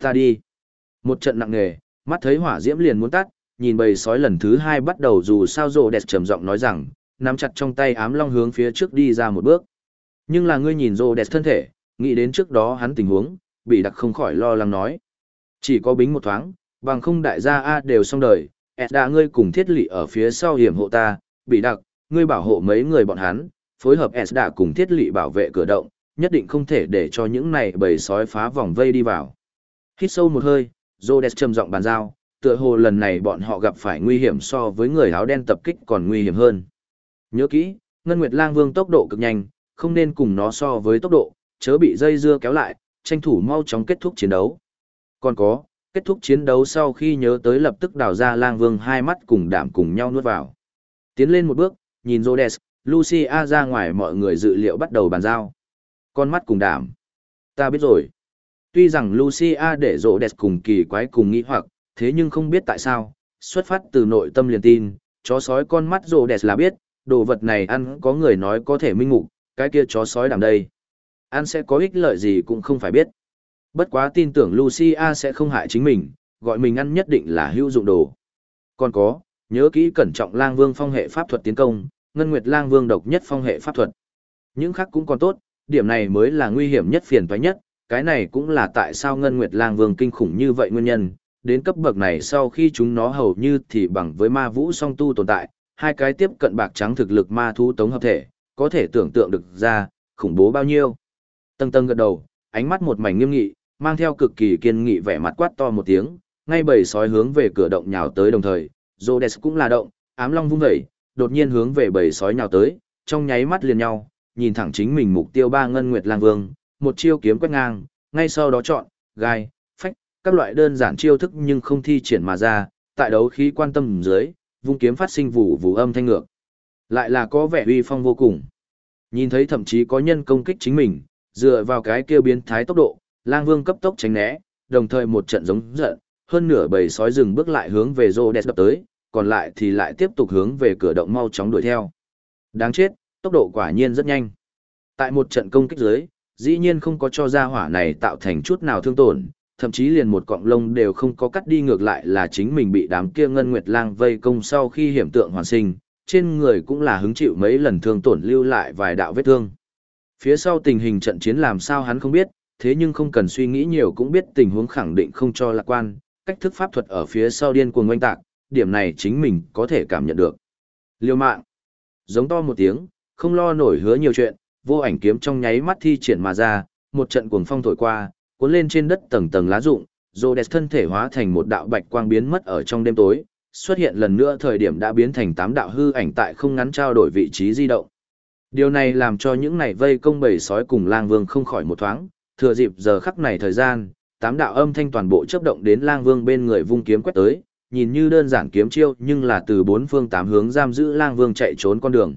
Ta đi. Một trận nặng nề, mắt thấy hỏa diễm liền muốn tắt, nhìn bầy sói lần thứ hai bắt đầu dù sao rồ đẹp trầm giọng nói rằng, nắm chặt trong tay ám long hướng phía trước đi ra một bước. Nhưng là ngươi nhìn rồ đẹp thân thể, nghĩ đến trước đó hắn tình huống, bị đặc không khỏi lo lắng nói. Chỉ có bính một thoáng, bằng không đại gia A đều xong đời, đã ngươi cùng thiết lị ở phía sau hiểm hộ ta, bị đặc, ngươi bảo hộ mấy người bọn hắn, phối hợp đã cùng thiết lị bảo vệ cửa động, nhất định không thể để cho những này bầy sói phá vòng vây đi vào. Hít sâu một hơi, Rhodes trầm giọng bàn giao, tựa hồ lần này bọn họ gặp phải nguy hiểm so với người áo đen tập kích còn nguy hiểm hơn. Nhớ kỹ, Ngân Nguyệt Lang Vương tốc độ cực nhanh, không nên cùng nó so với tốc độ, chớ bị dây dưa kéo lại, tranh thủ mau chóng kết thúc chiến đấu. Còn có, kết thúc chiến đấu sau khi nhớ tới lập tức đào ra Lang Vương hai mắt cùng đảm cùng nhau nuốt vào. Tiến lên một bước, nhìn Rhodes, Lucia ra ngoài mọi người dự liệu bắt đầu bàn giao. Con mắt cùng đảm. Ta biết rồi. Tuy rằng Lucia để Rhodes cùng kỳ quái cùng nghĩ hoặc, thế nhưng không biết tại sao, xuất phát từ nội tâm liền tin, chó sói con mắt Rhodes là biết, đồ vật này ăn có người nói có thể minh ngục, cái kia chó sói đằng đây. Ăn sẽ có ích lợi gì cũng không phải biết. Bất quá tin tưởng Lucia sẽ không hại chính mình, gọi mình ăn nhất định là hữu dụng đồ. Còn có, nhớ kỹ cẩn trọng lang vương phong hệ pháp thuật tiến công, ngân nguyệt lang vương độc nhất phong hệ pháp thuật. Những khác cũng còn tốt, điểm này mới là nguy hiểm nhất phiền toái nhất, cái này cũng là tại sao ngân nguyệt lang vương kinh khủng như vậy nguyên nhân. Đến cấp bậc này sau khi chúng nó hầu như thì bằng với ma vũ song tu tồn tại, hai cái tiếp cận bạc trắng thực lực ma thú tống hợp thể, có thể tưởng tượng được ra, khủng bố bao nhiêu. Tầng tầng gật đầu, ánh mắt một mảnh nghiêm nghị, mang theo cực kỳ kiên nghị vẻ mặt quát to một tiếng, ngay bầy sói hướng về cửa động nhào tới đồng thời, Rhodes cũng là động, ám long vung vẩy, đột nhiên hướng về bầy sói nhào tới, trong nháy mắt liền nhau, nhìn thẳng chính mình mục tiêu ba ngân nguyệt lang vương, một chiêu kiếm quét ngang, ngay sau đó chọn, gai, phách, các loại đơn giản chiêu thức nhưng không thi triển mà ra, tại đấu khí quan tâm dưới, vung kiếm phát sinh vụ vụ âm thanh ngược. Lại là có vẻ uy phong vô cùng. Nhìn thấy thậm chí có nhân công kích chính mình, dựa vào cái kêu biến thái tốc độ, lang vương cấp tốc tránh né, đồng thời một trận giống giận, hơn nửa bầy sói rừng bước lại hướng về rô đẹp đập tới, còn lại thì lại tiếp tục hướng về cửa động mau chóng đuổi theo. Đáng chết, tốc độ quả nhiên rất nhanh. Tại một trận công kích dưới, dĩ nhiên không có cho ra hỏa này tạo thành chút nào thương tổn, thậm chí liền một cọng lông đều không có cắt đi ngược lại là chính mình bị đám kia ngân nguyệt lang vây công sau khi hiểm tượng hoàn sinh, trên người cũng là hứng chịu mấy lần thương tổn lưu lại vài đạo vết thương. Phía sau tình hình trận chiến làm sao hắn không biết, thế nhưng không cần suy nghĩ nhiều cũng biết tình huống khẳng định không cho lạc quan, cách thức pháp thuật ở phía sau điên cuồng oanh tạc, điểm này chính mình có thể cảm nhận được. Liêu mạng, giống to một tiếng, không lo nổi hứa nhiều chuyện, vô ảnh kiếm trong nháy mắt thi triển mà ra, một trận cuồng phong thổi qua, cuốn lên trên đất tầng tầng lá rụng, Rhodes thân thể hóa thành một đạo bạch quang biến mất ở trong đêm tối, xuất hiện lần nữa thời điểm đã biến thành tám đạo hư ảnh tại không ngắn trao đổi vị trí di động. Điều này làm cho những này vây công bầy sói cùng lang vương không khỏi một thoáng, thừa dịp giờ khắc này thời gian, tám đạo âm thanh toàn bộ chấp động đến lang vương bên người vung kiếm quét tới, nhìn như đơn giản kiếm chiêu nhưng là từ bốn phương tám hướng giam giữ lang vương chạy trốn con đường.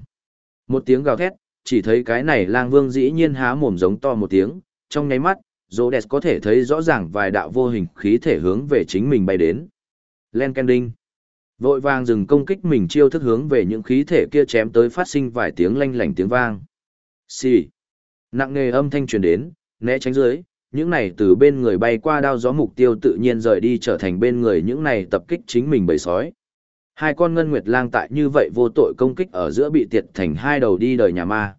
Một tiếng gào thét, chỉ thấy cái này lang vương dĩ nhiên há mồm giống to một tiếng, trong nháy mắt, rô đẹp có thể thấy rõ ràng vài đạo vô hình khí thể hướng về chính mình bay đến. Len Kending. Vội vàng dừng công kích mình chiêu thức hướng về những khí thể kia chém tới phát sinh vài tiếng lanh lảnh tiếng vang. Xì. Nặng nề âm thanh truyền đến, né tránh dưới, những này từ bên người bay qua đao gió mục tiêu tự nhiên rời đi trở thành bên người những này tập kích chính mình bầy sói. Hai con ngân nguyệt lang tại như vậy vô tội công kích ở giữa bị tiệt thành hai đầu đi đời nhà ma.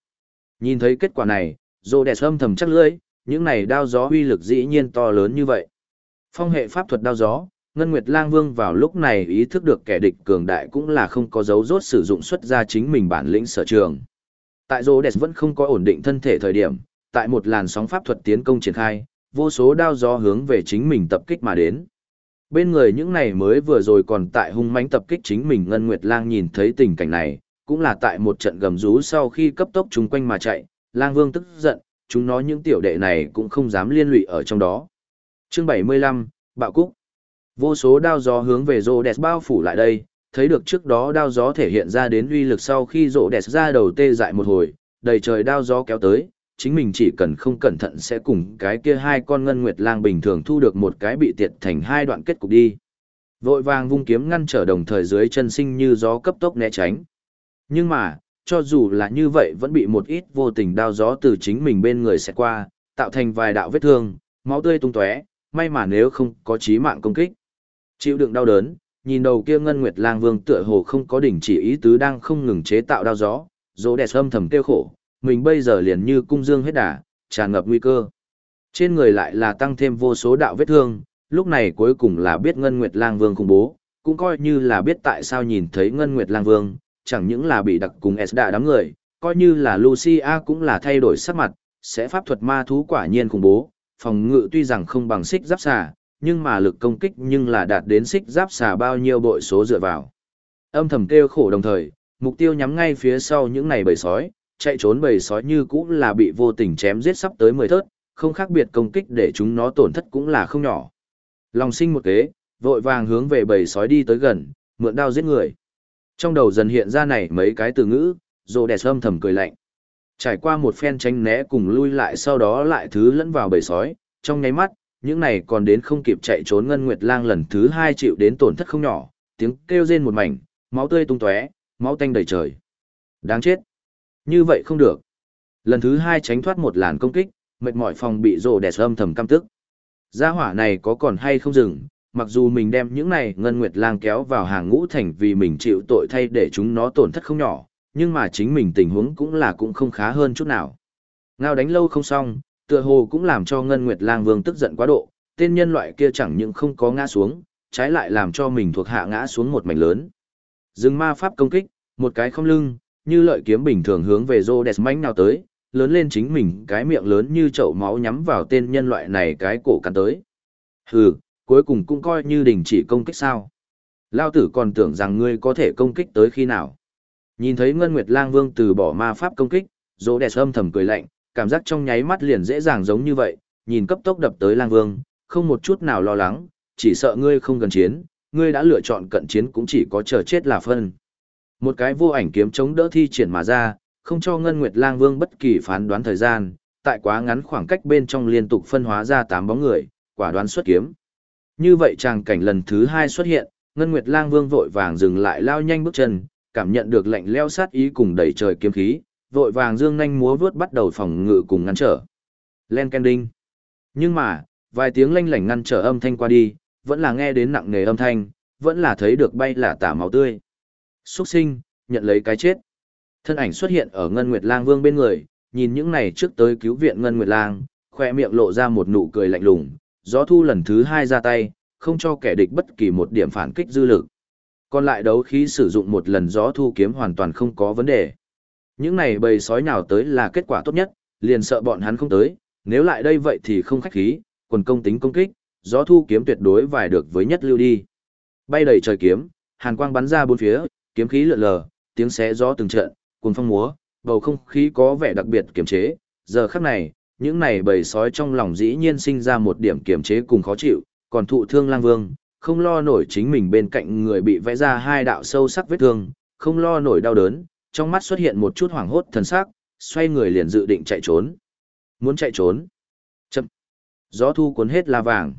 Nhìn thấy kết quả này, rô đẹp âm thầm chắc lưỡi, những này đao gió uy lực dĩ nhiên to lớn như vậy. Phong hệ pháp thuật đao gió, Ngân Nguyệt Lang Vương vào lúc này ý thức được kẻ địch cường đại cũng là không có dấu rốt sử dụng xuất ra chính mình bản lĩnh sở trường. Tại Rhodes vẫn không có ổn định thân thể thời điểm, tại một làn sóng pháp thuật tiến công triển khai, vô số đao gió hướng về chính mình tập kích mà đến. Bên người những này mới vừa rồi còn tại hung mãnh tập kích chính mình Ngân Nguyệt Lang nhìn thấy tình cảnh này, cũng là tại một trận gầm rú sau khi cấp tốc chúng quanh mà chạy, Lang Vương tức giận, chúng nó những tiểu đệ này cũng không dám liên lụy ở trong đó. Chương 75, Bạo Cúc Vô số đao gió hướng về rô đẹp bao phủ lại đây, thấy được trước đó đao gió thể hiện ra đến uy lực sau khi rô đẹp ra đầu tê dại một hồi, đầy trời đao gió kéo tới, chính mình chỉ cần không cẩn thận sẽ cùng cái kia hai con ngân nguyệt lang bình thường thu được một cái bị tiệt thành hai đoạn kết cục đi. Vội vàng vung kiếm ngăn trở đồng thời dưới chân sinh như gió cấp tốc né tránh. Nhưng mà, cho dù là như vậy vẫn bị một ít vô tình đao gió từ chính mình bên người sẽ qua, tạo thành vài đạo vết thương, máu tươi tung tóe, may mà nếu không có chí mạng công kích. Chịu đựng đau đớn, nhìn đầu kia ngân nguyệt lang vương tựa hồ không có đỉnh chỉ ý tứ đang không ngừng chế tạo đau gió, dỗ đẹp âm thầm kêu khổ, mình bây giờ liền như cung dương hết đà, tràn ngập nguy cơ. Trên người lại là tăng thêm vô số đạo vết thương, lúc này cuối cùng là biết ngân nguyệt lang vương khủng bố, cũng coi như là biết tại sao nhìn thấy ngân nguyệt lang vương, chẳng những là bị đặc cùng S đạ đám người, coi như là Lucia cũng là thay đổi sắc mặt, sẽ pháp thuật ma thú quả nhiên khủng bố, phòng ngự tuy rằng không bằng xích giáp xà, nhưng mà lực công kích nhưng là đạt đến xích giáp xà bao nhiêu bội số dựa vào. Âm thầm kêu khổ đồng thời, mục tiêu nhắm ngay phía sau những này bầy sói, chạy trốn bầy sói như cũng là bị vô tình chém giết sắp tới mười thớt, không khác biệt công kích để chúng nó tổn thất cũng là không nhỏ. Lòng sinh một kế, vội vàng hướng về bầy sói đi tới gần, mượn đao giết người. Trong đầu dần hiện ra này mấy cái từ ngữ, rồ đẹp âm thầm cười lạnh. Trải qua một phen tránh né cùng lui lại sau đó lại thứ lẫn vào bầy sói, trong nháy mắt, những này còn đến không kịp chạy trốn Ngân Nguyệt Lang lần thứ hai chịu đến tổn thất không nhỏ, tiếng kêu rên một mảnh, máu tươi tung tóe, máu tanh đầy trời. Đáng chết. Như vậy không được. Lần thứ hai tránh thoát một làn công kích, mệt mỏi phòng bị rồ đẹp âm thầm căm tức. Gia hỏa này có còn hay không dừng, mặc dù mình đem những này ngân nguyệt lang kéo vào hàng ngũ thành vì mình chịu tội thay để chúng nó tổn thất không nhỏ, nhưng mà chính mình tình huống cũng là cũng không khá hơn chút nào. Ngao đánh lâu không xong, tựa hồ cũng làm cho ngân nguyệt lang vương tức giận quá độ, tên nhân loại kia chẳng những không có ngã xuống, trái lại làm cho mình thuộc hạ ngã xuống một mảnh lớn. Dừng ma pháp công kích, một cái không lưng, như lợi kiếm bình thường hướng về Rhodes mãnh nào tới, lớn lên chính mình cái miệng lớn như chậu máu nhắm vào tên nhân loại này cái cổ cắn tới. Hừ, cuối cùng cũng coi như đình chỉ công kích sao. Lao tử còn tưởng rằng ngươi có thể công kích tới khi nào. Nhìn thấy Ngân Nguyệt Lang Vương từ bỏ ma pháp công kích, Dỗ Đẹp âm thầm cười lạnh, cảm giác trong nháy mắt liền dễ dàng giống như vậy, nhìn cấp tốc đập tới Lang Vương, không một chút nào lo lắng, chỉ sợ ngươi không gần chiến, ngươi đã lựa chọn cận chiến cũng chỉ có chờ chết là phân. Một cái vô ảnh kiếm chống đỡ thi triển mà ra, không cho Ngân Nguyệt Lang Vương bất kỳ phán đoán thời gian, tại quá ngắn khoảng cách bên trong liên tục phân hóa ra tám bóng người, quả đoán xuất kiếm. Như vậy tràng cảnh lần thứ hai xuất hiện, Ngân Nguyệt Lang Vương vội vàng dừng lại lao nhanh bước chân, cảm nhận được lạnh leo sát ý cùng đẩy trời kiếm khí, vội vàng dương nhanh múa vớt bắt đầu phòng ngự cùng ngăn trở. Len Kending. Nhưng mà, vài tiếng lanh lảnh ngăn trở âm thanh qua đi, vẫn là nghe đến nặng nề âm thanh, vẫn là thấy được bay là tả máu tươi. Xuất sinh, nhận lấy cái chết. Thân ảnh xuất hiện ở Ngân Nguyệt Lang Vương bên người, nhìn những này trước tới cứu viện Ngân Nguyệt Lang, khoe miệng lộ ra một nụ cười lạnh lùng, gió thu lần thứ hai ra tay, không cho kẻ địch bất kỳ một điểm phản kích dư lực. Còn lại đấu khí sử dụng một lần gió thu kiếm hoàn toàn không có vấn đề. Những này bầy sói nào tới là kết quả tốt nhất, liền sợ bọn hắn không tới, nếu lại đây vậy thì không khách khí, quần công tính công kích, gió thu kiếm tuyệt đối vài được với nhất lưu đi. Bay đầy trời kiếm, hàn quang bắn ra bốn phía, kiếm khí lượn lờ, tiếng xé gió từng trận, cuồng phong múa, bầu không khí có vẻ đặc biệt kiềm chế. Giờ khắc này, những này bầy sói trong lòng dĩ nhiên sinh ra một điểm kiềm chế cùng khó chịu, còn thụ thương lang vương, không lo nổi chính mình bên cạnh người bị vẽ ra hai đạo sâu sắc vết thương, không lo nổi đau đớn, trong mắt xuất hiện một chút hoảng hốt thần sắc, xoay người liền dự định chạy trốn. Muốn chạy trốn. Chậm. Gió thu cuốn hết la vàng.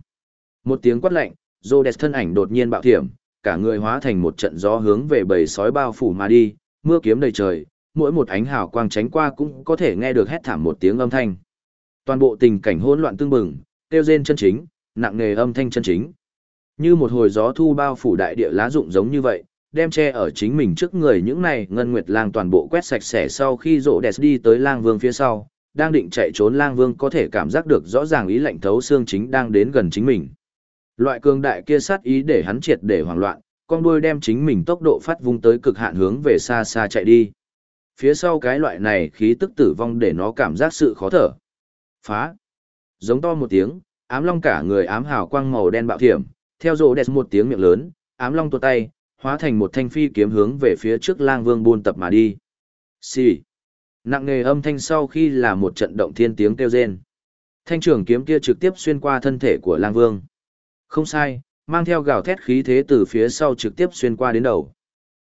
Một tiếng quát lạnh, Rhodes thân ảnh đột nhiên bạo thiểm, cả người hóa thành một trận gió hướng về bầy sói bao phủ mà đi, mưa kiếm đầy trời, mỗi một ánh hào quang tránh qua cũng có thể nghe được hét thảm một tiếng âm thanh. Toàn bộ tình cảnh hỗn loạn tương bừng, tiêu rên chân chính, nặng nề âm thanh chân chính. Như một hồi gió thu bao phủ đại địa lá rụng giống như vậy, đem che ở chính mình trước người những này ngân nguyệt lang toàn bộ quét sạch sẽ sau khi rộ đẹp đi tới lang vương phía sau, đang định chạy trốn lang vương có thể cảm giác được rõ ràng ý lạnh thấu xương chính đang đến gần chính mình. Loại cường đại kia sát ý để hắn triệt để hoảng loạn, con đuôi đem chính mình tốc độ phát vung tới cực hạn hướng về xa xa chạy đi. Phía sau cái loại này khí tức tử vong để nó cảm giác sự khó thở. Phá. Giống to một tiếng, ám long cả người ám hào quang màu đen bạo thiểm, theo rộ đẹp một tiếng miệng lớn, ám long tuột tay, hóa thành một thanh phi kiếm hướng về phía trước lang vương buôn tập mà đi. Xì. Nặng nề âm thanh sau khi là một trận động thiên tiếng kêu rên. Thanh trường kiếm kia trực tiếp xuyên qua thân thể của lang vương. Không sai, mang theo gào thét khí thế từ phía sau trực tiếp xuyên qua đến đầu.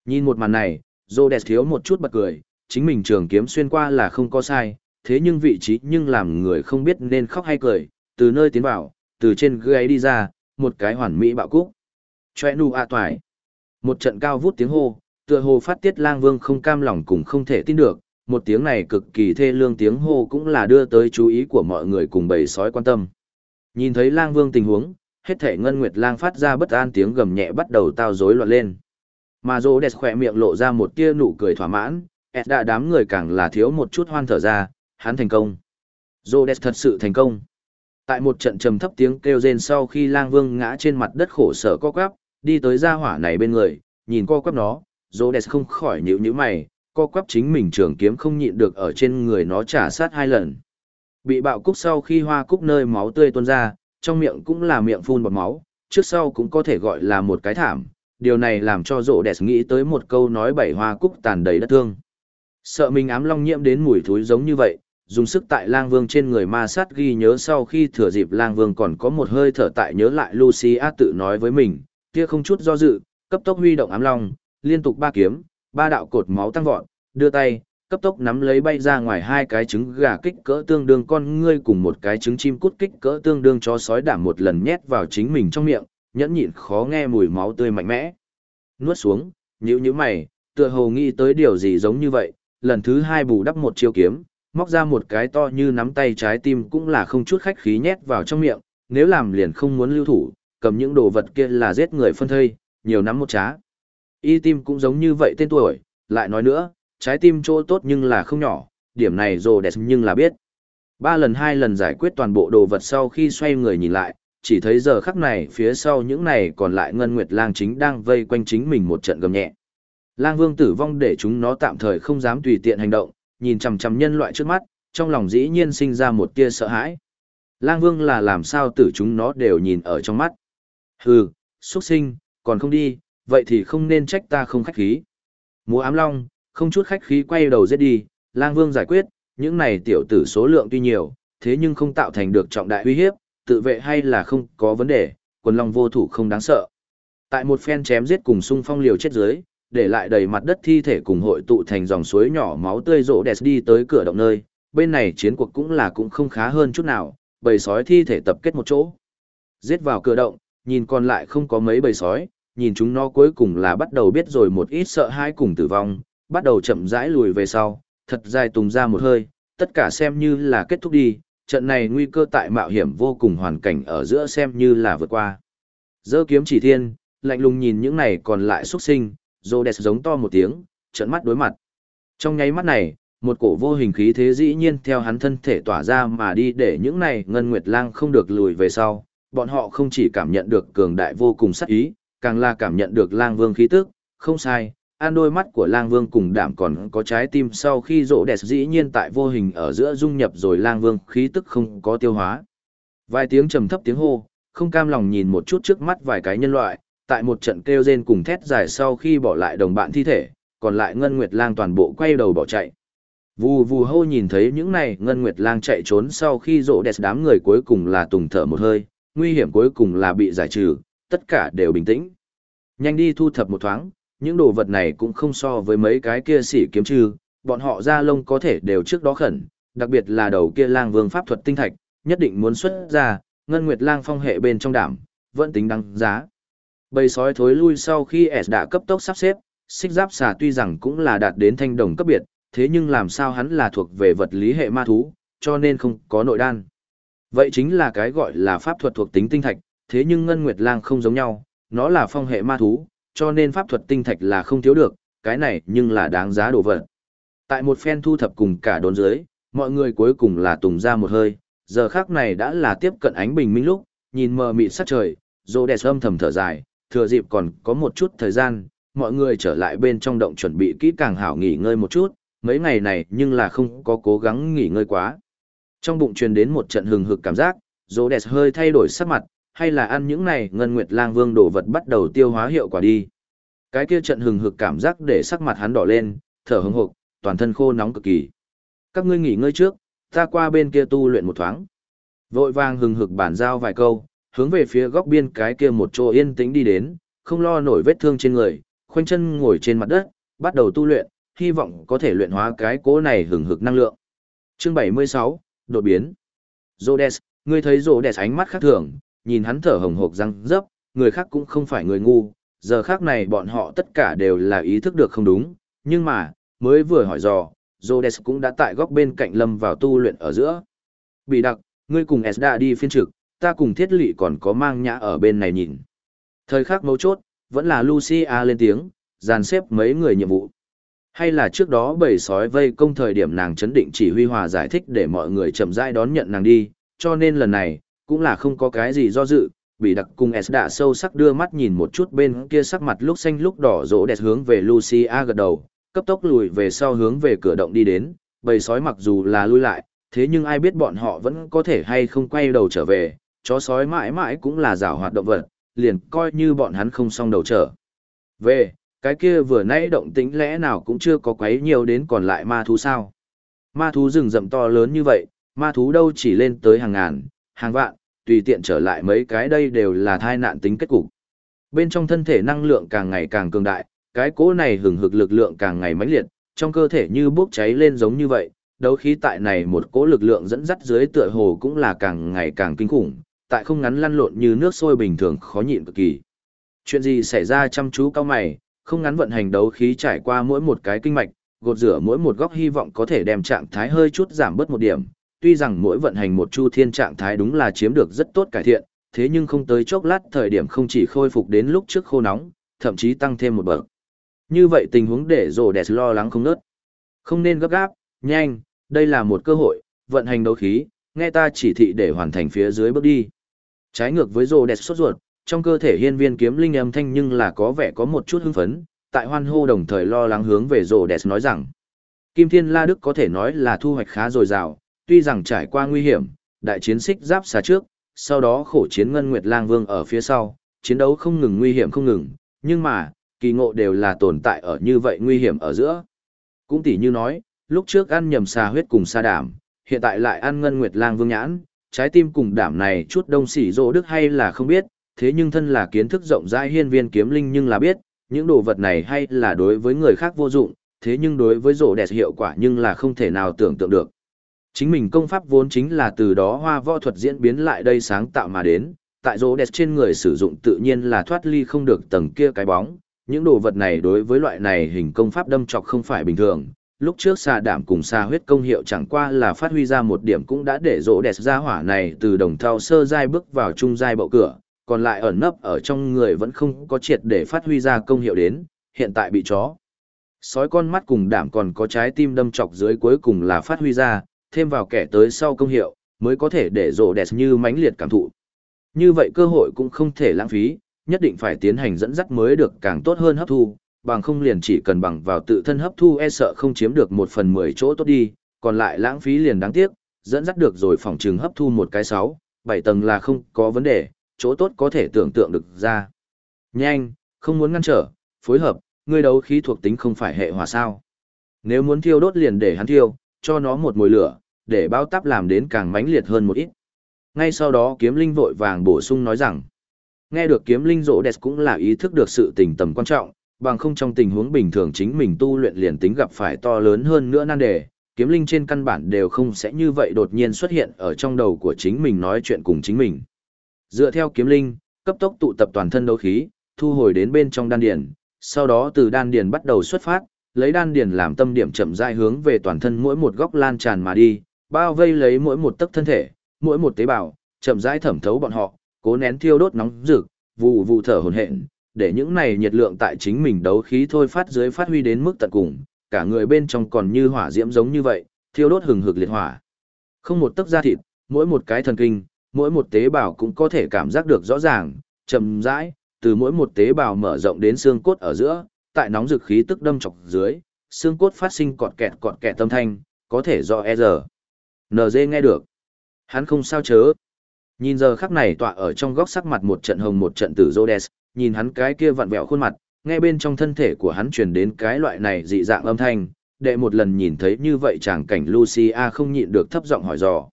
Nhìn một màn này, Rhodes thiếu một chút bật cười, chính mình trường kiếm xuyên qua là không có sai, thế nhưng vị trí nhưng làm người không biết nên khóc hay cười, từ nơi tiến vào, từ trên gáy đi ra, một cái hoàn mỹ bạo cúc. Chòe nụ a toài. Một trận cao vút tiếng hô, tựa hồ phát tiết lang vương không cam lòng cùng không thể tin được, một tiếng này cực kỳ thê lương tiếng hô cũng là đưa tới chú ý của mọi người cùng bầy sói quan tâm. Nhìn thấy lang vương tình huống, hết thể ngân nguyệt lang phát ra bất an tiếng gầm nhẹ bắt đầu tao rối loạn lên. Mà rô đẹp khỏe miệng lộ ra một tia nụ cười thỏa mãn, ed đã đám người càng là thiếu một chút hoan thở ra, hắn thành công. Rô đẹp thật sự thành công. Tại một trận trầm thấp tiếng kêu rên sau khi lang vương ngã trên mặt đất khổ sở co quắp, đi tới gia hỏa này bên người, nhìn co quắp nó, rô đẹp không khỏi nhíu nhíu mày, co quắp chính mình trường kiếm không nhịn được ở trên người nó trả sát hai lần. Bị bạo cúc sau khi hoa cúc nơi máu tươi tuôn ra, trong miệng cũng là miệng phun bọt máu, trước sau cũng có thể gọi là một cái thảm. Điều này làm cho rộ đẹp nghĩ tới một câu nói bảy hoa cúc tàn đầy đất thương. Sợ mình ám long nhiễm đến mùi thối giống như vậy, dùng sức tại lang vương trên người ma sát ghi nhớ sau khi thừa dịp lang vương còn có một hơi thở tại nhớ lại Lucy A tự nói với mình, kia không chút do dự, cấp tốc huy động ám long, liên tục ba kiếm, ba đạo cột máu tăng vọt, đưa tay, cấp tốc nắm lấy bay ra ngoài hai cái trứng gà kích cỡ tương đương con ngươi cùng một cái trứng chim cút kích cỡ tương đương cho sói đảm một lần nhét vào chính mình trong miệng, nhẫn nhịn khó nghe mùi máu tươi mạnh mẽ. Nuốt xuống, nhíu nhíu mày, tựa hồ nghĩ tới điều gì giống như vậy, lần thứ hai bù đắp một chiêu kiếm, móc ra một cái to như nắm tay trái tim cũng là không chút khách khí nhét vào trong miệng, nếu làm liền không muốn lưu thủ, cầm những đồ vật kia là giết người phân thây, nhiều nắm một trá. Y tim cũng giống như vậy tên tuổi, lại nói nữa, trái tim chỗ tốt nhưng là không nhỏ, điểm này rồ đẹp nhưng là biết. Ba lần hai lần giải quyết toàn bộ đồ vật sau khi xoay người nhìn lại, chỉ thấy giờ khắc này phía sau những này còn lại Ngân Nguyệt Lang chính đang vây quanh chính mình một trận gầm nhẹ. Lang Vương tử vong để chúng nó tạm thời không dám tùy tiện hành động, nhìn chằm chằm nhân loại trước mắt, trong lòng dĩ nhiên sinh ra một tia sợ hãi. Lang Vương là làm sao tử chúng nó đều nhìn ở trong mắt. Hừ, xuất sinh, còn không đi, vậy thì không nên trách ta không khách khí. Múa ám long, không chút khách khí quay đầu giết đi, lang vương giải quyết, những này tiểu tử số lượng tuy nhiều, thế nhưng không tạo thành được trọng đại uy hiếp, tự vệ hay là không có vấn đề, quần long vô thủ không đáng sợ. Tại một phen chém giết cùng xung phong liều chết dưới, để lại đầy mặt đất thi thể cùng hội tụ thành dòng suối nhỏ máu tươi rộ đẹp đi tới cửa động nơi, bên này chiến cuộc cũng là cũng không khá hơn chút nào, bầy sói thi thể tập kết một chỗ. Giết vào cửa động, nhìn còn lại không có mấy bầy sói, nhìn chúng nó cuối cùng là bắt đầu biết rồi một ít sợ hãi cùng tử vong, bắt đầu chậm rãi lùi về sau, thật dài tùng ra một hơi, tất cả xem như là kết thúc đi, trận này nguy cơ tại mạo hiểm vô cùng hoàn cảnh ở giữa xem như là vượt qua. Dơ kiếm chỉ thiên, lạnh lùng nhìn những này còn lại xuất sinh, rô đẹp giống to một tiếng, trận mắt đối mặt. Trong nháy mắt này, một cổ vô hình khí thế dĩ nhiên theo hắn thân thể tỏa ra mà đi để những này ngân nguyệt lang không được lùi về sau, bọn họ không chỉ cảm nhận được cường đại vô cùng sắc ý, càng là cảm nhận được lang vương khí tức, không sai, an đôi mắt của lang vương cùng đảm còn có trái tim sau khi rộ đẹp dĩ nhiên tại vô hình ở giữa dung nhập rồi lang vương khí tức không có tiêu hóa. Vài tiếng trầm thấp tiếng hô, không cam lòng nhìn một chút trước mắt vài cái nhân loại, tại một trận kêu rên cùng thét dài sau khi bỏ lại đồng bạn thi thể, còn lại Ngân Nguyệt Lang toàn bộ quay đầu bỏ chạy. Vù vù hô nhìn thấy những này Ngân Nguyệt Lang chạy trốn sau khi rộ đẹp đám người cuối cùng là tùng thở một hơi, nguy hiểm cuối cùng là bị giải trừ, tất cả đều bình tĩnh. Nhanh đi thu thập một thoáng, những đồ vật này cũng không so với mấy cái kia xỉ kiếm trừ, bọn họ ra lông có thể đều trước đó khẩn, đặc biệt là đầu kia lang vương pháp thuật tinh thạch, nhất định muốn xuất ra, ngân nguyệt lang phong hệ bên trong đảm, vẫn tính đăng giá. Bầy sói thối lui sau khi S đã cấp tốc sắp xếp, xích giáp xà tuy rằng cũng là đạt đến thanh đồng cấp biệt, thế nhưng làm sao hắn là thuộc về vật lý hệ ma thú, cho nên không có nội đan. Vậy chính là cái gọi là pháp thuật thuộc tính tinh thạch, thế nhưng ngân nguyệt lang không giống nhau, nó là phong hệ ma thú, cho nên pháp thuật tinh thạch là không thiếu được, cái này nhưng là đáng giá đồ vật. Tại một phen thu thập cùng cả đốn dưới, mọi người cuối cùng là tùng ra một hơi, giờ khác này đã là tiếp cận ánh bình minh lúc, nhìn mờ mịt sát trời, rô đẹp âm thầm thở dài, thừa dịp còn có một chút thời gian, mọi người trở lại bên trong động chuẩn bị kỹ càng hảo nghỉ ngơi một chút, mấy ngày này nhưng là không có cố gắng nghỉ ngơi quá. Trong bụng truyền đến một trận hừng hực cảm giác, rô đẹp hơi thay đổi sắc mặt, hay là ăn những này ngân nguyệt lang vương đồ vật bắt đầu tiêu hóa hiệu quả đi. Cái kia trận hừng hực cảm giác để sắc mặt hắn đỏ lên, thở hững hực, toàn thân khô nóng cực kỳ. Các ngươi nghỉ ngơi trước, ta qua bên kia tu luyện một thoáng. Vội vàng hừng hực bản giao vài câu, hướng về phía góc biên cái kia một chỗ yên tĩnh đi đến, không lo nổi vết thương trên người, khoanh chân ngồi trên mặt đất, bắt đầu tu luyện, hy vọng có thể luyện hóa cái cố này hừng hực năng lượng. Chương 76, đột biến. Rhodes, ngươi thấy Rhodes ánh mắt khác thường, nhìn hắn thở hồng hộc răng rấp, người khác cũng không phải người ngu, giờ khác này bọn họ tất cả đều là ý thức được không đúng, nhưng mà, mới vừa hỏi dò, Rhodes cũng đã tại góc bên cạnh lâm vào tu luyện ở giữa. Bị đặc, ngươi cùng Esda đi phiên trực, ta cùng thiết lị còn có mang nhã ở bên này nhìn. Thời khắc mấu chốt, vẫn là Lucia lên tiếng, dàn xếp mấy người nhiệm vụ. Hay là trước đó bầy sói vây công thời điểm nàng chấn định chỉ huy hòa giải thích để mọi người chậm rãi đón nhận nàng đi, cho nên lần này, cũng là không có cái gì do dự, bị đặc cùng S đã sâu sắc đưa mắt nhìn một chút bên kia sắc mặt lúc xanh lúc đỏ rỗ đẹp hướng về Lucia gật đầu, cấp tốc lùi về sau hướng về cửa động đi đến, bầy sói mặc dù là lui lại, thế nhưng ai biết bọn họ vẫn có thể hay không quay đầu trở về, chó sói mãi mãi cũng là rào hoạt động vật, liền coi như bọn hắn không xong đầu trở. Về, cái kia vừa nãy động tĩnh lẽ nào cũng chưa có quấy nhiều đến còn lại ma thú sao. Ma thú rừng rậm to lớn như vậy, ma thú đâu chỉ lên tới hàng ngàn, hàng vạn, tùy tiện trở lại mấy cái đây đều là thai nạn tính kết cục. Bên trong thân thể năng lượng càng ngày càng cường đại, cái cỗ này hừng hực lực lượng càng ngày mãnh liệt, trong cơ thể như bốc cháy lên giống như vậy, đấu khí tại này một cỗ lực lượng dẫn dắt dưới tựa hồ cũng là càng ngày càng kinh khủng, tại không ngắn lăn lộn như nước sôi bình thường khó nhịn cực kỳ. Chuyện gì xảy ra chăm chú cao mày, không ngắn vận hành đấu khí trải qua mỗi một cái kinh mạch, gột rửa mỗi một góc hy vọng có thể đem trạng thái hơi chút giảm bớt một điểm. Tuy rằng mỗi vận hành một chu thiên trạng thái đúng là chiếm được rất tốt cải thiện, thế nhưng không tới chốc lát thời điểm không chỉ khôi phục đến lúc trước khô nóng, thậm chí tăng thêm một bậc. Như vậy tình huống để rồ đẹp lo lắng không nớt. Không nên gấp gáp, nhanh, đây là một cơ hội, vận hành đấu khí, nghe ta chỉ thị để hoàn thành phía dưới bước đi. Trái ngược với rồ đẹp sốt ruột, trong cơ thể hiên viên kiếm linh âm thanh nhưng là có vẻ có một chút hưng phấn, tại hoan hô đồng thời lo lắng hướng về rồ đẹp nói rằng. Kim Thiên La Đức có thể nói là thu hoạch khá dồi dào, tuy rằng trải qua nguy hiểm, đại chiến xích giáp xa trước, sau đó khổ chiến Ngân Nguyệt Lang Vương ở phía sau, chiến đấu không ngừng nguy hiểm không ngừng, nhưng mà, kỳ ngộ đều là tồn tại ở như vậy nguy hiểm ở giữa. Cũng tỉ như nói, lúc trước ăn nhầm xà huyết cùng sa đảm, hiện tại lại ăn ngân nguyệt lang vương nhãn, trái tim cùng đảm này chút đông sỉ rỗ đức hay là không biết, thế nhưng thân là kiến thức rộng rãi hiên viên kiếm linh nhưng là biết, những đồ vật này hay là đối với người khác vô dụng, thế nhưng đối với rổ đẹp hiệu quả nhưng là không thể nào tưởng tượng được. Chính mình công pháp vốn chính là từ đó hoa võ thuật diễn biến lại đây sáng tạo mà đến, tại rô đẹp trên người sử dụng tự nhiên là thoát ly không được tầng kia cái bóng, những đồ vật này đối với loại này hình công pháp đâm chọc không phải bình thường. Lúc trước xà đảm cùng xà huyết công hiệu chẳng qua là phát huy ra một điểm cũng đã để rỗ đẹp ra hỏa này từ đồng thao sơ giai bước vào trung giai bậu cửa, còn lại ẩn nấp ở trong người vẫn không có triệt để phát huy ra công hiệu đến, hiện tại bị chó. Sói con mắt cùng đảm còn có trái tim đâm chọc dưới cuối cùng là phát huy ra, thêm vào kẻ tới sau công hiệu, mới có thể để rổ đẹp như mãnh liệt cảm thụ. Như vậy cơ hội cũng không thể lãng phí, nhất định phải tiến hành dẫn dắt mới được càng tốt hơn hấp thu, bằng không liền chỉ cần bằng vào tự thân hấp thu e sợ không chiếm được một phần mười chỗ tốt đi, còn lại lãng phí liền đáng tiếc, dẫn dắt được rồi phòng trừng hấp thu một cái sáu, bảy tầng là không có vấn đề, chỗ tốt có thể tưởng tượng được ra. Nhanh, không muốn ngăn trở, phối hợp, ngươi đấu khí thuộc tính không phải hệ hòa sao. Nếu muốn thiêu đốt liền để hắn thiêu, cho nó một mùi lửa, để bao táp làm đến càng mãnh liệt hơn một ít. Ngay sau đó kiếm linh vội vàng bổ sung nói rằng, Nghe được kiếm linh rỗ đẹp cũng là ý thức được sự tình tầm quan trọng, bằng không trong tình huống bình thường chính mình tu luyện liền tính gặp phải to lớn hơn nữa nan đề, kiếm linh trên căn bản đều không sẽ như vậy đột nhiên xuất hiện ở trong đầu của chính mình nói chuyện cùng chính mình. Dựa theo kiếm linh, cấp tốc tụ tập toàn thân đấu khí, thu hồi đến bên trong đan điền, sau đó từ đan điền bắt đầu xuất phát, lấy đan điền làm tâm điểm chậm rãi hướng về toàn thân mỗi một góc lan tràn mà đi, bao vây lấy mỗi một tấc thân thể, mỗi một tế bào, chậm rãi thẩm thấu bọn họ, cố nén thiêu đốt nóng rực, vụ vụ thở hổn hển, để những này nhiệt lượng tại chính mình đấu khí thôi phát dưới phát huy đến mức tận cùng, cả người bên trong còn như hỏa diễm giống như vậy, thiêu đốt hừng hực liệt hỏa. Không một tấc da thịt, mỗi một cái thần kinh, mỗi một tế bào cũng có thể cảm giác được rõ ràng, chậm rãi, từ mỗi một tế bào mở rộng đến xương cốt ở giữa, tại nóng dực khí tức đâm chọc dưới, xương cốt phát sinh cọt kẹt cọt kẹt tâm thanh, có thể do e giờ. NG nghe được. Hắn không sao chớ. Nhìn giờ khắc này tọa ở trong góc sắc mặt một trận hồng một trận tử Rhodes, nhìn hắn cái kia vặn vẹo khuôn mặt, nghe bên trong thân thể của hắn truyền đến cái loại này dị dạng âm thanh, đệ một lần nhìn thấy như vậy chàng cảnh Lucia không nhịn được thấp giọng hỏi dò.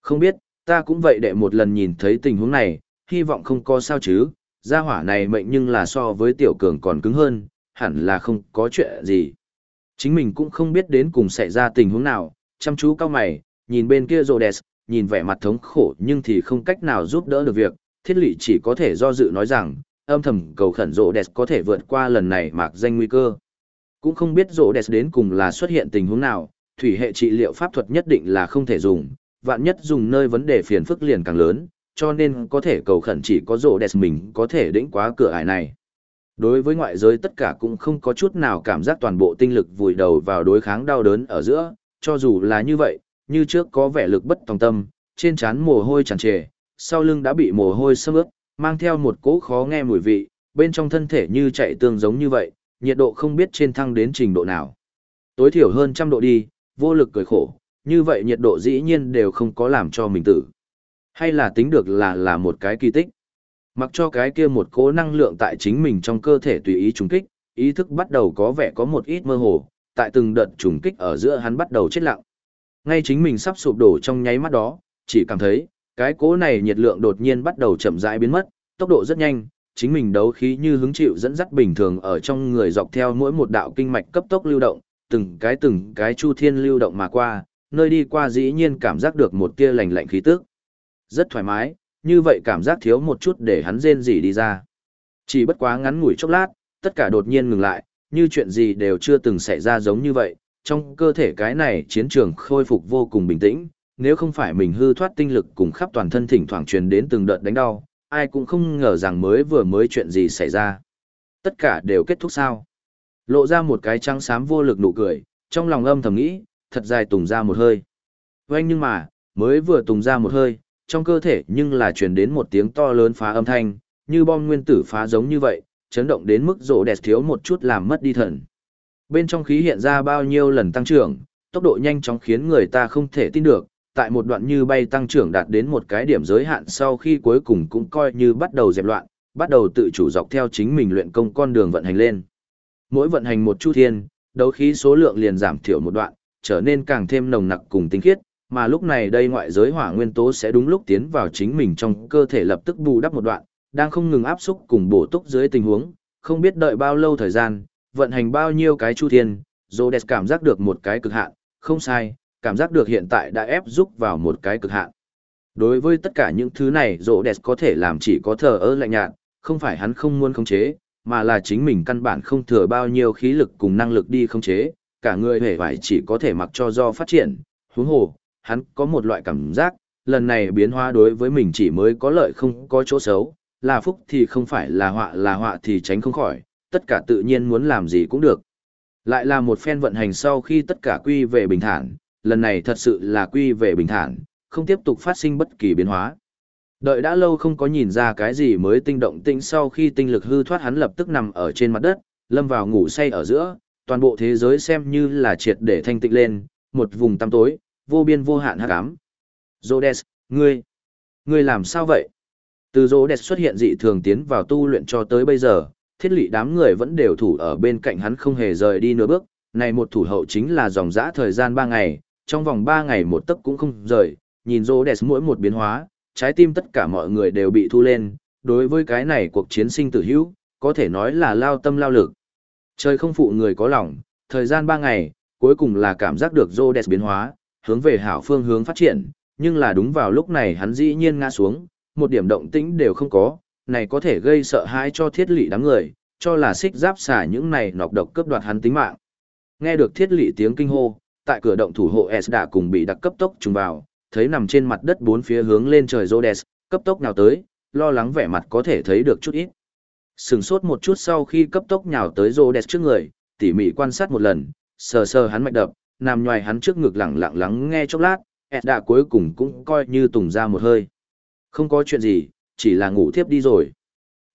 Không biết, ta cũng vậy đệ một lần nhìn thấy tình huống này, hy vọng không có sao chứ, gia hỏa này mệnh nhưng là so với tiểu cường còn cứng hơn, hẳn là không có chuyện gì. Chính mình cũng không biết đến cùng xảy ra tình huống nào, chăm chú cao mày, nhìn bên kia Rhodes, nhìn vẻ mặt thống khổ nhưng thì không cách nào giúp đỡ được việc, thiết lị chỉ có thể do dự nói rằng, âm thầm cầu khẩn rộ đẹp có thể vượt qua lần này mạc danh nguy cơ. Cũng không biết rộ đẹp đến cùng là xuất hiện tình huống nào, thủy hệ trị liệu pháp thuật nhất định là không thể dùng, vạn nhất dùng nơi vấn đề phiền phức liền càng lớn, cho nên có thể cầu khẩn chỉ có rộ đẹp mình có thể đĩnh quá cửa ải này. Đối với ngoại giới tất cả cũng không có chút nào cảm giác toàn bộ tinh lực vùi đầu vào đối kháng đau đớn ở giữa, cho dù là như vậy, như trước có vẻ lực bất tòng tâm, trên trán mồ hôi tràn trề, sau lưng đã bị mồ hôi xâm ướt, mang theo một cỗ khó nghe mùi vị, bên trong thân thể như chạy tương giống như vậy, nhiệt độ không biết trên thăng đến trình độ nào. Tối thiểu hơn trăm độ đi, vô lực cười khổ, như vậy nhiệt độ dĩ nhiên đều không có làm cho mình tử. Hay là tính được là là một cái kỳ tích. Mặc cho cái kia một cố năng lượng tại chính mình trong cơ thể tùy ý trùng kích, ý thức bắt đầu có vẻ có một ít mơ hồ, tại từng đợt trùng kích ở giữa hắn bắt đầu chết lặng. Ngay chính mình sắp sụp đổ trong nháy mắt đó, chỉ cảm thấy, cái cố này nhiệt lượng đột nhiên bắt đầu chậm rãi biến mất, tốc độ rất nhanh, chính mình đấu khí như hứng chịu dẫn dắt bình thường ở trong người dọc theo mỗi một đạo kinh mạch cấp tốc lưu động, từng cái từng cái chu thiên lưu động mà qua, nơi đi qua dĩ nhiên cảm giác được một tia lạnh lạnh khí tức. Rất thoải mái, như vậy cảm giác thiếu một chút để hắn rên rỉ đi ra. Chỉ bất quá ngắn ngủi chốc lát, tất cả đột nhiên ngừng lại, như chuyện gì đều chưa từng xảy ra giống như vậy, trong cơ thể cái này chiến trường khôi phục vô cùng bình tĩnh, nếu không phải mình hư thoát tinh lực cùng khắp toàn thân thỉnh thoảng truyền đến từng đợt đánh đau, ai cũng không ngờ rằng mới vừa mới chuyện gì xảy ra. Tất cả đều kết thúc sao. Lộ ra một cái trắng xám vô lực nụ cười, trong lòng âm thầm nghĩ, thật dài tùng ra một hơi. Vâng nhưng mà, mới vừa tùng ra một hơi, trong cơ thể nhưng là truyền đến một tiếng to lớn phá âm thanh, như bom nguyên tử phá giống như vậy, chấn động đến mức rộ đẹp thiếu một chút làm mất đi thần. Bên trong khí hiện ra bao nhiêu lần tăng trưởng, tốc độ nhanh chóng khiến người ta không thể tin được, tại một đoạn như bay tăng trưởng đạt đến một cái điểm giới hạn sau khi cuối cùng cũng coi như bắt đầu dẹp loạn, bắt đầu tự chủ dọc theo chính mình luyện công con đường vận hành lên. Mỗi vận hành một chu thiên, đấu khí số lượng liền giảm thiểu một đoạn, trở nên càng thêm nồng nặc cùng tinh khiết, mà lúc này đây ngoại giới hỏa nguyên tố sẽ đúng lúc tiến vào chính mình trong cơ thể lập tức bù đắp một đoạn, đang không ngừng áp xúc cùng bổ túc dưới tình huống, không biết đợi bao lâu thời gian, vận hành bao nhiêu cái chu thiên, Rhodes cảm giác được một cái cực hạn, không sai, cảm giác được hiện tại đã ép giúp vào một cái cực hạn. Đối với tất cả những thứ này Rhodes có thể làm chỉ có thờ ơ lạnh nhạt, không phải hắn không muốn khống chế, mà là chính mình căn bản không thừa bao nhiêu khí lực cùng năng lực đi khống chế, cả người hề phải chỉ có thể mặc cho do phát triển, huống hồ, hắn có một loại cảm giác, lần này biến hóa đối với mình chỉ mới có lợi không có chỗ xấu, là phúc thì không phải là họa là họa thì tránh không khỏi, tất cả tự nhiên muốn làm gì cũng được. Lại là một phen vận hành sau khi tất cả quy về bình thản, lần này thật sự là quy về bình thản, không tiếp tục phát sinh bất kỳ biến hóa. Đợi đã lâu không có nhìn ra cái gì mới tinh động tĩnh sau khi tinh lực hư thoát hắn lập tức nằm ở trên mặt đất, lâm vào ngủ say ở giữa, toàn bộ thế giới xem như là triệt để thanh tịnh lên, một vùng tăm tối, vô biên vô hạn hắc ám. Rhodes, ngươi, ngươi làm sao vậy? Từ Rhodes xuất hiện dị thường tiến vào tu luyện cho tới bây giờ, thiết lị đám người vẫn đều thủ ở bên cạnh hắn không hề rời đi nửa bước, này một thủ hậu chính là dòng dã thời gian 3 ngày, trong vòng 3 ngày một tấc cũng không rời, nhìn Rhodes mỗi một biến hóa, trái tim tất cả mọi người đều bị thu lên, đối với cái này cuộc chiến sinh tử hữu, có thể nói là lao tâm lao lực. Trời không phụ người có lòng, thời gian 3 ngày, cuối cùng là cảm giác được Rhodes biến hóa, hướng về hảo phương hướng phát triển, nhưng là đúng vào lúc này hắn dĩ nhiên ngã xuống, một điểm động tĩnh đều không có, này có thể gây sợ hãi cho thiết lị đám người, cho là xích giáp xả những này nọc độc cướp đoạt hắn tính mạng. Nghe được thiết lị tiếng kinh hô, tại cửa động thủ hộ S đã cùng bị đặc cấp tốc trùng vào, thấy nằm trên mặt đất bốn phía hướng lên trời Rhodes, cấp tốc nào tới, lo lắng vẻ mặt có thể thấy được chút ít. Sừng sốt một chút sau khi cấp tốc nhào tới Rhodes trước người, tỉ mỉ quan sát một lần, sờ sờ hắn mạch đập, nằm ngoài hắn trước ngực lẳng lặng lắng nghe chốc lát, Edda cuối cùng cũng coi như tùng ra một hơi. Không có chuyện gì, chỉ là ngủ thiếp đi rồi.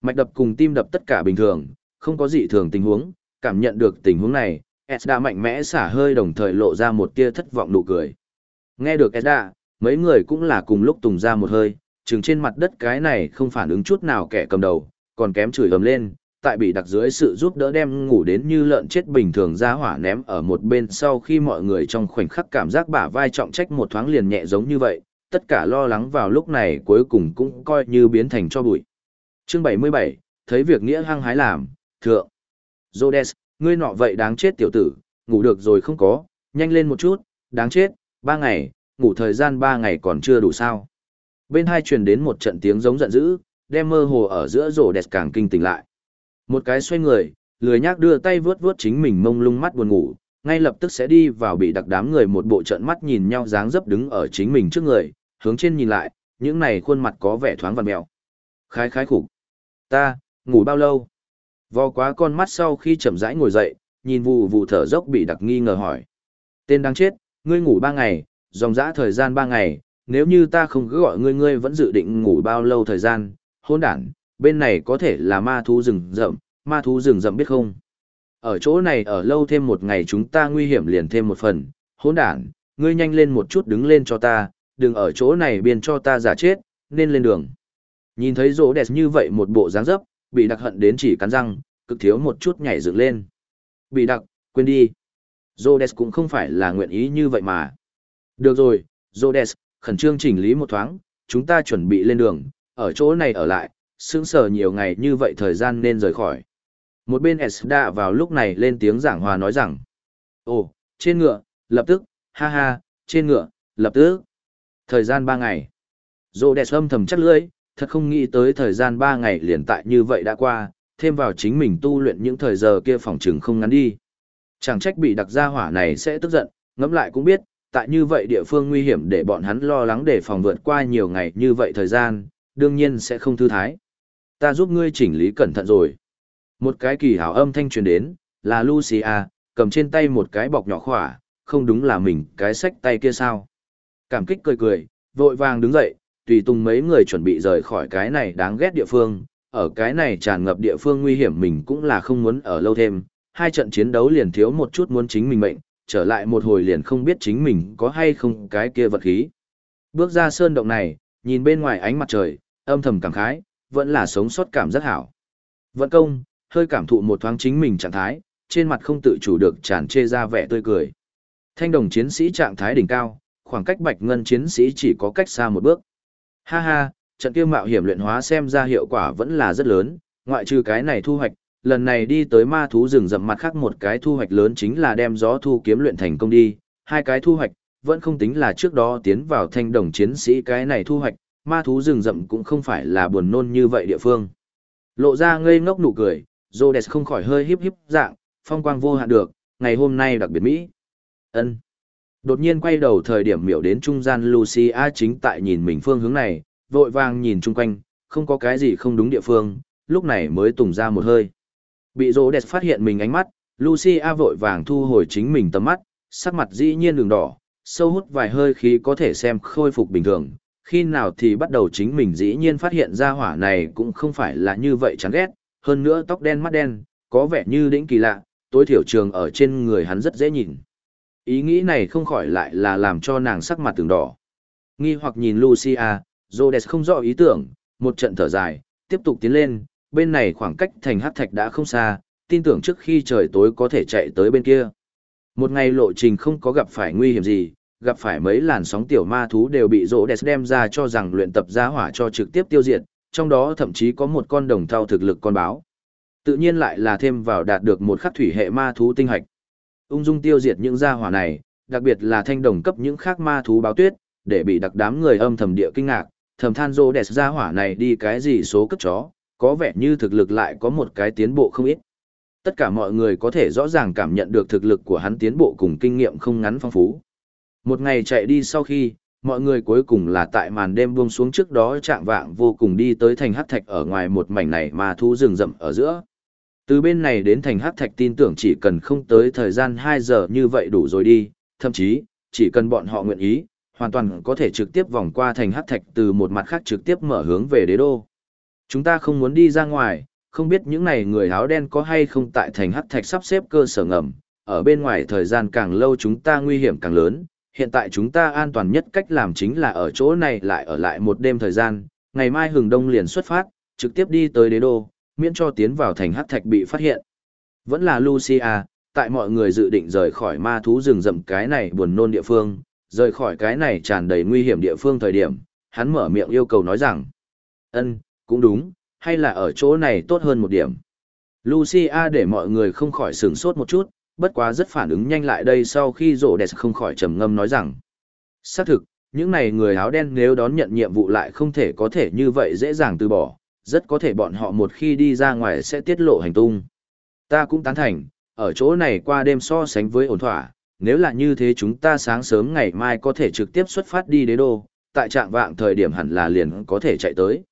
Mạch đập cùng tim đập tất cả bình thường, không có gì thường tình huống, cảm nhận được tình huống này, Edda mạnh mẽ xả hơi đồng thời lộ ra một tia thất vọng nụ cười. Nghe được Edda, mấy người cũng là cùng lúc tùng ra một hơi, chừng trên mặt đất cái này không phản ứng chút nào kẻ cầm đầu, còn kém chửi ầm lên, tại bị đặc dưới sự giúp đỡ đem ngủ đến như lợn chết bình thường ra hỏa ném ở một bên sau khi mọi người trong khoảnh khắc cảm giác bả vai trọng trách một thoáng liền nhẹ giống như vậy, tất cả lo lắng vào lúc này cuối cùng cũng coi như biến thành cho bụi. Chương 77, thấy việc nghĩa hăng hái làm, thượng. Rhodes, ngươi nọ vậy đáng chết tiểu tử, ngủ được rồi không có, nhanh lên một chút, đáng chết, ba ngày, ngủ thời gian ba ngày còn chưa đủ sao. Bên hai truyền đến một trận tiếng giống giận dữ, đem mơ hồ ở giữa rổ đẹp càng kinh tỉnh lại. Một cái xoay người, lười nhác đưa tay vướt vướt chính mình mông lung mắt buồn ngủ, ngay lập tức sẽ đi vào bị đặc đám người một bộ trận mắt nhìn nhau dáng dấp đứng ở chính mình trước người, hướng trên nhìn lại, những này khuôn mặt có vẻ thoáng vằn mèo. Khái khái khủng. Ta, ngủ bao lâu? Vò quá con mắt sau khi chậm rãi ngồi dậy, nhìn vụ vụ thở dốc bị đặc nghi ngờ hỏi. Tên đáng chết, ngươi ngủ ba ngày, dòng dã thời gian ba ngày, nếu như ta không cứ gọi ngươi ngươi vẫn dự định ngủ bao lâu thời gian, hôn đản, bên này có thể là ma thú rừng rậm, ma thú rừng rậm biết không? Ở chỗ này ở lâu thêm một ngày chúng ta nguy hiểm liền thêm một phần, hỗn đản, ngươi nhanh lên một chút đứng lên cho ta, đừng ở chỗ này biên cho ta giả chết, nên lên đường. Nhìn thấy rỗ đẹp như vậy một bộ dáng dấp, bị đặc hận đến chỉ cắn răng, cực thiếu một chút nhảy dựng lên. Bị đặc, quên đi. Rhodes cũng không phải là nguyện ý như vậy mà. Được rồi, Rhodes, khẩn trương chỉnh lý một thoáng, chúng ta chuẩn bị lên đường, ở chỗ này ở lại, sững sờ nhiều ngày như vậy thời gian nên rời khỏi. Một bên Esda vào lúc này lên tiếng giảng hòa nói rằng, Ồ, trên ngựa, lập tức, ha ha, trên ngựa, lập tức. Thời gian ba ngày. Rhodes âm thầm chắc lưỡi, thật không nghĩ tới thời gian ba ngày liền tại như vậy đã qua, thêm vào chính mình tu luyện những thời giờ kia phòng trừng không ngắn đi. Chẳng trách bị đặc gia hỏa này sẽ tức giận, ngẫm lại cũng biết, tại như vậy địa phương nguy hiểm để bọn hắn lo lắng để phòng vượt qua nhiều ngày như vậy thời gian, đương nhiên sẽ không thư thái. Ta giúp ngươi chỉnh lý cẩn thận rồi. Một cái kỳ hảo âm thanh truyền đến, là Lucia, cầm trên tay một cái bọc nhỏ khỏa, không đúng là mình cái sách tay kia sao. Cảm kích cười cười, vội vàng đứng dậy, tùy tùng mấy người chuẩn bị rời khỏi cái này đáng ghét địa phương, ở cái này tràn ngập địa phương nguy hiểm mình cũng là không muốn ở lâu thêm, hai trận chiến đấu liền thiếu một chút muốn chính mình mệnh, trở lại một hồi liền không biết chính mình có hay không cái kia vật khí. Bước ra sơn động này, nhìn bên ngoài ánh mặt trời, âm thầm cảm khái, vẫn là sống sót cảm rất hảo. Vận công, hơi cảm thụ một thoáng chính mình trạng thái, trên mặt không tự chủ được tràn chê ra vẻ tươi cười. Thanh đồng chiến sĩ trạng thái đỉnh cao, khoảng cách bạch ngân chiến sĩ chỉ có cách xa một bước. Ha ha, trận kia mạo hiểm luyện hóa xem ra hiệu quả vẫn là rất lớn, ngoại trừ cái này thu hoạch, lần này đi tới ma thú rừng rậm mặt khác một cái thu hoạch lớn chính là đem gió thu kiếm luyện thành công đi, hai cái thu hoạch, vẫn không tính là trước đó tiến vào thanh đồng chiến sĩ cái này thu hoạch, ma thú rừng rậm cũng không phải là buồn nôn như vậy địa phương. Lộ ra ngây ngốc nụ cười, Rhodes không khỏi hơi híp híp dạng, phong quang vô hạn được, ngày hôm nay đặc biệt Mỹ. ân Đột nhiên quay đầu thời điểm miểu đến trung gian Lucia chính tại nhìn mình phương hướng này, vội vàng nhìn chung quanh, không có cái gì không đúng địa phương, lúc này mới tùng ra một hơi. Bị Rhodes phát hiện mình ánh mắt, Lucia vội vàng thu hồi chính mình tầm mắt, sắc mặt dĩ nhiên đường đỏ, sâu hút vài hơi khí có thể xem khôi phục bình thường. Khi nào thì bắt đầu chính mình dĩ nhiên phát hiện ra hỏa này cũng không phải là như vậy chán ghét, hơn nữa tóc đen mắt đen, có vẻ như đỉnh kỳ lạ, tối thiểu trường ở trên người hắn rất dễ nhìn. Ý nghĩ này không khỏi lại là làm cho nàng sắc mặt từng đỏ. Nghi hoặc nhìn Lucia, Rhodes không rõ ý tưởng, một trận thở dài, tiếp tục tiến lên, bên này khoảng cách thành hắc thạch đã không xa, tin tưởng trước khi trời tối có thể chạy tới bên kia. Một ngày lộ trình không có gặp phải nguy hiểm gì, gặp phải mấy làn sóng tiểu ma thú đều bị Rhodes đem ra cho rằng luyện tập gia hỏa cho trực tiếp tiêu diệt, trong đó thậm chí có một con đồng thau thực lực con báo. Tự nhiên lại là thêm vào đạt được một khắc thủy hệ ma thú tinh hạch. Ung dung tiêu diệt những gia hỏa này, đặc biệt là thanh đồng cấp những khác ma thú báo tuyết, để bị đặc đám người âm thầm địa kinh ngạc, thầm than rô đẹp gia hỏa này đi cái gì số cấp chó, có vẻ như thực lực lại có một cái tiến bộ không ít. Tất cả mọi người có thể rõ ràng cảm nhận được thực lực của hắn tiến bộ cùng kinh nghiệm không ngắn phong phú. Một ngày chạy đi sau khi, mọi người cuối cùng là tại màn đêm buông xuống trước đó trạng vạng vô cùng đi tới thành hắc thạch ở ngoài một mảnh này mà thu rừng rậm ở giữa. Từ bên này đến thành hắc thạch tin tưởng chỉ cần không tới thời gian 2 giờ như vậy đủ rồi đi, thậm chí, chỉ cần bọn họ nguyện ý, hoàn toàn có thể trực tiếp vòng qua thành hắc thạch từ một mặt khác trực tiếp mở hướng về đế đô. Chúng ta không muốn đi ra ngoài, không biết những này người áo đen có hay không tại thành hắc thạch sắp xếp cơ sở ngầm, ở bên ngoài thời gian càng lâu chúng ta nguy hiểm càng lớn, hiện tại chúng ta an toàn nhất cách làm chính là ở chỗ này lại ở lại một đêm thời gian, ngày mai hừng đông liền xuất phát, trực tiếp đi tới đế đô, miễn cho tiến vào thành hắc thạch bị phát hiện. Vẫn là Lucia, tại mọi người dự định rời khỏi ma thú rừng rậm cái này buồn nôn địa phương, rời khỏi cái này tràn đầy nguy hiểm địa phương thời điểm, hắn mở miệng yêu cầu nói rằng, ân, cũng đúng, hay là ở chỗ này tốt hơn một điểm. Lucia để mọi người không khỏi sửng sốt một chút, bất quá rất phản ứng nhanh lại đây sau khi rổ đẹp không khỏi trầm ngâm nói rằng, xác thực, những này người áo đen nếu đón nhận nhiệm vụ lại không thể có thể như vậy dễ dàng từ bỏ, rất có thể bọn họ một khi đi ra ngoài sẽ tiết lộ hành tung. Ta cũng tán thành, ở chỗ này qua đêm so sánh với ổn thỏa, nếu là như thế chúng ta sáng sớm ngày mai có thể trực tiếp xuất phát đi đế đô, tại trạng vạng thời điểm hẳn là liền có thể chạy tới.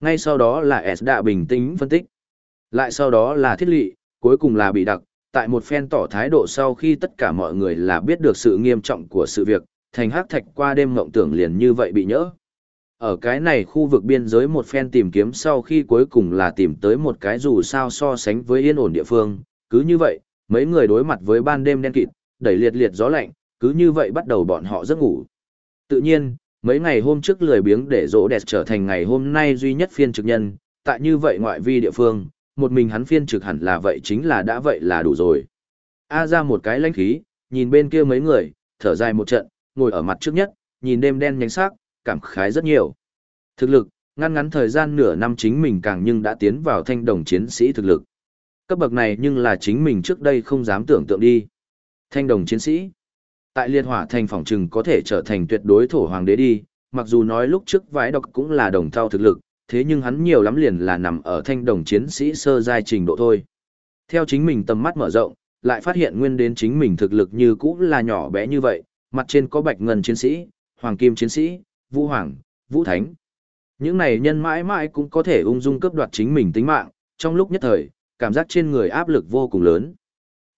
Ngay sau đó là S đã bình tĩnh phân tích. Lại sau đó là thiết lị, cuối cùng là bị đặc, tại một phen tỏ thái độ sau khi tất cả mọi người là biết được sự nghiêm trọng của sự việc, thành hắc thạch qua đêm mộng tưởng liền như vậy bị nhỡ. Ở cái này khu vực biên giới một phen tìm kiếm sau khi cuối cùng là tìm tới một cái dù sao so sánh với yên ổn địa phương, cứ như vậy, mấy người đối mặt với ban đêm đen kịt, đẩy liệt liệt gió lạnh, cứ như vậy bắt đầu bọn họ giấc ngủ. Tự nhiên, mấy ngày hôm trước lười biếng để rỗ đẹp trở thành ngày hôm nay duy nhất phiên trực nhân, tại như vậy ngoại vi địa phương, một mình hắn phiên trực hẳn là vậy chính là đã vậy là đủ rồi. A ra một cái lãnh khí, nhìn bên kia mấy người, thở dài một trận, ngồi ở mặt trước nhất, nhìn đêm đen nhánh sắc, cảm khái rất nhiều. Thực lực, ngăn ngắn thời gian nửa năm chính mình càng nhưng đã tiến vào thanh đồng chiến sĩ thực lực. Cấp bậc này nhưng là chính mình trước đây không dám tưởng tượng đi. Thanh đồng chiến sĩ. Tại liệt hỏa thành phòng trừng có thể trở thành tuyệt đối thổ hoàng đế đi, mặc dù nói lúc trước vái độc cũng là đồng thao thực lực, thế nhưng hắn nhiều lắm liền là nằm ở thanh đồng chiến sĩ sơ giai trình độ thôi. Theo chính mình tầm mắt mở rộng, lại phát hiện nguyên đến chính mình thực lực như cũ là nhỏ bé như vậy, mặt trên có bạch ngân chiến sĩ, hoàng kim chiến sĩ, vũ hoàng, vũ thánh. Những này nhân mãi mãi cũng có thể ung dung cướp đoạt chính mình tính mạng, trong lúc nhất thời, cảm giác trên người áp lực vô cùng lớn.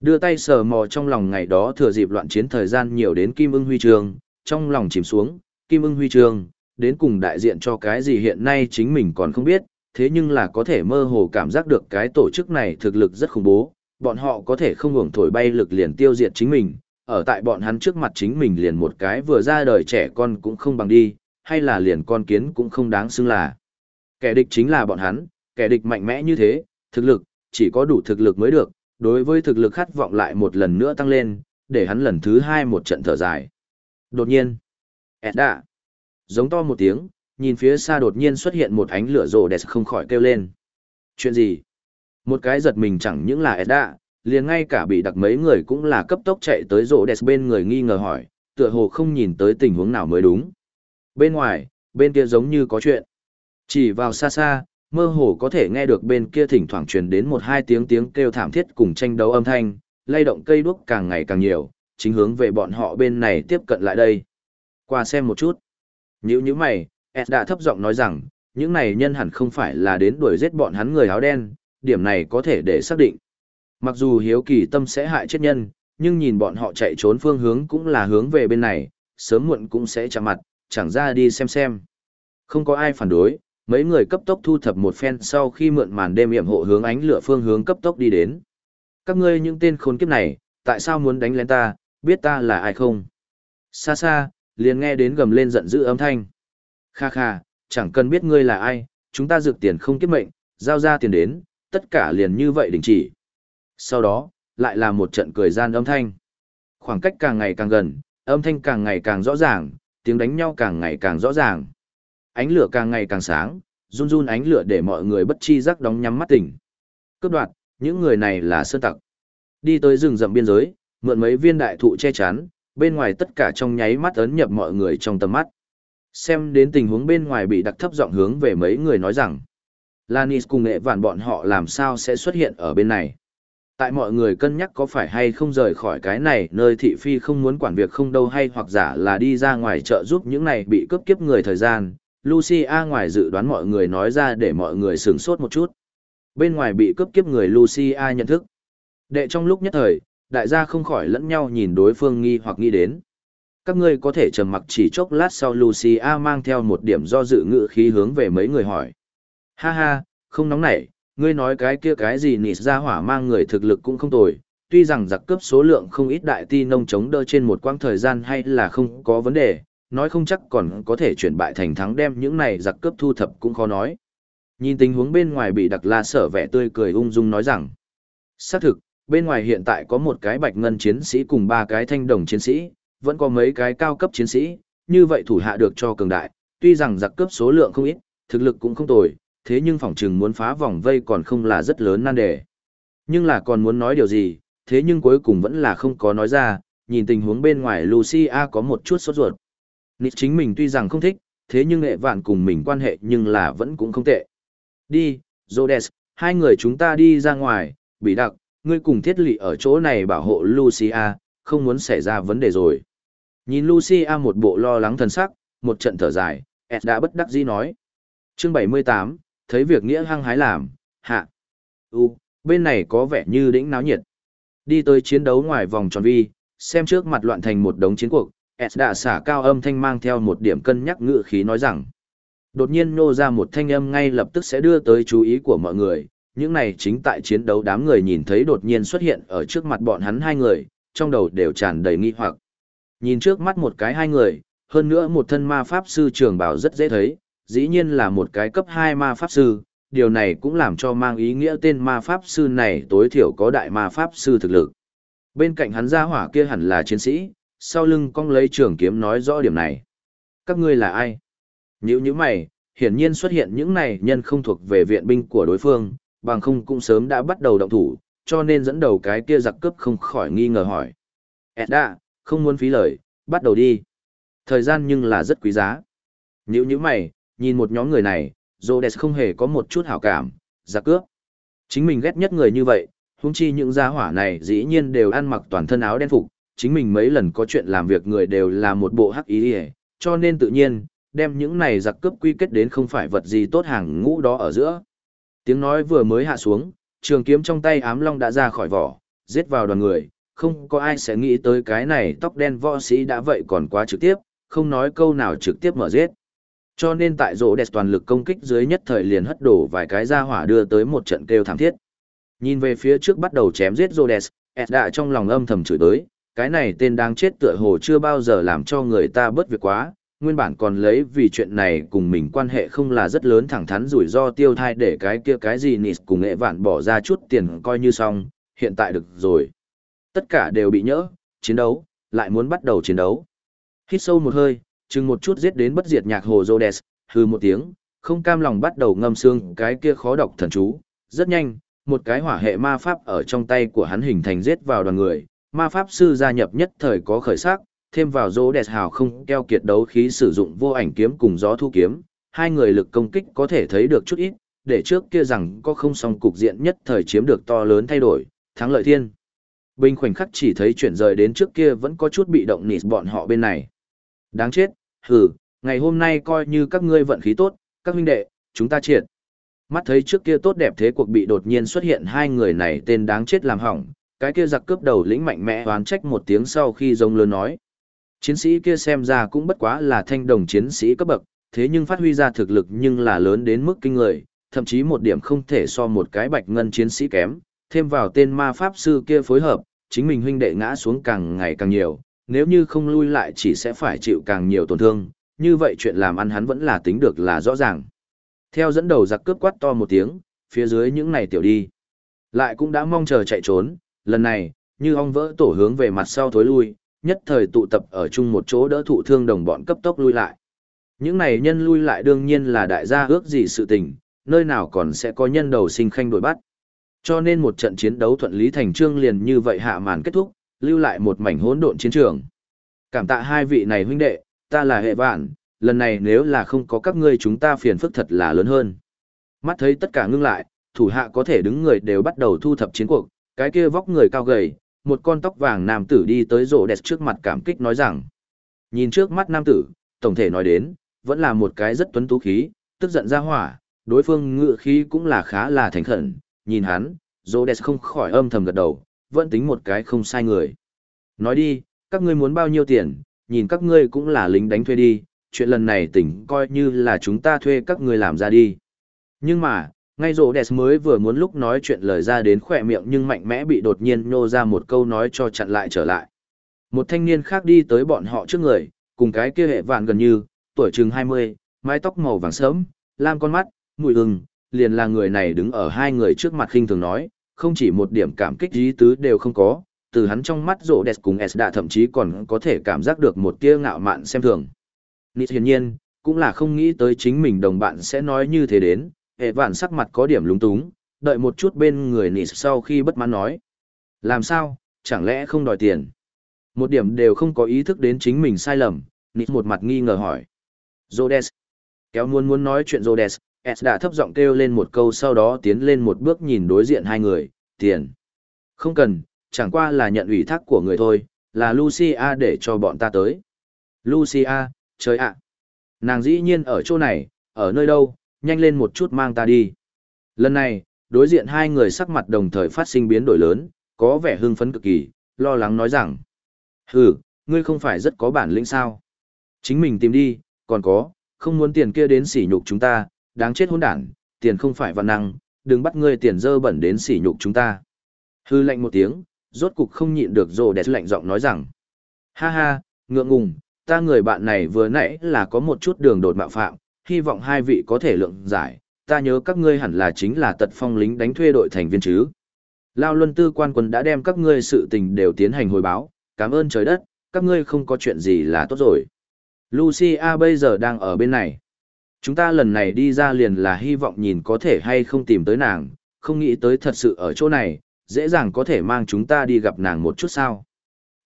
Đưa tay sờ mò trong lòng ngày đó thừa dịp loạn chiến thời gian nhiều đến Kim ưng huy trường, trong lòng chìm xuống, Kim ưng huy trường, đến cùng đại diện cho cái gì hiện nay chính mình còn không biết, thế nhưng là có thể mơ hồ cảm giác được cái tổ chức này thực lực rất khủng bố, bọn họ có thể không ngừng thổi bay lực liền tiêu diệt chính mình, ở tại bọn hắn trước mặt chính mình liền một cái vừa ra đời trẻ con cũng không bằng đi, hay là liền con kiến cũng không đáng xưng là. Kẻ địch chính là bọn hắn, kẻ địch mạnh mẽ như thế, thực lực, chỉ có đủ thực lực mới được, đối với thực lực khát vọng lại một lần nữa tăng lên, để hắn lần thứ hai một trận thở dài. Đột nhiên, Edda, giống to một tiếng, nhìn phía xa đột nhiên xuất hiện một ánh lửa rồ đẹp không khỏi kêu lên. Chuyện gì? Một cái giật mình chẳng những là Edda, liền ngay cả bị đặc mấy người cũng là cấp tốc chạy tới rồ đẹp bên người nghi ngờ hỏi, tựa hồ không nhìn tới tình huống nào mới đúng. Bên ngoài, bên kia giống như có chuyện. Chỉ vào xa xa, mơ hồ có thể nghe được bên kia thỉnh thoảng truyền đến một hai tiếng tiếng kêu thảm thiết cùng tranh đấu âm thanh, lay động cây đuốc càng ngày càng nhiều, chính hướng về bọn họ bên này tiếp cận lại đây. Qua xem một chút. Nhữ như mày, Ed đã thấp giọng nói rằng, những này nhân hẳn không phải là đến đuổi giết bọn hắn người áo đen, điểm này có thể để xác định. Mặc dù hiếu kỳ tâm sẽ hại chết nhân, nhưng nhìn bọn họ chạy trốn phương hướng cũng là hướng về bên này, sớm muộn cũng sẽ chạm mặt, chẳng ra đi xem xem. Không có ai phản đối, mấy người cấp tốc thu thập một phen sau khi mượn màn đêm yểm hộ hướng ánh lửa phương hướng cấp tốc đi đến. Các ngươi những tên khốn kiếp này, tại sao muốn đánh lén ta, biết ta là ai không? Xa xa, liền nghe đến gầm lên giận dữ âm thanh. Kha kha, chẳng cần biết ngươi là ai, chúng ta dược tiền không kiếp mệnh, giao ra tiền đến, tất cả liền như vậy đình chỉ. Sau đó, lại là một trận cười gian âm thanh. Khoảng cách càng ngày càng gần, âm thanh càng ngày càng rõ ràng, tiếng đánh nhau càng ngày càng rõ ràng. Ánh lửa càng ngày càng sáng, run run ánh lửa để mọi người bất chi giác đóng nhắm mắt tỉnh. Cướp đoạt, những người này là sơn tặc. Đi tới rừng rậm biên giới, mượn mấy viên đại thụ che chắn, bên ngoài tất cả trong nháy mắt ấn nhập mọi người trong tầm mắt. Xem đến tình huống bên ngoài bị đặc thấp giọng hướng về mấy người nói rằng, Lanis cùng nghệ vạn bọn họ làm sao sẽ xuất hiện ở bên này tại mọi người cân nhắc có phải hay không rời khỏi cái này nơi thị phi không muốn quản việc không đâu hay hoặc giả là đi ra ngoài chợ giúp những này bị cướp kiếp người thời gian. Lucia ngoài dự đoán mọi người nói ra để mọi người sửng sốt một chút. Bên ngoài bị cướp kiếp người Lucia nhận thức. Đệ trong lúc nhất thời, đại gia không khỏi lẫn nhau nhìn đối phương nghi hoặc nghĩ đến. Các ngươi có thể trầm mặc chỉ chốc lát sau Lucia mang theo một điểm do dự ngữ khí hướng về mấy người hỏi. Ha ha, không nóng nảy, ngươi nói cái kia cái gì nịt ra hỏa mang người thực lực cũng không tồi, tuy rằng giặc cướp số lượng không ít đại ti nông chống đỡ trên một quãng thời gian hay là không có vấn đề, nói không chắc còn có thể chuyển bại thành thắng đem những này giặc cướp thu thập cũng khó nói. Nhìn tình huống bên ngoài bị đặc la sở vẻ tươi cười ung dung nói rằng, xác thực, bên ngoài hiện tại có một cái bạch ngân chiến sĩ cùng ba cái thanh đồng chiến sĩ, vẫn có mấy cái cao cấp chiến sĩ, như vậy thủ hạ được cho cường đại, tuy rằng giặc cướp số lượng không ít, thực lực cũng không tồi, thế nhưng phỏng chừng muốn phá vòng vây còn không là rất lớn nan đề. Nhưng là còn muốn nói điều gì, thế nhưng cuối cùng vẫn là không có nói ra, nhìn tình huống bên ngoài Lucia có một chút sốt ruột. Nịt chính mình tuy rằng không thích, thế nhưng nghệ vạn cùng mình quan hệ nhưng là vẫn cũng không tệ. Đi, Rhodes, hai người chúng ta đi ra ngoài, bị đặc, ngươi cùng thiết lị ở chỗ này bảo hộ Lucia, không muốn xảy ra vấn đề rồi. Nhìn Lucia một bộ lo lắng thần sắc, một trận thở dài, Ed đã bất đắc dĩ nói. Chương 78, thấy việc nghĩa hăng hái làm, hạ. U, bên này có vẻ như đĩnh náo nhiệt. Đi tới chiến đấu ngoài vòng tròn vi, xem trước mặt loạn thành một đống chiến cuộc, Ed đã xả cao âm thanh mang theo một điểm cân nhắc ngự khí nói rằng. Đột nhiên nô ra một thanh âm ngay lập tức sẽ đưa tới chú ý của mọi người, những này chính tại chiến đấu đám người nhìn thấy đột nhiên xuất hiện ở trước mặt bọn hắn hai người, trong đầu đều tràn đầy nghi hoặc. Nhìn trước mắt một cái hai người, hơn nữa một thân ma pháp sư trường bảo rất dễ thấy, dĩ nhiên là một cái cấp 2 ma pháp sư, điều này cũng làm cho mang ý nghĩa tên ma pháp sư này tối thiểu có đại ma pháp sư thực lực. Bên cạnh hắn ra hỏa kia hẳn là chiến sĩ, sau lưng cong lấy trường kiếm nói rõ điểm này. Các ngươi là ai? Nhữ như mày, hiển nhiên xuất hiện những này nhân không thuộc về viện binh của đối phương, bằng không cũng sớm đã bắt đầu động thủ, cho nên dẫn đầu cái kia giặc cướp không khỏi nghi ngờ hỏi. Edda, không muốn phí lời, bắt đầu đi. Thời gian nhưng là rất quý giá. Nhữ như mày, nhìn một nhóm người này, Zodes không hề có một chút hảo cảm, giặc cướp. Chính mình ghét nhất người như vậy, huống chi những gia hỏa này dĩ nhiên đều ăn mặc toàn thân áo đen phục, chính mình mấy lần có chuyện làm việc người đều là một bộ hắc ý đi cho nên tự nhiên, đem những này giặc cướp quy kết đến không phải vật gì tốt hàng ngũ đó ở giữa. Tiếng nói vừa mới hạ xuống, trường kiếm trong tay ám long đã ra khỏi vỏ, giết vào đoàn người, không có ai sẽ nghĩ tới cái này tóc đen võ sĩ đã vậy còn quá trực tiếp, không nói câu nào trực tiếp mở giết. Cho nên tại rỗ đẹp toàn lực công kích dưới nhất thời liền hất đổ vài cái ra hỏa đưa tới một trận kêu thảm thiết. Nhìn về phía trước bắt đầu chém giết Rhodes, Edda trong lòng âm thầm chửi tới, cái này tên đang chết tựa hồ chưa bao giờ làm cho người ta bớt việc quá, nguyên bản còn lấy vì chuyện này cùng mình quan hệ không là rất lớn thẳng thắn rủi ro tiêu thai để cái kia cái gì nịt cùng nghệ vạn bỏ ra chút tiền coi như xong, hiện tại được rồi. Tất cả đều bị nhỡ, chiến đấu, lại muốn bắt đầu chiến đấu. Hít sâu một hơi, chừng một chút giết đến bất diệt nhạc hồ Rhodes, hư một tiếng, không cam lòng bắt đầu ngâm xương cái kia khó đọc thần chú. Rất nhanh, một cái hỏa hệ ma pháp ở trong tay của hắn hình thành giết vào đoàn người, ma pháp sư gia nhập nhất thời có khởi sắc, thêm vào Rhodes hào không keo kiệt đấu khí sử dụng vô ảnh kiếm cùng gió thu kiếm, hai người lực công kích có thể thấy được chút ít, để trước kia rằng có không song cục diện nhất thời chiếm được to lớn thay đổi, thắng lợi thiên. Bình khoảnh khắc chỉ thấy chuyển rời đến trước kia vẫn có chút bị động nịt bọn họ bên này. Đáng chết, hừ, ngày hôm nay coi như các ngươi vận khí tốt, các huynh đệ, chúng ta triệt. Mắt thấy trước kia tốt đẹp thế cuộc bị đột nhiên xuất hiện hai người này tên đáng chết làm hỏng, cái kia giặc cướp đầu lĩnh mạnh mẽ oán trách một tiếng sau khi rông lớn nói. Chiến sĩ kia xem ra cũng bất quá là thanh đồng chiến sĩ cấp bậc, thế nhưng phát huy ra thực lực nhưng là lớn đến mức kinh người, thậm chí một điểm không thể so một cái bạch ngân chiến sĩ kém, thêm vào tên ma pháp sư kia phối hợp, chính mình huynh đệ ngã xuống càng ngày càng nhiều, nếu như không lui lại chỉ sẽ phải chịu càng nhiều tổn thương, như vậy chuyện làm ăn hắn vẫn là tính được là rõ ràng. Theo dẫn đầu giặc cướp quát to một tiếng, phía dưới những này tiểu đi. Lại cũng đã mong chờ chạy trốn, lần này, như ong vỡ tổ hướng về mặt sau thối lui, nhất thời tụ tập ở chung một chỗ đỡ thụ thương đồng bọn cấp tốc lui lại. Những này nhân lui lại đương nhiên là đại gia ước gì sự tình, nơi nào còn sẽ có nhân đầu sinh khanh đổi bắt. Cho nên một trận chiến đấu thuận lý thành trương liền như vậy hạ màn kết thúc, lưu lại một mảnh hỗn độn chiến trường. Cảm tạ hai vị này huynh đệ, ta là hệ vạn, lần này nếu là không có các ngươi chúng ta phiền phức thật là lớn hơn. Mắt thấy tất cả ngưng lại, thủ hạ có thể đứng người đều bắt đầu thu thập chiến cuộc, cái kia vóc người cao gầy, một con tóc vàng nam tử đi tới rổ đẹp trước mặt cảm kích nói rằng. Nhìn trước mắt nam tử, tổng thể nói đến, vẫn là một cái rất tuấn tú khí, tức giận ra hỏa, đối phương ngựa khí cũng là khá là thành khẩn, nhìn hắn, rổ đẹp không khỏi âm thầm gật đầu, vẫn tính một cái không sai người. Nói đi, các ngươi muốn bao nhiêu tiền, nhìn các ngươi cũng là lính đánh thuê đi, chuyện lần này tỉnh coi như là chúng ta thuê các ngươi làm ra đi. Nhưng mà, ngay rổ đẹp mới vừa muốn lúc nói chuyện lời ra đến khỏe miệng nhưng mạnh mẽ bị đột nhiên nô ra một câu nói cho chặn lại trở lại. Một thanh niên khác đi tới bọn họ trước người, cùng cái kia hệ vạn gần như, tuổi chừng 20, mái tóc màu vàng sớm, lam con mắt, mùi hừng, liền là người này đứng ở hai người trước mặt khinh thường nói, không chỉ một điểm cảm kích ý tứ đều không có, từ hắn trong mắt rộ đẹp cùng Esda thậm chí còn có thể cảm giác được một tia ngạo mạn xem thường. Nít hiển nhiên, cũng là không nghĩ tới chính mình đồng bạn sẽ nói như thế đến, hệ vạn sắc mặt có điểm lúng túng, đợi một chút bên người nỉ sau khi bất mãn nói. Làm sao, chẳng lẽ không đòi tiền? Một điểm đều không có ý thức đến chính mình sai lầm, nỉ một mặt nghi ngờ hỏi. Rhodes. Kéo muốn muốn nói chuyện Rhodes, S đã thấp giọng kêu lên một câu sau đó tiến lên một bước nhìn đối diện hai người, tiền. Không cần, chẳng qua là nhận ủy thác của người thôi, là Lucia để cho bọn ta tới. Lucia, trời ạ. Nàng dĩ nhiên ở chỗ này, ở nơi đâu, nhanh lên một chút mang ta đi. Lần này, đối diện hai người sắc mặt đồng thời phát sinh biến đổi lớn, có vẻ hưng phấn cực kỳ, lo lắng nói rằng. Hừ, ngươi không phải rất có bản lĩnh sao? Chính mình tìm đi, còn có, không muốn tiền kia đến sỉ nhục chúng ta, đáng chết hỗn đản, tiền không phải vạn năng, đừng bắt ngươi tiền dơ bẩn đến sỉ nhục chúng ta. Hư lạnh một tiếng, rốt cục không nhịn được rồ đẹp lạnh giọng nói rằng. Ha ha, ngượng ngùng, ta người bạn này vừa nãy là có một chút đường đột mạo phạm, hy vọng hai vị có thể lượng giải, ta nhớ các ngươi hẳn là chính là tật phong lính đánh thuê đội thành viên chứ. Lao Luân Tư quan quân đã đem các ngươi sự tình đều tiến hành hồi báo, cảm ơn trời đất, các ngươi không có chuyện gì là tốt rồi. Lucia bây giờ đang ở bên này. Chúng ta lần này đi ra liền là hy vọng nhìn có thể hay không tìm tới nàng, không nghĩ tới thật sự ở chỗ này, dễ dàng có thể mang chúng ta đi gặp nàng một chút sao.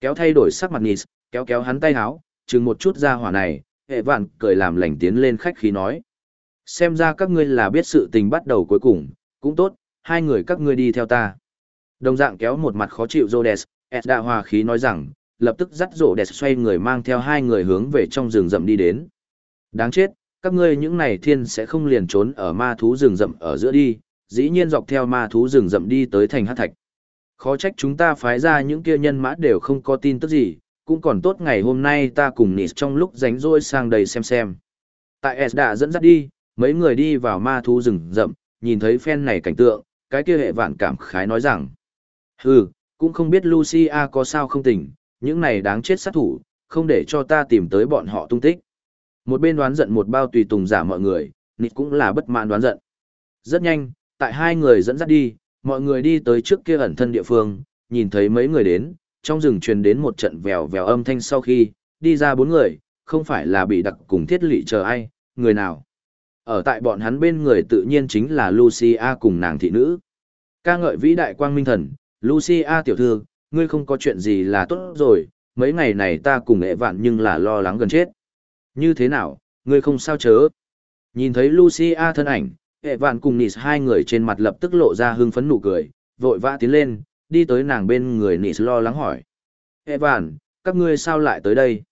Kéo thay đổi sắc mặt Nis, kéo kéo hắn tay háo, chừng một chút ra hỏa này, hệ vạn cười làm lành tiến lên khách khí nói. Xem ra các ngươi là biết sự tình bắt đầu cuối cùng, cũng tốt, hai người các ngươi đi theo ta. Đồng dạng kéo một mặt khó chịu Rhodes, Edda hòa khí nói rằng, lập tức dắt rổ đẹp xoay người mang theo hai người hướng về trong rừng rậm đi đến. Đáng chết, các ngươi những này thiên sẽ không liền trốn ở ma thú rừng rậm ở giữa đi, dĩ nhiên dọc theo ma thú rừng rậm đi tới thành hát thạch. Khó trách chúng ta phái ra những kia nhân mã đều không có tin tức gì, cũng còn tốt ngày hôm nay ta cùng nịt trong lúc rảnh rỗi sang đây xem xem. Tại S đã dẫn dắt đi, mấy người đi vào ma thú rừng rậm, nhìn thấy phen này cảnh tượng, cái kia hệ vạn cảm khái nói rằng. Hừ, cũng không biết Lucia có sao không tỉnh, những này đáng chết sát thủ, không để cho ta tìm tới bọn họ tung tích. Một bên đoán giận một bao tùy tùng giả mọi người, nịt cũng là bất mãn đoán giận. Rất nhanh, tại hai người dẫn dắt đi, mọi người đi tới trước kia ẩn thân địa phương, nhìn thấy mấy người đến, trong rừng truyền đến một trận vèo vèo âm thanh sau khi, đi ra bốn người, không phải là bị đặc cùng thiết lị chờ ai, người nào. Ở tại bọn hắn bên người tự nhiên chính là Lucia cùng nàng thị nữ. ca ngợi vĩ đại quang minh thần, Lucia tiểu thư, ngươi không có chuyện gì là tốt rồi, mấy ngày này ta cùng ệ vạn nhưng là lo lắng gần chết. Như thế nào, ngươi không sao chớ. Nhìn thấy Lucia thân ảnh, ệ vạn cùng Nis hai người trên mặt lập tức lộ ra hưng phấn nụ cười, vội vã tiến lên, đi tới nàng bên người Nis lo lắng hỏi. Evan, vạn, các ngươi sao lại tới đây?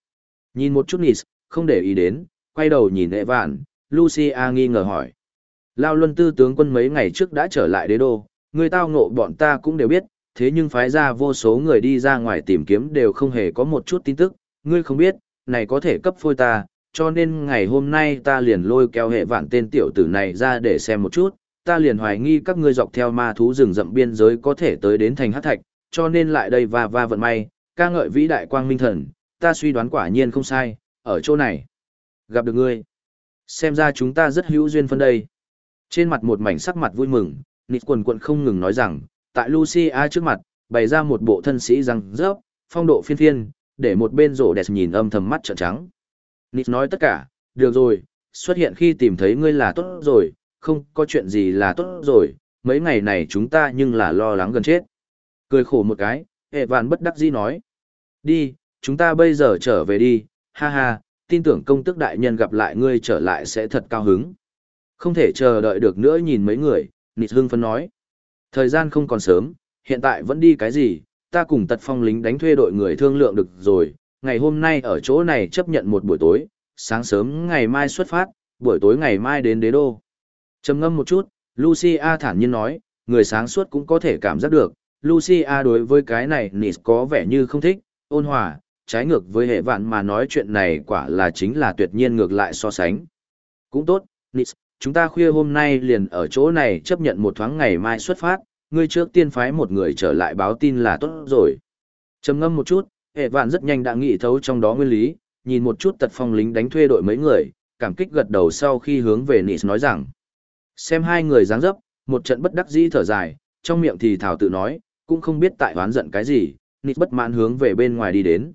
Nhìn một chút Nis, không để ý đến, quay đầu nhìn Evan, vạn, Lucia nghi ngờ hỏi. Lao luân tư tướng quân mấy ngày trước đã trở lại đế đô, người tao ngộ bọn ta cũng đều biết, thế nhưng phái ra vô số người đi ra ngoài tìm kiếm đều không hề có một chút tin tức, ngươi không biết, này có thể cấp phôi ta, cho nên ngày hôm nay ta liền lôi kéo hệ vạn tên tiểu tử này ra để xem một chút, ta liền hoài nghi các ngươi dọc theo ma thú rừng rậm biên giới có thể tới đến thành hát thạch, cho nên lại đây và và vận may, ca ngợi vĩ đại quang minh thần, ta suy đoán quả nhiên không sai, ở chỗ này. Gặp được ngươi. Xem ra chúng ta rất hữu duyên phân đây. Trên mặt một mảnh sắc mặt vui mừng, nịt quần quận không ngừng nói rằng, tại Lucia trước mặt, bày ra một bộ thân sĩ răng rớp, phong độ phiên phiên, để một bên rổ đẹp nhìn âm thầm mắt trợn trắng. Nịt nói tất cả, được rồi, xuất hiện khi tìm thấy ngươi là tốt rồi, không có chuyện gì là tốt rồi, mấy ngày này chúng ta nhưng là lo lắng gần chết. Cười khổ một cái, hệ vạn bất đắc dĩ nói. Đi, chúng ta bây giờ trở về đi, ha ha, tin tưởng công tức đại nhân gặp lại ngươi trở lại sẽ thật cao hứng. Không thể chờ đợi được nữa nhìn mấy người, Nịt hương phấn nói. Thời gian không còn sớm, hiện tại vẫn đi cái gì, ta cùng tật phong lính đánh thuê đội người thương lượng được rồi, ngày hôm nay ở chỗ này chấp nhận một buổi tối, sáng sớm ngày mai xuất phát, buổi tối ngày mai đến đế đô trầm ngâm một chút, Lucia thản nhiên nói, người sáng suốt cũng có thể cảm giác được, Lucia đối với cái này Nis có vẻ như không thích, ôn hòa, trái ngược với hệ vạn mà nói chuyện này quả là chính là tuyệt nhiên ngược lại so sánh. Cũng tốt, Nis, chúng ta khuya hôm nay liền ở chỗ này chấp nhận một thoáng ngày mai xuất phát, ngươi trước tiên phái một người trở lại báo tin là tốt rồi. trầm ngâm một chút, hệ vạn rất nhanh đã nghĩ thấu trong đó nguyên lý, nhìn một chút tật phong lính đánh thuê đội mấy người, cảm kích gật đầu sau khi hướng về Nis nói rằng. Xem hai người dáng dấp, một trận bất đắc dĩ thở dài, trong miệng thì thảo tự nói, cũng không biết tại oán giận cái gì, Nịt bất mãn hướng về bên ngoài đi đến.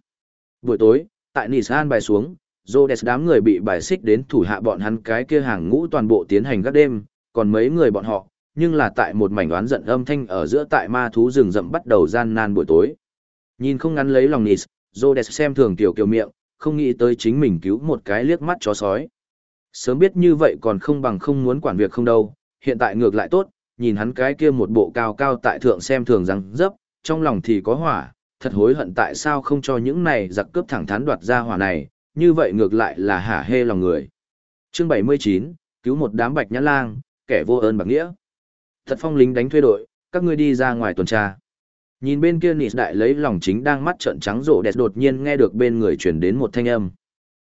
Buổi tối, tại Nịt an bài xuống, Rhodes đám người bị bài xích đến thủ hạ bọn hắn cái kia hàng ngũ toàn bộ tiến hành các đêm, còn mấy người bọn họ, nhưng là tại một mảnh đoán giận âm thanh ở giữa tại ma thú rừng rậm bắt đầu gian nan buổi tối. Nhìn không ngắn lấy lòng Nis, Rhodes xem thường tiểu kiều miệng, không nghĩ tới chính mình cứu một cái liếc mắt chó sói. Sớm biết như vậy còn không bằng không muốn quản việc không đâu, hiện tại ngược lại tốt, nhìn hắn cái kia một bộ cao cao tại thượng xem thường răng dấp, trong lòng thì có hỏa, thật hối hận tại sao không cho những này giặc cướp thẳng thắn đoạt ra hỏa này, như vậy ngược lại là hả hê lòng người, Chương 79, cứu một đám bạch nhã lang, kẻ vô ơn bạc nghĩa. Thật phong lính đánh thuê đội, các ngươi đi ra ngoài tuần tra. Nhìn bên kia nịt đại lấy lòng chính đang mắt trợn trắng rộ đẹp đột nhiên nghe được bên người truyền đến một thanh âm.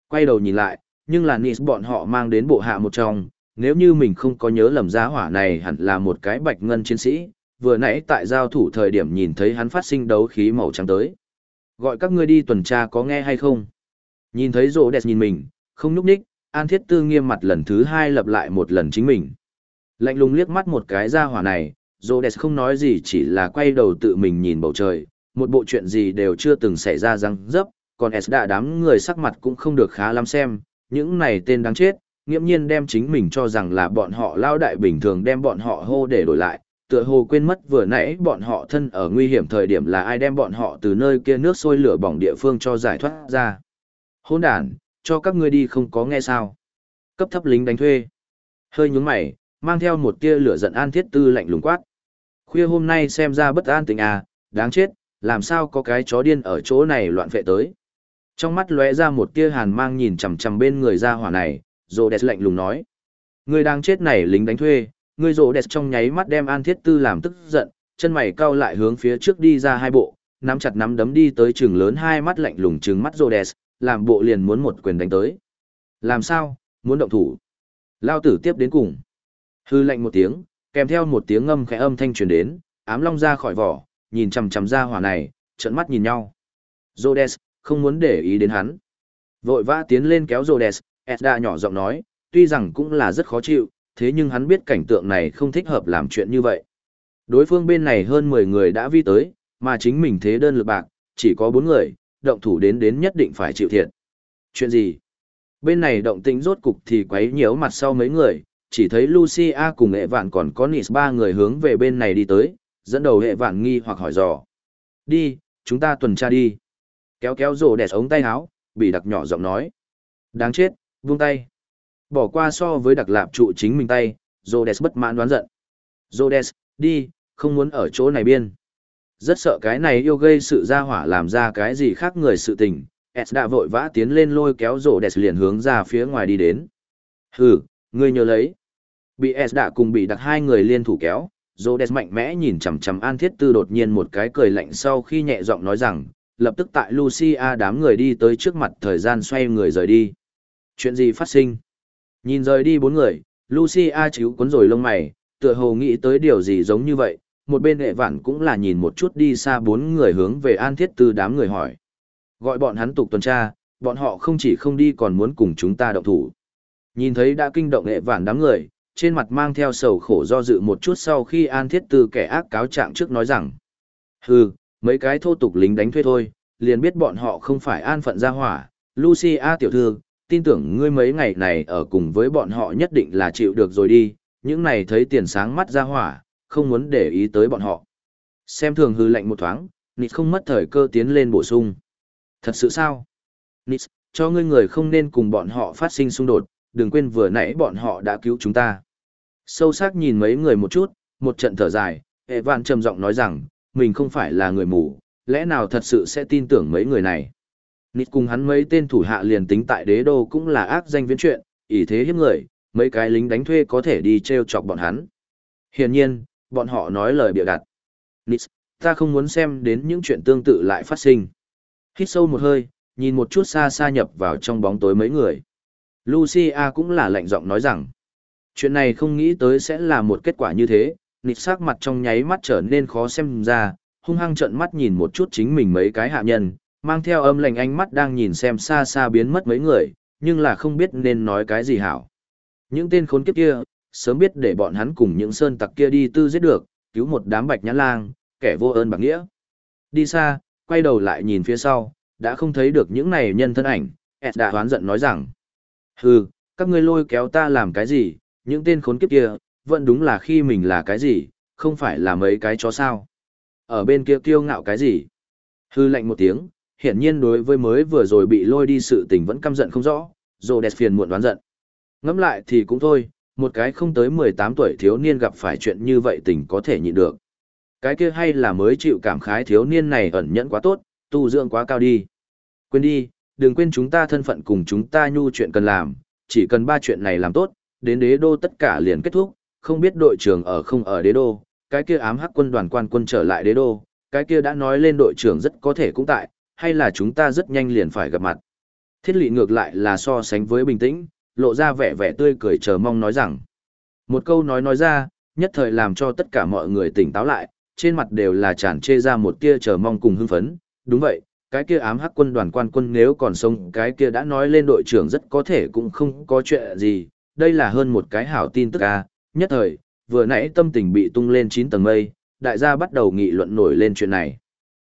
Quay đầu nhìn lại, nhưng là nịt bọn họ mang đến bộ hạ một trong, nếu như mình không có nhớ lầm giá hỏa này hẳn là một cái bạch ngân chiến sĩ, vừa nãy tại giao thủ thời điểm nhìn thấy hắn phát sinh đấu khí màu trắng tới. Gọi các ngươi đi tuần tra có nghe hay không? Nhìn thấy rỗ đẹp nhìn mình, không nhúc ních, An Thiết Tư nghiêm mặt lần thứ hai lặp lại một lần chính mình. Lạnh lùng liếc mắt một cái ra hỏa này, Rhodes không nói gì chỉ là quay đầu tự mình nhìn bầu trời, một bộ chuyện gì đều chưa từng xảy ra răng dấp, còn S đã đám người sắc mặt cũng không được khá lắm xem, những này tên đáng chết, nghiễm nhiên đem chính mình cho rằng là bọn họ lao đại bình thường đem bọn họ hô để đổi lại, tựa hồ quên mất vừa nãy bọn họ thân ở nguy hiểm thời điểm là ai đem bọn họ từ nơi kia nước sôi lửa bỏng địa phương cho giải thoát ra. Hôn đàn, cho các ngươi đi không có nghe sao. Cấp thấp lính đánh thuê. Hơi nhúng mày, mang theo một tia lửa giận an thiết tư lạnh lùng quát. Khuya hôm nay xem ra bất an tình à, đáng chết, làm sao có cái chó điên ở chỗ này loạn vệ tới. Trong mắt lóe ra một tia hàn mang nhìn chằm chằm bên người ra hỏa này, rồ đẹp lạnh lùng nói. Người đang chết này lính đánh thuê, người rồ đẹp trong nháy mắt đem an thiết tư làm tức giận, chân mày cau lại hướng phía trước đi ra hai bộ, nắm chặt nắm đấm đi tới trường lớn hai mắt lạnh lùng trừng mắt rồ đẹp, làm bộ liền muốn một quyền đánh tới. Làm sao, muốn động thủ. Lao tử tiếp đến cùng. Hư lạnh một tiếng, kèm theo một tiếng ngâm khẽ âm thanh truyền đến, ám long ra khỏi vỏ, nhìn chằm chằm ra hỏa này, trợn mắt nhìn nhau. Rhodes, không muốn để ý đến hắn. Vội vã tiến lên kéo Rhodes, Edda nhỏ giọng nói, tuy rằng cũng là rất khó chịu, thế nhưng hắn biết cảnh tượng này không thích hợp làm chuyện như vậy. Đối phương bên này hơn 10 người đã vi tới, mà chính mình thế đơn lực bạc, chỉ có 4 người, động thủ đến đến nhất định phải chịu thiệt. Chuyện gì? Bên này động tĩnh rốt cục thì quấy nhiễu mặt sau mấy người, chỉ thấy Lucia cùng hệ vạn còn có Nis ba người hướng về bên này đi tới, dẫn đầu hệ vạn nghi hoặc hỏi dò. Đi, chúng ta tuần tra đi. Kéo kéo rổ đẹp ống tay áo, bị đặc nhỏ giọng nói. Đáng chết, buông tay. Bỏ qua so với đặc lạp trụ chính mình tay, Rhodes bất mãn đoán giận. Rhodes, đi, không muốn ở chỗ này biên. Rất sợ cái này yêu gây sự ra hỏa làm ra cái gì khác người sự tình. S đã vội vã tiến lên lôi kéo Rhodes liền hướng ra phía ngoài đi đến. Hừ, ngươi nhớ lấy. Bị S đã cùng bị đặc hai người liên thủ kéo, Rhodes mạnh mẽ nhìn chằm chằm An Thiết Tư đột nhiên một cái cười lạnh sau khi nhẹ giọng nói rằng, lập tức tại Lucia đám người đi tới trước mặt thời gian xoay người rời đi. Chuyện gì phát sinh? Nhìn rời đi bốn người, Lucia chíu cuốn rồi lông mày, tựa hồ nghĩ tới điều gì giống như vậy, một bên hệ vạn cũng là nhìn một chút đi xa bốn người hướng về An Thiết Tư đám người hỏi. Gọi bọn hắn tục tuần tra, bọn họ không chỉ không đi còn muốn cùng chúng ta động thủ. Nhìn thấy đã kinh động hệ vạn đám người, trên mặt mang theo sầu khổ do dự một chút sau khi An Thiết Tư kẻ ác cáo trạng trước nói rằng. Hừ, mấy cái thô tục lính đánh thuê thôi, liền biết bọn họ không phải an phận ra hỏa. Lucia tiểu thư, tin tưởng ngươi mấy ngày này ở cùng với bọn họ nhất định là chịu được rồi đi, những này thấy tiền sáng mắt ra hỏa, không muốn để ý tới bọn họ. Xem thường hư lạnh một thoáng, Nịt không mất thời cơ tiến lên bổ sung. Thật sự sao? Nịt, cho ngươi người không nên cùng bọn họ phát sinh xung đột, đừng quên vừa nãy bọn họ đã cứu chúng ta. Sâu sắc nhìn mấy người một chút, một trận thở dài, hệ vạn trầm giọng nói rằng, mình không phải là người mù, lẽ nào thật sự sẽ tin tưởng mấy người này. Nít cùng hắn mấy tên thủ hạ liền tính tại đế đô cũng là ác danh viễn chuyện, ỷ thế hiếp người, mấy cái lính đánh thuê có thể đi treo chọc bọn hắn. Hiển nhiên, bọn họ nói lời bịa đặt. Nít, ta không muốn xem đến những chuyện tương tự lại phát sinh. Hít sâu một hơi, nhìn một chút xa xa nhập vào trong bóng tối mấy người. Lucia cũng là lạnh giọng nói rằng, chuyện này không nghĩ tới sẽ là một kết quả như thế, nịt sắc mặt trong nháy mắt trở nên khó xem ra, hung hăng trợn mắt nhìn một chút chính mình mấy cái hạ nhân, mang theo âm lạnh ánh mắt đang nhìn xem xa xa biến mất mấy người, nhưng là không biết nên nói cái gì hảo. Những tên khốn kiếp kia, sớm biết để bọn hắn cùng những sơn tặc kia đi tư giết được, cứu một đám bạch nhãn lang, kẻ vô ơn bạc nghĩa. Đi xa, quay đầu lại nhìn phía sau, đã không thấy được những này nhân thân ảnh, Ed đã hoán giận nói rằng, hừ, các ngươi lôi kéo ta làm cái gì, những tên khốn kiếp kia, vẫn đúng là khi mình là cái gì, không phải là mấy cái chó sao. Ở bên kia kiêu ngạo cái gì? Hư lạnh một tiếng, hiển nhiên đối với mới vừa rồi bị lôi đi sự tình vẫn căm giận không rõ, rồi đẹp phiền muộn đoán giận. Ngẫm lại thì cũng thôi, một cái không tới 18 tuổi thiếu niên gặp phải chuyện như vậy tình có thể nhịn được. Cái kia hay là mới chịu cảm khái thiếu niên này ẩn nhẫn quá tốt, tu dưỡng quá cao đi. Quên đi, đừng quên chúng ta thân phận cùng chúng ta nhu chuyện cần làm, chỉ cần ba chuyện này làm tốt, đến đế đô tất cả liền kết thúc, không biết đội trưởng ở không ở đế đô, cái kia ám hắc quân đoàn quan quân trở lại đế đô, cái kia đã nói lên đội trưởng rất có thể cũng tại, hay là chúng ta rất nhanh liền phải gặp mặt. Thiết lị ngược lại là so sánh với bình tĩnh, lộ ra vẻ vẻ tươi cười chờ mong nói rằng. Một câu nói nói ra, nhất thời làm cho tất cả mọi người tỉnh táo lại, trên mặt đều là tràn chê ra một tia chờ mong cùng hưng phấn. Đúng vậy, cái kia ám hắc quân đoàn quan quân nếu còn sống, cái kia đã nói lên đội trưởng rất có thể cũng không có chuyện gì. Đây là hơn một cái hảo tin tức à, nhất thời, vừa nãy tâm tình bị tung lên 9 tầng mây, đại gia bắt đầu nghị luận nổi lên chuyện này.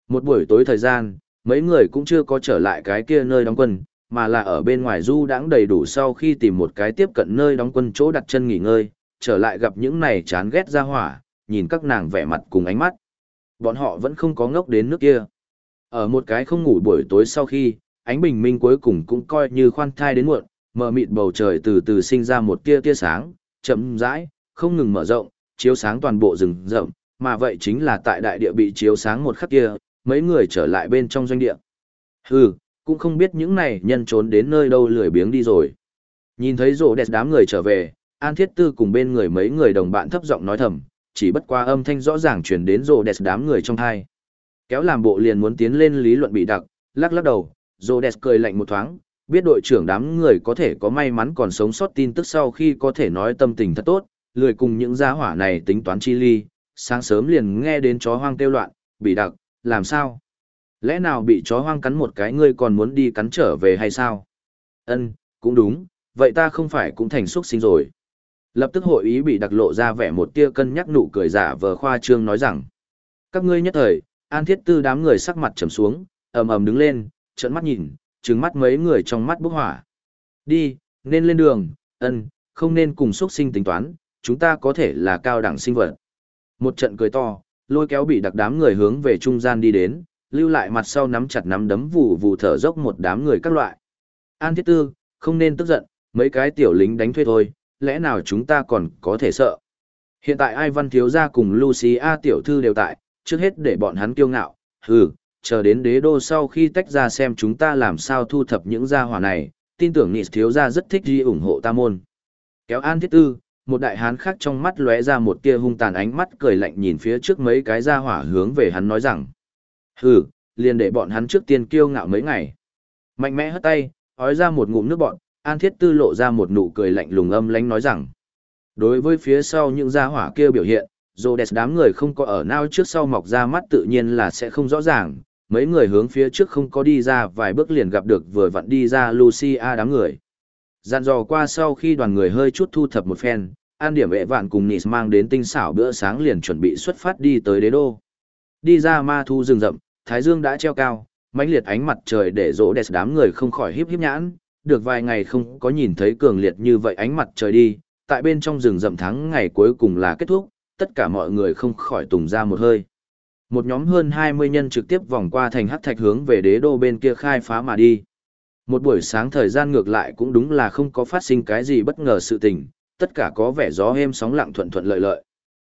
Một buổi tối thời gian, mấy người cũng chưa có trở lại cái kia nơi đóng quân, mà là ở bên ngoài du đãng đầy đủ sau khi tìm một cái tiếp cận nơi đóng quân chỗ đặt chân nghỉ ngơi, trở lại gặp những này chán ghét ra hỏa, nhìn các nàng vẻ mặt cùng ánh mắt. Bọn họ vẫn không có ngốc đến nước kia. Ở một cái không ngủ buổi tối sau khi, ánh bình minh cuối cùng cũng coi như khoan thai đến muộn, mờ mịt bầu trời từ từ sinh ra một tia tia sáng, chậm rãi, không ngừng mở rộng, chiếu sáng toàn bộ rừng rậm, mà vậy chính là tại đại địa bị chiếu sáng một khắc kia, mấy người trở lại bên trong doanh địa. Hừ, cũng không biết những này nhân trốn đến nơi đâu lười biếng đi rồi. Nhìn thấy rổ đẹp đám người trở về, An Thiết Tư cùng bên người mấy người đồng bạn thấp giọng nói thầm, chỉ bất qua âm thanh rõ ràng truyền đến rổ đẹp đám người trong thai. Kéo làm bộ liền muốn tiến lên lý luận bị đặc, lắc lắc đầu, rổ đẹp cười lạnh một thoáng, biết đội trưởng đám người có thể có may mắn còn sống sót tin tức sau khi có thể nói tâm tình thật tốt, lười cùng những gia hỏa này tính toán chi ly, sáng sớm liền nghe đến chó hoang kêu loạn, bị đặc, làm sao? Lẽ nào bị chó hoang cắn một cái ngươi còn muốn đi cắn trở về hay sao? Ân, cũng đúng, vậy ta không phải cũng thành xuất sinh rồi. Lập tức hội ý bị đặc lộ ra vẻ một tia cân nhắc nụ cười giả vờ khoa trương nói rằng. Các ngươi nhất thời, an thiết tư đám người sắc mặt trầm xuống, ầm ầm đứng lên, trợn mắt nhìn, trừng mắt mấy người trong mắt bốc hỏa. Đi, nên lên đường, ân, không nên cùng xuất sinh tính toán, chúng ta có thể là cao đẳng sinh vật. Một trận cười to, lôi kéo bị đặc đám người hướng về trung gian đi đến, lưu lại mặt sau nắm chặt nắm đấm vù vù thở dốc một đám người các loại. An thiết tư, không nên tức giận, mấy cái tiểu lính đánh thuê thôi, lẽ nào chúng ta còn có thể sợ. Hiện tại ai văn thiếu gia cùng Lucy A tiểu thư đều tại, trước hết để bọn hắn kiêu ngạo, hừ, chờ đến đế đô sau khi tách ra xem chúng ta làm sao thu thập những gia hỏa này, tin tưởng Nị thiếu gia rất thích đi ủng hộ ta môn. Kéo An Thiết Tư, một đại hán khác trong mắt lóe ra một tia hung tàn ánh mắt cười lạnh nhìn phía trước mấy cái gia hỏa hướng về hắn nói rằng. Hừ, liền để bọn hắn trước tiên kiêu ngạo mấy ngày. Mạnh mẽ hất tay, ói ra một ngụm nước bọn, An Thiết Tư lộ ra một nụ cười lạnh lùng âm lánh nói rằng. Đối với phía sau những gia hỏa kia biểu hiện, dù đẹp đám người không có ở nao trước sau mọc ra mắt tự nhiên là sẽ không rõ ràng, mấy người hướng phía trước không có đi ra vài bước liền gặp được vừa vặn đi ra Lucia đám người. Dàn dò qua sau khi đoàn người hơi chút thu thập một phen, an điểm vệ vạn cùng Nis mang đến tinh xảo bữa sáng liền chuẩn bị xuất phát đi tới đế đô. Đi ra ma thu rừng rậm, thái dương đã treo cao, mãnh liệt ánh mặt trời để rỗ đẹp đám người không khỏi híp híp nhãn, được vài ngày không có nhìn thấy cường liệt như vậy ánh mặt trời đi, tại bên trong rừng rậm tháng ngày cuối cùng là kết thúc, tất cả mọi người không khỏi tùng ra một hơi. Một nhóm hơn 20 nhân trực tiếp vòng qua thành hắc thạch hướng về đế đô bên kia khai phá mà đi. Một buổi sáng thời gian ngược lại cũng đúng là không có phát sinh cái gì bất ngờ sự tình, tất cả có vẻ gió êm sóng lặng thuận thuận lợi lợi.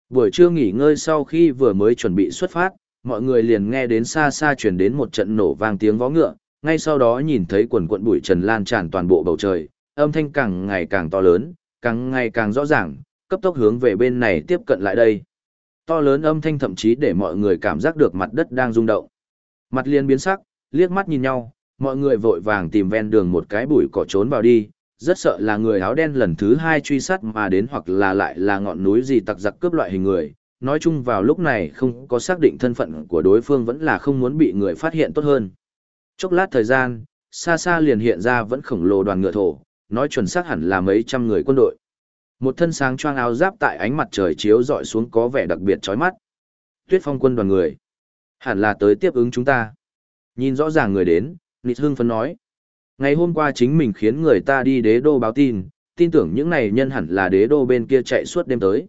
Buổi trưa nghỉ ngơi sau khi vừa mới chuẩn bị xuất phát, mọi người liền nghe đến xa xa chuyển đến một trận nổ vang tiếng vó ngựa, ngay sau đó nhìn thấy quần quận bụi trần lan tràn toàn bộ bầu trời, âm thanh càng ngày càng to lớn, càng ngày càng rõ ràng, cấp tốc hướng về bên này tiếp cận lại đây. To lớn âm thanh thậm chí để mọi người cảm giác được mặt đất đang rung động. Mặt liền biến sắc, liếc mắt nhìn nhau, mọi người vội vàng tìm ven đường một cái bụi cỏ trốn vào đi, rất sợ là người áo đen lần thứ hai truy sát mà đến hoặc là lại là ngọn núi gì tặc giặc cướp loại hình người. Nói chung vào lúc này không có xác định thân phận của đối phương vẫn là không muốn bị người phát hiện tốt hơn. Chốc lát thời gian, xa xa liền hiện ra vẫn khổng lồ đoàn ngựa thổ, nói chuẩn xác hẳn là mấy trăm người quân đội. Một thân sáng choang áo giáp tại ánh mặt trời chiếu dọi xuống có vẻ đặc biệt chói mắt. Tuyết phong quân đoàn người. Hẳn là tới tiếp ứng chúng ta. Nhìn rõ ràng người đến, Nịt Hưng phấn nói. Ngày hôm qua chính mình khiến người ta đi đế đô báo tin, tin tưởng những này nhân hẳn là đế đô bên kia chạy suốt đêm tới.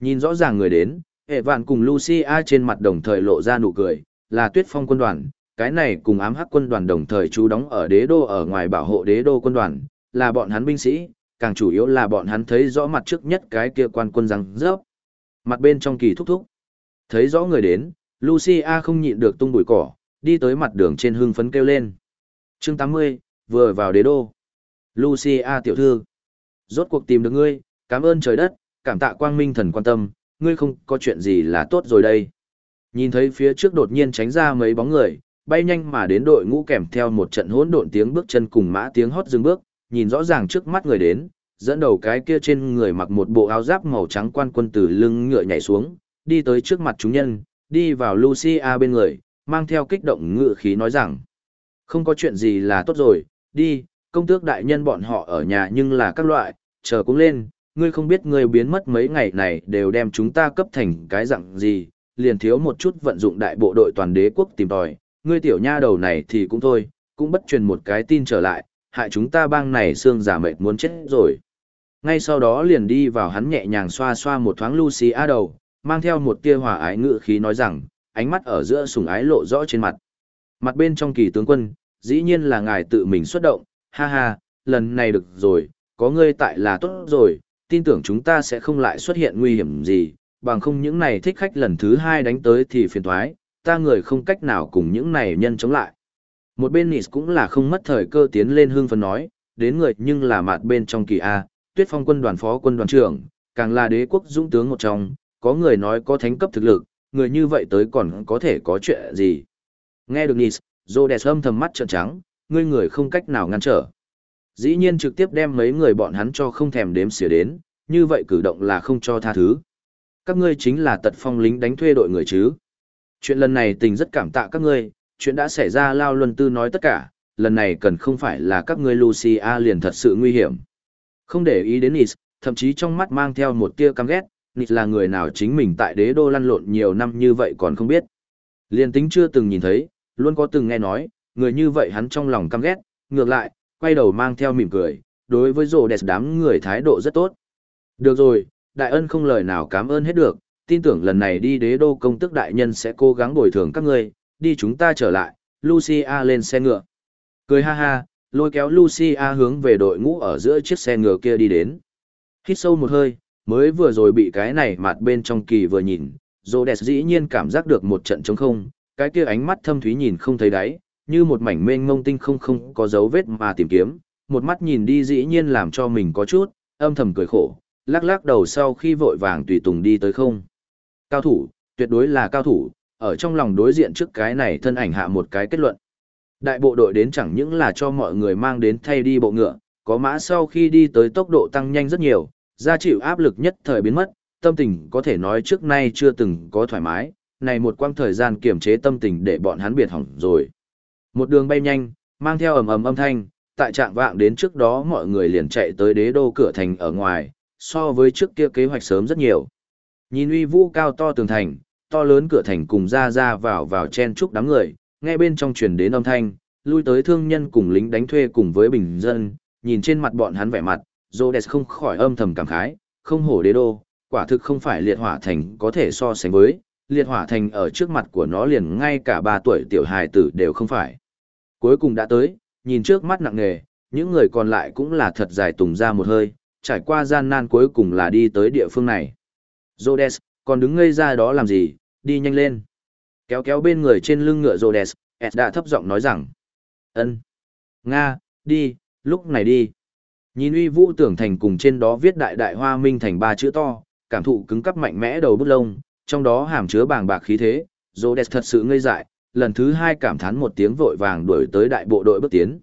Nhìn rõ ràng người đến, hệ vạn cùng Lucia trên mặt đồng thời lộ ra nụ cười, là tuyết phong quân đoàn, cái này cùng ám hắc quân đoàn đồng thời trú đóng ở đế đô ở ngoài bảo hộ đế đô quân đoàn, là bọn hắn binh sĩ, càng chủ yếu là bọn hắn thấy rõ mặt trước nhất cái kia quan quân răng rớp. Mặt bên trong kỳ thúc thúc. Thấy rõ người đến, Lucia không nhịn được tung bụi cỏ, đi tới mặt đường trên hưng phấn kêu lên. chương 80, vừa vào đế đô. Lucia tiểu thư. Rốt cuộc tìm được ngươi, cảm ơn trời đất, cảm tạ quang minh thần quan tâm, ngươi không có chuyện gì là tốt rồi đây. Nhìn thấy phía trước đột nhiên tránh ra mấy bóng người, bay nhanh mà đến đội ngũ kèm theo một trận hỗn độn tiếng bước chân cùng mã tiếng hót dừng bước, nhìn rõ ràng trước mắt người đến, dẫn đầu cái kia trên người mặc một bộ áo giáp màu trắng quan quân từ lưng ngựa nhảy xuống, đi tới trước mặt chúng nhân, đi vào Lucia bên người, mang theo kích động ngựa khí nói rằng, không có chuyện gì là tốt rồi, đi, công tước đại nhân bọn họ ở nhà nhưng là các loại, chờ cũng lên, ngươi không biết ngươi biến mất mấy ngày này đều đem chúng ta cấp thành cái dạng gì, liền thiếu một chút vận dụng đại bộ đội toàn đế quốc tìm tòi, ngươi tiểu nha đầu này thì cũng thôi, cũng bất truyền một cái tin trở lại, hại chúng ta bang này xương giả mệt muốn chết rồi. Ngay sau đó liền đi vào hắn nhẹ nhàng xoa xoa một thoáng Lucy A đầu, mang theo một tia hòa ái ngự khí nói rằng, ánh mắt ở giữa sùng ái lộ rõ trên mặt. Mặt bên trong kỳ tướng quân, dĩ nhiên là ngài tự mình xuất động, ha ha, lần này được rồi, có ngươi tại là tốt rồi, tin tưởng chúng ta sẽ không lại xuất hiện nguy hiểm gì, bằng không những này thích khách lần thứ hai đánh tới thì phiền thoái, ta người không cách nào cùng những này nhân chống lại. Một bên Nis cũng là không mất thời cơ tiến lên hương phấn nói, đến người nhưng là mặt bên trong kỳ A, tuyết phong quân đoàn phó quân đoàn trưởng, càng là đế quốc dũng tướng một trong, có người nói có thánh cấp thực lực, người như vậy tới còn có thể có chuyện gì. Nghe được Nis, Zodes âm thầm mắt trợn trắng, ngươi người không cách nào ngăn trở. Dĩ nhiên trực tiếp đem mấy người bọn hắn cho không thèm đếm xỉa đến, như vậy cử động là không cho tha thứ. Các ngươi chính là tật phong lính đánh thuê đội người chứ. Chuyện lần này tình rất cảm tạ các ngươi, chuyện đã xảy ra Lao Luân Tư nói tất cả, lần này cần không phải là các ngươi Lucia liền thật sự nguy hiểm. Không để ý đến Nis, thậm chí trong mắt mang theo một tia căm ghét, Nis là người nào chính mình tại đế đô lăn lộn nhiều năm như vậy còn không biết. Liên tính chưa từng nhìn thấy, luôn có từng nghe nói, người như vậy hắn trong lòng căm ghét, ngược lại, quay đầu mang theo mỉm cười, đối với rồ đẹp đám người thái độ rất tốt. Được rồi, đại ân không lời nào cảm ơn hết được, tin tưởng lần này đi đế đô công tức đại nhân sẽ cố gắng bồi thường các ngươi, đi chúng ta trở lại, Lucia lên xe ngựa. Cười ha ha, lôi kéo Lucia hướng về đội ngũ ở giữa chiếc xe ngựa kia đi đến. Hít sâu một hơi, mới vừa rồi bị cái này mặt bên trong kỳ vừa nhìn, Rhodes dĩ nhiên cảm giác được một trận trống không, cái kia ánh mắt thâm thúy nhìn không thấy đáy, như một mảnh mênh mông tinh không không có dấu vết mà tìm kiếm, một mắt nhìn đi dĩ nhiên làm cho mình có chút, âm thầm cười khổ, lắc lắc đầu sau khi vội vàng tùy tùng đi tới không. Cao thủ, tuyệt đối là cao thủ, ở trong lòng đối diện trước cái này thân ảnh hạ một cái kết luận. Đại bộ đội đến chẳng những là cho mọi người mang đến thay đi bộ ngựa, có mã sau khi đi tới tốc độ tăng nhanh rất nhiều, ra chịu áp lực nhất thời biến mất, tâm tình có thể nói trước nay chưa từng có thoải mái, này một quãng thời gian kiềm chế tâm tình để bọn hắn biệt hỏng rồi. Một đường bay nhanh, mang theo ầm ầm âm thanh, tại trạng vạng đến trước đó mọi người liền chạy tới đế đô cửa thành ở ngoài, so với trước kia kế hoạch sớm rất nhiều. Nhìn uy vũ cao to tường thành, to lớn cửa thành cùng ra ra vào vào chen chúc đám người, nghe bên trong truyền đến âm thanh, lui tới thương nhân cùng lính đánh thuê cùng với bình dân, nhìn trên mặt bọn hắn vẻ mặt, Rhodes không khỏi âm thầm cảm khái, không hổ đế đô, quả thực không phải liệt hỏa thành có thể so sánh với, liệt hỏa thành ở trước mặt của nó liền ngay cả ba tuổi tiểu hài tử đều không phải. Cuối cùng đã tới, nhìn trước mắt nặng nề, những người còn lại cũng là thật dài tùng ra một hơi, trải qua gian nan cuối cùng là đi tới địa phương này. Rhodes, còn đứng ngây ra đó làm gì, đi nhanh lên. Kéo kéo bên người trên lưng ngựa Rhodes, Ed đã thấp giọng nói rằng. ân, Nga, đi, lúc này đi. Nhìn uy vũ tưởng thành cùng trên đó viết đại đại hoa minh thành ba chữ to, cảm thụ cứng cắp mạnh mẽ đầu bút lông, trong đó hàm chứa bàng bạc khí thế, Rhodes thật sự ngây dại, lần thứ hai cảm thán một tiếng vội vàng đuổi tới đại bộ đội bước tiến.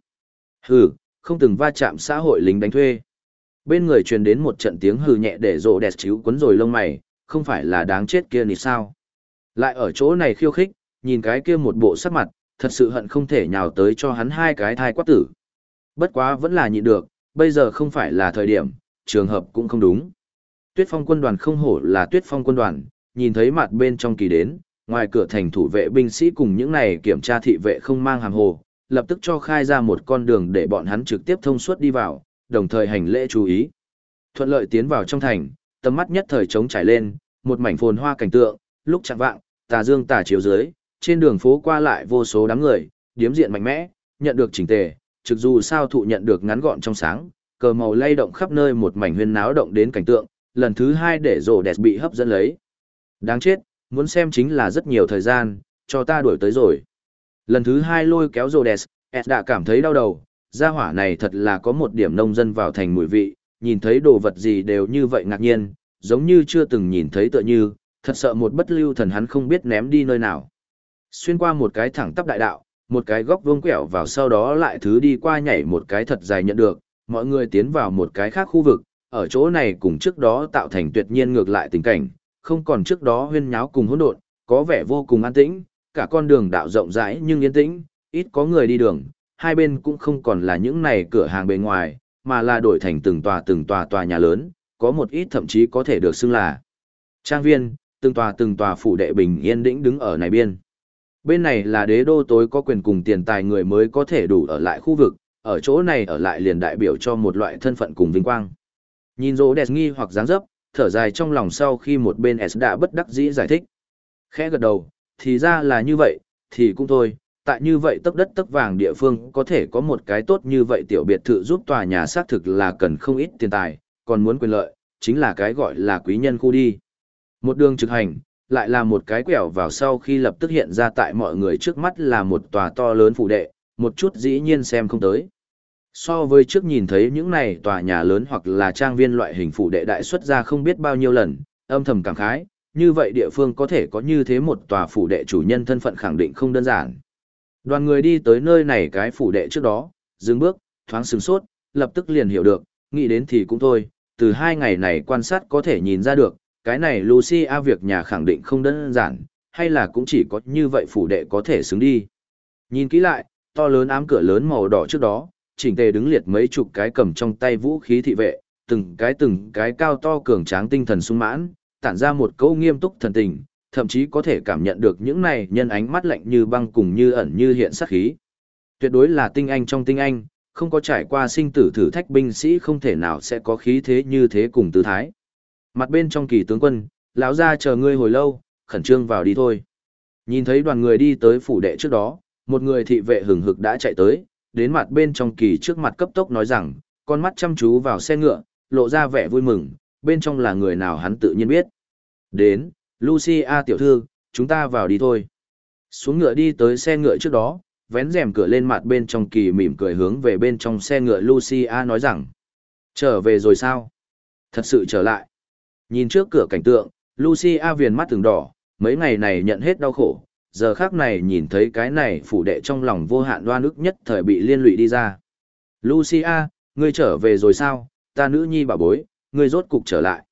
Hừ, không từng va chạm xã hội lính đánh thuê. Bên người truyền đến một trận tiếng hừ nhẹ để rộ đẹp chíu quấn rồi lông mày, không phải là đáng chết kia nì sao. Lại ở chỗ này khiêu khích, nhìn cái kia một bộ sắc mặt, thật sự hận không thể nhào tới cho hắn hai cái thai quát tử. Bất quá vẫn là nhịn được, bây giờ không phải là thời điểm, trường hợp cũng không đúng. Tuyết phong quân đoàn không hổ là tuyết phong quân đoàn, nhìn thấy mặt bên trong kỳ đến, ngoài cửa thành thủ vệ binh sĩ cùng những này kiểm tra thị vệ không mang hàng hồ, lập tức cho khai ra một con đường để bọn hắn trực tiếp thông suốt đi vào, đồng thời hành lễ chú ý. Thuận lợi tiến vào trong thành, tầm mắt nhất thời trống trải lên, một mảnh phồn hoa cảnh tượng, lúc chạng vạng, tà dương tà chiếu dưới, trên đường phố qua lại vô số đám người, điếm diện mạnh mẽ, nhận được chỉnh tề, trực dù sao thụ nhận được ngắn gọn trong sáng, cờ màu lay động khắp nơi một mảnh huyên náo động đến cảnh tượng, lần thứ hai để rổ đẹp bị hấp dẫn lấy. Đáng chết, muốn xem chính là rất nhiều thời gian, cho ta đuổi tới rồi. Lần thứ hai lôi kéo Rhodes, Ed đã cảm thấy đau đầu, gia hỏa này thật là có một điểm nông dân vào thành mùi vị, nhìn thấy đồ vật gì đều như vậy ngạc nhiên, giống như chưa từng nhìn thấy tựa như, thật sợ một bất lưu thần hắn không biết ném đi nơi nào. Xuyên qua một cái thẳng tắp đại đạo, một cái góc vuông quẹo vào sau đó lại thứ đi qua nhảy một cái thật dài nhận được, mọi người tiến vào một cái khác khu vực, ở chỗ này cùng trước đó tạo thành tuyệt nhiên ngược lại tình cảnh, không còn trước đó huyên nháo cùng hỗn độn, có vẻ vô cùng an tĩnh, cả con đường đạo rộng rãi nhưng yên tĩnh, ít có người đi đường, hai bên cũng không còn là những này cửa hàng bề ngoài, mà là đổi thành từng tòa từng tòa tòa nhà lớn, có một ít thậm chí có thể được xưng là trang viên, từng tòa từng tòa phủ đệ bình yên tĩnh đứng ở này biên. Bên này là đế đô tối có quyền cùng tiền tài người mới có thể đủ ở lại khu vực, ở chỗ này ở lại liền đại biểu cho một loại thân phận cùng vinh quang. Nhìn rỗ đẹp nghi hoặc dáng dấp, thở dài trong lòng sau khi một bên S đã bất đắc dĩ giải thích. Khẽ gật đầu, thì ra là như vậy, thì cũng thôi, tại như vậy tấc đất tấc vàng địa phương có thể có một cái tốt như vậy tiểu biệt thự giúp tòa nhà xác thực là cần không ít tiền tài, còn muốn quyền lợi, chính là cái gọi là quý nhân khu đi. Một đường trực hành, lại là một cái quẹo vào sau khi lập tức hiện ra tại mọi người trước mắt là một tòa to lớn phủ đệ, một chút dĩ nhiên xem không tới. So với trước nhìn thấy những này tòa nhà lớn hoặc là trang viên loại hình phủ đệ đại xuất ra không biết bao nhiêu lần, âm thầm cảm khái, như vậy địa phương có thể có như thế một tòa phủ đệ chủ nhân thân phận khẳng định không đơn giản. Đoàn người đi tới nơi này cái phủ đệ trước đó, dừng bước, thoáng sừng sốt, lập tức liền hiểu được, nghĩ đến thì cũng thôi, từ hai ngày này quan sát có thể nhìn ra được, cái này Lucia việc nhà khẳng định không đơn giản, hay là cũng chỉ có như vậy phủ đệ có thể xứng đi. Nhìn kỹ lại, to lớn ám cửa lớn màu đỏ trước đó, chỉnh tề đứng liệt mấy chục cái cầm trong tay vũ khí thị vệ, từng cái từng cái cao to cường tráng tinh thần sung mãn, tản ra một câu nghiêm túc thần tình, thậm chí có thể cảm nhận được những này nhân ánh mắt lạnh như băng cùng như ẩn như hiện sát khí. Tuyệt đối là tinh anh trong tinh anh, không có trải qua sinh tử thử thách binh sĩ không thể nào sẽ có khí thế như thế cùng tư thái. Mặt bên trong kỳ tướng quân, lão ra chờ ngươi hồi lâu, khẩn trương vào đi thôi. Nhìn thấy đoàn người đi tới phủ đệ trước đó, một người thị vệ hừng hực đã chạy tới, đến mặt bên trong kỳ trước mặt cấp tốc nói rằng, con mắt chăm chú vào xe ngựa, lộ ra vẻ vui mừng, bên trong là người nào hắn tự nhiên biết. Đến, Lucia tiểu thư, chúng ta vào đi thôi. Xuống ngựa đi tới xe ngựa trước đó, vén rèm cửa lên mặt bên trong kỳ mỉm cười hướng về bên trong xe ngựa Lucia nói rằng, trở về rồi sao? Thật sự trở lại. Nhìn trước cửa cảnh tượng, Lucia viền mắt từng đỏ, mấy ngày này nhận hết đau khổ, giờ khác này nhìn thấy cái này phủ đệ trong lòng vô hạn đoan ức nhất thời bị liên lụy đi ra. Lucia, ngươi trở về rồi sao, ta nữ nhi bà bối, ngươi rốt cục trở lại.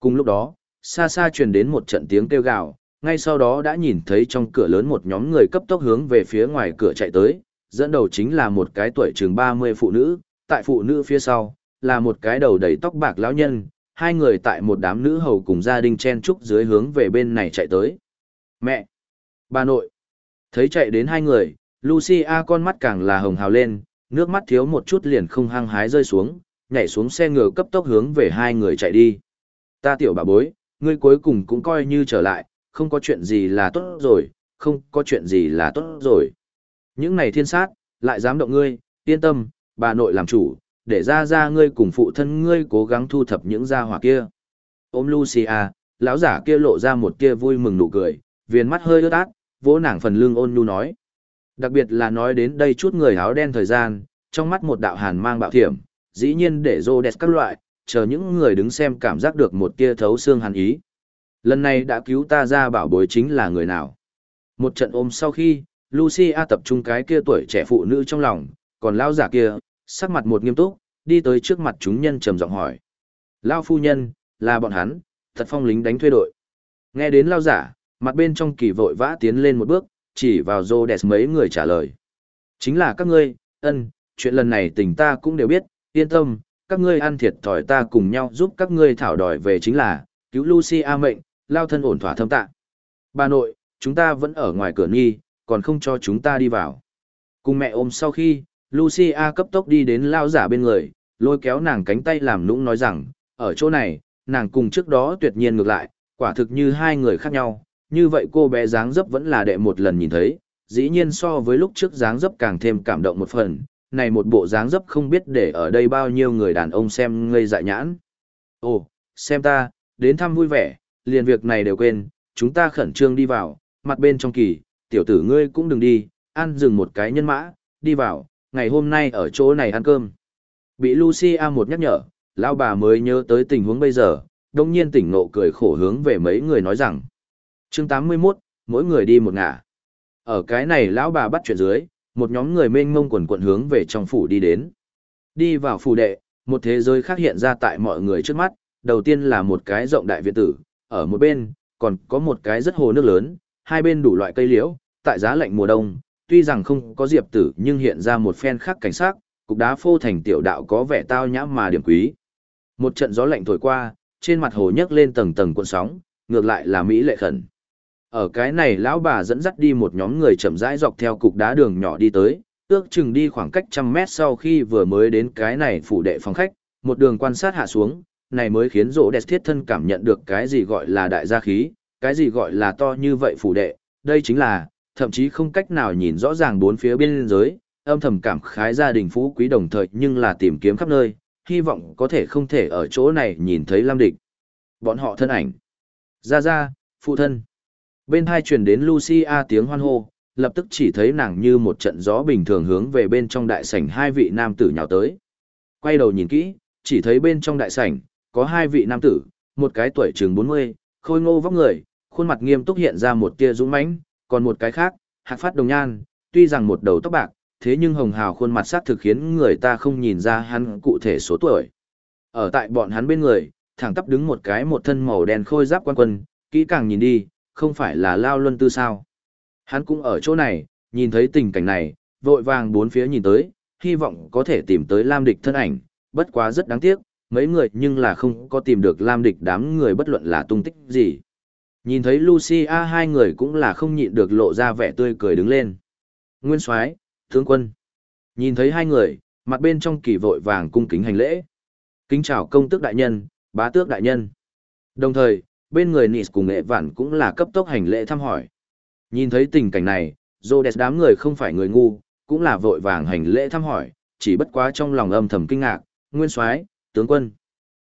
Cùng lúc đó, xa xa truyền đến một trận tiếng kêu gào, ngay sau đó đã nhìn thấy trong cửa lớn một nhóm người cấp tốc hướng về phía ngoài cửa chạy tới, dẫn đầu chính là một cái tuổi chừng 30 phụ nữ, tại phụ nữ phía sau, là một cái đầu đầy tóc bạc lão nhân, hai người tại một đám nữ hầu cùng gia đình chen trúc dưới hướng về bên này chạy tới. Mẹ! Bà nội! Thấy chạy đến hai người, Lucia con mắt càng là hồng hào lên, nước mắt thiếu một chút liền không hăng hái rơi xuống, nhảy xuống xe ngựa cấp tốc hướng về hai người chạy đi. Ta tiểu bà bối, ngươi cuối cùng cũng coi như trở lại, không có chuyện gì là tốt rồi, không có chuyện gì là tốt rồi. Những này thiên sát, lại dám động ngươi, yên tâm, bà nội làm chủ, để ra ra ngươi cùng phụ thân ngươi cố gắng thu thập những gia hỏa kia. Ôm Lucia, lão giả kia lộ ra một kia vui mừng nụ cười, viền mắt hơi ướt át, vỗ nàng phần lưng ôn nhu nói. Đặc biệt là nói đến đây chút người áo đen thời gian, trong mắt một đạo hàn mang bạo thiểm, dĩ nhiên để rô đẹp các loại, chờ những người đứng xem cảm giác được một tia thấu xương hàn ý. Lần này đã cứu ta ra bảo bối chính là người nào. Một trận ôm sau khi, Lucia tập trung cái kia tuổi trẻ phụ nữ trong lòng, còn lão giả kia, sắc mặt một nghiêm túc, đi tới trước mặt chúng nhân trầm giọng hỏi. Lao phu nhân, là bọn hắn, thật phong lính đánh thuê đội. Nghe đến lao giả, mặt bên trong kỳ vội vã tiến lên một bước, chỉ vào rô đẹp mấy người trả lời. Chính là các ngươi, ân, chuyện lần này tình ta cũng đều biết, yên tâm, các ngươi ăn thiệt thòi ta cùng nhau giúp các ngươi thảo đòi về chính là, cứu Lucy A mệnh, lao thân ổn thỏa thâm tạ. Bà nội, chúng ta vẫn ở ngoài cửa nghi, còn không cho chúng ta đi vào. Cùng mẹ ôm sau khi, Lucia cấp tốc đi đến lao giả bên người, lôi kéo nàng cánh tay làm nũng nói rằng, ở chỗ này, nàng cùng trước đó tuyệt nhiên ngược lại, quả thực như hai người khác nhau, như vậy cô bé dáng dấp vẫn là đệ một lần nhìn thấy, dĩ nhiên so với lúc trước dáng dấp càng thêm cảm động một phần, này một bộ dáng dấp không biết để ở đây bao nhiêu người đàn ông xem ngây dại nhãn. Ồ, xem ta, đến thăm vui vẻ, liền việc này đều quên, chúng ta khẩn trương đi vào, mặt bên trong kỳ, tiểu tử ngươi cũng đừng đi, ăn dừng một cái nhân mã, đi vào, ngày hôm nay ở chỗ này ăn cơm. Bị Lucia một nhắc nhở, lão bà mới nhớ tới tình huống bây giờ, đông nhiên tỉnh nộ cười khổ hướng về mấy người nói rằng. chương 81, mỗi người đi một ngả. Ở cái này lão bà bắt chuyện dưới, một nhóm người mênh mông quần quận hướng về trong phủ đi đến. Đi vào phủ đệ, một thế giới khác hiện ra tại mọi người trước mắt, đầu tiên là một cái rộng đại viện tử, ở một bên, còn có một cái rất hồ nước lớn, hai bên đủ loại cây liễu, tại giá lạnh mùa đông, tuy rằng không có diệp tử nhưng hiện ra một phen khác cảnh sát, cục đá phô thành tiểu đạo có vẻ tao nhã mà điểm quý. Một trận gió lạnh thổi qua, trên mặt hồ nhấc lên tầng tầng cuộn sóng, ngược lại là Mỹ lệ khẩn. Ở cái này lão bà dẫn dắt đi một nhóm người chậm rãi dọc theo cục đá đường nhỏ đi tới, ước chừng đi khoảng cách trăm mét sau khi vừa mới đến cái này phủ đệ phòng khách, một đường quan sát hạ xuống, này mới khiến rỗ đẹp thiết thân cảm nhận được cái gì gọi là đại gia khí, cái gì gọi là to như vậy phủ đệ, đây chính là, thậm chí không cách nào nhìn rõ ràng bốn phía biên giới, âm thầm cảm khái gia đình phú quý đồng thời nhưng là tìm kiếm khắp nơi, hy vọng có thể không thể ở chỗ này nhìn thấy Lam Địch. Bọn họ thân ảnh. Ra ra, phụ thân. Bên hai truyền đến Lucia tiếng hoan hô, lập tức chỉ thấy nàng như một trận gió bình thường hướng về bên trong đại sảnh hai vị nam tử nhào tới. Quay đầu nhìn kỹ, chỉ thấy bên trong đại sảnh, có hai vị nam tử, một cái tuổi chừng 40, khôi ngô vóc người, khuôn mặt nghiêm túc hiện ra một tia dũng mãnh, còn một cái khác, hạc phát đồng nhan, tuy rằng một đầu tóc bạc, thế nhưng hồng hào khuôn mặt sắc thực khiến người ta không nhìn ra hắn cụ thể số tuổi. Ở tại bọn hắn bên người, thẳng tắp đứng một cái một thân màu đen khôi giáp quan quân, kỹ càng nhìn đi, không phải là Lao Luân Tư sao. Hắn cũng ở chỗ này, nhìn thấy tình cảnh này, vội vàng bốn phía nhìn tới, hy vọng có thể tìm tới Lam Địch thân ảnh, bất quá rất đáng tiếc, mấy người nhưng là không có tìm được Lam Địch đám người bất luận là tung tích gì. Nhìn thấy Lucia hai người cũng là không nhịn được lộ ra vẻ tươi cười đứng lên. Nguyên soái tướng quân. Nhìn thấy hai người, mặt bên trong kỳ vội vàng cung kính hành lễ. Kính chào công tước đại nhân, bá tước đại nhân. Đồng thời, bên người Nis cùng nghệ vạn cũng là cấp tốc hành lễ thăm hỏi. Nhìn thấy tình cảnh này, Rhodes đám người không phải người ngu, cũng là vội vàng hành lễ thăm hỏi, chỉ bất quá trong lòng âm thầm kinh ngạc, nguyên soái, tướng quân.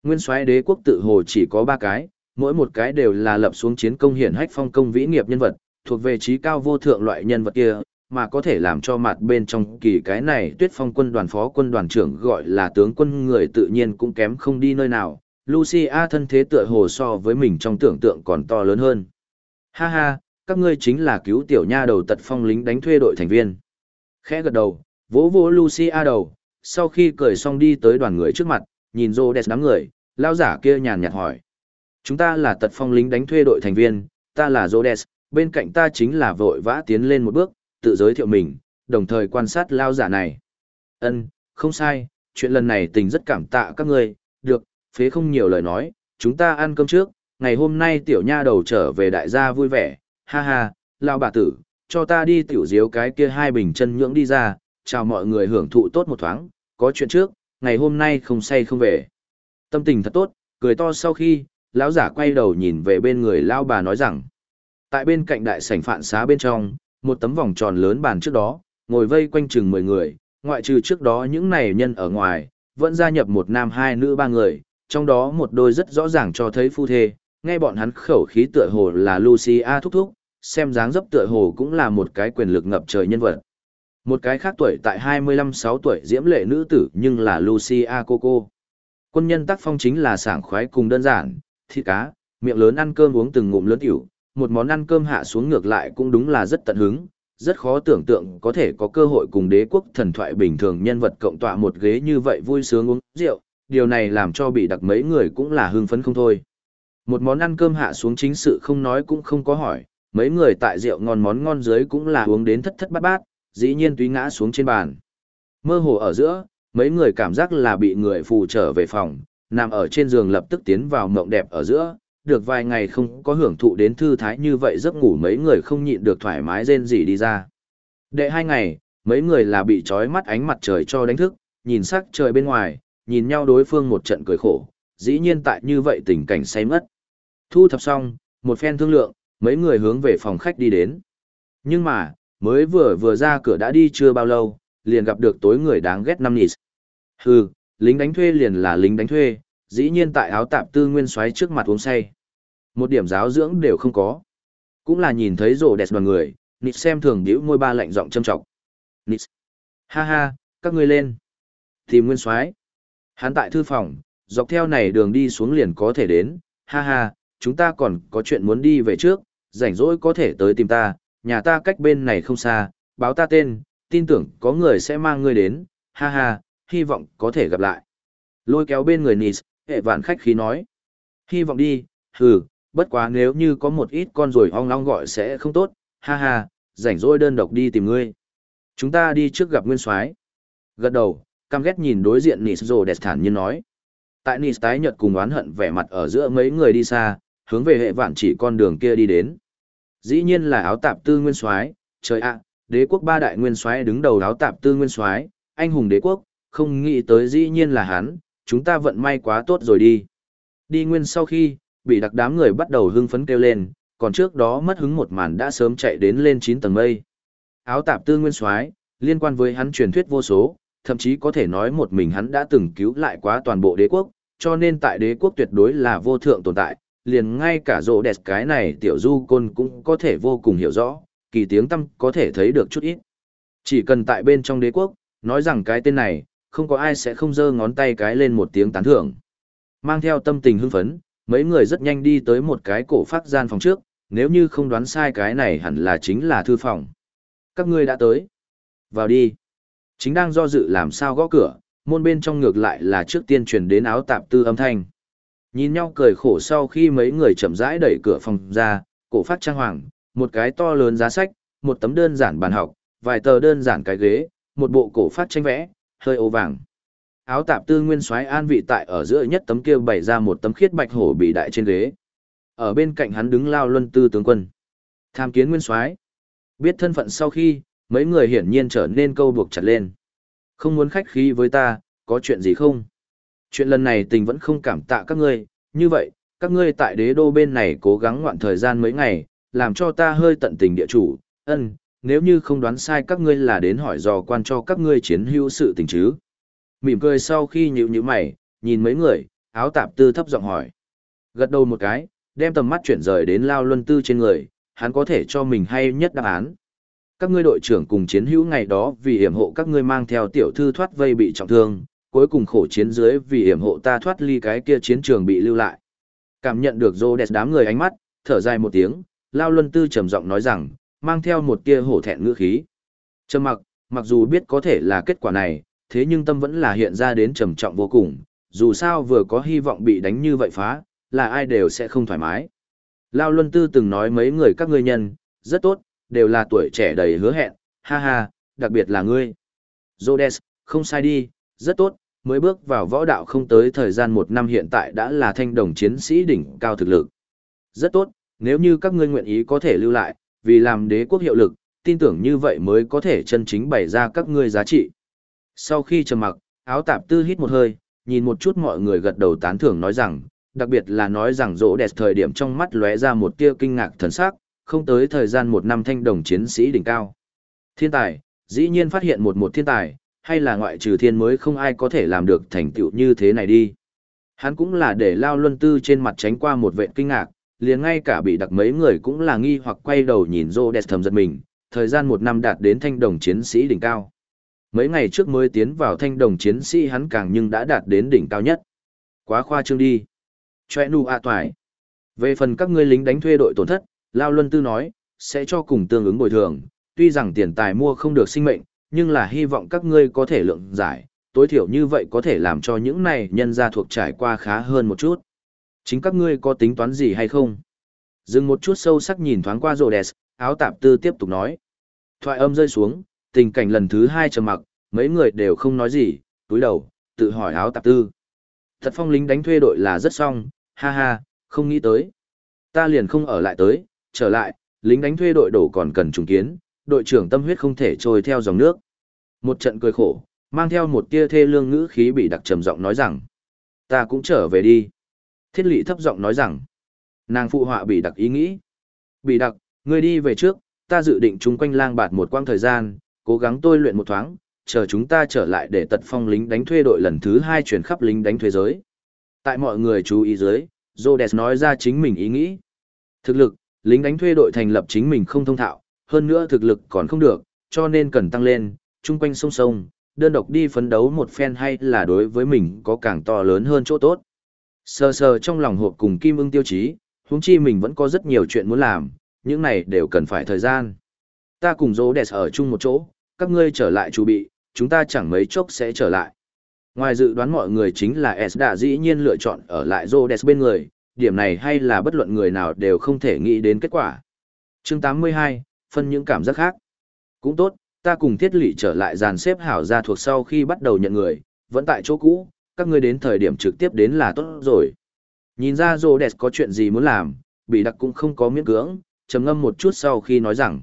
Nguyên soái đế quốc tự hồ chỉ có ba cái, mỗi một cái đều là lập xuống chiến công hiển hách phong công vĩ nghiệp nhân vật, thuộc về trí cao vô thượng loại nhân vật kia, mà có thể làm cho mặt bên trong kỳ cái này tuyết phong quân đoàn phó quân đoàn trưởng gọi là tướng quân người tự nhiên cũng kém không đi nơi nào. Lucia thân thế tựa hồ so với mình trong tưởng tượng còn to lớn hơn. Ha ha, các ngươi chính là cứu tiểu nha đầu tật phong lính đánh thuê đội thành viên. Khẽ gật đầu, vỗ vỗ Lucia đầu, sau khi cười xong đi tới đoàn người trước mặt, nhìn rô đẹp đám người, lao giả kia nhàn nhạt hỏi. Chúng ta là tật phong lính đánh thuê đội thành viên, ta là Rhodes, bên cạnh ta chính là vội vã tiến lên một bước, tự giới thiệu mình, đồng thời quan sát lao giả này. Ân, không sai, chuyện lần này tình rất cảm tạ các ngươi, được, phế không nhiều lời nói, chúng ta ăn cơm trước, ngày hôm nay tiểu nha đầu trở về đại gia vui vẻ, ha ha, lao bà tử, cho ta đi tiểu diếu cái kia hai bình chân nhưỡng đi ra, chào mọi người hưởng thụ tốt một thoáng, có chuyện trước, ngày hôm nay không say không về. Tâm tình thật tốt, cười to sau khi, lão giả quay đầu nhìn về bên người lão bà nói rằng, tại bên cạnh đại sảnh phạn xá bên trong, một tấm vòng tròn lớn bàn trước đó, ngồi vây quanh chừng 10 người, ngoại trừ trước đó những này nhân ở ngoài, vẫn gia nhập một nam hai nữ ba người, trong đó một đôi rất rõ ràng cho thấy phu thê, nghe bọn hắn khẩu khí tựa hồ là Lucia thúc thúc, xem dáng dấp tựa hồ cũng là một cái quyền lực ngập trời nhân vật. Một cái khác tuổi tại 25-6 tuổi diễm lệ nữ tử nhưng là Lucia Coco. Quân nhân tác phong chính là sảng khoái cùng đơn giản, thịt cá, miệng lớn ăn cơm uống từng ngụm lớn tiểu, một món ăn cơm hạ xuống ngược lại cũng đúng là rất tận hứng, rất khó tưởng tượng có thể có cơ hội cùng đế quốc thần thoại bình thường nhân vật cộng tọa một ghế như vậy vui sướng uống rượu, điều này làm cho bị đặc mấy người cũng là hưng phấn không thôi. Một món ăn cơm hạ xuống chính sự không nói cũng không có hỏi, mấy người tại rượu ngon món ngon dưới cũng là uống đến thất thất bát bát, dĩ nhiên túy ngã xuống trên bàn. Mơ hồ ở giữa, mấy người cảm giác là bị người phù trở về phòng, nằm ở trên giường lập tức tiến vào mộng đẹp ở giữa, được vài ngày không có hưởng thụ đến thư thái như vậy giấc ngủ mấy người không nhịn được thoải mái rên rỉ đi ra. Đệ hai ngày, mấy người là bị trói mắt ánh mặt trời cho đánh thức, nhìn sắc trời bên ngoài, nhìn nhau đối phương một trận cười khổ, dĩ nhiên tại như vậy tình cảnh say mất. Thu thập xong, một phen thương lượng, mấy người hướng về phòng khách đi đến. Nhưng mà, mới vừa vừa ra cửa đã đi chưa bao lâu, liền gặp được tối người đáng ghét năm nịt. Hừ, lính đánh thuê liền là lính đánh thuê, dĩ nhiên tại áo tạp tư nguyên xoáy trước mặt uống say. Một điểm giáo dưỡng đều không có. Cũng là nhìn thấy rổ đẹp đoàn người, nịt xem thường điểu môi ba lạnh giọng châm trọng. Nịt. Ha ha, các ngươi lên. Tìm nguyên soái Hắn tại thư phòng, dọc theo này đường đi xuống liền có thể đến, ha ha, chúng ta còn có chuyện muốn đi về trước, rảnh rỗi có thể tới tìm ta, nhà ta cách bên này không xa, báo ta tên, tin tưởng có người sẽ mang ngươi đến, ha ha, hy vọng có thể gặp lại. Lôi kéo bên người Nis, hệ vạn khách khí nói. Hy vọng đi, hừ, bất quá nếu như có một ít con rồi ong long gọi sẽ không tốt, ha ha, rảnh rỗi đơn độc đi tìm ngươi. Chúng ta đi trước gặp nguyên soái. Gật đầu, căm ghét nhìn đối diện Nis rồ đẹp thản nhiên nói. Tại Nis tái nhợt cùng oán hận vẻ mặt ở giữa mấy người đi xa, hướng về hệ vạn chỉ con đường kia đi đến. Dĩ nhiên là áo tạp tư nguyên soái, trời ạ, đế quốc ba đại nguyên soái đứng đầu áo tạp tư nguyên soái, anh hùng đế quốc, không nghĩ tới dĩ nhiên là hắn, chúng ta vận may quá tốt rồi đi. Đi nguyên sau khi, bị đặc đám người bắt đầu hưng phấn kêu lên, còn trước đó mất hứng một màn đã sớm chạy đến lên 9 tầng mây. Áo tạp tư nguyên soái, liên quan với hắn truyền thuyết vô số, thậm chí có thể nói một mình hắn đã từng cứu lại quá toàn bộ đế quốc, cho nên tại đế quốc tuyệt đối là vô thượng tồn tại, liền ngay cả rộ đẹp cái này tiểu du côn cũng có thể vô cùng hiểu rõ, kỳ tiếng tâm có thể thấy được chút ít. Chỉ cần tại bên trong đế quốc, nói rằng cái tên này, không có ai sẽ không giơ ngón tay cái lên một tiếng tán thưởng. Mang theo tâm tình hưng phấn, mấy người rất nhanh đi tới một cái cổ phát gian phòng trước, nếu như không đoán sai cái này hẳn là chính là thư phòng. Các ngươi đã tới. Vào đi. Chính đang do dự làm sao gõ cửa, môn bên trong ngược lại là trước tiên truyền đến áo tạp tư âm thanh. Nhìn nhau cười khổ sau khi mấy người chậm rãi đẩy cửa phòng ra, cổ phát trang hoàng, một cái to lớn giá sách, một tấm đơn giản bàn học, vài tờ đơn giản cái ghế, một bộ cổ phát tranh vẽ, hơi ố vàng. Áo tạp tư nguyên soái an vị tại ở giữa nhất tấm kia bày ra một tấm khiết bạch hổ bị đại trên ghế. Ở bên cạnh hắn đứng lao luân tư tướng quân. Tham kiến nguyên soái. Biết thân phận sau khi, mấy người hiển nhiên trở nên câu buộc chặt lên. Không muốn khách khí với ta, có chuyện gì không? Chuyện lần này tình vẫn không cảm tạ các ngươi, như vậy, các ngươi tại đế đô bên này cố gắng ngoạn thời gian mấy ngày, làm cho ta hơi tận tình địa chủ, ân, nếu như không đoán sai các ngươi là đến hỏi dò quan cho các ngươi chiến hữu sự tình chứ. Mỉm cười sau khi nhịu nhíu mày, nhìn mấy người, áo tạp tư thấp giọng hỏi. Gật đầu một cái, đem tầm mắt chuyển rời đến lao luân tư trên người, hắn có thể cho mình hay nhất đáp án. Các ngươi đội trưởng cùng chiến hữu ngày đó vì hiểm hộ các ngươi mang theo tiểu thư thoát vây bị trọng thương, cuối cùng khổ chiến dưới vì hiểm hộ ta thoát ly cái kia chiến trường bị lưu lại. Cảm nhận được rô đẹp đám người ánh mắt, thở dài một tiếng, lao luân tư trầm giọng nói rằng, mang theo một tia hổ thẹn ngữ khí. Trầm mặc, mặc dù biết có thể là kết quả này, thế nhưng tâm vẫn là hiện ra đến trầm trọng vô cùng, dù sao vừa có hy vọng bị đánh như vậy phá, là ai đều sẽ không thoải mái. Lao Luân Tư từng nói mấy người các ngươi nhân, rất tốt, đều là tuổi trẻ đầy hứa hẹn, ha ha, đặc biệt là ngươi. Rhodes, không sai đi, rất tốt, mới bước vào võ đạo không tới thời gian một năm hiện tại đã là thanh đồng chiến sĩ đỉnh cao thực lực. Rất tốt, nếu như các ngươi nguyện ý có thể lưu lại, vì làm đế quốc hiệu lực, tin tưởng như vậy mới có thể chân chính bày ra các ngươi giá trị. Sau khi trầm mặc, áo tạp tư hít một hơi, nhìn một chút mọi người gật đầu tán thưởng nói rằng, đặc biệt là nói rằng rỗ đẹp thời điểm trong mắt lóe ra một tia kinh ngạc thần sắc, không tới thời gian một năm thanh đồng chiến sĩ đỉnh cao. Thiên tài, dĩ nhiên phát hiện một một thiên tài, hay là ngoại trừ thiên mới không ai có thể làm được thành tựu như thế này đi. Hắn cũng là để lao luân tư trên mặt tránh qua một vệ kinh ngạc, liền ngay cả bị đặc mấy người cũng là nghi hoặc quay đầu nhìn rô đẹp thầm giật mình, thời gian một năm đạt đến thanh đồng chiến sĩ đỉnh cao. Mấy ngày trước mới tiến vào thanh đồng chiến sĩ hắn càng nhưng đã đạt đến đỉnh cao nhất. Quá khoa trương đi. Chòe nụ ạ à toài. Về phần các ngươi lính đánh thuê đội tổn thất, Lao Luân Tư nói, sẽ cho cùng tương ứng bồi thường, tuy rằng tiền tài mua không được sinh mệnh, nhưng là hy vọng các ngươi có thể lượng giải, tối thiểu như vậy có thể làm cho những này nhân gia thuộc trải qua khá hơn một chút. Chính các ngươi có tính toán gì hay không? Dừng một chút sâu sắc nhìn thoáng qua rồ đẹp, áo tạp tư tiếp tục nói. Thoại âm rơi xuống, tình cảnh lần thứ hai trầm mặc, mấy người đều không nói gì, túi đầu, tự hỏi áo tạp tư. Thật phong lính đánh thuê đội là rất xong, ha ha, không nghĩ tới. Ta liền không ở lại tới, trở lại, lính đánh thuê đội đổ còn cần trùng kiến, đội trưởng tâm huyết không thể trôi theo dòng nước. Một trận cười khổ, mang theo một tia thê lương ngữ khí bị đặc trầm giọng nói rằng. Ta cũng trở về đi. Thiết lị thấp giọng nói rằng. Nàng phụ họa bị đặc ý nghĩ. Bị đặc, ngươi đi về trước, ta dự định chung quanh lang bạt một quãng thời gian, cố gắng tôi luyện một thoáng, chờ chúng ta trở lại để tật phong lính đánh thuê đội lần thứ hai chuyển khắp lính đánh thuê giới. Tại mọi người chú ý dưới, Rhodes nói ra chính mình ý nghĩ. Thực lực, lính đánh thuê đội thành lập chính mình không thông thạo, hơn nữa thực lực còn không được, cho nên cần tăng lên, chung quanh sông sông, đơn độc đi phấn đấu một phen hay là đối với mình có càng to lớn hơn chỗ tốt. Sờ sờ trong lòng hộp cùng kim ưng tiêu chí, huống chi mình vẫn có rất nhiều chuyện muốn làm, những này đều cần phải thời gian. Ta cùng dỗ đẹp ở chung một chỗ, các ngươi trở lại chuẩn bị, chúng ta chẳng mấy chốc sẽ trở lại. Ngoài dự đoán mọi người chính là S đã dĩ nhiên lựa chọn ở lại Rhodes bên người, điểm này hay là bất luận người nào đều không thể nghĩ đến kết quả. Chương 82, phân những cảm giác khác. Cũng tốt, ta cùng thiết lị trở lại dàn xếp hảo ra thuộc sau khi bắt đầu nhận người, vẫn tại chỗ cũ, các ngươi đến thời điểm trực tiếp đến là tốt rồi. Nhìn ra Rhodes có chuyện gì muốn làm, bị đặc cũng không có miễn cưỡng, trầm ngâm một chút sau khi nói rằng.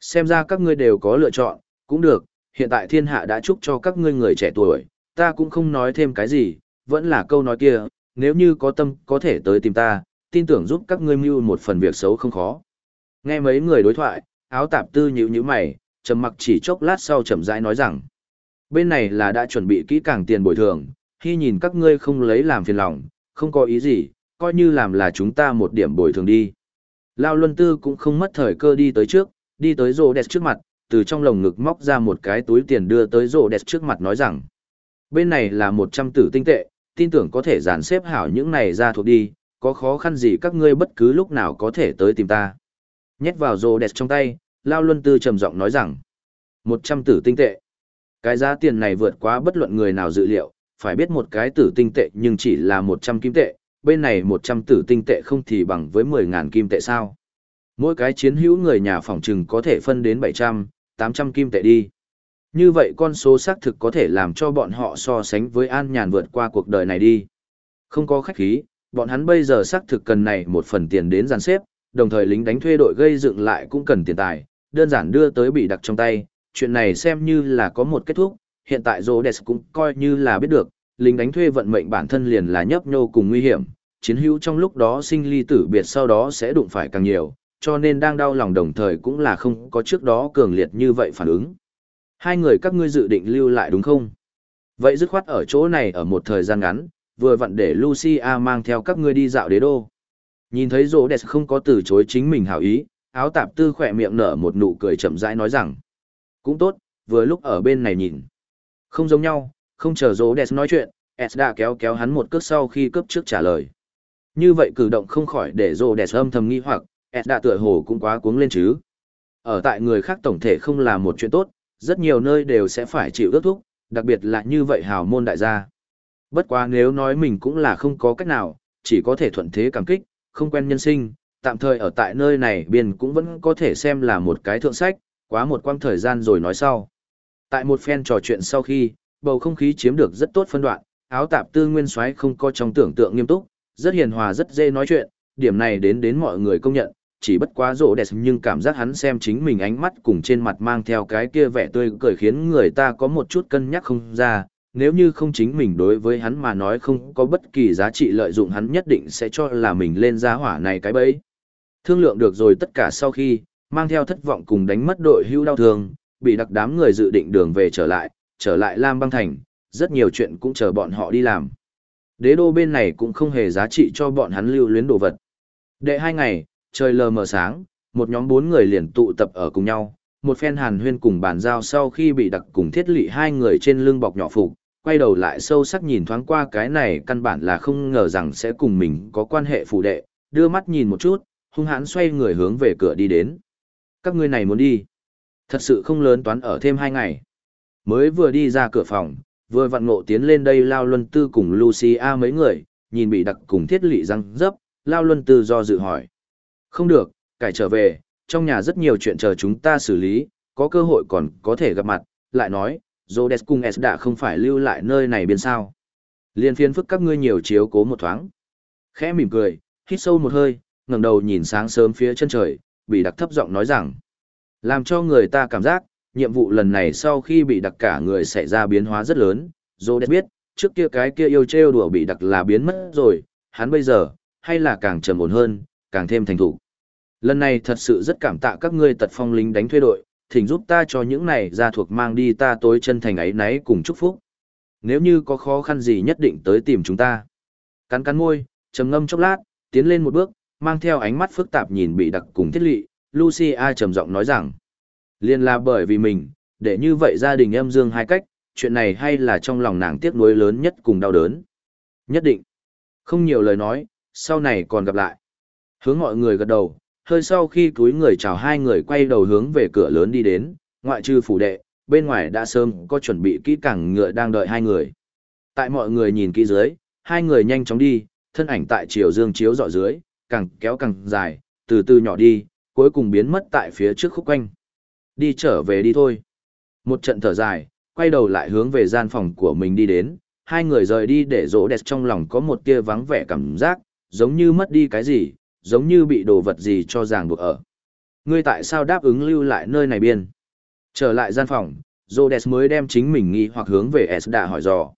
Xem ra các ngươi đều có lựa chọn, cũng được, hiện tại thiên hạ đã chúc cho các ngươi người trẻ tuổi, ta cũng không nói thêm cái gì, vẫn là câu nói kia, nếu như có tâm có thể tới tìm ta, tin tưởng giúp các ngươi mưu một phần việc xấu không khó. Nghe mấy người đối thoại, áo tạp tư nhữ nhữ mày, trầm mặc chỉ chốc lát sau chậm rãi nói rằng, bên này là đã chuẩn bị kỹ càng tiền bồi thường, khi nhìn các ngươi không lấy làm phiền lòng, không có ý gì, coi như làm là chúng ta một điểm bồi thường đi. Lao Luân Tư cũng không mất thời cơ đi tới trước, đi tới rô đẹp trước mặt, từ trong lồng ngực móc ra một cái túi tiền đưa tới rô đẹp trước mặt nói rằng, Bên này là một trăm tử tinh tệ, tin tưởng có thể dàn xếp hảo những này ra thuộc đi, có khó khăn gì các ngươi bất cứ lúc nào có thể tới tìm ta. Nhét vào rô đẹp trong tay, Lao Luân Tư trầm giọng nói rằng, một trăm tử tinh tệ. Cái giá tiền này vượt quá bất luận người nào dự liệu, phải biết một cái tử tinh tệ nhưng chỉ là một trăm kim tệ, bên này một trăm tử tinh tệ không thì bằng với mười ngàn kim tệ sao. Mỗi cái chiến hữu người nhà phòng trừng có thể phân đến bảy trăm, tám trăm kim tệ đi. Như vậy con số xác thực có thể làm cho bọn họ so sánh với an nhàn vượt qua cuộc đời này đi. Không có khách khí, bọn hắn bây giờ xác thực cần này một phần tiền đến dàn xếp, đồng thời lính đánh thuê đội gây dựng lại cũng cần tiền tài, đơn giản đưa tới bị đặc trong tay, chuyện này xem như là có một kết thúc, hiện tại Rhodes cũng coi như là biết được, lính đánh thuê vận mệnh bản thân liền là nhấp nhô cùng nguy hiểm, chiến hữu trong lúc đó sinh ly tử biệt sau đó sẽ đụng phải càng nhiều, cho nên đang đau lòng đồng thời cũng là không có trước đó cường liệt như vậy phản ứng. Hai người các ngươi dự định lưu lại đúng không? Vậy dứt khoát ở chỗ này ở một thời gian ngắn, vừa vặn để Lucia mang theo các ngươi đi dạo đế đô. Nhìn thấy rỗ đẹp không có từ chối chính mình hảo ý, áo tạp tư khỏe miệng nở một nụ cười chậm rãi nói rằng. Cũng tốt, vừa lúc ở bên này nhìn. Không giống nhau, không chờ rỗ đẹp nói chuyện, S đã kéo kéo hắn một cước sau khi cướp trước trả lời. Như vậy cử động không khỏi để rỗ đẹp âm thầm nghi hoặc, S đã tựa hồ cũng quá cuống lên chứ. Ở tại người khác tổng thể không là một chuyện tốt, rất nhiều nơi đều sẽ phải chịu ước thúc, đặc biệt là như vậy hào môn đại gia. Bất quá nếu nói mình cũng là không có cách nào, chỉ có thể thuận thế cảm kích, không quen nhân sinh, tạm thời ở tại nơi này biên cũng vẫn có thể xem là một cái thượng sách, quá một quãng thời gian rồi nói sau. Tại một phen trò chuyện sau khi, bầu không khí chiếm được rất tốt phân đoạn, áo tạp tư nguyên soái không có trong tưởng tượng nghiêm túc, rất hiền hòa rất dễ nói chuyện, điểm này đến đến mọi người công nhận, chỉ bất quá rộ đẹp nhưng cảm giác hắn xem chính mình ánh mắt cùng trên mặt mang theo cái kia vẻ tươi cười khiến người ta có một chút cân nhắc không ra, nếu như không chính mình đối với hắn mà nói không có bất kỳ giá trị lợi dụng hắn nhất định sẽ cho là mình lên giá hỏa này cái bẫy. Thương lượng được rồi tất cả sau khi, mang theo thất vọng cùng đánh mất đội hưu đau thương, bị đặc đám người dự định đường về trở lại, trở lại Lam băng thành, rất nhiều chuyện cũng chờ bọn họ đi làm. Đế đô bên này cũng không hề giá trị cho bọn hắn lưu luyến đồ vật. Đệ hai ngày, trời lờ mờ sáng, một nhóm bốn người liền tụ tập ở cùng nhau, một phen hàn huyên cùng bàn giao sau khi bị đặc cùng thiết lị hai người trên lưng bọc nhỏ phục, quay đầu lại sâu sắc nhìn thoáng qua cái này căn bản là không ngờ rằng sẽ cùng mình có quan hệ phụ đệ, đưa mắt nhìn một chút, hung hãn xoay người hướng về cửa đi đến. Các ngươi này muốn đi. Thật sự không lớn toán ở thêm hai ngày. Mới vừa đi ra cửa phòng, vừa vặn ngộ tiến lên đây lao luân tư cùng Lucia mấy người, nhìn bị đặc cùng thiết lị răng dấp, lao luân tư do dự hỏi. Không được, cải trở về, trong nhà rất nhiều chuyện chờ chúng ta xử lý, có cơ hội còn có thể gặp mặt, lại nói, Rhodes cùng S đã không phải lưu lại nơi này biến sao. Liên phiên phức các ngươi nhiều chiếu cố một thoáng. Khẽ mỉm cười, hít sâu một hơi, ngẩng đầu nhìn sáng sớm phía chân trời, bị đặc thấp giọng nói rằng, làm cho người ta cảm giác, nhiệm vụ lần này sau khi bị đặc cả người xảy ra biến hóa rất lớn, Rhodes biết, trước kia cái kia yêu trêu đùa bị đặc là biến mất rồi, hắn bây giờ, hay là càng trầm ổn hơn, càng thêm thành thủ. Lần này thật sự rất cảm tạ các ngươi tật phong lính đánh thuê đội, thỉnh giúp ta cho những này ra thuộc mang đi ta tối chân thành ấy náy cùng chúc phúc. Nếu như có khó khăn gì nhất định tới tìm chúng ta. Cắn cắn môi, trầm ngâm chốc lát, tiến lên một bước, mang theo ánh mắt phức tạp nhìn bị đặc cùng thiết lị, Lucia trầm giọng nói rằng. Liên là bởi vì mình, để như vậy gia đình em dương hai cách, chuyện này hay là trong lòng nàng tiếc nuối lớn nhất cùng đau đớn. Nhất định. Không nhiều lời nói, sau này còn gặp lại. Hướng mọi người gật đầu, hơi sau khi túi người chào hai người quay đầu hướng về cửa lớn đi đến, ngoại trừ phủ đệ, bên ngoài đã sớm có chuẩn bị kỹ càng ngựa đang đợi hai người. Tại mọi người nhìn kỹ dưới, hai người nhanh chóng đi, thân ảnh tại chiều dương chiếu dọ dưới, càng kéo càng dài, từ từ nhỏ đi, cuối cùng biến mất tại phía trước khúc quanh. Đi trở về đi thôi. Một trận thở dài, quay đầu lại hướng về gian phòng của mình đi đến, hai người rời đi để rỗ đẹp trong lòng có một tia vắng vẻ cảm giác, giống như mất đi cái gì, giống như bị đồ vật gì cho ràng buộc ở. Ngươi tại sao đáp ứng lưu lại nơi này biên? Trở lại gian phòng, Rhodes mới đem chính mình nghi hoặc hướng về Esda hỏi dò.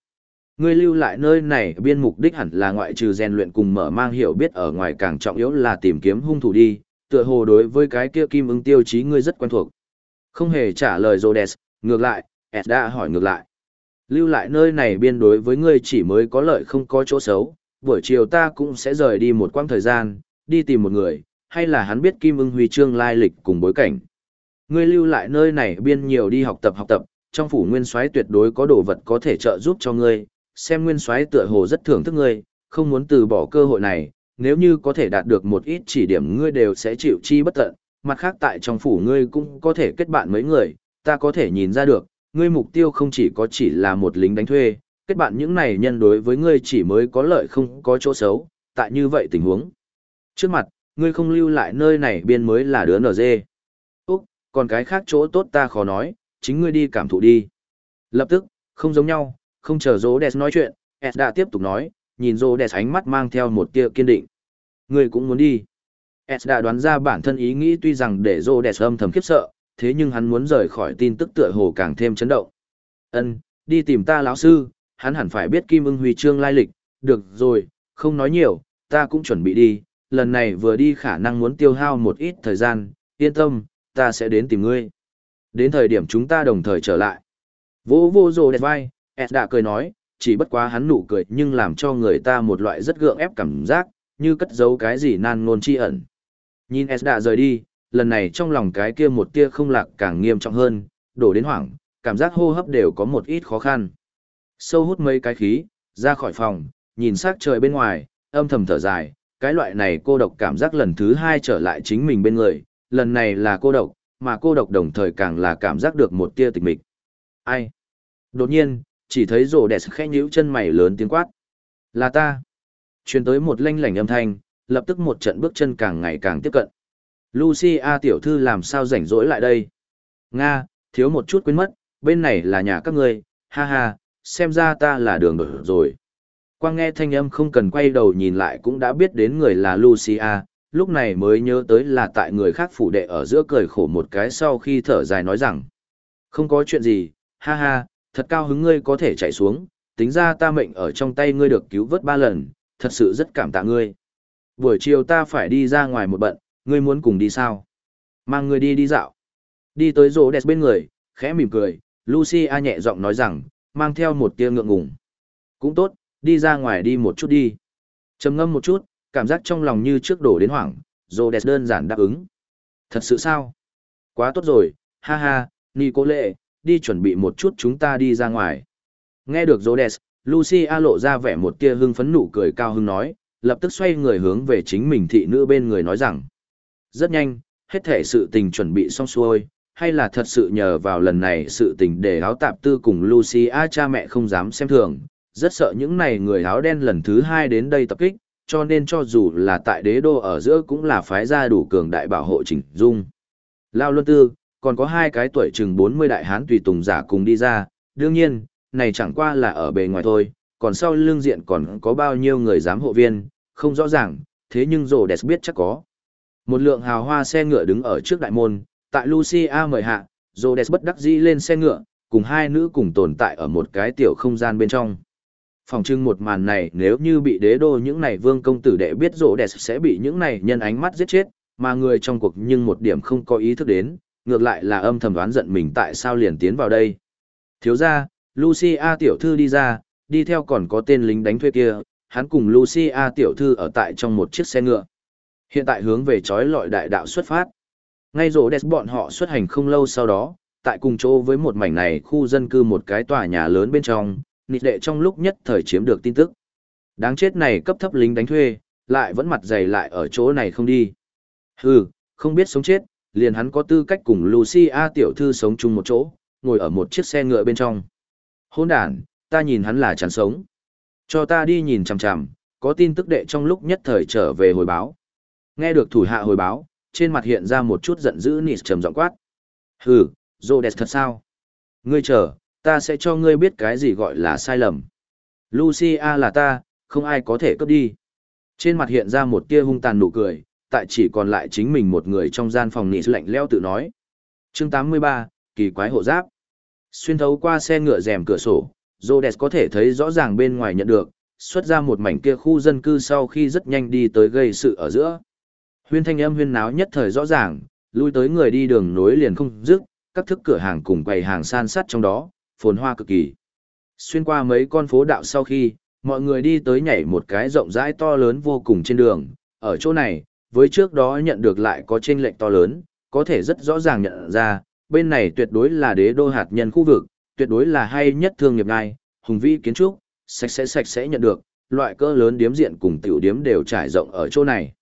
Ngươi lưu lại nơi này biên mục đích hẳn là ngoại trừ rèn luyện cùng mở mang hiểu biết ở ngoài càng trọng yếu là tìm kiếm hung thủ đi, tựa hồ đối với cái kia kim ứng tiêu chí ngươi rất quen thuộc. Không hề trả lời Rhodes, ngược lại, Esda hỏi ngược lại. Lưu lại nơi này biên đối với ngươi chỉ mới có lợi không có chỗ xấu, buổi chiều ta cũng sẽ rời đi một quãng thời gian, đi tìm một người, hay là hắn biết Kim ưng huy chương lai lịch cùng bối cảnh. Ngươi lưu lại nơi này biên nhiều đi học tập học tập, trong phủ nguyên soái tuyệt đối có đồ vật có thể trợ giúp cho ngươi, xem nguyên soái tựa hồ rất thưởng thức ngươi, không muốn từ bỏ cơ hội này, nếu như có thể đạt được một ít chỉ điểm ngươi đều sẽ chịu chi bất tận, mặt khác tại trong phủ ngươi cũng có thể kết bạn mấy người, ta có thể nhìn ra được, ngươi mục tiêu không chỉ có chỉ là một lính đánh thuê, kết bạn những này nhân đối với ngươi chỉ mới có lợi không có chỗ xấu, tại như vậy tình huống. Trước mặt, ngươi không lưu lại nơi này biên mới là đứa nở dê. Úc, còn cái khác chỗ tốt ta khó nói, chính ngươi đi cảm thụ đi. Lập tức, không giống nhau, không chờ Dô Đẹp nói chuyện, Ed đã tiếp tục nói, nhìn Dô Đẹp ánh mắt mang theo một tia kiên định. Ngươi cũng muốn đi. Ed đã đoán ra bản thân ý nghĩ tuy rằng để Dô Đẹp âm thầm khiếp sợ, thế nhưng hắn muốn rời khỏi tin tức tựa hồ càng thêm chấn động. Ân, đi tìm ta lão sư, hắn hẳn phải biết Kim Ưng Huy chương lai lịch, được rồi, không nói nhiều, ta cũng chuẩn bị đi, lần này vừa đi khả năng muốn tiêu hao một ít thời gian, yên tâm, ta sẽ đến tìm ngươi. Đến thời điểm chúng ta đồng thời trở lại. Vô vô rồ đẹp vai, Ed đã cười nói, chỉ bất quá hắn nụ cười nhưng làm cho người ta một loại rất gượng ép cảm giác, như cất giấu cái gì nan ngôn chi ẩn. Nhìn Ed đã rời đi, lần này trong lòng cái kia một tia không lạc càng nghiêm trọng hơn, đổ đến hoảng, cảm giác hô hấp đều có một ít khó khăn. Sâu hút mấy cái khí, ra khỏi phòng, nhìn sắc trời bên ngoài, âm thầm thở dài, cái loại này cô độc cảm giác lần thứ hai trở lại chính mình bên người, lần này là cô độc, mà cô độc đồng thời càng là cảm giác được một tia tịch mịch. Ai? Đột nhiên, chỉ thấy rồ đẹp khẽ nhíu chân mày lớn tiếng quát. Là ta. Truyền tới một lanh lảnh âm thanh, lập tức một trận bước chân càng ngày càng tiếp cận. Lucia tiểu thư làm sao rảnh rỗi lại đây? Nga, thiếu một chút quên mất, bên này là nhà các ngươi, ha ha, xem ra ta là đường đổi rồi. Quang nghe thanh âm không cần quay đầu nhìn lại cũng đã biết đến người là Lucia, lúc này mới nhớ tới là tại người khác phủ đệ ở giữa cười khổ một cái sau khi thở dài nói rằng. Không có chuyện gì, ha ha, thật cao hứng ngươi có thể chạy xuống, tính ra ta mệnh ở trong tay ngươi được cứu vớt ba lần, thật sự rất cảm tạ ngươi. Buổi chiều ta phải đi ra ngoài một bận, ngươi muốn cùng đi sao? Mang ngươi đi đi dạo. Đi tới rỗ đẹp bên người, khẽ mỉm cười, Lucia nhẹ giọng nói rằng, mang theo một tia ngượng ngùng. Cũng tốt, đi ra ngoài đi một chút đi. trầm ngâm một chút, cảm giác trong lòng như trước đổ đến hoảng, rỗ đẹp đơn giản đáp ứng. Thật sự sao? Quá tốt rồi, ha ha, Nico lệ, đi chuẩn bị một chút chúng ta đi ra ngoài. Nghe được Rhodes, Lucia lộ ra vẻ một tia hưng phấn nụ cười cao hưng nói, lập tức xoay người hướng về chính mình thị nữ bên người nói rằng. Rất nhanh, hết thể sự tình chuẩn bị xong xuôi, hay là thật sự nhờ vào lần này sự tình để áo tạp tư cùng Lucia cha mẹ không dám xem thường, rất sợ những này người áo đen lần thứ hai đến đây tập kích, cho nên cho dù là tại đế đô ở giữa cũng là phái ra đủ cường đại bảo hộ chỉnh dung. Lao Luân Tư, còn có hai cái tuổi chừng 40 đại hán tùy tùng giả cùng đi ra, đương nhiên, này chẳng qua là ở bề ngoài thôi, còn sau lưng diện còn có bao nhiêu người giám hộ viên, không rõ ràng, thế nhưng rồ đẹp biết chắc có. Một lượng hào hoa xe ngựa đứng ở trước đại môn, tại Lucia mời hạ, rồ bất đắc dĩ lên xe ngựa, cùng hai nữ cùng tồn tại ở một cái tiểu không gian bên trong. Phòng trưng một màn này nếu như bị đế đô những này vương công tử đệ biết rỗ đẹp sẽ bị những này nhân ánh mắt giết chết, mà người trong cuộc nhưng một điểm không có ý thức đến, ngược lại là âm thầm đoán giận mình tại sao liền tiến vào đây. Thiếu ra, Lucia tiểu thư đi ra, đi theo còn có tên lính đánh thuê kia, hắn cùng Lucia tiểu thư ở tại trong một chiếc xe ngựa. Hiện tại hướng về trói lọi đại đạo xuất phát. Ngay rổ đẹp bọn họ xuất hành không lâu sau đó, tại cùng chỗ với một mảnh này khu dân cư một cái tòa nhà lớn bên trong, nịt đệ trong lúc nhất thời chiếm được tin tức. Đáng chết này cấp thấp lính đánh thuê, lại vẫn mặt dày lại ở chỗ này không đi. Hừ, không biết sống chết, liền hắn có tư cách cùng Lucia tiểu thư sống chung một chỗ, ngồi ở một chiếc xe ngựa bên trong. Hôn đàn, ta nhìn hắn là chán sống. Cho ta đi nhìn chằm chằm, có tin tức đệ trong lúc nhất thời trở về hồi báo. Nghe được thủ hạ hồi báo, trên mặt hiện ra một chút giận dữ nịt trầm giọng quát. Hừ, Rhodes thật sao? Ngươi chờ, ta sẽ cho ngươi biết cái gì gọi là sai lầm. Lucia là ta, không ai có thể cướp đi. Trên mặt hiện ra một tia hung tàn nụ cười, tại chỉ còn lại chính mình một người trong gian phòng nỉ lạnh leo tự nói. Chương 83, kỳ quái hộ giáp. Xuyên thấu qua xe ngựa rèm cửa sổ, Rhodes có thể thấy rõ ràng bên ngoài nhận được, xuất ra một mảnh kia khu dân cư sau khi rất nhanh đi tới gây sự ở giữa. Huyên thanh âm huyên náo nhất thời rõ ràng, lui tới người đi đường nối liền không dứt, các thức cửa hàng cùng quầy hàng san sát trong đó, phồn hoa cực kỳ. Xuyên qua mấy con phố đạo sau khi, mọi người đi tới nhảy một cái rộng rãi to lớn vô cùng trên đường, ở chỗ này, với trước đó nhận được lại có chênh lệch to lớn, có thể rất rõ ràng nhận ra, bên này tuyệt đối là đế đô hạt nhân khu vực, tuyệt đối là hay nhất thương nghiệp này hùng vĩ kiến trúc, sạch sẽ sạch sẽ nhận được, loại cỡ lớn điếm diện cùng tiểu điếm đều trải rộng ở chỗ này.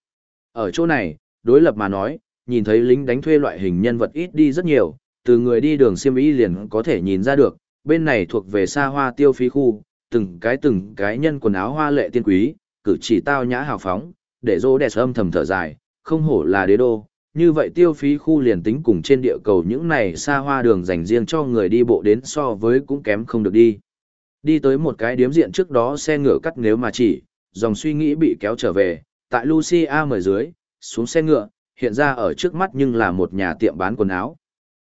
Ở chỗ này, đối lập mà nói, nhìn thấy lính đánh thuê loại hình nhân vật ít đi rất nhiều, từ người đi đường siêm y liền có thể nhìn ra được, bên này thuộc về xa hoa tiêu phí khu, từng cái từng cái nhân quần áo hoa lệ tiên quý, cử chỉ tao nhã hào phóng, để rô đẹp âm thầm thở dài, không hổ là đế đô, như vậy tiêu phí khu liền tính cùng trên địa cầu những này xa hoa đường dành riêng cho người đi bộ đến so với cũng kém không được đi. Đi tới một cái điếm diện trước đó xe ngựa cắt nếu mà chỉ, dòng suy nghĩ bị kéo trở về, tại Lucia mở dưới, xuống xe ngựa, hiện ra ở trước mắt nhưng là một nhà tiệm bán quần áo.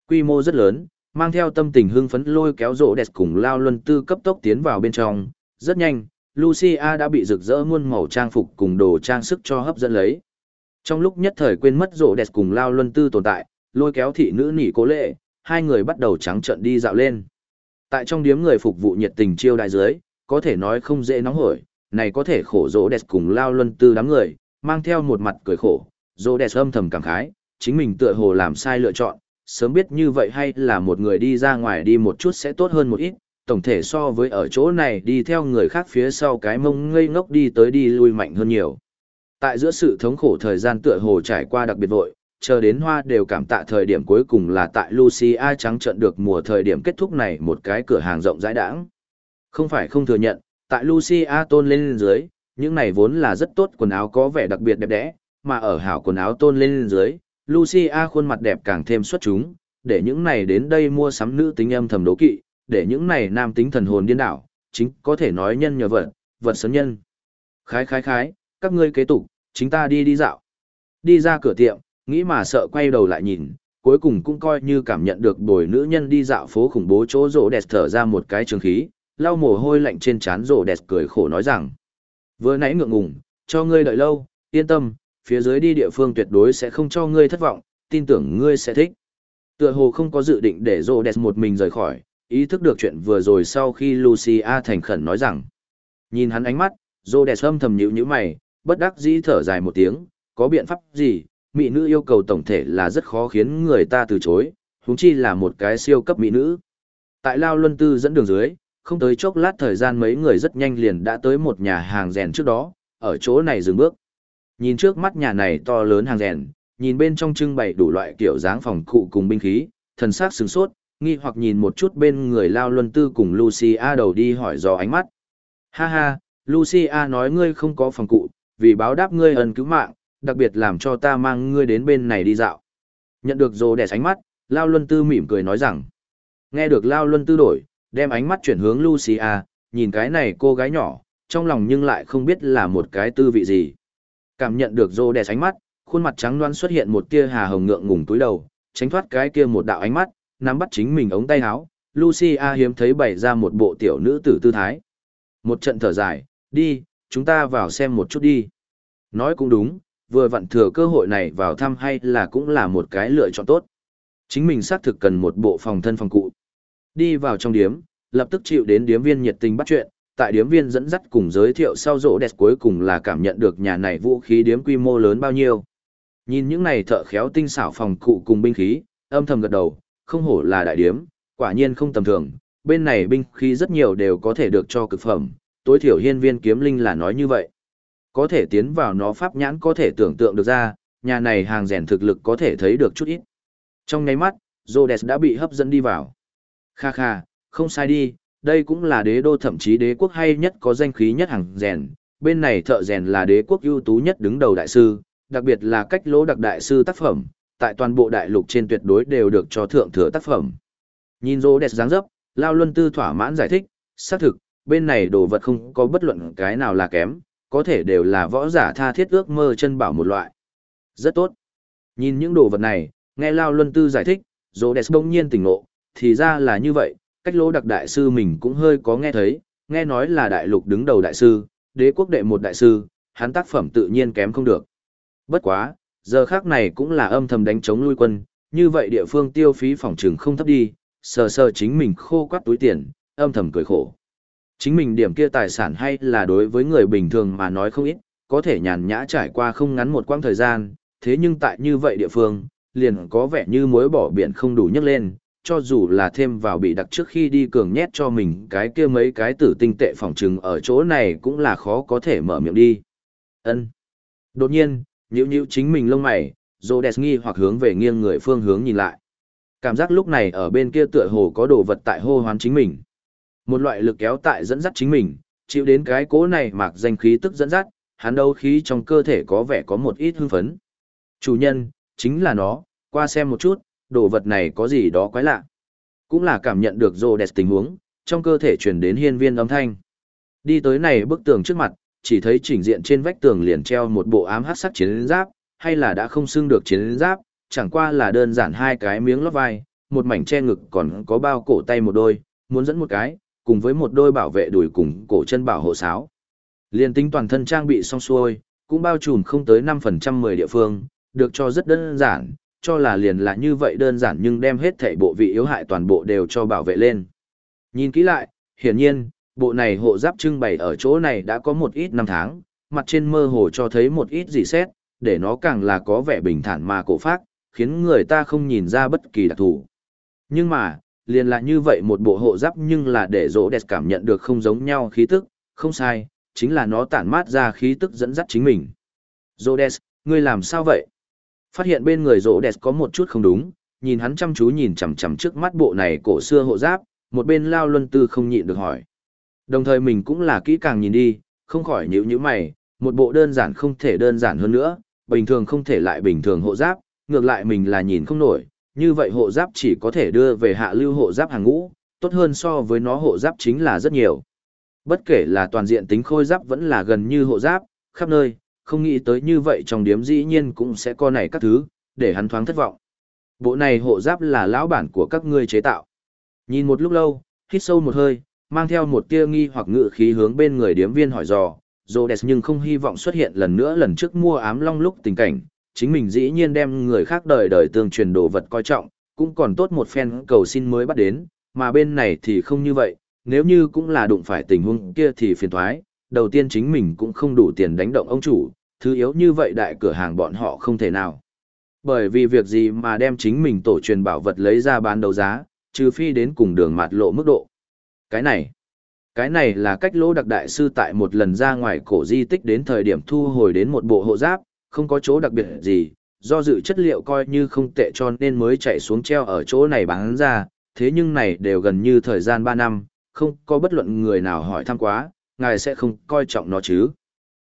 Quy mô rất lớn, mang theo tâm tình hưng phấn lôi kéo rỗ đẹp cùng lao luân tư cấp tốc tiến vào bên trong, rất nhanh, Lucia đã bị rực rỡ muôn màu trang phục cùng đồ trang sức cho hấp dẫn lấy. Trong lúc nhất thời quên mất rỗ đẹp cùng lao luân tư tồn tại, lôi kéo thị nữ nỉ cố lệ, hai người bắt đầu trắng trợn đi dạo lên. Tại trong điếm người phục vụ nhiệt tình chiêu đại dưới, có thể nói không dễ nóng hổi, này có thể khổ rỗ đẹp cùng lao luân tư đám người, mang theo một mặt cười khổ, rỗ đẹp âm thầm cảm khái, chính mình tựa hồ làm sai lựa chọn, sớm biết như vậy hay là một người đi ra ngoài đi một chút sẽ tốt hơn một ít, tổng thể so với ở chỗ này đi theo người khác phía sau cái mông ngây ngốc đi tới đi lui mạnh hơn nhiều. Tại giữa sự thống khổ thời gian tựa hồ trải qua đặc biệt vội, chờ đến hoa đều cảm tạ thời điểm cuối cùng là tại Lucia trắng trận được mùa thời điểm kết thúc này một cái cửa hàng rộng rãi đãng. Không phải không thừa nhận, tại Lucia tôn lên dưới, những này vốn là rất tốt quần áo có vẻ đặc biệt đẹp đẽ, mà ở hảo quần áo tôn lên dưới, Lucia khuôn mặt đẹp càng thêm xuất chúng, để những này đến đây mua sắm nữ tính âm thầm đố kỵ, để những này nam tính thần hồn điên đảo, chính có thể nói nhân nhờ vật, vật sấn nhân. Khái khái khái, các ngươi kế tục, chính ta đi đi dạo. Đi ra cửa tiệm, nghĩ mà sợ quay đầu lại nhìn, cuối cùng cũng coi như cảm nhận được bồi nữ nhân đi dạo phố khủng bố chỗ rỗ đẹp thở ra một cái trường khí, lau mồ hôi lạnh trên trán rỗ đẹp cười khổ nói rằng. Vừa nãy ngượng ngùng, cho ngươi đợi lâu, yên tâm, phía dưới đi địa phương tuyệt đối sẽ không cho ngươi thất vọng, tin tưởng ngươi sẽ thích. Tựa hồ không có dự định để rô đẹp một mình rời khỏi, ý thức được chuyện vừa rồi sau khi Lucia thành khẩn nói rằng. Nhìn hắn ánh mắt, rô đẹp âm thầm nhíu nhíu mày, bất đắc dĩ thở dài một tiếng, có biện pháp gì, mỹ nữ yêu cầu tổng thể là rất khó khiến người ta từ chối, huống chi là một cái siêu cấp mỹ nữ. Tại Lao Luân Tư dẫn đường dưới, không tới chốc lát thời gian mấy người rất nhanh liền đã tới một nhà hàng rèn trước đó, ở chỗ này dừng bước. Nhìn trước mắt nhà này to lớn hàng rèn, nhìn bên trong trưng bày đủ loại kiểu dáng phòng cụ cùng binh khí, thần sắc sửng sốt, nghi hoặc nhìn một chút bên người Lao Luân Tư cùng Lucia đầu đi hỏi dò ánh mắt. Ha ha, Lucia nói ngươi không có phòng cụ, vì báo đáp ngươi ân cứu mạng, đặc biệt làm cho ta mang ngươi đến bên này đi dạo. Nhận được rồ đẻ ánh mắt, Lao Luân Tư mỉm cười nói rằng. Nghe được Lao Luân Tư đổi, đem ánh mắt chuyển hướng Lucia, nhìn cái này cô gái nhỏ, trong lòng nhưng lại không biết là một cái tư vị gì. Cảm nhận được rô đè ánh mắt, khuôn mặt trắng loan xuất hiện một tia hà hồng ngượng ngùng túi đầu, tránh thoát cái kia một đạo ánh mắt, nắm bắt chính mình ống tay áo. Lucia hiếm thấy bày ra một bộ tiểu nữ tử tư thái. Một trận thở dài, đi, chúng ta vào xem một chút đi. Nói cũng đúng, vừa vặn thừa cơ hội này vào thăm hay là cũng là một cái lựa chọn tốt. Chính mình xác thực cần một bộ phòng thân phòng cụ. Đi vào trong điếm, lập tức chịu đến điếm viên nhiệt tình bắt chuyện, tại điếm viên dẫn dắt cùng giới thiệu sau rỗ đẹp cuối cùng là cảm nhận được nhà này vũ khí điếm quy mô lớn bao nhiêu. Nhìn những này thợ khéo tinh xảo phòng cụ cùng binh khí, âm thầm gật đầu, không hổ là đại điếm, quả nhiên không tầm thường, bên này binh khí rất nhiều đều có thể được cho cực phẩm, tối thiểu hiên viên kiếm linh là nói như vậy. Có thể tiến vào nó pháp nhãn có thể tưởng tượng được ra, nhà này hàng rèn thực lực có thể thấy được chút ít. Trong nháy mắt, Rhodes đã bị hấp dẫn đi vào. Kha kha, không sai đi, đây cũng là đế đô thậm chí đế quốc hay nhất có danh khí nhất hàng rèn. Bên này thợ rèn là đế quốc ưu tú nhất đứng đầu đại sư, đặc biệt là cách lỗ đặc đại sư tác phẩm, tại toàn bộ đại lục trên tuyệt đối đều được cho thượng thừa tác phẩm. Nhìn rô đẹp dáng dấp, Lao Luân Tư thỏa mãn giải thích, xác thực, bên này đồ vật không có bất luận cái nào là kém, có thể đều là võ giả tha thiết ước mơ chân bảo một loại. Rất tốt. Nhìn những đồ vật này, nghe Lao Luân Tư giải thích, rô đẹp bỗng nhiên tỉnh ngộ, thì ra là như vậy, cách lỗ đặc đại sư mình cũng hơi có nghe thấy, nghe nói là đại lục đứng đầu đại sư, đế quốc đệ một đại sư, hắn tác phẩm tự nhiên kém không được. Bất quá, giờ khác này cũng là âm thầm đánh chống lui quân, như vậy địa phương tiêu phí phòng trường không thấp đi, sờ sờ chính mình khô quắt túi tiền, âm thầm cười khổ. Chính mình điểm kia tài sản hay là đối với người bình thường mà nói không ít, có thể nhàn nhã trải qua không ngắn một quãng thời gian, thế nhưng tại như vậy địa phương, liền có vẻ như mối bỏ biển không đủ nhấc lên, cho dù là thêm vào bị đặc trước khi đi cường nhét cho mình cái kia mấy cái tử tinh tệ phòng trừng ở chỗ này cũng là khó có thể mở miệng đi. ân Đột nhiên, nhíu nhíu chính mình lông mày, Rhodes nghi hoặc hướng về nghiêng người phương hướng nhìn lại. Cảm giác lúc này ở bên kia tựa hồ có đồ vật tại hô hoán chính mình. Một loại lực kéo tại dẫn dắt chính mình, chịu đến cái cố này mạc danh khí tức dẫn dắt, hắn đâu khí trong cơ thể có vẻ có một ít hưng phấn. Chủ nhân, chính là nó, qua xem một chút, đồ vật này có gì đó quái lạ. Cũng là cảm nhận được Rhodes tình huống, trong cơ thể truyền đến hiên viên âm thanh. Đi tới này bức tường trước mặt, chỉ thấy chỉnh diện trên vách tường liền treo một bộ ám hắc sắc chiến giáp, hay là đã không xưng được chiến giáp, chẳng qua là đơn giản hai cái miếng lót vai, một mảnh che ngực còn có bao cổ tay một đôi, muốn dẫn một cái, cùng với một đôi bảo vệ đùi cùng cổ chân bảo hộ sáo. Liên tính toàn thân trang bị xong xuôi, cũng bao trùm không tới 5% 10 địa phương, được cho rất đơn giản, cho là liền là như vậy đơn giản nhưng đem hết thảy bộ vị yếu hại toàn bộ đều cho bảo vệ lên. Nhìn kỹ lại, hiển nhiên, bộ này hộ giáp trưng bày ở chỗ này đã có một ít năm tháng, mặt trên mơ hồ cho thấy một ít gì xét, để nó càng là có vẻ bình thản mà cổ phác, khiến người ta không nhìn ra bất kỳ đặc thù. Nhưng mà, liền là như vậy một bộ hộ giáp nhưng là để rỗ đẹp cảm nhận được không giống nhau khí tức, không sai, chính là nó tản mát ra khí tức dẫn dắt chính mình. Rhodes, đẹp, ngươi làm sao vậy? Phát hiện bên người rỗ đẹp có một chút không đúng, nhìn hắn chăm chú nhìn chằm chằm trước mắt bộ này cổ xưa hộ giáp, một bên lao luân tư không nhịn được hỏi. Đồng thời mình cũng là kỹ càng nhìn đi, không khỏi nhíu nhíu mày, một bộ đơn giản không thể đơn giản hơn nữa, bình thường không thể lại bình thường hộ giáp, ngược lại mình là nhìn không nổi, như vậy hộ giáp chỉ có thể đưa về hạ lưu hộ giáp hàng ngũ, tốt hơn so với nó hộ giáp chính là rất nhiều. Bất kể là toàn diện tính khôi giáp vẫn là gần như hộ giáp, khắp nơi, không nghĩ tới như vậy trong điếm dĩ nhiên cũng sẽ co này các thứ, để hắn thoáng thất vọng. Bộ này hộ giáp là lão bản của các ngươi chế tạo. Nhìn một lúc lâu, hít sâu một hơi, mang theo một tia nghi hoặc ngự khí hướng bên người điếm viên hỏi dò, Rhodes nhưng không hy vọng xuất hiện lần nữa lần trước mua ám long lúc tình cảnh, chính mình dĩ nhiên đem người khác đời đời tương truyền đồ vật coi trọng, cũng còn tốt một phen cầu xin mới bắt đến, mà bên này thì không như vậy, nếu như cũng là đụng phải tình huống kia thì phiền thoái, đầu tiên chính mình cũng không đủ tiền đánh động ông chủ, thứ yếu như vậy đại cửa hàng bọn họ không thể nào. Bởi vì việc gì mà đem chính mình tổ truyền bảo vật lấy ra bán đấu giá, trừ phi đến cùng đường mạt lộ mức độ. Cái này, cái này là cách lỗ đặc đại sư tại một lần ra ngoài cổ di tích đến thời điểm thu hồi đến một bộ hộ giáp, không có chỗ đặc biệt gì, do dự chất liệu coi như không tệ cho nên mới chạy xuống treo ở chỗ này bán ra, thế nhưng này đều gần như thời gian 3 năm, không có bất luận người nào hỏi thăm quá, ngài sẽ không coi trọng nó chứ.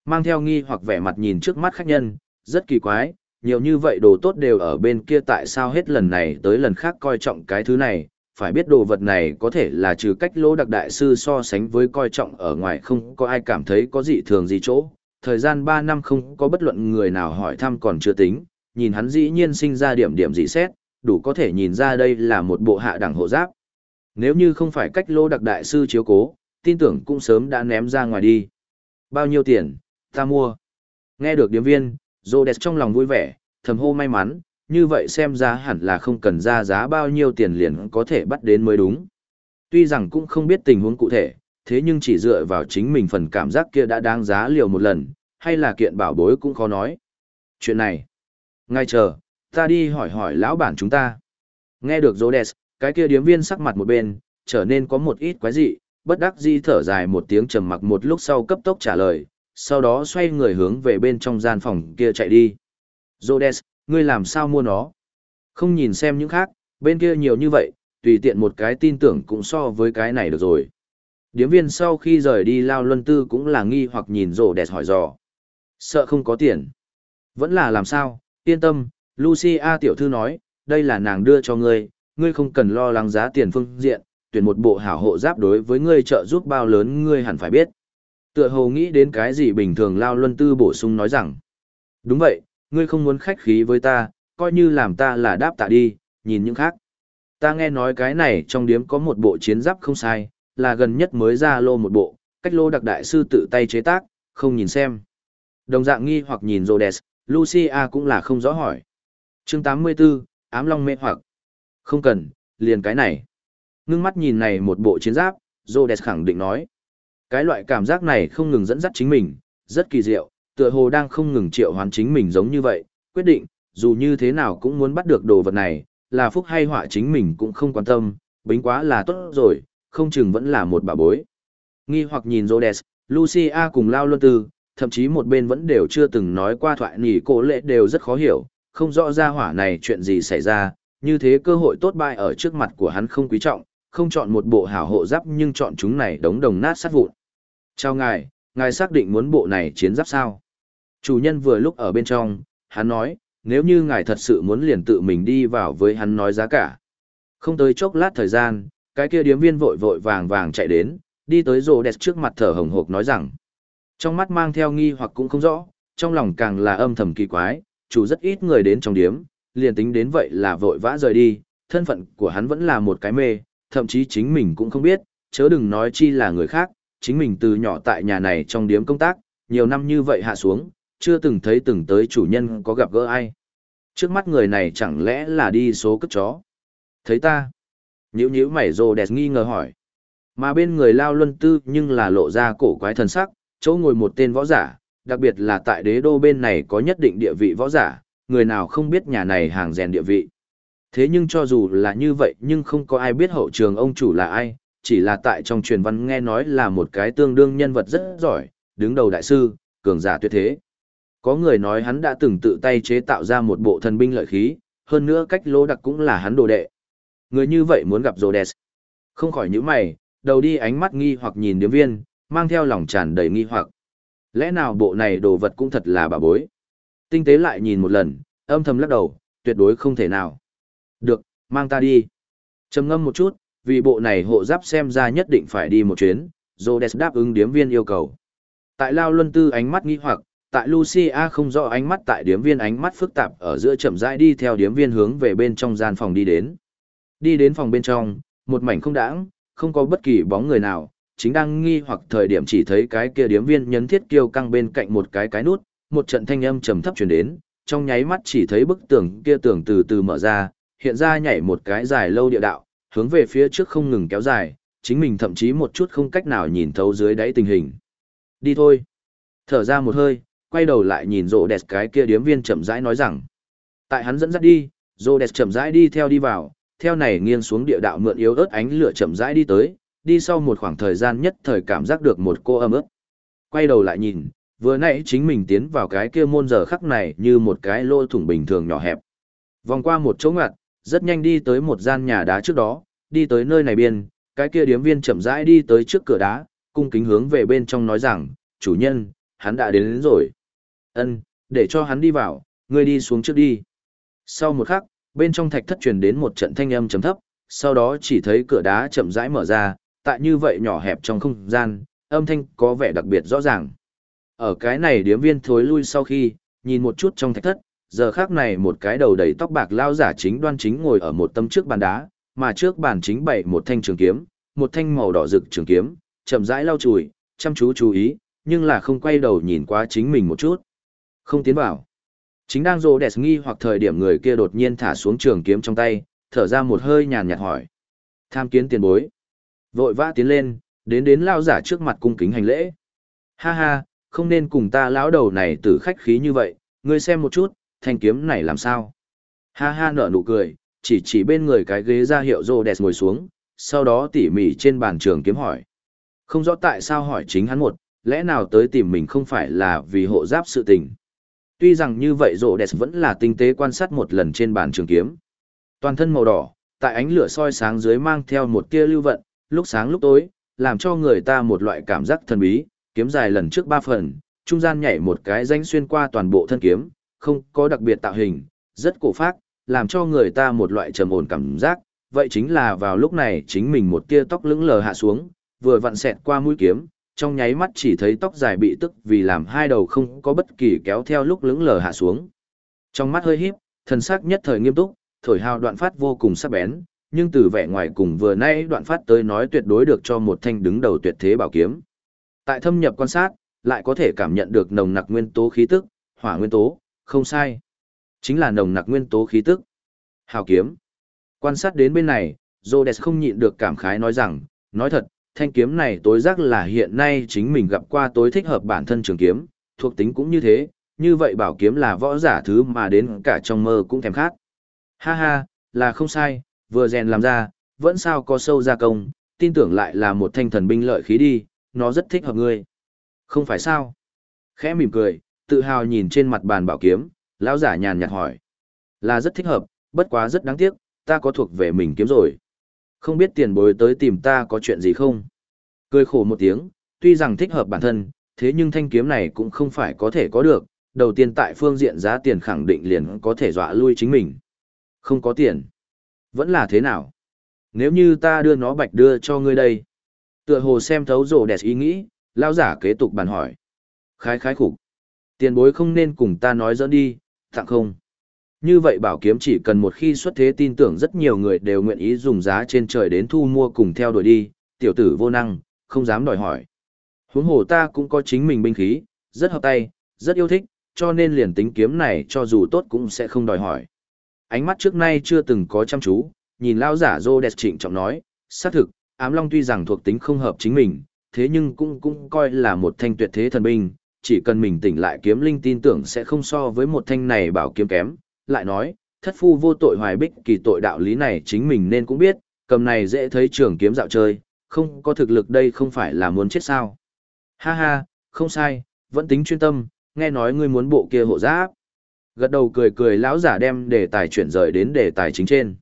Mang theo nghi hoặc vẻ mặt nhìn trước mắt khách nhân, rất kỳ quái, nhiều như vậy đồ tốt đều ở bên kia tại sao hết lần này tới lần khác coi trọng cái thứ này, phải biết đồ vật này có thể là trừ cách lỗ đặc đại sư so sánh với coi trọng ở ngoài không có ai cảm thấy có gì thường gì chỗ. Thời gian 3 năm không có bất luận người nào hỏi thăm còn chưa tính, nhìn hắn dĩ nhiên sinh ra điểm điểm dị xét, đủ có thể nhìn ra đây là một bộ hạ đẳng hộ giáp. Nếu như không phải cách lỗ đặc đại sư chiếu cố, tin tưởng cũng sớm đã ném ra ngoài đi. Bao nhiêu tiền, ta mua. Nghe được điếm viên, Rhodes trong lòng vui vẻ, thầm hô may mắn, như vậy xem ra hẳn là không cần ra giá bao nhiêu tiền liền có thể bắt đến mới đúng. Tuy rằng cũng không biết tình huống cụ thể, thế nhưng chỉ dựa vào chính mình phần cảm giác kia đã đáng giá liều một lần, hay là kiện bảo bối cũng khó nói. Chuyện này, ngay chờ, ta đi hỏi hỏi lão bản chúng ta. Nghe được Rhodes, cái kia điếm viên sắc mặt một bên, trở nên có một ít quái dị, bất đắc dĩ thở dài một tiếng trầm mặc một lúc sau cấp tốc trả lời, sau đó xoay người hướng về bên trong gian phòng kia chạy đi. Rhodes, ngươi làm sao mua nó? Không nhìn xem những khác, bên kia nhiều như vậy, tùy tiện một cái tin tưởng cũng so với cái này được rồi. Điếm viên sau khi rời đi lao luân tư cũng là nghi hoặc nhìn rồ hỏi dò. Sợ không có tiền. Vẫn là làm sao, yên tâm, Lucia tiểu thư nói, đây là nàng đưa cho ngươi, ngươi không cần lo lắng giá tiền phương diện, tuyển một bộ hảo hộ giáp đối với ngươi trợ giúp bao lớn ngươi hẳn phải biết. Tựa hồ nghĩ đến cái gì bình thường lao luân tư bổ sung nói rằng. Đúng vậy, ngươi không muốn khách khí với ta, coi như làm ta là đáp tạ đi, nhìn những khác. Ta nghe nói cái này trong điếm có một bộ chiến giáp không sai, là gần nhất mới ra lô một bộ, cách lô đặc đại sư tự tay chế tác, không nhìn xem. Đồng dạng nghi hoặc nhìn Rhodes, Lucia cũng là không rõ hỏi. chương 84, ám long mê hoặc. Không cần, liền cái này. Ngưng mắt nhìn này một bộ chiến giáp, Rhodes khẳng định nói. Cái loại cảm giác này không ngừng dẫn dắt chính mình, rất kỳ diệu, tựa hồ đang không ngừng triệu hoán chính mình giống như vậy, quyết định, dù như thế nào cũng muốn bắt được đồ vật này, là phúc hay họa chính mình cũng không quan tâm, bính quá là tốt rồi, không chừng vẫn là một bà bối. Nghi hoặc nhìn Rhodes, Lucia cùng Lao Luân Tư, thậm chí một bên vẫn đều chưa từng nói qua thoại nỉ cổ lệ đều rất khó hiểu, không rõ ra hỏa này chuyện gì xảy ra, như thế cơ hội tốt bại ở trước mặt của hắn không quý trọng, không chọn một bộ hảo hộ giáp nhưng chọn chúng này đống đồng nát sát vụn. Chào ngài, ngài xác định muốn bộ này chiến giáp sao? Chủ nhân vừa lúc ở bên trong, hắn nói, nếu như ngài thật sự muốn liền tự mình đi vào với hắn nói giá cả. Không tới chốc lát thời gian, cái kia điếm viên vội vội vàng vàng chạy đến, đi tới rồ đẹp trước mặt thở hồng hộc nói rằng, trong mắt mang theo nghi hoặc cũng không rõ, trong lòng càng là âm thầm kỳ quái, chủ rất ít người đến trong điếm, liền tính đến vậy là vội vã rời đi, thân phận của hắn vẫn là một cái mê, thậm chí chính mình cũng không biết, chớ đừng nói chi là người khác, chính mình từ nhỏ tại nhà này trong điếm công tác, nhiều năm như vậy hạ xuống, chưa từng thấy từng tới chủ nhân có gặp gỡ ai. Trước mắt người này chẳng lẽ là đi số cất chó? Thấy ta? Nhữ nhữ mảy rồ đẹp nghi ngờ hỏi. Mà bên người lao luân tư nhưng là lộ ra cổ quái thần sắc, chỗ ngồi một tên võ giả, đặc biệt là tại đế đô bên này có nhất định địa vị võ giả, người nào không biết nhà này hàng rèn địa vị. Thế nhưng cho dù là như vậy nhưng không có ai biết hậu trường ông chủ là ai, chỉ là tại trong truyền văn nghe nói là một cái tương đương nhân vật rất giỏi, đứng đầu đại sư, cường giả tuyệt thế. Có người nói hắn đã từng tự tay chế tạo ra một bộ thần binh lợi khí, hơn nữa cách lô đặc cũng là hắn đồ đệ. Người như vậy muốn gặp Rhodes. Không khỏi những mày, đầu đi ánh mắt nghi hoặc nhìn điếm viên, mang theo lòng tràn đầy nghi hoặc. Lẽ nào bộ này đồ vật cũng thật là bà bối? Tinh tế lại nhìn một lần, âm thầm lắc đầu, tuyệt đối không thể nào. Được, mang ta đi. trầm ngâm một chút, vì bộ này hộ giáp xem ra nhất định phải đi một chuyến, Rhodes đáp ứng điếm viên yêu cầu. Tại Lao Luân Tư ánh mắt nghi hoặc, tại Lucia không rõ ánh mắt tại điếm viên ánh mắt phức tạp ở giữa chậm rãi đi theo điếm viên hướng về bên trong gian phòng đi đến. Đi đến phòng bên trong, một mảnh không đãng, không có bất kỳ bóng người nào, chính đang nghi hoặc thời điểm chỉ thấy cái kia điếm viên nhấn thiết kiêu căng bên cạnh một cái cái nút, một trận thanh âm trầm thấp truyền đến, trong nháy mắt chỉ thấy bức tường kia tường từ từ mở ra, hiện ra nhảy một cái dài lâu địa đạo, hướng về phía trước không ngừng kéo dài, chính mình thậm chí một chút không cách nào nhìn thấu dưới đáy tình hình. Đi thôi. Thở ra một hơi, quay đầu lại nhìn rộ đẹp cái kia điếm viên chậm rãi nói rằng. Tại hắn dẫn dắt đi, rộ đẹp chậm rãi đi theo đi vào, theo này nghiêng xuống địa đạo mượn yếu ớt ánh lửa chậm rãi đi tới, đi sau một khoảng thời gian nhất thời cảm giác được một cô âm ức. Quay đầu lại nhìn, vừa nãy chính mình tiến vào cái kia môn giờ khắc này như một cái lỗ thủng bình thường nhỏ hẹp. Vòng qua một chỗ ngặt, rất nhanh đi tới một gian nhà đá trước đó, đi tới nơi này biên, cái kia điếm viên chậm rãi đi tới trước cửa đá, cung kính hướng về bên trong nói rằng, chủ nhân, hắn đã đến, đến rồi. Ân, để cho hắn đi vào, ngươi đi xuống trước đi. Sau một khắc, bên trong thạch thất truyền đến một trận thanh âm trầm thấp, sau đó chỉ thấy cửa đá chậm rãi mở ra, tại như vậy nhỏ hẹp trong không gian, âm thanh có vẻ đặc biệt rõ ràng. Ở cái này điếm viên thối lui sau khi, nhìn một chút trong thạch thất, giờ khác này một cái đầu đầy tóc bạc lao giả chính đoan chính ngồi ở một tâm trước bàn đá, mà trước bàn chính bày một thanh trường kiếm, một thanh màu đỏ rực trường kiếm, chậm rãi lau chùi, chăm chú chú ý, nhưng là không quay đầu nhìn qua chính mình một chút. Không tiến vào. Chính đang rồ đẹp nghi hoặc thời điểm người kia đột nhiên thả xuống trường kiếm trong tay, thở ra một hơi nhàn nhạt hỏi. Tham kiến tiền bối. Vội vã tiến lên, đến đến lao giả trước mặt cung kính hành lễ. Ha ha, không nên cùng ta lão đầu này tử khách khí như vậy, ngươi xem một chút, thanh kiếm này làm sao. Ha ha nở nụ cười, chỉ chỉ bên người cái ghế ra hiệu rô đẹp ngồi xuống, sau đó tỉ mỉ trên bàn trường kiếm hỏi. Không rõ tại sao hỏi chính hắn một, lẽ nào tới tìm mình không phải là vì hộ giáp sự tình. Tuy rằng như vậy rô đẹp vẫn là tinh tế quan sát một lần trên bàn trường kiếm. Toàn thân màu đỏ, tại ánh lửa soi sáng dưới mang theo một tia lưu vận, lúc sáng lúc tối, làm cho người ta một loại cảm giác thần bí, kiếm dài lần trước ba phần, trung gian nhảy một cái danh xuyên qua toàn bộ thân kiếm, không có đặc biệt tạo hình, rất cổ phác, làm cho người ta một loại trầm ổn cảm giác, vậy chính là vào lúc này chính mình một tia tóc lững lờ hạ xuống, vừa vặn xẹt qua mũi kiếm, trong nháy mắt chỉ thấy tóc dài bị tức vì làm hai đầu không có bất kỳ kéo theo lúc lững lờ hạ xuống. Trong mắt hơi híp, thần sắc nhất thời nghiêm túc, thổi hào đoạn phát vô cùng sắc bén, nhưng từ vẻ ngoài cùng vừa nay đoạn phát tới nói tuyệt đối được cho một thanh đứng đầu tuyệt thế bảo kiếm. Tại thâm nhập quan sát, lại có thể cảm nhận được nồng nặc nguyên tố khí tức, hỏa nguyên tố, không sai. Chính là nồng nặc nguyên tố khí tức. Hào kiếm. Quan sát đến bên này, Rhodes không nhịn được cảm khái nói rằng, nói thật, thanh kiếm này tối giác là hiện nay chính mình gặp qua tối thích hợp bản thân trường kiếm, thuộc tính cũng như thế, như vậy bảo kiếm là võ giả thứ mà đến cả trong mơ cũng thèm khát. Ha ha, là không sai, vừa rèn làm ra, vẫn sao có sâu gia công, tin tưởng lại là một thanh thần binh lợi khí đi, nó rất thích hợp ngươi. Không phải sao? Khẽ mỉm cười, tự hào nhìn trên mặt bàn bảo kiếm, lão giả nhàn nhạt hỏi. Là rất thích hợp, bất quá rất đáng tiếc, ta có thuộc về mình kiếm rồi. Không biết tiền bối tới tìm ta có chuyện gì không? Cười khổ một tiếng, tuy rằng thích hợp bản thân, thế nhưng thanh kiếm này cũng không phải có thể có được, đầu tiên tại phương diện giá tiền khẳng định liền có thể dọa lui chính mình. Không có tiền. Vẫn là thế nào? Nếu như ta đưa nó bạch đưa cho ngươi đây. Tựa hồ xem thấu rổ đẹp ý nghĩ, lao giả kế tục bàn hỏi. Khái khái khục. Tiền bối không nên cùng ta nói dẫn đi, tặng không. Như vậy bảo kiếm chỉ cần một khi xuất thế tin tưởng rất nhiều người đều nguyện ý dùng giá trên trời đến thu mua cùng theo đuổi đi, tiểu tử vô năng, không dám đòi hỏi. Huống hồ ta cũng có chính mình binh khí, rất hợp tay, rất yêu thích, cho nên liền tính kiếm này cho dù tốt cũng sẽ không đòi hỏi. Ánh mắt trước nay chưa từng có chăm chú, nhìn lao giả rô đẹp trịnh trọng nói, xác thực, ám long tuy rằng thuộc tính không hợp chính mình, thế nhưng cũng cũng coi là một thanh tuyệt thế thần binh, chỉ cần mình tỉnh lại kiếm linh tin tưởng sẽ không so với một thanh này bảo kiếm kém, lại nói, thất phu vô tội hoài bích kỳ tội đạo lý này chính mình nên cũng biết, cầm này dễ thấy trường kiếm dạo chơi, không có thực lực đây không phải là muốn chết sao. Ha ha, không sai, vẫn tính chuyên tâm, nghe nói ngươi muốn bộ kia hộ giáp. Gật đầu cười cười lão giả đem đề tài chuyển rời đến đề tài chính trên.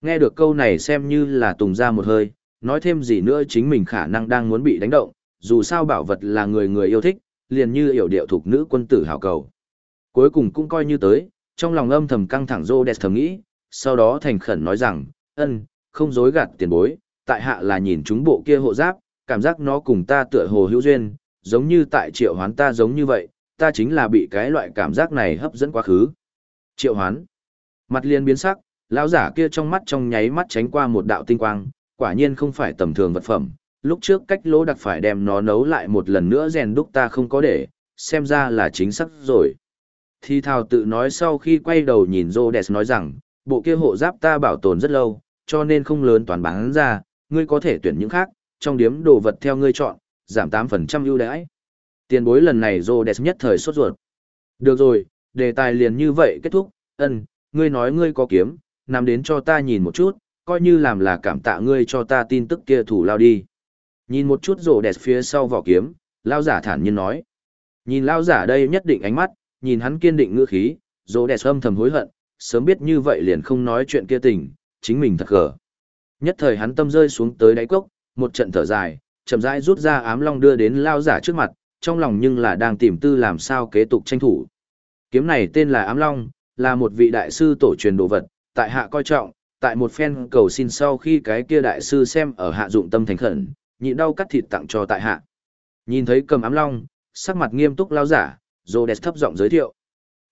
Nghe được câu này xem như là tùng ra một hơi, nói thêm gì nữa chính mình khả năng đang muốn bị đánh động, dù sao bảo vật là người người yêu thích, liền như hiểu điệu thuộc nữ quân tử hào cầu. Cuối cùng cũng coi như tới, trong lòng âm thầm căng thẳng rô đẹp thầm nghĩ, sau đó thành khẩn nói rằng, ân, không dối gạt tiền bối, tại hạ là nhìn chúng bộ kia hộ giáp, cảm giác nó cùng ta tựa hồ hữu duyên, giống như tại triệu hoán ta giống như vậy, ta chính là bị cái loại cảm giác này hấp dẫn quá khứ. Triệu hoán. Mặt liền biến sắc, lão giả kia trong mắt trong nháy mắt tránh qua một đạo tinh quang, quả nhiên không phải tầm thường vật phẩm, lúc trước cách lỗ đặc phải đem nó nấu lại một lần nữa rèn đúc ta không có để, xem ra là chính xác rồi. Thi thào tự nói sau khi quay đầu nhìn Rhodes nói rằng, bộ kia hộ giáp ta bảo tồn rất lâu, cho nên không lớn toàn bán ra, ngươi có thể tuyển những khác, trong điếm đồ vật theo ngươi chọn, giảm 8% ưu đãi. Tiền bối lần này Rhodes nhất thời sốt ruột. Được rồi, đề tài liền như vậy kết thúc, ân, ngươi nói ngươi có kiếm, nằm đến cho ta nhìn một chút, coi như làm là cảm tạ ngươi cho ta tin tức kia thủ lao đi. Nhìn một chút rổ đẹp phía sau vỏ kiếm, lao giả thản nhiên nói. Nhìn lao giả đây nhất định ánh mắt, nhìn hắn kiên định ngữ khí, rổ đẹp âm thầm hối hận, sớm biết như vậy liền không nói chuyện kia tình, chính mình thật gở. Nhất thời hắn tâm rơi xuống tới đáy cốc, một trận thở dài, chậm rãi rút ra ám long đưa đến lao giả trước mặt, trong lòng nhưng là đang tìm tư làm sao kế tục tranh thủ. Kiếm này tên là ám long, là một vị đại sư tổ truyền đồ vật, tại hạ coi trọng, tại một phen cầu xin sau khi cái kia đại sư xem ở hạ dụng tâm thành khẩn, nhịn đau cắt thịt tặng cho tại hạ. Nhìn thấy cầm ám long, sắc mặt nghiêm túc lao giả, rô đẹp thấp giọng giới thiệu.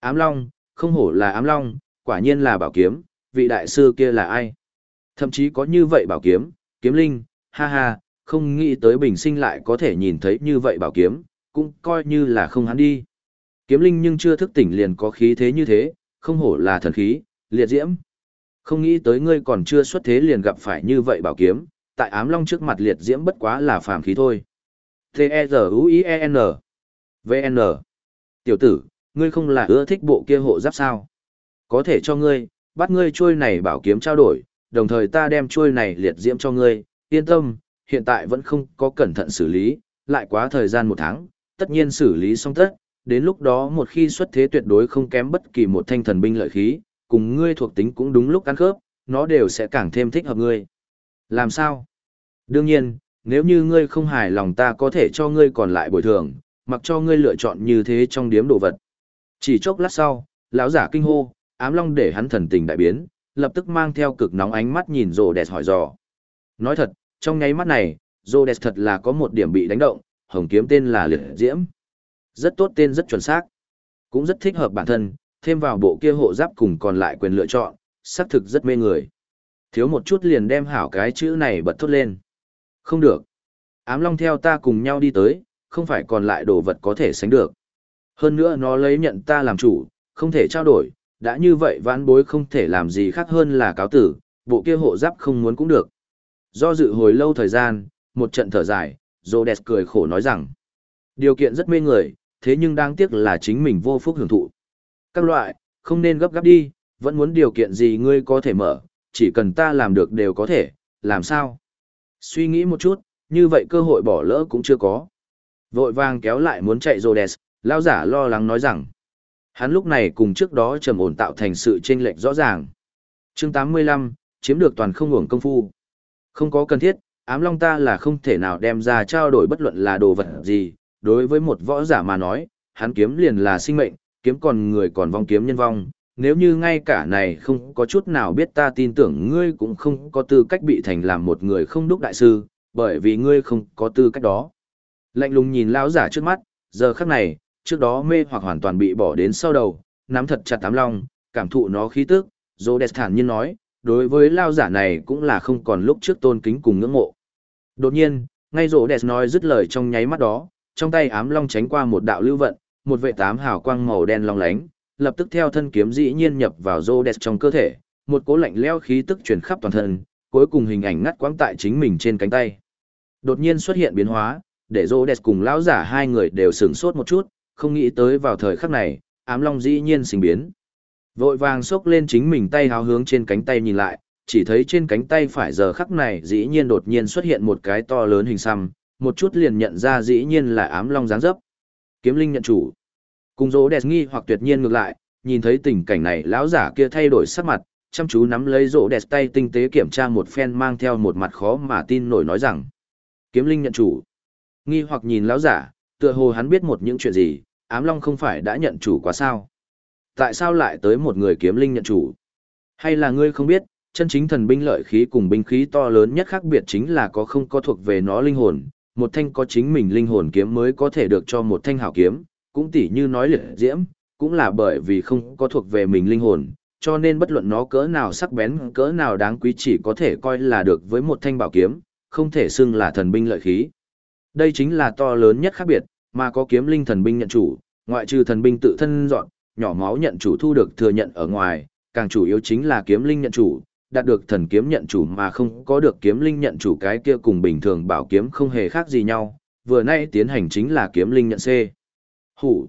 Ám long, không hổ là ám long, quả nhiên là bảo kiếm, vị đại sư kia là ai? Thậm chí có như vậy bảo kiếm, kiếm linh, ha ha, không nghĩ tới bình sinh lại có thể nhìn thấy như vậy bảo kiếm, cũng coi như là không hắn đi. Kiếm linh nhưng chưa thức tỉnh liền có khí thế như thế, không hổ là thần khí, liệt diễm. Không nghĩ tới ngươi còn chưa xuất thế liền gặp phải như vậy bảo kiếm, tại ám long trước mặt liệt diễm bất quá là phàm khí thôi. T-E-Z-U-I-E-N V-N Tiểu tử, ngươi không là ưa thích bộ kia hộ giáp sao? Có thể cho ngươi, bắt ngươi trôi này bảo kiếm trao đổi, đồng thời ta đem trôi này liệt diễm cho ngươi, yên tâm, hiện tại vẫn không có cẩn thận xử lý, lại quá thời gian một tháng, tất nhiên xử lý xong tất, đến lúc đó một khi xuất thế tuyệt đối không kém bất kỳ một thanh thần binh lợi khí, cùng ngươi thuộc tính cũng đúng lúc ăn khớp, nó đều sẽ càng thêm thích hợp ngươi. Làm sao? Đương nhiên, nếu như ngươi không hài lòng ta có thể cho ngươi còn lại bồi thường, mặc cho ngươi lựa chọn như thế trong điếm đồ vật. Chỉ chốc lát sau, lão giả kinh hô, ám long để hắn thần tình đại biến, lập tức mang theo cực nóng ánh mắt nhìn rồ đẹp hỏi dò. Nói thật, trong nháy mắt này, rồ đẹp thật là có một điểm bị đánh động, hồng kiếm tên là liệt diễm. Rất tốt tên rất chuẩn xác. Cũng rất thích hợp bản thân, thêm vào bộ kia hộ giáp cùng còn lại quyền lựa chọn, xác thực rất mê người. Thiếu một chút liền đem hảo cái chữ này bật thốt lên. Không được. Ám long theo ta cùng nhau đi tới, không phải còn lại đồ vật có thể sánh được. Hơn nữa nó lấy nhận ta làm chủ, không thể trao đổi, đã như vậy vãn bối không thể làm gì khác hơn là cáo tử, bộ kia hộ giáp không muốn cũng được. Do dự hồi lâu thời gian, một trận thở dài, Rhodes cười khổ nói rằng, điều kiện rất mê người, thế nhưng đáng tiếc là chính mình vô phúc hưởng thụ. Các loại, không nên gấp gáp đi, vẫn muốn điều kiện gì ngươi có thể mở, chỉ cần ta làm được đều có thể, làm sao? Suy nghĩ một chút, như vậy cơ hội bỏ lỡ cũng chưa có. Vội vàng kéo lại muốn chạy Rhodes, lao giả lo lắng nói rằng, hắn lúc này cùng trước đó trầm ổn tạo thành sự chênh lệch rõ ràng. chương 85, chiếm được toàn không ngủng công phu. Không có cần thiết, ám long ta là không thể nào đem ra trao đổi bất luận là đồ vật gì, đối với một võ giả mà nói, hắn kiếm liền là sinh mệnh, kiếm còn người còn vong kiếm nhân vong, nếu như ngay cả này không có chút nào biết ta tin tưởng ngươi cũng không có tư cách bị thành làm một người không đúc đại sư, bởi vì ngươi không có tư cách đó. Lạnh lùng nhìn lão giả trước mắt, giờ khắc này, trước đó mê hoặc hoàn toàn bị bỏ đến sau đầu, nắm thật chặt tám long, cảm thụ nó khí tức, Rhodes thản nhiên nói, đối với lao giả này cũng là không còn lúc trước tôn kính cùng ngưỡng mộ. Đột nhiên, ngay Rhodes nói dứt lời trong nháy mắt đó, trong tay ám long tránh qua một đạo lưu vận, một vệ tám hào quang màu đen long lánh, lập tức theo thân kiếm dĩ nhiên nhập vào Rhodes trong cơ thể, một cỗ lạnh lẽo khí tức truyền khắp toàn thân, cuối cùng hình ảnh ngắt quãng tại chính mình trên cánh tay. Đột nhiên xuất hiện biến hóa, để Rhodes cùng lão giả hai người đều sửng sốt một chút, không nghĩ tới vào thời khắc này, ám long dĩ nhiên sinh biến. Vội vàng xốc lên chính mình tay háo hướng trên cánh tay nhìn lại, chỉ thấy trên cánh tay phải giờ khắc này dĩ nhiên đột nhiên xuất hiện một cái to lớn hình xăm, một chút liền nhận ra dĩ nhiên là ám long dáng dấp. Kiếm linh nhận chủ. Cùng dỗ đẹp nghi hoặc tuyệt nhiên ngược lại, nhìn thấy tình cảnh này lão giả kia thay đổi sắc mặt, chăm chú nắm lấy rỗ đẹp tay tinh tế kiểm tra một phen mang theo một mặt khó mà tin nổi nói rằng. Kiếm linh nhận chủ. Nghi hoặc nhìn lão giả, tựa hồ hắn biết một những chuyện gì, ám long không phải đã nhận chủ quá sao. Tại sao lại tới một người kiếm linh nhận chủ? Hay là ngươi không biết, chân chính thần binh lợi khí cùng binh khí to lớn nhất khác biệt chính là có không có thuộc về nó linh hồn, một thanh có chính mình linh hồn kiếm mới có thể được cho một thanh hảo kiếm, cũng tỉ như nói liệt diễm, cũng là bởi vì không có thuộc về mình linh hồn, cho nên bất luận nó cỡ nào sắc bén cỡ nào đáng quý chỉ có thể coi là được với một thanh bảo kiếm, không thể xưng là thần binh lợi khí. Đây chính là to lớn nhất khác biệt, mà có kiếm linh thần binh nhận chủ, ngoại trừ thần binh tự thân dọn, nhỏ máu nhận chủ thu được thừa nhận ở ngoài, càng chủ yếu chính là kiếm linh nhận chủ, đạt được thần kiếm nhận chủ mà không có được kiếm linh nhận chủ cái kia cùng bình thường bảo kiếm không hề khác gì nhau, vừa nay tiến hành chính là kiếm linh nhận C. Hủ.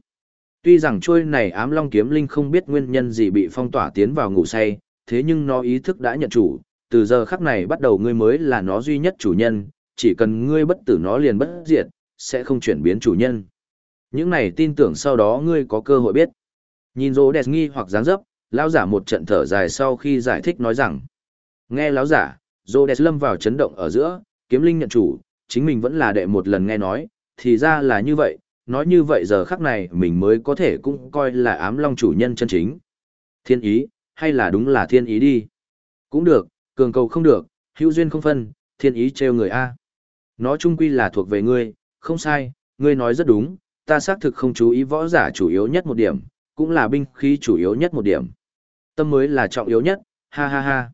Tuy rằng trôi này ám long kiếm linh không biết nguyên nhân gì bị phong tỏa tiến vào ngủ say, thế nhưng nó ý thức đã nhận chủ, từ giờ khắc này bắt đầu ngươi mới là nó duy nhất chủ nhân, chỉ cần ngươi bất tử nó liền bất diệt, sẽ không chuyển biến chủ nhân. Những này tin tưởng sau đó ngươi có cơ hội biết. Nhìn rô đẹp nghi hoặc dáng dấp, lão giả một trận thở dài sau khi giải thích nói rằng. Nghe lão giả, rô đẹp lâm vào chấn động ở giữa, kiếm linh nhận chủ, chính mình vẫn là đệ một lần nghe nói, thì ra là như vậy, nói như vậy giờ khắc này mình mới có thể cũng coi là ám long chủ nhân chân chính. Thiên ý, hay là đúng là thiên ý đi. Cũng được, cường cầu không được, hữu duyên không phân, thiên ý trêu người A. Nó chung quy là thuộc về ngươi, không sai, ngươi nói rất đúng, ta xác thực không chú ý võ giả chủ yếu nhất một điểm, cũng là binh khí chủ yếu nhất một điểm. Tâm mới là trọng yếu nhất, ha ha ha.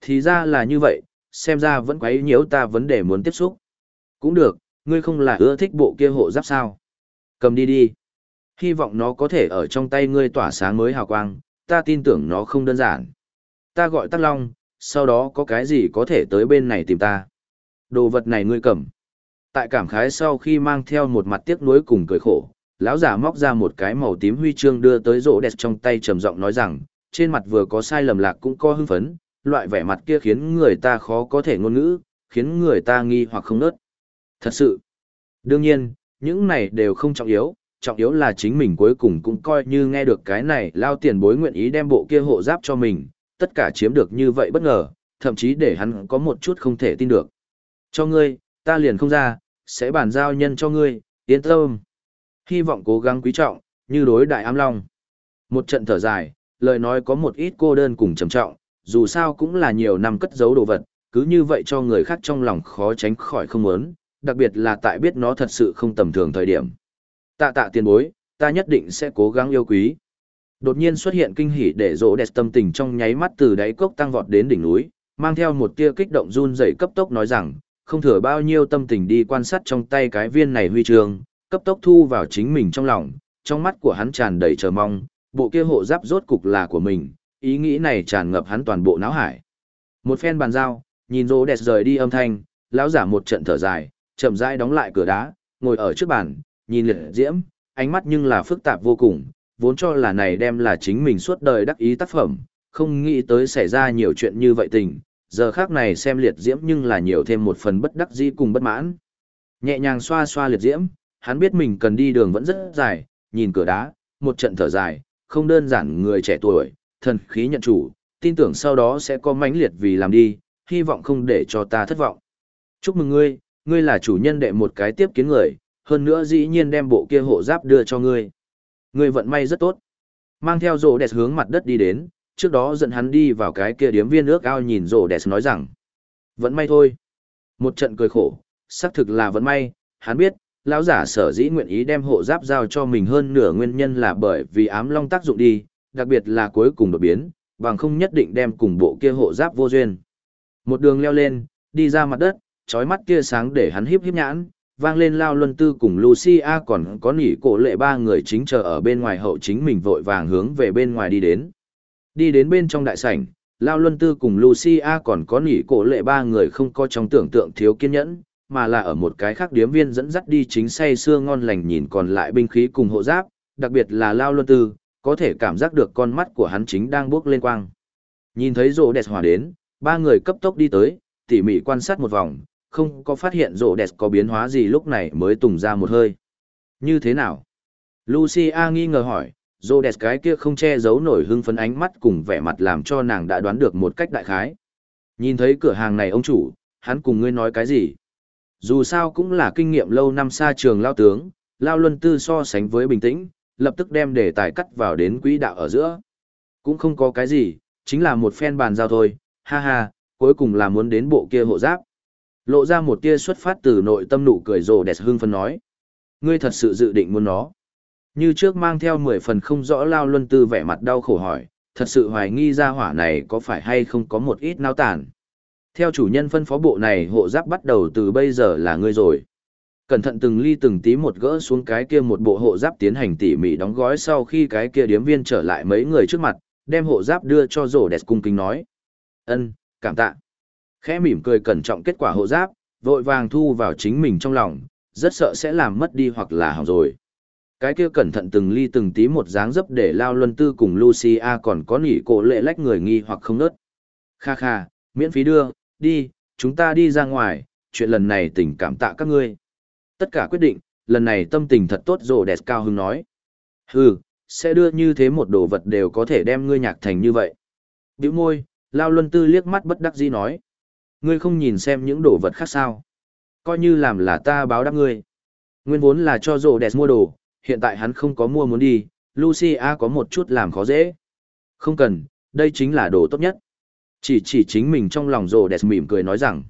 Thì ra là như vậy, xem ra vẫn quấy nhiễu ta vấn đề muốn tiếp xúc. Cũng được, ngươi không là ưa thích bộ kia hộ giáp sao. Cầm đi đi. Hy vọng nó có thể ở trong tay ngươi tỏa sáng mới hào quang, ta tin tưởng nó không đơn giản. Ta gọi Tắc Long, sau đó có cái gì có thể tới bên này tìm ta. Đồ vật này ngươi cầm. Tại cảm khái sau khi mang theo một mặt tiếc nuối cùng cười khổ, lão giả móc ra một cái màu tím huy chương đưa tới rỗ đẹp trong tay trầm giọng nói rằng, trên mặt vừa có sai lầm lạc cũng có hưng phấn, loại vẻ mặt kia khiến người ta khó có thể ngôn ngữ, khiến người ta nghi hoặc không nớt. Thật sự, đương nhiên, những này đều không trọng yếu, trọng yếu là chính mình cuối cùng cũng coi như nghe được cái này lao tiền bối nguyện ý đem bộ kia hộ giáp cho mình, tất cả chiếm được như vậy bất ngờ, thậm chí để hắn có một chút không thể tin được. Cho ngươi, ta liền không ra, sẽ bàn giao nhân cho ngươi, yên tâm. Hy vọng cố gắng quý trọng, như đối đại ám long. Một trận thở dài, lời nói có một ít cô đơn cùng trầm trọng, dù sao cũng là nhiều năm cất giấu đồ vật, cứ như vậy cho người khác trong lòng khó tránh khỏi không muốn, đặc biệt là tại biết nó thật sự không tầm thường thời điểm. Tạ tạ tiền bối, ta nhất định sẽ cố gắng yêu quý. Đột nhiên xuất hiện kinh hỉ để rỗ đẹp tâm tình trong nháy mắt từ đáy cốc tăng vọt đến đỉnh núi, mang theo một tia kích động run rẩy cấp tốc nói rằng, không thừa bao nhiêu tâm tình đi quan sát trong tay cái viên này huy chương, cấp tốc thu vào chính mình trong lòng, trong mắt của hắn tràn đầy chờ mong, bộ kia hộ giáp rốt cục là của mình, ý nghĩ này tràn ngập hắn toàn bộ não hải. Một phen bàn giao, nhìn rỗ đẹp rời đi âm thanh, lão giả một trận thở dài, chậm rãi đóng lại cửa đá, ngồi ở trước bàn, nhìn liệt diễm, ánh mắt nhưng là phức tạp vô cùng, vốn cho là này đem là chính mình suốt đời đắc ý tác phẩm, không nghĩ tới xảy ra nhiều chuyện như vậy tình, giờ khác này xem liệt diễm nhưng là nhiều thêm một phần bất đắc dĩ cùng bất mãn. Nhẹ nhàng xoa xoa liệt diễm, hắn biết mình cần đi đường vẫn rất dài, nhìn cửa đá, một trận thở dài, không đơn giản người trẻ tuổi, thần khí nhận chủ, tin tưởng sau đó sẽ có mãnh liệt vì làm đi, hy vọng không để cho ta thất vọng. Chúc mừng ngươi, ngươi là chủ nhân đệ một cái tiếp kiến người, hơn nữa dĩ nhiên đem bộ kia hộ giáp đưa cho ngươi. Ngươi vận may rất tốt. Mang theo rổ đẹp hướng mặt đất đi đến, trước đó dẫn hắn đi vào cái kia điếm viên ước ao nhìn rổ đẹp nói rằng. Vẫn may thôi. Một trận cười khổ, xác thực là vẫn may, hắn biết, lão giả sở dĩ nguyện ý đem hộ giáp giao cho mình hơn nửa nguyên nhân là bởi vì ám long tác dụng đi, đặc biệt là cuối cùng đột biến, bằng không nhất định đem cùng bộ kia hộ giáp vô duyên. Một đường leo lên, đi ra mặt đất, trói mắt kia sáng để hắn híp híp nhãn, vang lên lao luân tư cùng Lucia còn có nỉ cổ lệ ba người chính chờ ở bên ngoài hậu chính mình vội vàng hướng về bên ngoài đi đến. Đi đến bên trong đại sảnh, lao luân tư cùng Lucia còn có nỉ cổ lệ ba người không có trong tưởng tượng thiếu kiên nhẫn, mà là ở một cái khác điếm viên dẫn dắt đi chính say xưa ngon lành nhìn còn lại binh khí cùng hộ giáp, đặc biệt là lao luân tư, có thể cảm giác được con mắt của hắn chính đang bước lên quang. Nhìn thấy rộ đẹp hòa đến, ba người cấp tốc đi tới, tỉ mỉ quan sát một vòng, không có phát hiện rổ đẹp có biến hóa gì lúc này mới tùng ra một hơi. Như thế nào? Lucia nghi ngờ hỏi, rổ đẹp cái kia không che giấu nổi hưng phấn ánh mắt cùng vẻ mặt làm cho nàng đã đoán được một cách đại khái. Nhìn thấy cửa hàng này ông chủ, hắn cùng ngươi nói cái gì? Dù sao cũng là kinh nghiệm lâu năm xa trường lao tướng, lao luân tư so sánh với bình tĩnh, lập tức đem đề tài cắt vào đến quỹ đạo ở giữa. Cũng không có cái gì, chính là một phen bàn giao thôi, ha ha, cuối cùng là muốn đến bộ kia hộ giáp. Lộ ra một tia xuất phát từ nội tâm nụ cười rồ đẹp hưng phân nói. Ngươi thật sự dự định muốn nó. Như trước mang theo 10 phần không rõ lao luân tư vẻ mặt đau khổ hỏi, thật sự hoài nghi ra hỏa này có phải hay không có một ít nao tàn. Theo chủ nhân phân phó bộ này hộ giáp bắt đầu từ bây giờ là ngươi rồi. Cẩn thận từng ly từng tí một gỡ xuống cái kia một bộ hộ giáp tiến hành tỉ mỉ đóng gói sau khi cái kia điếm viên trở lại mấy người trước mặt, đem hộ giáp đưa cho rổ đẹp cung kính nói. ân cảm tạ. Khẽ mỉm cười cẩn trọng kết quả hộ giáp, vội vàng thu vào chính mình trong lòng, rất sợ sẽ làm mất đi hoặc là hỏng rồi. Cái kia cẩn thận từng ly từng tí một dáng dấp để lao luân tư cùng Lucia còn có nỉ cổ lệ lách người nghi hoặc không nớt. Kha kha, miễn phí đưa, đi, chúng ta đi ra ngoài, chuyện lần này tình cảm tạ các ngươi. Tất cả quyết định, lần này tâm tình thật tốt rồ đẹp cao hứng nói. Hừ, sẽ đưa như thế một đồ vật đều có thể đem ngươi nhạc thành như vậy. Biểu môi, Lao Luân Tư liếc mắt bất đắc dĩ nói. Ngươi không nhìn xem những đồ vật khác sao. Coi như làm là ta báo đáp ngươi. Nguyên vốn là cho rồ đẹp mua đồ, hiện tại hắn không có mua muốn đi, Lucia có một chút làm khó dễ. Không cần, đây chính là đồ tốt nhất. Chỉ chỉ chính mình trong lòng rồ đẹp mỉm cười nói rằng.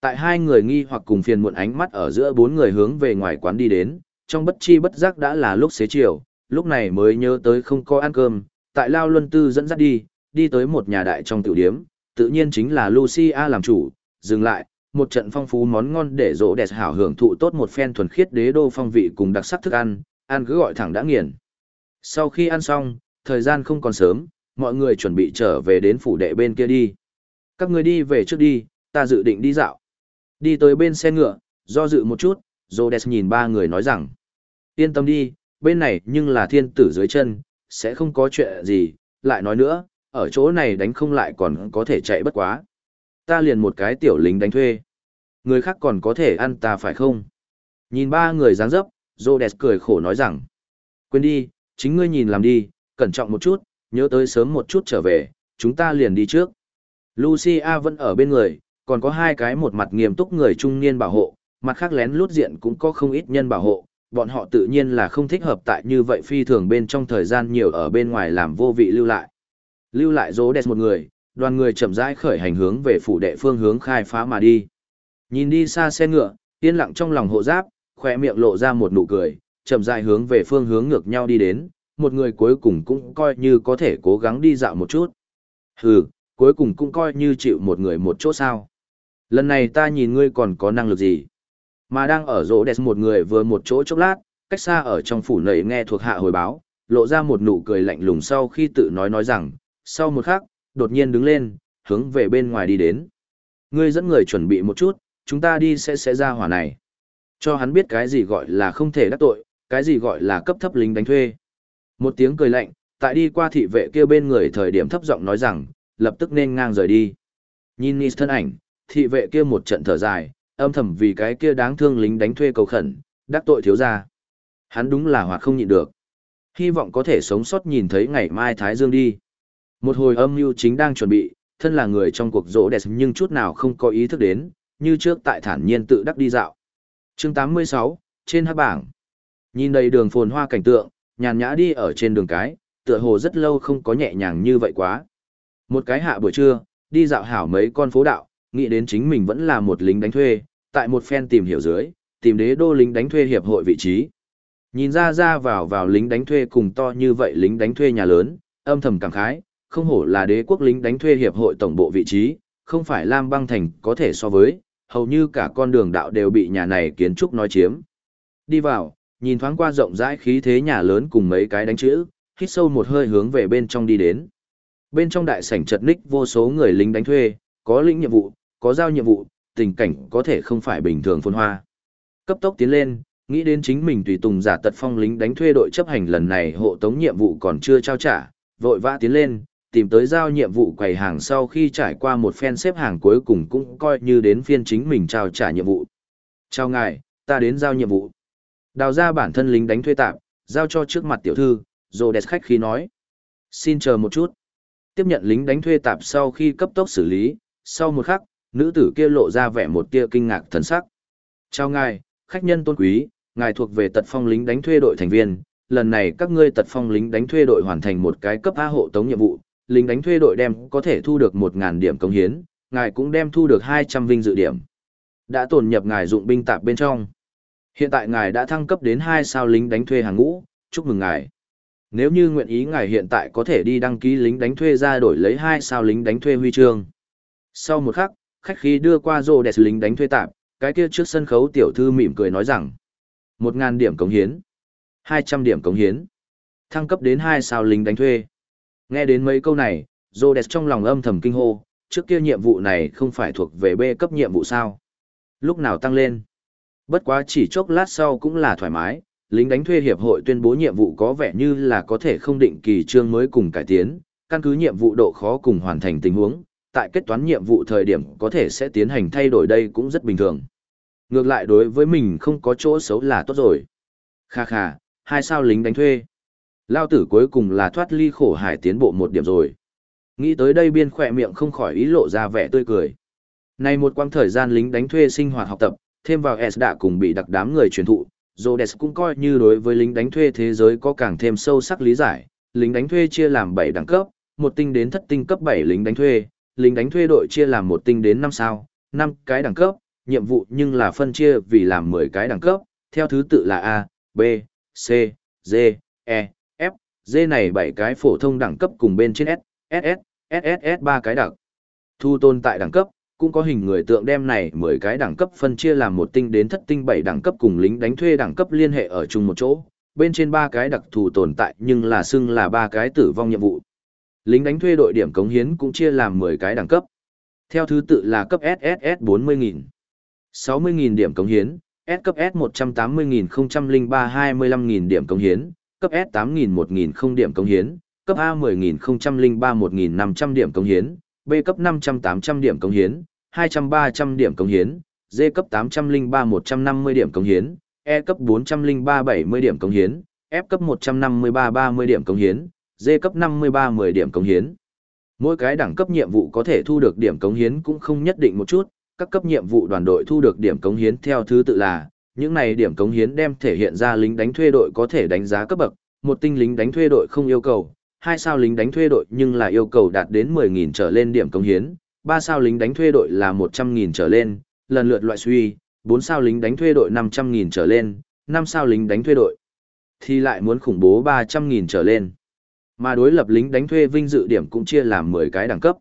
Tại hai người nghi hoặc cùng phiền muộn ánh mắt ở giữa bốn người hướng về ngoài quán đi đến, trong bất chi bất giác đã là lúc xế chiều, lúc này mới nhớ tới không có ăn cơm, tại Lao Luân Tư dẫn dắt đi, đi tới một nhà đại trong tiểu điếm, tự nhiên chính là Lucia làm chủ, dừng lại, một trận phong phú món ngon để rỗ đẹp hảo hưởng thụ tốt một phen thuần khiết đế đô phong vị cùng đặc sắc thức ăn, ăn cứ gọi thẳng đã nghiền. Sau khi ăn xong, thời gian không còn sớm, mọi người chuẩn bị trở về đến phủ đệ bên kia đi. Các người đi về trước đi, ta dự định đi dạo. Đi tới bên xe ngựa, do dự một chút, Rhodes nhìn ba người nói rằng, yên tâm đi, bên này nhưng là thiên tử dưới chân, sẽ không có chuyện gì, lại nói nữa, ở chỗ này đánh không lại còn có thể chạy bất quá. Ta liền một cái tiểu lính đánh thuê. Người khác còn có thể ăn ta phải không? Nhìn ba người dáng dấp, Rhodes cười khổ nói rằng. Quên đi, chính ngươi nhìn làm đi, cẩn trọng một chút, nhớ tới sớm một chút trở về, chúng ta liền đi trước. Lucia vẫn ở bên người, còn có hai cái một mặt nghiêm túc người trung niên bảo hộ, mặt khác lén lút diện cũng có không ít nhân bảo hộ, bọn họ tự nhiên là không thích hợp tại như vậy phi thường bên trong thời gian nhiều ở bên ngoài làm vô vị lưu lại. Lưu lại rô đẹp một người, đoàn người chậm rãi khởi hành hướng về phủ đệ phương hướng khai phá mà đi. Nhìn đi xa xe ngựa, yên lặng trong lòng hộ giáp, khỏe miệng lộ ra một nụ cười, chậm rãi hướng về phương hướng ngược nhau đi đến, một người cuối cùng cũng coi như có thể cố gắng đi dạo một chút. Hừ, cuối cùng cũng coi như chịu một người một chỗ sao. Lần này ta nhìn ngươi còn có năng lực gì. Mà đang ở rỗ đẹp một người vừa một chỗ chốc lát, cách xa ở trong phủ nầy nghe thuộc hạ hồi báo, lộ ra một nụ cười lạnh lùng sau khi tự nói nói rằng, sau một khắc, đột nhiên đứng lên, hướng về bên ngoài đi đến. Ngươi dẫn người chuẩn bị một chút, chúng ta đi sẽ sẽ ra hỏa này. Cho hắn biết cái gì gọi là không thể đắc tội, cái gì gọi là cấp thấp lính đánh thuê. Một tiếng cười lạnh, tại đi qua thị vệ kia bên người thời điểm thấp giọng nói rằng, lập tức nên ngang rời đi. Nhìn Nis thân ảnh, thị vệ kia một trận thở dài, âm thầm vì cái kia đáng thương lính đánh thuê cầu khẩn, đắc tội thiếu gia. Hắn đúng là hoạt không nhịn được. Hy vọng có thể sống sót nhìn thấy ngày mai Thái Dương đi. Một hồi âm mưu chính đang chuẩn bị, thân là người trong cuộc rỗ đẹp nhưng chút nào không có ý thức đến, như trước tại thản nhiên tự đắc đi dạo. chương 86, trên hát bảng. Nhìn đầy đường phồn hoa cảnh tượng, nhàn nhã đi ở trên đường cái, tựa hồ rất lâu không có nhẹ nhàng như vậy quá. Một cái hạ buổi trưa, đi dạo hảo mấy con phố đạo, nghĩ đến chính mình vẫn là một lính đánh thuê, tại một phen tìm hiểu dưới, tìm đế đô lính đánh thuê hiệp hội vị trí. Nhìn ra ra vào vào lính đánh thuê cùng to như vậy lính đánh thuê nhà lớn, âm thầm cảm khái, không hổ là đế quốc lính đánh thuê hiệp hội tổng bộ vị trí, không phải Lam băng thành có thể so với, hầu như cả con đường đạo đều bị nhà này kiến trúc nói chiếm. Đi vào, nhìn thoáng qua rộng rãi khí thế nhà lớn cùng mấy cái đánh chữ, hít sâu một hơi hướng về bên trong đi đến. Bên trong đại sảnh chật ních vô số người lính đánh thuê, có lĩnh nhiệm vụ, có giao nhiệm vụ, tình cảnh có thể không phải bình thường phồn hoa. Cấp tốc tiến lên, nghĩ đến chính mình tùy tùng giả tật phong lính đánh thuê đội chấp hành lần này hộ tống nhiệm vụ còn chưa trao trả, vội vã tiến lên, tìm tới giao nhiệm vụ quầy hàng sau khi trải qua một phen xếp hàng cuối cùng cũng coi như đến phiên chính mình trao trả nhiệm vụ. Chào ngài, ta đến giao nhiệm vụ. Đào ra bản thân lính đánh thuê tạm, giao cho trước mặt tiểu thư, rồi đẹp khách khi nói. Xin chờ một chút. Tiếp nhận lính đánh thuê tạp sau khi cấp tốc xử lý, sau một khắc, nữ tử kia lộ ra vẻ một tia kinh ngạc thần sắc. Chào ngài, khách nhân tôn quý, ngài thuộc về tật phong lính đánh thuê đội thành viên, lần này các ngươi tật phong lính đánh thuê đội hoàn thành một cái cấp A hộ tống nhiệm vụ, lính đánh thuê đội đem có thể thu được 1.000 điểm công hiến, ngài cũng đem thu được 200 vinh dự điểm. Đã tổn nhập ngài dụng binh tạp bên trong. Hiện tại ngài đã thăng cấp đến 2 sao lính đánh thuê hàng ngũ, chúc mừng ngài. Nếu như nguyện ý ngài hiện tại có thể đi đăng ký lính đánh thuê ra đổi lấy 2 sao lính đánh thuê huy chương. Sau một khắc, khách khí đưa qua rô đẹp lính đánh thuê tạp, cái kia trước sân khấu tiểu thư mỉm cười nói rằng, 1.000 điểm cống hiến, 200 điểm cống hiến, thăng cấp đến 2 sao lính đánh thuê. Nghe đến mấy câu này, Rhodes trong lòng âm thầm kinh hô, trước kia nhiệm vụ này không phải thuộc về B cấp nhiệm vụ sao. Lúc nào tăng lên? Bất quá chỉ chốc lát sau cũng là thoải mái, lính đánh thuê hiệp hội tuyên bố nhiệm vụ có vẻ như là có thể không định kỳ chương mới cùng cải tiến, căn cứ nhiệm vụ độ khó cùng hoàn thành tình huống, tại kết toán nhiệm vụ thời điểm có thể sẽ tiến hành thay đổi đây cũng rất bình thường. Ngược lại đối với mình không có chỗ xấu là tốt rồi. Kha kha, hai sao lính đánh thuê. Lao tử cuối cùng là thoát ly khổ hải tiến bộ một điểm rồi. Nghĩ tới đây biên khỏe miệng không khỏi ý lộ ra vẻ tươi cười. Này một quãng thời gian lính đánh thuê sinh hoạt học tập, thêm vào S đã cùng bị đặc đám người truyền thụ, Rhodes cũng coi như đối với lính đánh thuê thế giới có càng thêm sâu sắc lý giải. Lính đánh thuê chia làm 7 đẳng cấp, một tinh đến thất tinh cấp 7 lính đánh thuê, lính đánh thuê đội chia làm một tinh đến năm sao, năm cái đẳng cấp, nhiệm vụ nhưng là phân chia vì làm 10 cái đẳng cấp, theo thứ tự là A, B, C, D, E, dê này bảy cái phổ thông đẳng cấp cùng bên trên S, SS, SSS 3 cái đặc. Thu tồn tại đẳng cấp, cũng có hình người tượng đem này 10 cái đẳng cấp phân chia làm một tinh đến thất tinh 7 đẳng cấp cùng lính đánh thuê đẳng cấp liên hệ ở chung một chỗ, bên trên ba cái đặc thù tồn tại nhưng là xưng là ba cái tử vong nhiệm vụ. Lính đánh thuê đội điểm cống hiến cũng chia làm 10 cái đẳng cấp. Theo thứ tự là cấp SSS 40.000, 60.000 điểm cống hiến, S cấp S 180.003 25.000 điểm cống hiến, cấp S 8.000 1.000 điểm công hiến, cấp A 10.003-1.500 điểm công hiến, B cấp 500-800 điểm công hiến, 200-300 điểm công hiến, D cấp 803-150 điểm công hiến, E cấp 403-70 điểm công hiến, F cấp 153-30 điểm công hiến, D cấp 53-10 điểm công hiến. Mỗi cái đẳng cấp nhiệm vụ có thể thu được điểm cống hiến cũng không nhất định một chút, các cấp nhiệm vụ đoàn đội thu được điểm cống hiến theo thứ tự là, những này điểm cống hiến đem thể hiện ra lính đánh thuê đội có thể đánh giá cấp bậc, một tinh lính đánh thuê đội không yêu cầu, hai sao lính đánh thuê đội nhưng là yêu cầu đạt đến 10.000 trở lên điểm cống hiến, ba sao lính đánh thuê đội là 100.000 trở lên, lần lượt loại suy, bốn sao lính đánh thuê đội 500.000 trở lên, năm sao lính đánh thuê đội thì lại muốn khủng bố 300.000 trở lên. Mà đối lập lính đánh thuê vinh dự điểm cũng chia làm 10 cái đẳng cấp.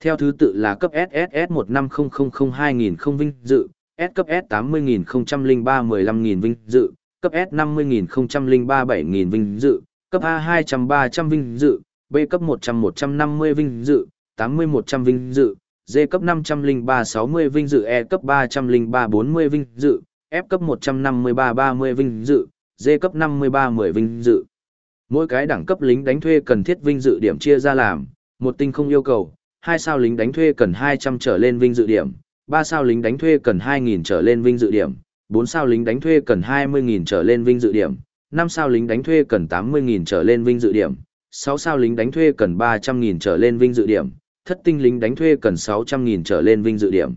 Theo thứ tự là cấp SSS 15000-2000 vinh dự, S cấp S 80.003-15.000 vinh dự, cấp S 50.003-7.000 vinh dự, cấp A 200-300 vinh dự, B cấp 100-150 vinh dự, 80-100 vinh dự, D cấp 503-60 vinh dự, E cấp 303-40 vinh dự, F cấp 153-30 vinh dự, D cấp 53-10 vinh dự. Mỗi cái đẳng cấp lính đánh thuê cần thiết vinh dự điểm chia ra làm, một tinh không yêu cầu, hai sao lính đánh thuê cần 200 trở lên vinh dự điểm, ba sao lính đánh thuê cần 2.000 trở lên vinh dự điểm, bốn sao lính đánh thuê cần 20.000 trở lên vinh dự điểm, năm sao lính đánh thuê cần 80.000 trở lên vinh dự điểm, sáu sao lính đánh thuê cần 300.000 trở lên vinh dự điểm, thất tinh lính đánh thuê cần 600.000 trở lên vinh dự điểm.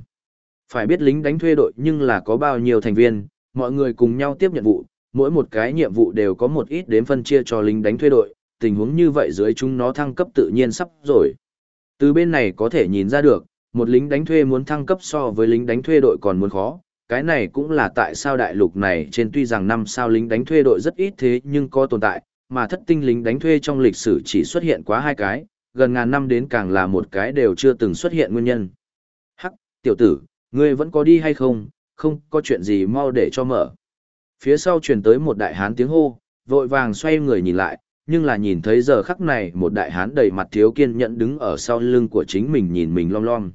Phải biết lính đánh thuê đội nhưng là có bao nhiêu thành viên, mọi người cùng nhau tiếp nhận vụ, mỗi một cái nhiệm vụ đều có một ít đến phân chia cho lính đánh thuê đội, tình huống như vậy dưới chúng nó thăng cấp tự nhiên sắp rồi. Từ bên này có thể nhìn ra được, một lính đánh thuê muốn thăng cấp so với lính đánh thuê đội còn muốn khó, cái này cũng là tại sao đại lục này trên tuy rằng năm sao lính đánh thuê đội rất ít thế nhưng có tồn tại, mà thất tinh lính đánh thuê trong lịch sử chỉ xuất hiện quá hai cái, gần ngàn năm đến càng là một cái đều chưa từng xuất hiện nguyên nhân. Hắc, tiểu tử, ngươi vẫn có đi hay không, không có chuyện gì mau để cho mở. Phía sau truyền tới một đại hán tiếng hô, vội vàng xoay người nhìn lại, nhưng là nhìn thấy giờ khắc này một đại hán đầy mặt thiếu kiên nhẫn đứng ở sau lưng của chính mình nhìn mình lom lom.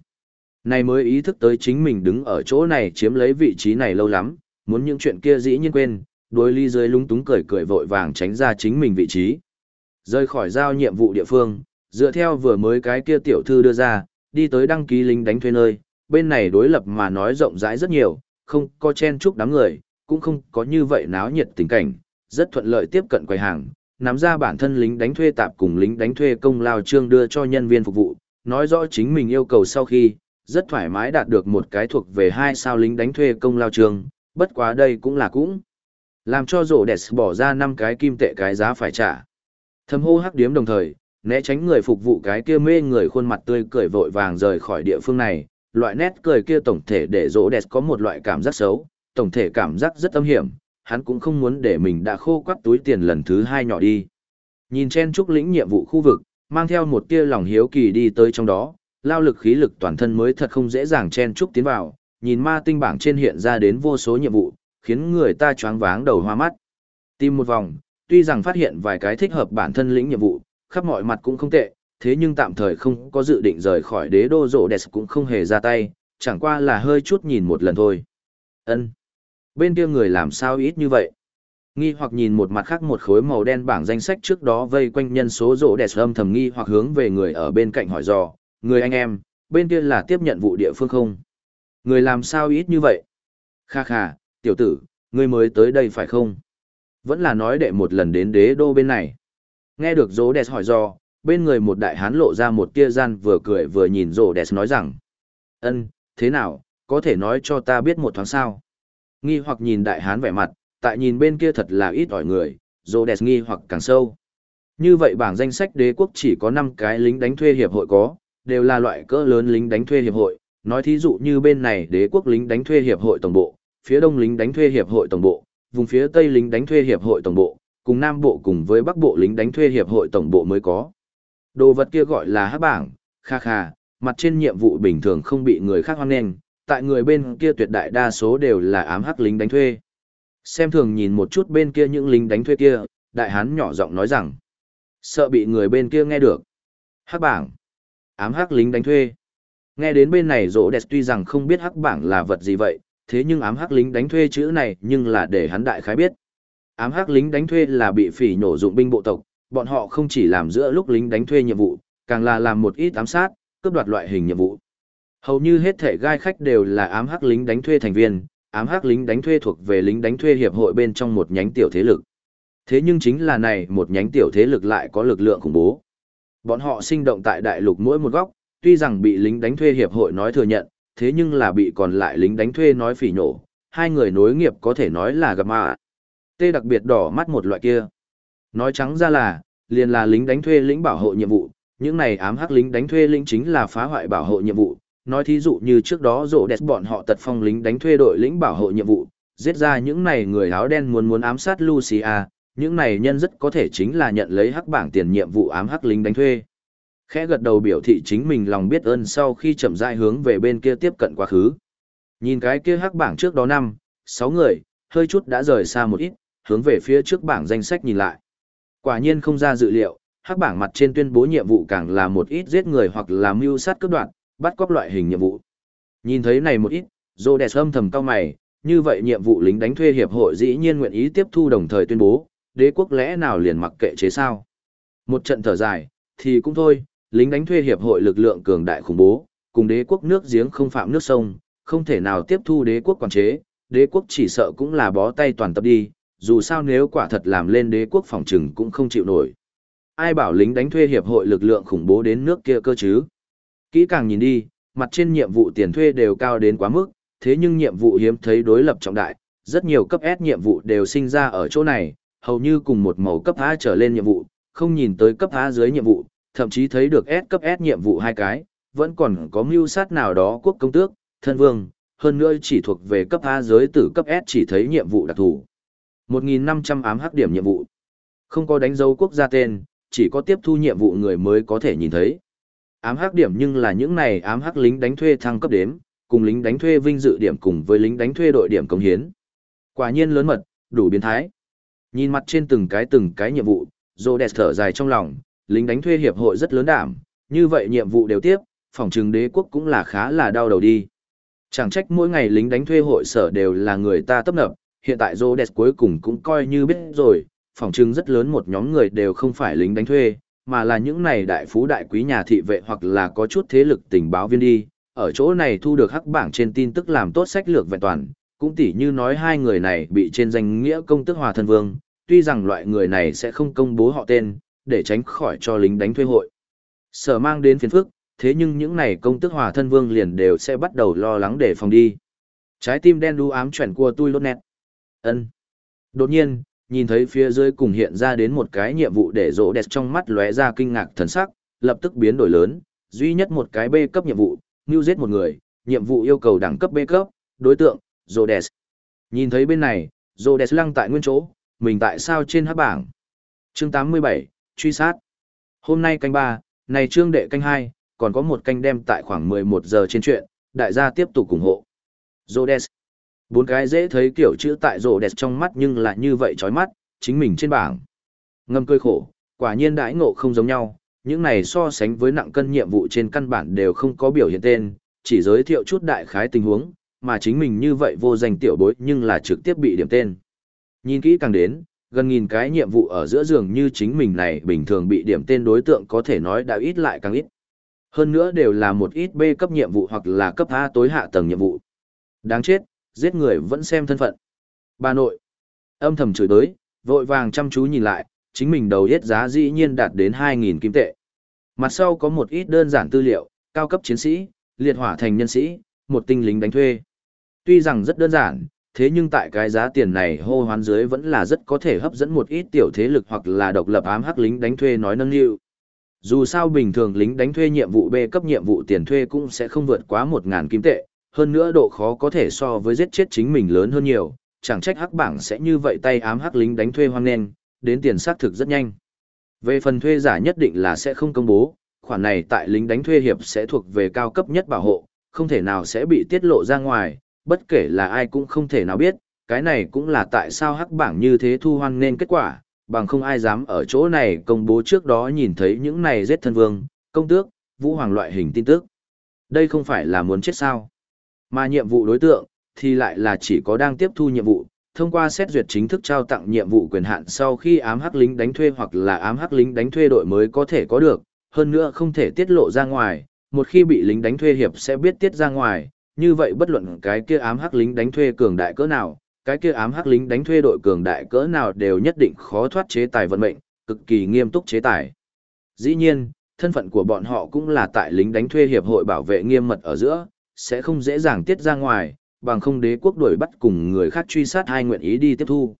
Này mới ý thức tới chính mình đứng ở chỗ này chiếm lấy vị trí này lâu lắm, muốn những chuyện kia dĩ nhiên quên, đối ly dưới lúng túng cười cười vội vàng tránh ra chính mình vị trí. Rơi khỏi giao nhiệm vụ địa phương, dựa theo vừa mới cái kia tiểu thư đưa ra, đi tới đăng ký lính đánh thuê nơi, bên này đối lập mà nói rộng rãi rất nhiều, không có chen chúc đám người, cũng không có như vậy náo nhiệt tình cảnh, rất thuận lợi tiếp cận quầy hàng, nắm ra bản thân lính đánh thuê tạp cùng lính đánh thuê công lao trương đưa cho nhân viên phục vụ, nói rõ chính mình yêu cầu sau khi, rất thoải mái đạt được một cái thuộc về hai sao lính đánh thuê công lao trường, bất quá đây cũng là cũng. Làm cho rổ đẹp bỏ ra năm cái kim tệ cái giá phải trả. Thầm hô hắc điếm đồng thời, né tránh người phục vụ cái kia mê người khuôn mặt tươi cười vội vàng rời khỏi địa phương này, loại nét cười kia tổng thể để rỗ đẹp có một loại cảm giác xấu, tổng thể cảm giác rất âm hiểm, hắn cũng không muốn để mình đã khô quắt túi tiền lần thứ hai nhỏ đi. Nhìn chen trúc lĩnh nhiệm vụ khu vực, mang theo một tia lòng hiếu kỳ đi tới trong đó, lao lực khí lực toàn thân mới thật không dễ dàng chen trúc tiến vào, nhìn ma tinh bảng trên hiện ra đến vô số nhiệm vụ, khiến người ta choáng váng đầu hoa mắt. Tìm một vòng, tuy rằng phát hiện vài cái thích hợp bản thân lĩnh nhiệm vụ, khắp mọi mặt cũng không tệ, thế nhưng tạm thời không có dự định rời khỏi đế đô rộ đẹp cũng không hề ra tay, chẳng qua là hơi chút nhìn một lần thôi. Ân bên kia người làm sao ít như vậy nghi hoặc nhìn một mặt khác một khối màu đen bảng danh sách trước đó vây quanh nhân số rỗ đẹp âm thầm nghi hoặc hướng về người ở bên cạnh hỏi dò người anh em bên kia là tiếp nhận vụ địa phương không? Người làm sao ít như vậy? Kha kha tiểu tử ngươi mới tới đây phải không? Vẫn là nói đệ một lần đến đế đô bên này. Nghe được rỗ đẹp hỏi do, bên người một đại hán lộ ra một tia gian vừa cười vừa nhìn rỗ đẹp nói rằng ân thế nào có thể nói cho ta biết một thoáng sao? Nghi hoặc nhìn đại hán vẻ mặt, tại nhìn bên kia thật là ít ỏi người, dô đẹp nghi hoặc càng sâu. Như vậy bảng danh sách đế quốc chỉ có 5 cái lính đánh thuê hiệp hội có, đều là loại cỡ lớn lính đánh thuê hiệp hội, nói thí dụ như bên này đế quốc lính đánh thuê hiệp hội tổng bộ, phía đông lính đánh thuê hiệp hội tổng bộ, vùng phía tây lính đánh thuê hiệp hội tổng bộ, cùng nam bộ cùng với bắc bộ lính đánh thuê hiệp hội tổng bộ mới có. Đồ vật kia gọi là hắc bảng, kha kha, mặt trên nhiệm vụ bình thường không bị người khác hoan nghênh, tại người bên kia tuyệt đại đa số đều là ám hắc lính đánh thuê. Xem thường nhìn một chút bên kia những lính đánh thuê kia, đại hán nhỏ giọng nói rằng, sợ bị người bên kia nghe được. Hắc bảng, ám hắc lính đánh thuê. Nghe đến bên này rỗ đẹp tuy rằng không biết hắc bảng là vật gì vậy, thế nhưng ám hắc lính đánh thuê chữ này nhưng là để hắn đại khái biết. Ám hắc lính đánh thuê là bị phỉ nhổ dụng binh bộ tộc, bọn họ không chỉ làm giữa lúc lính đánh thuê nhiệm vụ, càng là làm một ít ám sát, cướp đoạt loại hình nhiệm vụ. Hầu như hết thể gai khách đều là ám hắc lính đánh thuê thành viên, ám hắc lính đánh thuê thuộc về lính đánh thuê hiệp hội bên trong một nhánh tiểu thế lực. Thế nhưng chính là này một nhánh tiểu thế lực lại có lực lượng khủng bố. Bọn họ sinh động tại đại lục mỗi một góc, tuy rằng bị lính đánh thuê hiệp hội nói thừa nhận, thế nhưng là bị còn lại lính đánh thuê nói phỉ nhổ, hai người nối nghiệp có thể nói là gặp mà. Tê đặc biệt đỏ mắt một loại kia. Nói trắng ra là, liền là lính đánh thuê lĩnh bảo hộ nhiệm vụ, những này ám hắc lính đánh thuê lĩnh chính là phá hoại bảo hộ nhiệm vụ. Nói thí dụ như trước đó rộ đẹp bọn họ tật phong lính đánh thuê đội lĩnh bảo hộ nhiệm vụ, giết ra những này người áo đen muốn muốn ám sát Lucia, những này nhân rất có thể chính là nhận lấy hắc bảng tiền nhiệm vụ ám hắc lính đánh thuê. Khẽ gật đầu biểu thị chính mình lòng biết ơn sau khi chậm rãi hướng về bên kia tiếp cận quá khứ. Nhìn cái kia hắc bảng trước đó năm, sáu người, hơi chút đã rời xa một ít, hướng về phía trước bảng danh sách nhìn lại. Quả nhiên không ra dự liệu, hắc bảng mặt trên tuyên bố nhiệm vụ càng là một ít giết người hoặc là mưu sát cướp đoạn, bắt cóc loại hình nhiệm vụ. Nhìn thấy này một ít, Rhodes âm thầm cao mày, như vậy nhiệm vụ lính đánh thuê hiệp hội dĩ nhiên nguyện ý tiếp thu đồng thời tuyên bố, đế quốc lẽ nào liền mặc kệ chế sao? Một trận thở dài, thì cũng thôi, lính đánh thuê hiệp hội lực lượng cường đại khủng bố, cùng đế quốc nước giếng không phạm nước sông, không thể nào tiếp thu đế quốc quản chế, đế quốc chỉ sợ cũng là bó tay toàn tập đi, dù sao nếu quả thật làm lên đế quốc phòng trừng cũng không chịu nổi. Ai bảo lính đánh thuê hiệp hội lực lượng khủng bố đến nước kia cơ chứ? Kỹ càng nhìn đi, mặt trên nhiệm vụ tiền thuê đều cao đến quá mức, thế nhưng nhiệm vụ hiếm thấy đối lập trọng đại, rất nhiều cấp S nhiệm vụ đều sinh ra ở chỗ này, hầu như cùng một màu cấp A trở lên nhiệm vụ, không nhìn tới cấp A dưới nhiệm vụ, thậm chí thấy được S cấp S nhiệm vụ hai cái, vẫn còn có mưu sát nào đó quốc công tước, thân vương, hơn nữa chỉ thuộc về cấp A giới tử cấp S chỉ thấy nhiệm vụ đặc thù. 1.500 ám hắc điểm nhiệm vụ. Không có đánh dấu quốc gia tên, chỉ có tiếp thu nhiệm vụ người mới có thể nhìn thấy. Ám hắc điểm nhưng là những này ám hắc lính đánh thuê thăng cấp đếm, cùng lính đánh thuê vinh dự điểm cùng với lính đánh thuê đội điểm công hiến. Quả nhiên lớn mật, đủ biến thái. Nhìn mặt trên từng cái từng cái nhiệm vụ, Rhodes thở dài trong lòng, lính đánh thuê hiệp hội rất lớn đảm, như vậy nhiệm vụ đều tiếp, phòng trừng đế quốc cũng là khá là đau đầu đi. Chẳng trách mỗi ngày lính đánh thuê hội sở đều là người ta tấp nập, hiện tại Rhodes cuối cùng cũng coi như biết rồi, phòng trừng rất lớn một nhóm người đều không phải lính đánh thuê, mà là những này đại phú đại quý nhà thị vệ hoặc là có chút thế lực tình báo viên đi, ở chỗ này thu được hắc bảng trên tin tức làm tốt sách lược vẹn toàn, cũng tỉ như nói hai người này bị trên danh nghĩa công tước hòa thân vương, tuy rằng loại người này sẽ không công bố họ tên, để tránh khỏi cho lính đánh thuê hội. Sở mang đến phiền phức, thế nhưng những này công tước hòa thân vương liền đều sẽ bắt đầu lo lắng để phòng đi. Trái tim đen đu ám chuyển của tôi lốt nét. ân Đột nhiên, nhìn thấy phía dưới cùng hiện ra đến một cái nhiệm vụ để rỗ đẹp trong mắt lóe ra kinh ngạc thần sắc, lập tức biến đổi lớn, duy nhất một cái B cấp nhiệm vụ, như giết một người, nhiệm vụ yêu cầu đẳng cấp B cấp, đối tượng, Rhodes. Nhìn thấy bên này, Rhodes lăng tại nguyên chỗ, mình tại sao trên hát bảng. Chương 87, truy sát. Hôm nay canh 3, này chương đệ canh 2, còn có một canh đem tại khoảng 11 giờ trên chuyện, đại gia tiếp tục ủng hộ. Rhodes. Bốn cái dễ thấy kiểu chữ tại Rhodes trong mắt nhưng là như vậy chói mắt, chính mình trên bảng. Ngâm cơi khổ, quả nhiên đãi ngộ không giống nhau, những này so sánh với nặng cân nhiệm vụ trên căn bản đều không có biểu hiện tên, chỉ giới thiệu chút đại khái tình huống, mà chính mình như vậy vô danh tiểu bối nhưng là trực tiếp bị điểm tên. Nhìn kỹ càng đến, gần nghìn cái nhiệm vụ ở giữa giường như chính mình này bình thường bị điểm tên đối tượng có thể nói đã ít lại càng ít. Hơn nữa đều là một ít B cấp nhiệm vụ hoặc là cấp A tối hạ tầng nhiệm vụ. Đáng chết, giết người vẫn xem thân phận. Bà nội, âm thầm chửi tới, vội vàng chăm chú nhìn lại, chính mình đầu hết giá dĩ nhiên đạt đến 2.000 kim tệ. Mặt sau có một ít đơn giản tư liệu, cao cấp chiến sĩ, liệt hỏa thành nhân sĩ, một tinh lính đánh thuê. Tuy rằng rất đơn giản, thế nhưng tại cái giá tiền này hô hoán dưới vẫn là rất có thể hấp dẫn một ít tiểu thế lực hoặc là độc lập ám hắc lính đánh thuê nói nâng niu. Dù sao bình thường lính đánh thuê nhiệm vụ B cấp nhiệm vụ tiền thuê cũng sẽ không vượt quá 1.000 kim tệ, hơn nữa độ khó có thể so với giết chết chính mình lớn hơn nhiều, chẳng trách hắc bảng sẽ như vậy tay ám hắc lính đánh thuê hoang nên, đến tiền xác thực rất nhanh. Về phần thuê giả nhất định là sẽ không công bố, khoản này tại lính đánh thuê hiệp sẽ thuộc về cao cấp nhất bảo hộ, không thể nào sẽ bị tiết lộ ra ngoài, bất kể là ai cũng không thể nào biết, cái này cũng là tại sao hắc bảng như thế thu hoan nên kết quả, bằng không ai dám ở chỗ này công bố trước đó nhìn thấy những này giết thân vương, công tước, vũ hoàng loại hình tin tức. Đây không phải là muốn chết sao. Mà nhiệm vụ đối tượng, thì lại là chỉ có đang tiếp thu nhiệm vụ, thông qua xét duyệt chính thức trao tặng nhiệm vụ quyền hạn sau khi ám hắc lính đánh thuê hoặc là ám hắc lính đánh thuê đội mới có thể có được, hơn nữa không thể tiết lộ ra ngoài, một khi bị lính đánh thuê hiệp sẽ biết tiết ra ngoài, như vậy bất luận cái kia ám hắc lính đánh thuê cường đại cỡ nào, cái kia ám hắc lính đánh thuê đội cường đại cỡ nào đều nhất định khó thoát chế tài vận mệnh, cực kỳ nghiêm túc chế tài. Dĩ nhiên, thân phận của bọn họ cũng là tại lính đánh thuê hiệp hội bảo vệ nghiêm mật ở giữa, sẽ không dễ dàng tiết ra ngoài, bằng không đế quốc đuổi bắt cùng người khác truy sát hai nguyện ý đi tiếp thu.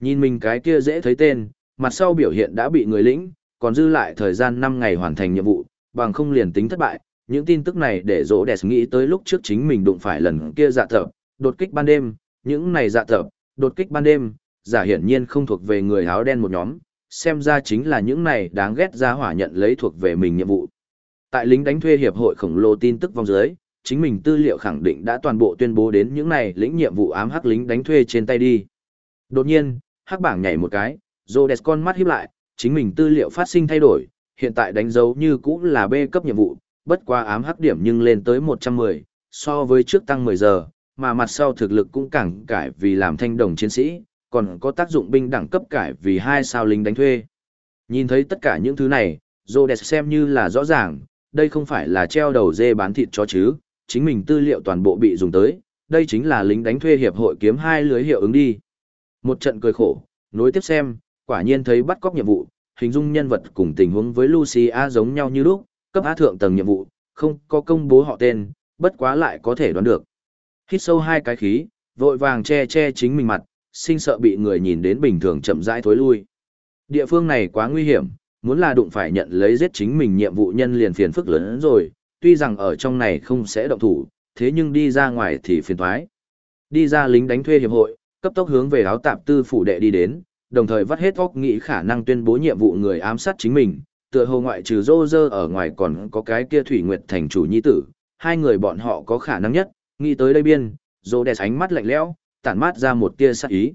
Nhìn mình cái kia dễ thấy tên, mặt sau biểu hiện đã bị người lĩnh, còn dư lại thời gian 5 ngày hoàn thành nhiệm vụ, bằng không liền tính thất bại. Những tin tức này để rỗ đẹp nghĩ tới lúc trước chính mình đụng phải lần kia dạ thập, đột kích ban đêm, những này dạ thập, đột kích ban đêm, giả hiển nhiên không thuộc về người áo đen một nhóm, xem ra chính là những này đáng ghét ra hỏa nhận lấy thuộc về mình nhiệm vụ. Tại lính đánh thuê hiệp hội khổng lồ tin tức vòng dưới, chính mình tư liệu khẳng định đã toàn bộ tuyên bố đến những này lĩnh nhiệm vụ ám hắc lính đánh thuê trên tay đi. Đột nhiên, hắc bảng nhảy một cái, Rhodes con mắt híp lại, chính mình tư liệu phát sinh thay đổi, hiện tại đánh dấu như cũ là B cấp nhiệm vụ, bất qua ám hắc điểm nhưng lên tới 110, so với trước tăng 10 giờ, mà mặt sau thực lực cũng càng cải vì làm thanh đồng chiến sĩ, còn có tác dụng binh đẳng cấp cải vì hai sao lính đánh thuê. Nhìn thấy tất cả những thứ này, Rhodes xem như là rõ ràng, đây không phải là treo đầu dê bán thịt cho chứ, chính mình tư liệu toàn bộ bị dùng tới, đây chính là lính đánh thuê hiệp hội kiếm hai lưới hiệu ứng đi. Một trận cười khổ, nối tiếp xem, quả nhiên thấy bắt cóc nhiệm vụ, hình dung nhân vật cùng tình huống với Lucia giống nhau như lúc, cấp á thượng tầng nhiệm vụ, không có công bố họ tên, bất quá lại có thể đoán được. Hít sâu hai cái khí, vội vàng che che chính mình mặt, sinh sợ bị người nhìn đến bình thường chậm rãi thối lui. Địa phương này quá nguy hiểm, muốn là đụng phải nhận lấy giết chính mình nhiệm vụ nhân liền phiền phức lớn hơn rồi, tuy rằng ở trong này không sẽ động thủ, thế nhưng đi ra ngoài thì phiền thoái. Đi ra lính đánh thuê hiệp hội, cấp tốc hướng về áo tạp tư phủ đệ đi đến, đồng thời vắt hết óc nghĩ khả năng tuyên bố nhiệm vụ người ám sát chính mình, tựa hồ ngoại trừ rô rơ ở ngoài còn có cái kia thủy nguyệt thành chủ nhi tử, hai người bọn họ có khả năng nhất, nghĩ tới đây biên, rô đẹp ánh mắt lạnh lẽo, tản mát ra một tia sắc ý.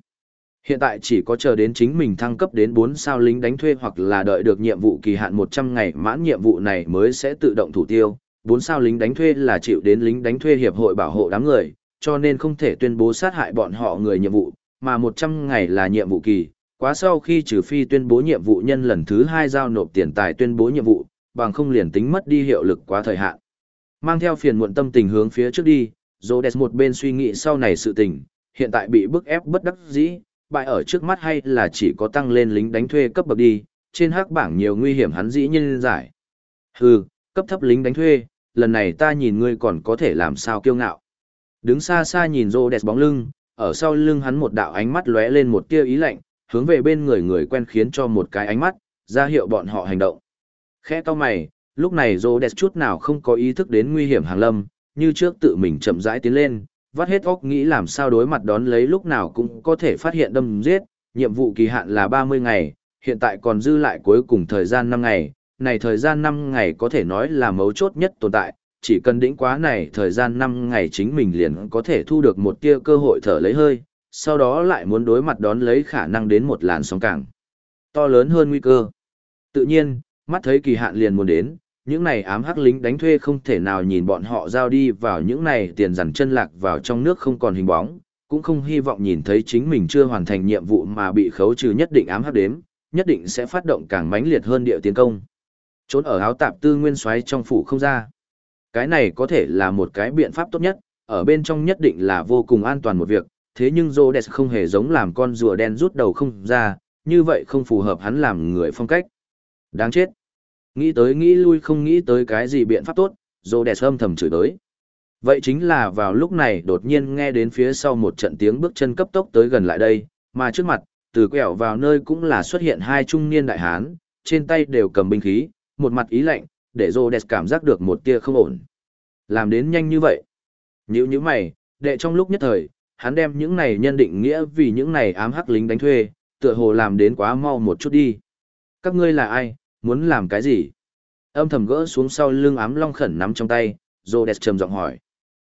Hiện tại chỉ có chờ đến chính mình thăng cấp đến 4 sao lính đánh thuê hoặc là đợi được nhiệm vụ kỳ hạn 100 ngày mãn nhiệm vụ này mới sẽ tự động thủ tiêu, bốn sao lính đánh thuê là chịu đến lính đánh thuê hiệp hội bảo hộ đám người, cho nên không thể tuyên bố sát hại bọn họ người nhiệm vụ, mà 100 ngày là nhiệm vụ kỳ, quá sau khi trừ phi tuyên bố nhiệm vụ nhân lần thứ hai giao nộp tiền tài tuyên bố nhiệm vụ, bằng không liền tính mất đi hiệu lực quá thời hạn. Mang theo phiền muộn tâm tình hướng phía trước đi, Rhodes một bên suy nghĩ sau này sự tình, hiện tại bị bức ép bất đắc dĩ, bại ở trước mắt hay là chỉ có tăng lên lính đánh thuê cấp bậc đi, trên hắc bảng nhiều nguy hiểm hắn dĩ nhiên giải. Hừ, cấp thấp lính đánh thuê, lần này ta nhìn ngươi còn có thể làm sao kiêu ngạo. Đứng xa xa nhìn rô đẹp bóng lưng, ở sau lưng hắn một đạo ánh mắt lóe lên một tia ý lạnh, hướng về bên người người quen khiến cho một cái ánh mắt, ra hiệu bọn họ hành động. Khẽ to mày, lúc này rô đẹp chút nào không có ý thức đến nguy hiểm hàng lâm, như trước tự mình chậm rãi tiến lên, vắt hết óc nghĩ làm sao đối mặt đón lấy lúc nào cũng có thể phát hiện đâm giết, nhiệm vụ kỳ hạn là 30 ngày, hiện tại còn dư lại cuối cùng thời gian 5 ngày, này thời gian 5 ngày có thể nói là mấu chốt nhất tồn tại, chỉ cần đỉnh quá này thời gian 5 ngày chính mình liền có thể thu được một tia cơ hội thở lấy hơi, sau đó lại muốn đối mặt đón lấy khả năng đến một làn sóng càng to lớn hơn nguy cơ. Tự nhiên, mắt thấy kỳ hạn liền muốn đến, những này ám hắc lính đánh thuê không thể nào nhìn bọn họ giao đi vào những này tiền dằn chân lạc vào trong nước không còn hình bóng, cũng không hy vọng nhìn thấy chính mình chưa hoàn thành nhiệm vụ mà bị khấu trừ nhất định ám hắc đếm, nhất định sẽ phát động càng mãnh liệt hơn địa tiến công. Trốn ở áo tạp tư nguyên xoáy trong phủ không ra. Cái này có thể là một cái biện pháp tốt nhất, ở bên trong nhất định là vô cùng an toàn một việc, thế nhưng Rhodes không hề giống làm con rùa đen rút đầu không ra, như vậy không phù hợp hắn làm người phong cách. Đáng chết. Nghĩ tới nghĩ lui không nghĩ tới cái gì biện pháp tốt, Rhodes âm thầm chửi tới. Vậy chính là vào lúc này đột nhiên nghe đến phía sau một trận tiếng bước chân cấp tốc tới gần lại đây, mà trước mặt, từ quẹo vào nơi cũng là xuất hiện hai trung niên đại hán, trên tay đều cầm binh khí, một mặt ý lạnh, để Rhodes cảm giác được một tia không ổn. Làm đến nhanh như vậy. Nhữ như mày, đệ trong lúc nhất thời, hắn đem những này nhân định nghĩa vì những này ám hắc lính đánh thuê, tựa hồ làm đến quá mau một chút đi. Các ngươi là ai, muốn làm cái gì? Âm thầm gỡ xuống sau lưng ám long khẩn nắm trong tay, Rhodes trầm giọng hỏi.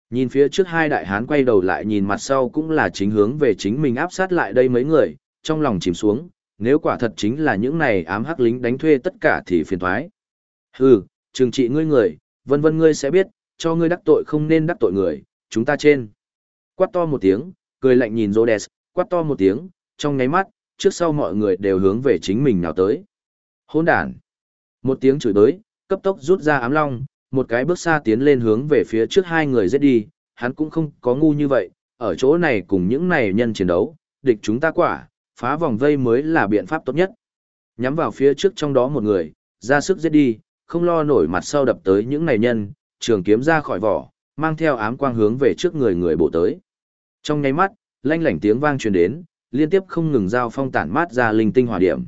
Nhìn phía trước hai đại hán quay đầu lại nhìn mặt sau cũng là chính hướng về chính mình áp sát lại đây mấy người, trong lòng chìm xuống, nếu quả thật chính là những này ám hắc lính đánh thuê tất cả thì phiền thoái. Hừ, trừng trị ngươi người, vân vân ngươi sẽ biết, cho ngươi đắc tội không nên đắc tội người, chúng ta trên. Quát to một tiếng, cười lạnh nhìn Rhodes, quát to một tiếng, trong nháy mắt, trước sau mọi người đều hướng về chính mình nào tới. Hỗn đản. Một tiếng chửi tới, cấp tốc rút ra ám long, một cái bước xa tiến lên hướng về phía trước hai người giết đi, hắn cũng không có ngu như vậy, ở chỗ này cùng những này nhân chiến đấu, địch chúng ta quả, phá vòng vây mới là biện pháp tốt nhất. Nhắm vào phía trước trong đó một người, ra sức giết đi, không lo nổi mặt sau đập tới những này nhân, trường kiếm ra khỏi vỏ, mang theo ám quang hướng về trước người người bổ tới. Trong nháy mắt, lanh lảnh tiếng vang truyền đến, liên tiếp không ngừng giao phong tản mát ra linh tinh hỏa điểm.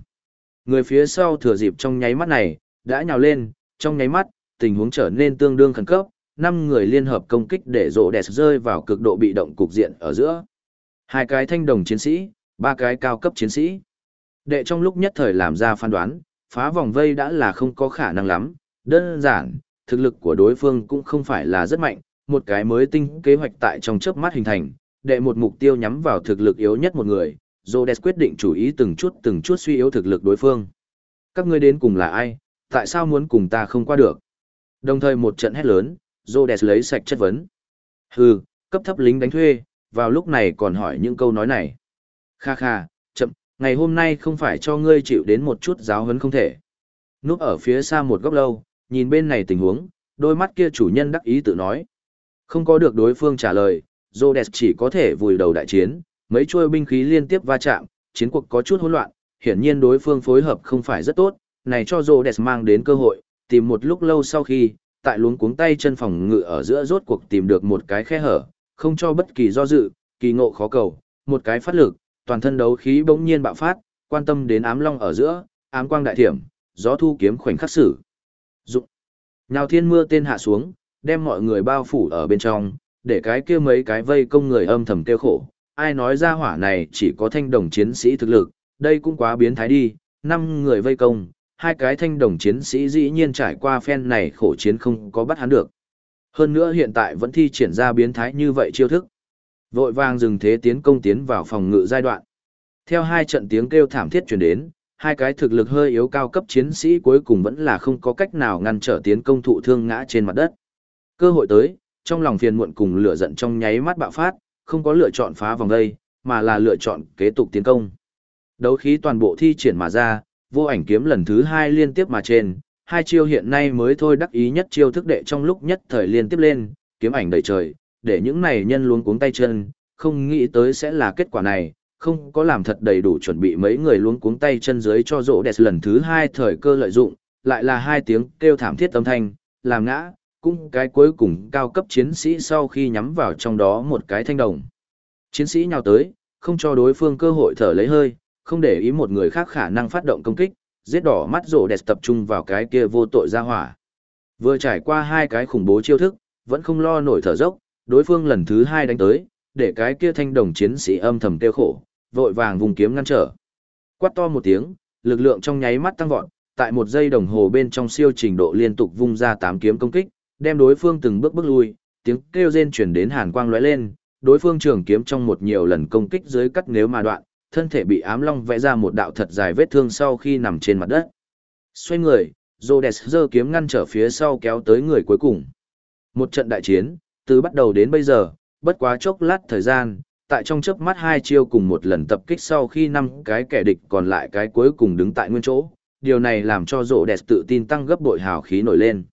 Người phía sau thừa dịp trong nháy mắt này, đã nhào lên, trong nháy mắt, tình huống trở nên tương đương khẩn cấp, năm người liên hợp công kích để rộ đẹp rơi vào cực độ bị động cục diện ở giữa. Hai cái thanh đồng chiến sĩ, ba cái cao cấp chiến sĩ. Đệ trong lúc nhất thời làm ra phán đoán, phá vòng vây đã là không có khả năng lắm, đơn giản, thực lực của đối phương cũng không phải là rất mạnh, một cái mới tinh kế hoạch tại trong chớp mắt hình thành, đệ một mục tiêu nhắm vào thực lực yếu nhất một người, Rhodes quyết định chú ý từng chút từng chút suy yếu thực lực đối phương. Các ngươi đến cùng là ai, tại sao muốn cùng ta không qua được? Đồng thời một trận hét lớn, Rhodes lấy sạch chất vấn. Hừ, cấp thấp lính đánh thuê, vào lúc này còn hỏi những câu nói này. Kha kha, chậm, ngày hôm nay không phải cho ngươi chịu đến một chút giáo huấn không thể. Núp ở phía xa một góc lâu, nhìn bên này tình huống, đôi mắt kia chủ nhân đắc ý tự nói. Không có được đối phương trả lời, Rhodes chỉ có thể vùi đầu đại chiến, mấy chuôi binh khí liên tiếp va chạm, chiến cuộc có chút hỗn loạn, hiển nhiên đối phương phối hợp không phải rất tốt, này cho Rhodes mang đến cơ hội, tìm một lúc lâu sau khi, tại luống cuống tay chân phòng ngự ở giữa rốt cuộc tìm được một cái khe hở, không cho bất kỳ do dự, kỳ ngộ khó cầu, một cái phát lực, toàn thân đấu khí bỗng nhiên bạo phát, quan tâm đến ám long ở giữa, ám quang đại thiểm, gió thu kiếm khoảnh khắc sử. Dụng. Nào thiên mưa tên hạ xuống, đem mọi người bao phủ ở bên trong, để cái kia mấy cái vây công người âm thầm kêu khổ. Ai nói ra hỏa này chỉ có thanh đồng chiến sĩ thực lực, đây cũng quá biến thái đi, năm người vây công, hai cái thanh đồng chiến sĩ dĩ nhiên trải qua phen này khổ chiến không có bắt hắn được. Hơn nữa hiện tại vẫn thi triển ra biến thái như vậy chiêu thức. Vội vàng dừng thế tiến công tiến vào phòng ngự giai đoạn. Theo hai trận tiếng kêu thảm thiết truyền đến, hai cái thực lực hơi yếu cao cấp chiến sĩ cuối cùng vẫn là không có cách nào ngăn trở tiến công thụ thương ngã trên mặt đất. Cơ hội tới, trong lòng phiền muộn cùng lửa giận trong nháy mắt bạo phát, không có lựa chọn phá vòng đây, mà là lựa chọn kế tục tiến công. Đấu khí toàn bộ thi triển mà ra, vô ảnh kiếm lần thứ hai liên tiếp mà trên, hai chiêu hiện nay mới thôi đắc ý nhất chiêu thức đệ trong lúc nhất thời liên tiếp lên, kiếm ảnh đầy trời, để những này nhân luôn cuống tay chân, không nghĩ tới sẽ là kết quả này, không có làm thật đầy đủ chuẩn bị mấy người luôn cuống tay chân dưới cho rỗ đẹp lần thứ hai thời cơ lợi dụng, lại là hai tiếng kêu thảm thiết âm thanh, làm ngã, cũng cái cuối cùng cao cấp chiến sĩ sau khi nhắm vào trong đó một cái thanh đồng. Chiến sĩ nhào tới, không cho đối phương cơ hội thở lấy hơi, không để ý một người khác khả năng phát động công kích, giết đỏ mắt rổ đẹp tập trung vào cái kia vô tội ra hỏa. Vừa trải qua hai cái khủng bố chiêu thức, vẫn không lo nổi thở dốc, đối phương lần thứ hai đánh tới, để cái kia thanh đồng chiến sĩ âm thầm tiêu khổ, vội vàng vùng kiếm ngăn trở. Quát to một tiếng, lực lượng trong nháy mắt tăng vọt, tại một giây đồng hồ bên trong siêu trình độ liên tục vung ra tám kiếm công kích, đem đối phương từng bước bước lui, tiếng kêu rên chuyển đến hàn quang lóe lên, đối phương trường kiếm trong một nhiều lần công kích dưới cắt nếu mà đoạn, thân thể bị ám long vẽ ra một đạo thật dài vết thương sau khi nằm trên mặt đất. Xoay người, Rhodes giơ kiếm ngăn trở phía sau kéo tới người cuối cùng. Một trận đại chiến, từ bắt đầu đến bây giờ, bất quá chốc lát thời gian, tại trong chớp mắt hai chiêu cùng một lần tập kích sau khi năm cái kẻ địch còn lại cái cuối cùng đứng tại nguyên chỗ, điều này làm cho Rhodes tự tin tăng gấp bội hào khí nổi lên.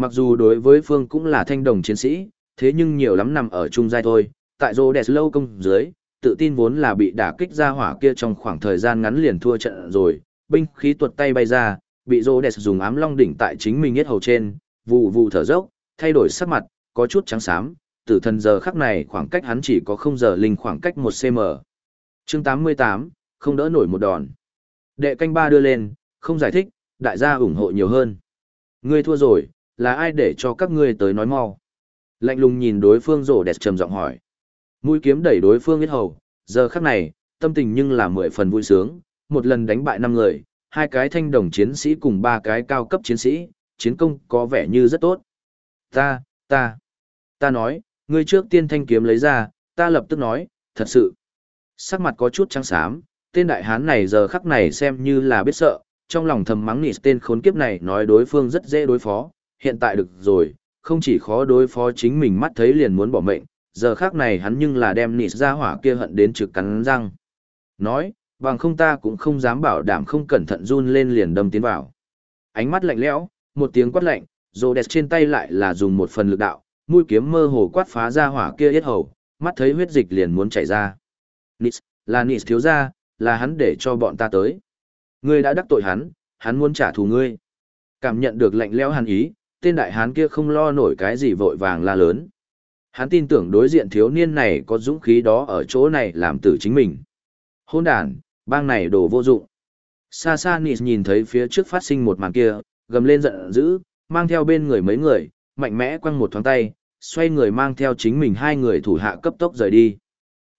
Mặc dù đối với phương cũng là thanh đồng chiến sĩ, thế nhưng nhiều lắm nằm ở chung giai thôi, tại rô đẹp lâu công dưới, tự tin vốn là bị đả kích ra hỏa kia trong khoảng thời gian ngắn liền thua trận rồi, binh khí tuột tay bay ra, bị rô đẹp dùng ám long đỉnh tại chính mình yết hầu trên, vụ vụ thở dốc, thay đổi sắc mặt, có chút trắng xám, tử thần giờ khắc này khoảng cách hắn chỉ có không giờ linh khoảng cách 1 cm. Chương 88, không đỡ nổi một đòn. Đệ canh ba đưa lên, không giải thích, đại gia ủng hộ nhiều hơn. Ngươi thua rồi, là ai để cho các ngươi tới nói mau? Lạnh lùng nhìn đối phương rổ đẹp trầm giọng hỏi. Mũi kiếm đẩy đối phương biết hầu, giờ khắc này, tâm tình nhưng là mười phần vui sướng, một lần đánh bại năm người, hai cái thanh đồng chiến sĩ cùng ba cái cao cấp chiến sĩ, chiến công có vẻ như rất tốt. Ta, ta, ta nói, ngươi trước tiên thanh kiếm lấy ra, ta lập tức nói, thật sự. Sắc mặt có chút trắng xám, tên đại hán này giờ khắc này xem như là biết sợ, trong lòng thầm mắng nị tên khốn kiếp này nói đối phương rất dễ đối phó, hiện tại được rồi, không chỉ khó đối phó chính mình mắt thấy liền muốn bỏ mệnh, giờ khác này hắn nhưng là đem nịt ra hỏa kia hận đến trực cắn răng. Nói, bằng không ta cũng không dám bảo đảm không cẩn thận run lên liền đâm tiến vào. Ánh mắt lạnh lẽo, một tiếng quát lạnh, rồ đẹp trên tay lại là dùng một phần lực đạo, mũi kiếm mơ hồ quát phá ra hỏa kia yết hầu, mắt thấy huyết dịch liền muốn chảy ra. Nis, là Nis thiếu ra, là hắn để cho bọn ta tới. Ngươi đã đắc tội hắn, hắn muốn trả thù ngươi. Cảm nhận được lạnh lẽo hàn ý, tên đại hán kia không lo nổi cái gì vội vàng la lớn. Hắn tin tưởng đối diện thiếu niên này có dũng khí đó ở chỗ này làm tử chính mình. Hôn đàn, bang này đồ vô dụng. Xa xa Nis nhìn thấy phía trước phát sinh một màn kia, gầm lên giận dữ, mang theo bên người mấy người, mạnh mẽ quăng một thoáng tay, xoay người mang theo chính mình hai người thủ hạ cấp tốc rời đi.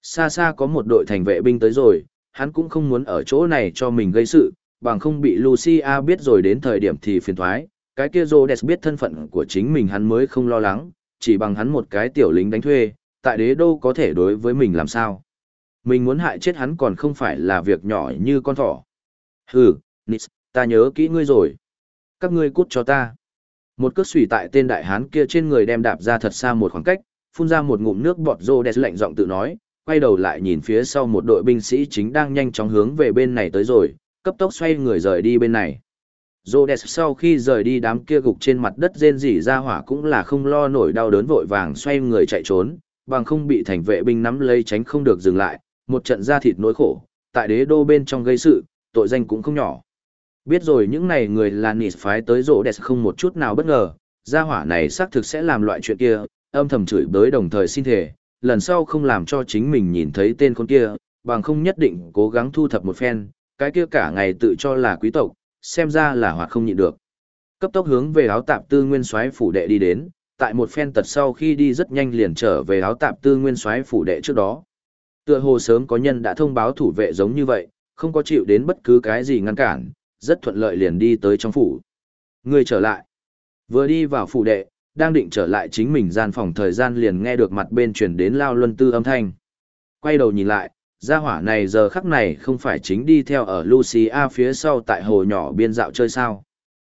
Xa xa có một đội thành vệ binh tới rồi, hắn cũng không muốn ở chỗ này cho mình gây sự, bằng không bị Lucia biết rồi đến thời điểm thì phiền thoái, cái kia Rhodes biết thân phận của chính mình hắn mới không lo lắng, chỉ bằng hắn một cái tiểu lính đánh thuê, tại đế đô có thể đối với mình làm sao. Mình muốn hại chết hắn còn không phải là việc nhỏ như con thỏ. Hừ, Nis, ta nhớ kỹ ngươi rồi. Các ngươi cút cho ta. Một cước xùy tại tên đại hán kia trên người đem đạp ra thật xa một khoảng cách, phun ra một ngụm nước bọt rô đẹp lạnh giọng tự nói, quay đầu lại nhìn phía sau một đội binh sĩ chính đang nhanh chóng hướng về bên này tới rồi, cấp tốc xoay người rời đi bên này. Rhodes sau khi rời đi đám kia gục trên mặt đất rên rỉ ra hỏa cũng là không lo nổi đau đớn vội vàng xoay người chạy trốn, bằng không bị thành vệ binh nắm lấy tránh không được dừng lại, một trận ra thịt nỗi khổ, tại đế đô bên trong gây sự, tội danh cũng không nhỏ. Biết rồi những này người là nịt phái tới Rhodes không một chút nào bất ngờ, gia hỏa này xác thực sẽ làm loại chuyện kia, âm thầm chửi bới đồng thời xin thể, lần sau không làm cho chính mình nhìn thấy tên con kia, bằng không nhất định cố gắng thu thập một phen, cái kia cả ngày tự cho là quý tộc, xem ra là hoạt không nhịn được. Cấp tốc hướng về áo tạp tư nguyên soái phủ đệ đi đến, tại một phen tật sau khi đi rất nhanh liền trở về áo tạp tư nguyên soái phủ đệ trước đó. Tựa hồ sớm có nhân đã thông báo thủ vệ giống như vậy, không có chịu đến bất cứ cái gì ngăn cản, rất thuận lợi liền đi tới trong phủ. Người trở lại. Vừa đi vào phủ đệ, đang định trở lại chính mình gian phòng thời gian liền nghe được mặt bên truyền đến lao luân tư âm thanh. Quay đầu nhìn lại, gia hỏa này giờ khắc này không phải chính đi theo ở Lucia phía sau tại hồ nhỏ biên dạo chơi sao.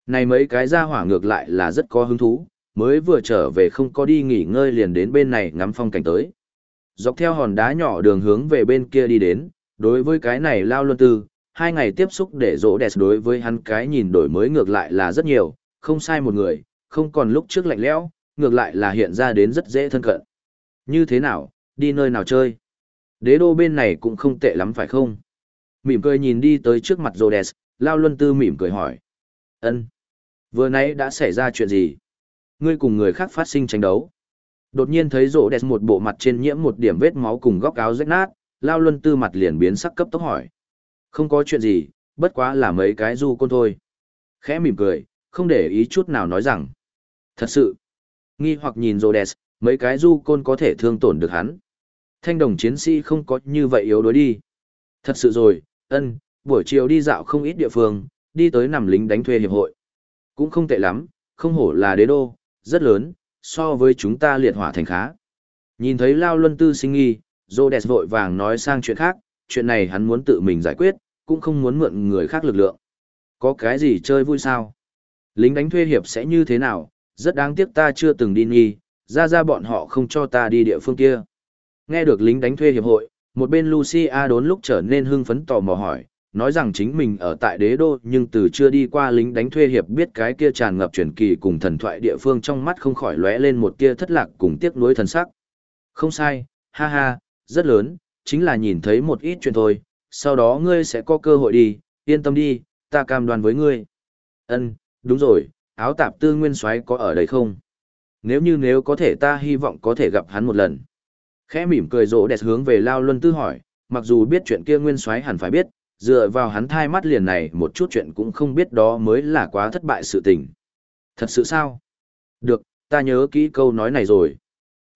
Này mấy cái gia hỏa ngược lại là rất có hứng thú, mới vừa trở về không có đi nghỉ ngơi liền đến bên này ngắm phong cảnh tới. Dọc theo hòn đá nhỏ đường hướng về bên kia đi đến, đối với cái này lao luân tư, hai ngày tiếp xúc để rỗ đẹp đối với hắn cái nhìn đổi mới ngược lại là rất nhiều, không sai một người, không còn lúc trước lạnh lẽo, ngược lại là hiện ra đến rất dễ thân cận. Như thế nào, đi nơi nào chơi? Đế đô bên này cũng không tệ lắm phải không? Mỉm cười nhìn đi tới trước mặt Rhodes, Lao Luân Tư mỉm cười hỏi. ân Vừa nãy đã xảy ra chuyện gì? Ngươi cùng người khác phát sinh tranh đấu. Đột nhiên thấy Rhodes một bộ mặt trên nhiễm một điểm vết máu cùng góc áo rách nát, Lao Luân Tư mặt liền biến sắc cấp tốc hỏi. Không có chuyện gì, bất quá là mấy cái du côn thôi. Khẽ mỉm cười, không để ý chút nào nói rằng. Thật sự, nghi hoặc nhìn Rhodes, mấy cái du côn có thể thương tổn được hắn. Thanh đồng chiến sĩ không có như vậy yếu đuối đi. Thật sự rồi, ân, buổi chiều đi dạo không ít địa phương, đi tới nằm lính đánh thuê hiệp hội. Cũng không tệ lắm, không hổ là đế đô, rất lớn, so với chúng ta liệt hỏa thành khá. Nhìn thấy Lao Luân Tư sinh nghi, Rhodes vội vàng nói sang chuyện khác, chuyện này hắn muốn tự mình giải quyết, cũng không muốn mượn người khác lực lượng. Có cái gì chơi vui sao? Lính đánh thuê hiệp sẽ như thế nào? Rất đáng tiếc ta chưa từng đi nghi, ra ra bọn họ không cho ta đi địa phương kia. Nghe được lính đánh thuê hiệp hội, một bên Lucia đốn lúc trở nên hưng phấn tò mò hỏi, nói rằng chính mình ở tại đế đô nhưng từ chưa đi qua lính đánh thuê hiệp biết cái kia tràn ngập truyền kỳ cùng thần thoại địa phương trong mắt không khỏi lóe lên một tia thất lạc cùng tiếc nuối thần sắc. Không sai, ha ha, rất lớn, chính là nhìn thấy một ít chuyện thôi, sau đó ngươi sẽ có cơ hội đi, yên tâm đi, ta cam đoan với ngươi. Ân, đúng rồi, áo tạp tư nguyên soái có ở đây không? Nếu như nếu có thể ta hy vọng có thể gặp hắn một lần. Khẽ mỉm cười rỗ đẹp hướng về Lao Luân Tư hỏi, mặc dù biết chuyện kia nguyên soái hẳn phải biết, dựa vào hắn thai mắt liền này một chút chuyện cũng không biết đó mới là quá thất bại sự tình. Thật sự sao? Được, ta nhớ kỹ câu nói này rồi.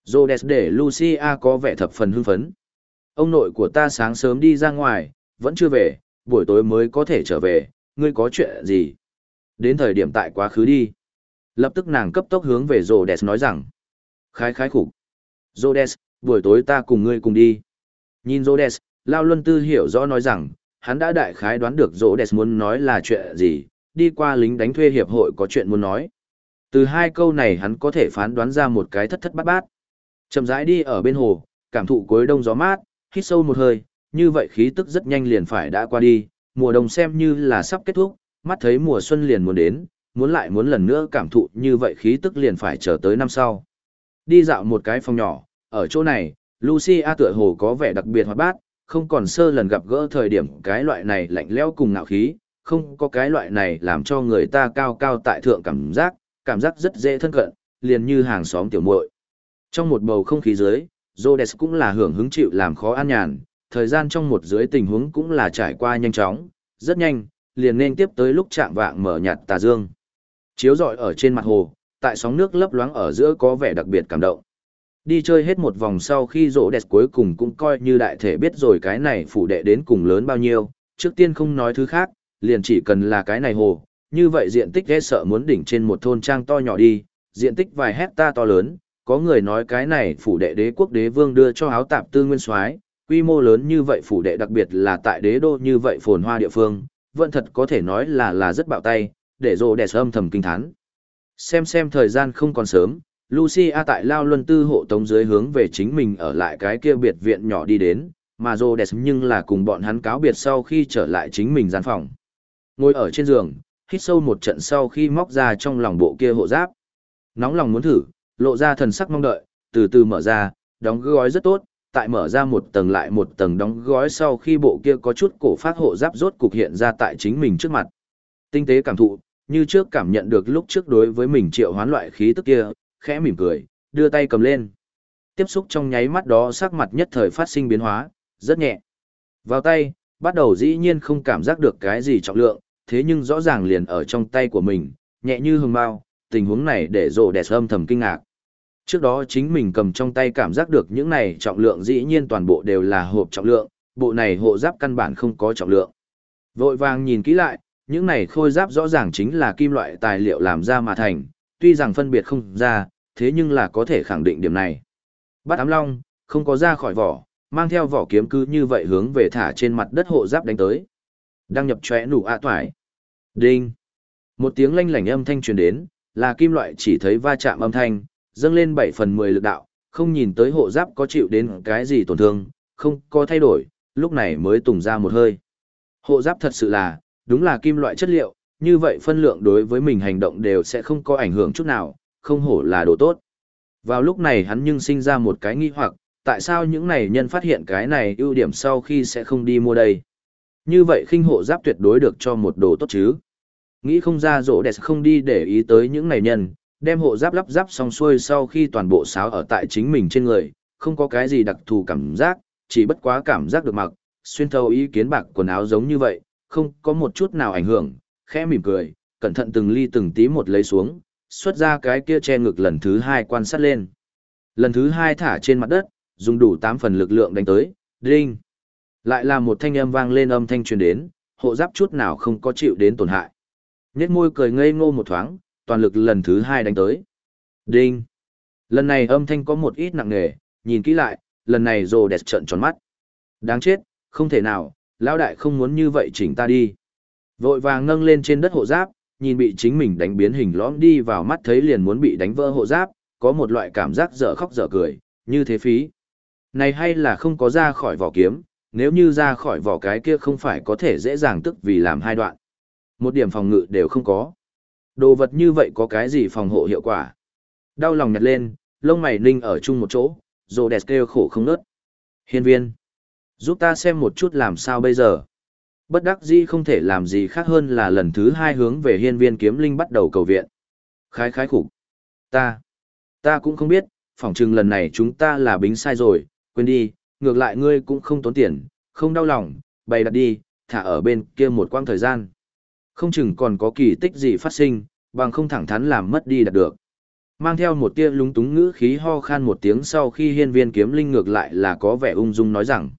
Rhodes để Lucia có vẻ thập phần hưng phấn. Ông nội của ta sáng sớm đi ra ngoài, vẫn chưa về, buổi tối mới có thể trở về, ngươi có chuyện gì? Đến thời điểm tại quá khứ đi. Lập tức nàng cấp tốc hướng về Rhodes nói rằng. Khái khái khủng. Rhodes, buổi tối ta cùng ngươi cùng đi. Nhìn Rhodes, Lao Luân Tư hiểu rõ nói rằng, hắn đã đại khái đoán được Rhodes muốn nói là chuyện gì, đi qua lính đánh thuê hiệp hội có chuyện muốn nói. Từ hai câu này hắn có thể phán đoán ra một cái thất thất bát bát. Chậm rãi đi ở bên hồ, cảm thụ cuối đông gió mát, hít sâu một hơi, như vậy khí tức rất nhanh liền phải đã qua đi, mùa đông xem như là sắp kết thúc, mắt thấy mùa xuân liền muốn đến, muốn lại muốn lần nữa cảm thụ như vậy khí tức liền phải chờ tới năm sau. Đi dạo một cái phòng nhỏ, ở chỗ này, Lucia tựa hồ có vẻ đặc biệt hoạt bát, không còn sơ lần gặp gỡ thời điểm cái loại này lạnh lẽo cùng ngạo khí, không có cái loại này làm cho người ta cao cao tại thượng cảm giác, cảm giác rất dễ thân cận, liền như hàng xóm tiểu muội. Trong một bầu không khí dưới, Rhodes cũng là hưởng hứng chịu làm khó an nhàn, thời gian trong một dưới tình huống cũng là trải qua nhanh chóng, rất nhanh, liền nên tiếp tới lúc chạm vạng mở nhạt tà dương. Chiếu rọi ở trên mặt hồ, tại sóng nước lấp loáng ở giữa có vẻ đặc biệt cảm động. Đi chơi hết một vòng sau khi rỗ đẹp cuối cùng cũng coi như đại thể biết rồi cái này phủ đệ đến cùng lớn bao nhiêu, trước tiên không nói thứ khác, liền chỉ cần là cái này hồ, như vậy diện tích ghê sợ muốn đỉnh trên một thôn trang to nhỏ đi, diện tích vài hecta to lớn, có người nói cái này phủ đệ đế quốc đế vương đưa cho áo tạp tư nguyên soái quy mô lớn như vậy phủ đệ đặc biệt là tại đế đô như vậy phồn hoa địa phương, vẫn thật có thể nói là là rất bạo tay, để rồ đẹp âm thầm kinh thán. Xem xem thời gian không còn sớm, Lucia tại Lao Luân Tư hộ tống dưới hướng về chính mình ở lại cái kia biệt viện nhỏ đi đến, mà Rhodes đẹp nhưng là cùng bọn hắn cáo biệt sau khi trở lại chính mình gian phòng. Ngồi ở trên giường, hít sâu một trận sau khi móc ra trong lòng bộ kia hộ giáp. Nóng lòng muốn thử, lộ ra thần sắc mong đợi, từ từ mở ra, đóng gói rất tốt, tại mở ra một tầng lại một tầng đóng gói sau khi bộ kia có chút cổ phát hộ giáp rốt cục hiện ra tại chính mình trước mặt. Tinh tế cảm thụ, như trước cảm nhận được lúc trước đối với mình triệu hoán loại khí tức kia, khẽ mỉm cười, đưa tay cầm lên. Tiếp xúc trong nháy mắt đó sắc mặt nhất thời phát sinh biến hóa, rất nhẹ. Vào tay, bắt đầu dĩ nhiên không cảm giác được cái gì trọng lượng, thế nhưng rõ ràng liền ở trong tay của mình, nhẹ như hương bao, tình huống này để rộ đẹp âm thầm kinh ngạc. Trước đó chính mình cầm trong tay cảm giác được những này trọng lượng dĩ nhiên toàn bộ đều là hộp trọng lượng, bộ này hộ giáp căn bản không có trọng lượng. Vội vàng nhìn kỹ lại, những này khôi giáp rõ ràng chính là kim loại tài liệu làm ra mà thành, tuy rằng phân biệt không ra, thế nhưng là có thể khẳng định điểm này. Bát ám long, không có ra khỏi vỏ, mang theo vỏ kiếm cứ như vậy hướng về thả trên mặt đất hộ giáp đánh tới. Đăng nhập chóe nủ ạ toải. Đinh. Một tiếng lanh lảnh âm thanh truyền đến, là kim loại chỉ thấy va chạm âm thanh, dâng lên 7 phần 10 lực đạo, không nhìn tới hộ giáp có chịu đến cái gì tổn thương, không có thay đổi, lúc này mới tùng ra một hơi. Hộ giáp thật sự là, đúng là kim loại chất liệu, như vậy phân lượng đối với mình hành động đều sẽ không có ảnh hưởng chút nào, không hổ là đồ tốt. Vào lúc này hắn nhưng sinh ra một cái nghi hoặc, tại sao những này nhân phát hiện cái này ưu điểm sau khi sẽ không đi mua đây. Như vậy khinh hộ giáp tuyệt đối được cho một đồ tốt chứ. Nghĩ không ra rỗ đẹp không đi để ý tới những này nhân, đem hộ giáp lắp giáp xong xuôi sau khi toàn bộ sáo ở tại chính mình trên người, không có cái gì đặc thù cảm giác, chỉ bất quá cảm giác được mặc, xuyên thấu ý kiến bạc quần áo giống như vậy, không có một chút nào ảnh hưởng, khẽ mỉm cười, cẩn thận từng ly từng tí một lấy xuống, xuất ra cái kia che ngực lần thứ hai quan sát lên. Lần thứ hai thả trên mặt đất, dùng đủ 8 phần lực lượng đánh tới, đinh. Lại là một thanh âm vang lên âm thanh truyền đến, hộ giáp chút nào không có chịu đến tổn hại. Nhét môi cười ngây ngô một thoáng, toàn lực lần thứ hai đánh tới. Đinh. Lần này âm thanh có một ít nặng nề, nhìn kỹ lại, lần này rồ đẹp trận tròn mắt. Đáng chết, không thể nào, lão đại không muốn như vậy chỉnh ta đi. Vội vàng nâng lên trên đất hộ giáp, nhìn bị chính mình đánh biến hình lõm đi vào mắt thấy liền muốn bị đánh vỡ hộ giáp, có một loại cảm giác dở khóc dở cười, như thế phí. Này hay là không có ra khỏi vỏ kiếm, nếu như ra khỏi vỏ cái kia không phải có thể dễ dàng tức vì làm hai đoạn. Một điểm phòng ngự đều không có. Đồ vật như vậy có cái gì phòng hộ hiệu quả? Đau lòng nhặt lên, lông mày ninh ở chung một chỗ, rồi đẹp kêu khổ không nớt. Hiên viên, giúp ta xem một chút làm sao bây giờ. Bất đắc dĩ không thể làm gì khác hơn là lần thứ hai hướng về hiên viên kiếm linh bắt đầu cầu viện. Khái khái khủng. Ta, ta cũng không biết, phỏng chừng lần này chúng ta là bính sai rồi, quên đi, ngược lại ngươi cũng không tốn tiền, không đau lòng, bày đặt đi, thả ở bên kia một quãng thời gian. Không chừng còn có kỳ tích gì phát sinh, bằng không thẳng thắn làm mất đi đạt được. Mang theo một tia lúng túng ngữ khí ho khan một tiếng sau khi hiên viên kiếm linh ngược lại là có vẻ ung dung nói rằng.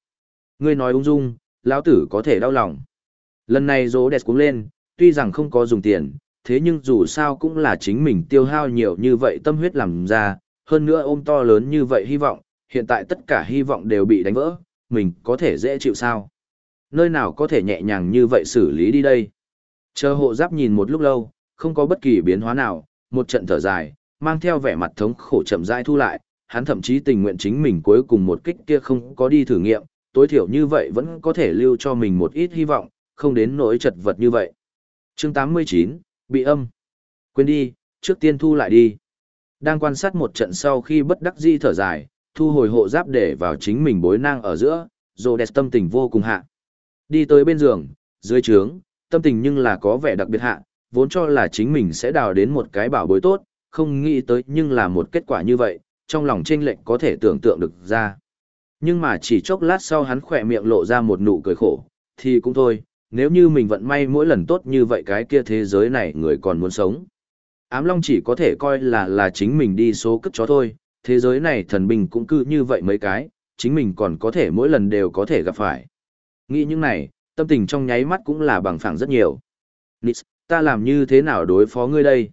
Ngươi nói ung dung, lão tử có thể đau lòng. Lần này rỗ đẹp cũng lên, tuy rằng không có dùng tiền, thế nhưng dù sao cũng là chính mình tiêu hao nhiều như vậy tâm huyết làm ra, hơn nữa ôm to lớn như vậy hy vọng, hiện tại tất cả hy vọng đều bị đánh vỡ, mình có thể dễ chịu sao? Nơi nào có thể nhẹ nhàng như vậy xử lý đi đây? Chờ hộ giáp nhìn một lúc lâu, không có bất kỳ biến hóa nào, một trận thở dài, mang theo vẻ mặt thống khổ chậm rãi thu lại, hắn thậm chí tình nguyện chính mình cuối cùng một kích kia không có đi thử nghiệm, tối thiểu như vậy vẫn có thể lưu cho mình một ít hy vọng, không đến nỗi chật vật như vậy. Chương 89, bị âm. Quên đi, trước tiên thu lại đi. Đang quan sát một trận sau khi bất đắc di thở dài, thu hồi hộ giáp để vào chính mình bối nang ở giữa, rồi đẹp tâm tình vô cùng hạ. Đi tới bên giường, dưới trướng, tâm tình nhưng là có vẻ đặc biệt hạ, vốn cho là chính mình sẽ đào đến một cái bảo bối tốt, không nghĩ tới nhưng là một kết quả như vậy, trong lòng chênh lệnh có thể tưởng tượng được ra. Nhưng mà chỉ chốc lát sau hắn khỏe miệng lộ ra một nụ cười khổ, thì cũng thôi, nếu như mình vận may mỗi lần tốt như vậy cái kia thế giới này người còn muốn sống. Ám Long chỉ có thể coi là là chính mình đi số cất chó thôi, thế giới này thần bình cũng cứ như vậy mấy cái, chính mình còn có thể mỗi lần đều có thể gặp phải. Nghĩ những này, tâm tình trong nháy mắt cũng là bằng phẳng rất nhiều. Nix, ta làm như thế nào đối phó ngươi đây?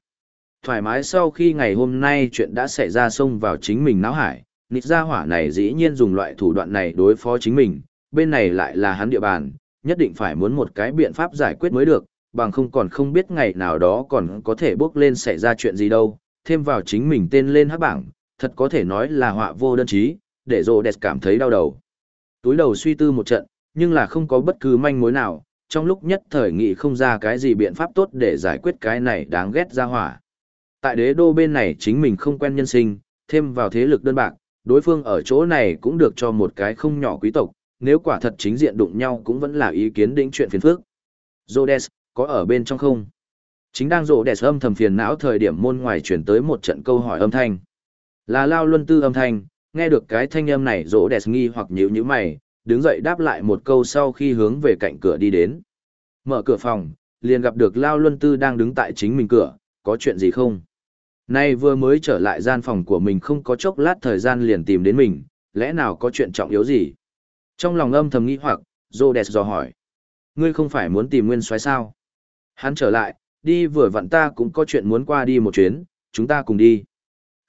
Thoải mái sau khi ngày hôm nay chuyện đã xảy ra xông vào chính mình náo hải, nịt ra hỏa này dĩ nhiên dùng loại thủ đoạn này đối phó chính mình, bên này lại là hắn địa bàn, nhất định phải muốn một cái biện pháp giải quyết mới được, bằng không còn không biết ngày nào đó còn có thể bước lên xảy ra chuyện gì đâu, thêm vào chính mình tên lên hát bảng, thật có thể nói là họa vô đơn chí, để rồ đẹp cảm thấy đau đầu. Túi đầu suy tư một trận, nhưng là không có bất cứ manh mối nào, trong lúc nhất thời nghị không ra cái gì biện pháp tốt để giải quyết cái này đáng ghét ra hỏa. Tại đế đô bên này chính mình không quen nhân sinh, thêm vào thế lực đơn bạc, đối phương ở chỗ này cũng được cho một cái không nhỏ quý tộc, nếu quả thật chính diện đụng nhau cũng vẫn là ý kiến đỉnh chuyện phiền phức. Rhodes, có ở bên trong không? Chính đang rộ âm thầm phiền não thời điểm môn ngoài chuyển tới một trận câu hỏi âm thanh. Là Lao Luân Tư âm thanh, nghe được cái thanh âm này Rhodes nghi hoặc nhíu nhíu mày, đứng dậy đáp lại một câu sau khi hướng về cạnh cửa đi đến. Mở cửa phòng, liền gặp được Lao Luân Tư đang đứng tại chính mình cửa, có chuyện gì không? Nay vừa mới trở lại gian phòng của mình không có chốc lát thời gian liền tìm đến mình, lẽ nào có chuyện trọng yếu gì? Trong lòng âm thầm nghĩ hoặc, Rhodes dò hỏi. Ngươi không phải muốn tìm nguyên soái sao? Hắn trở lại, đi vừa vặn ta cũng có chuyện muốn qua đi một chuyến, chúng ta cùng đi.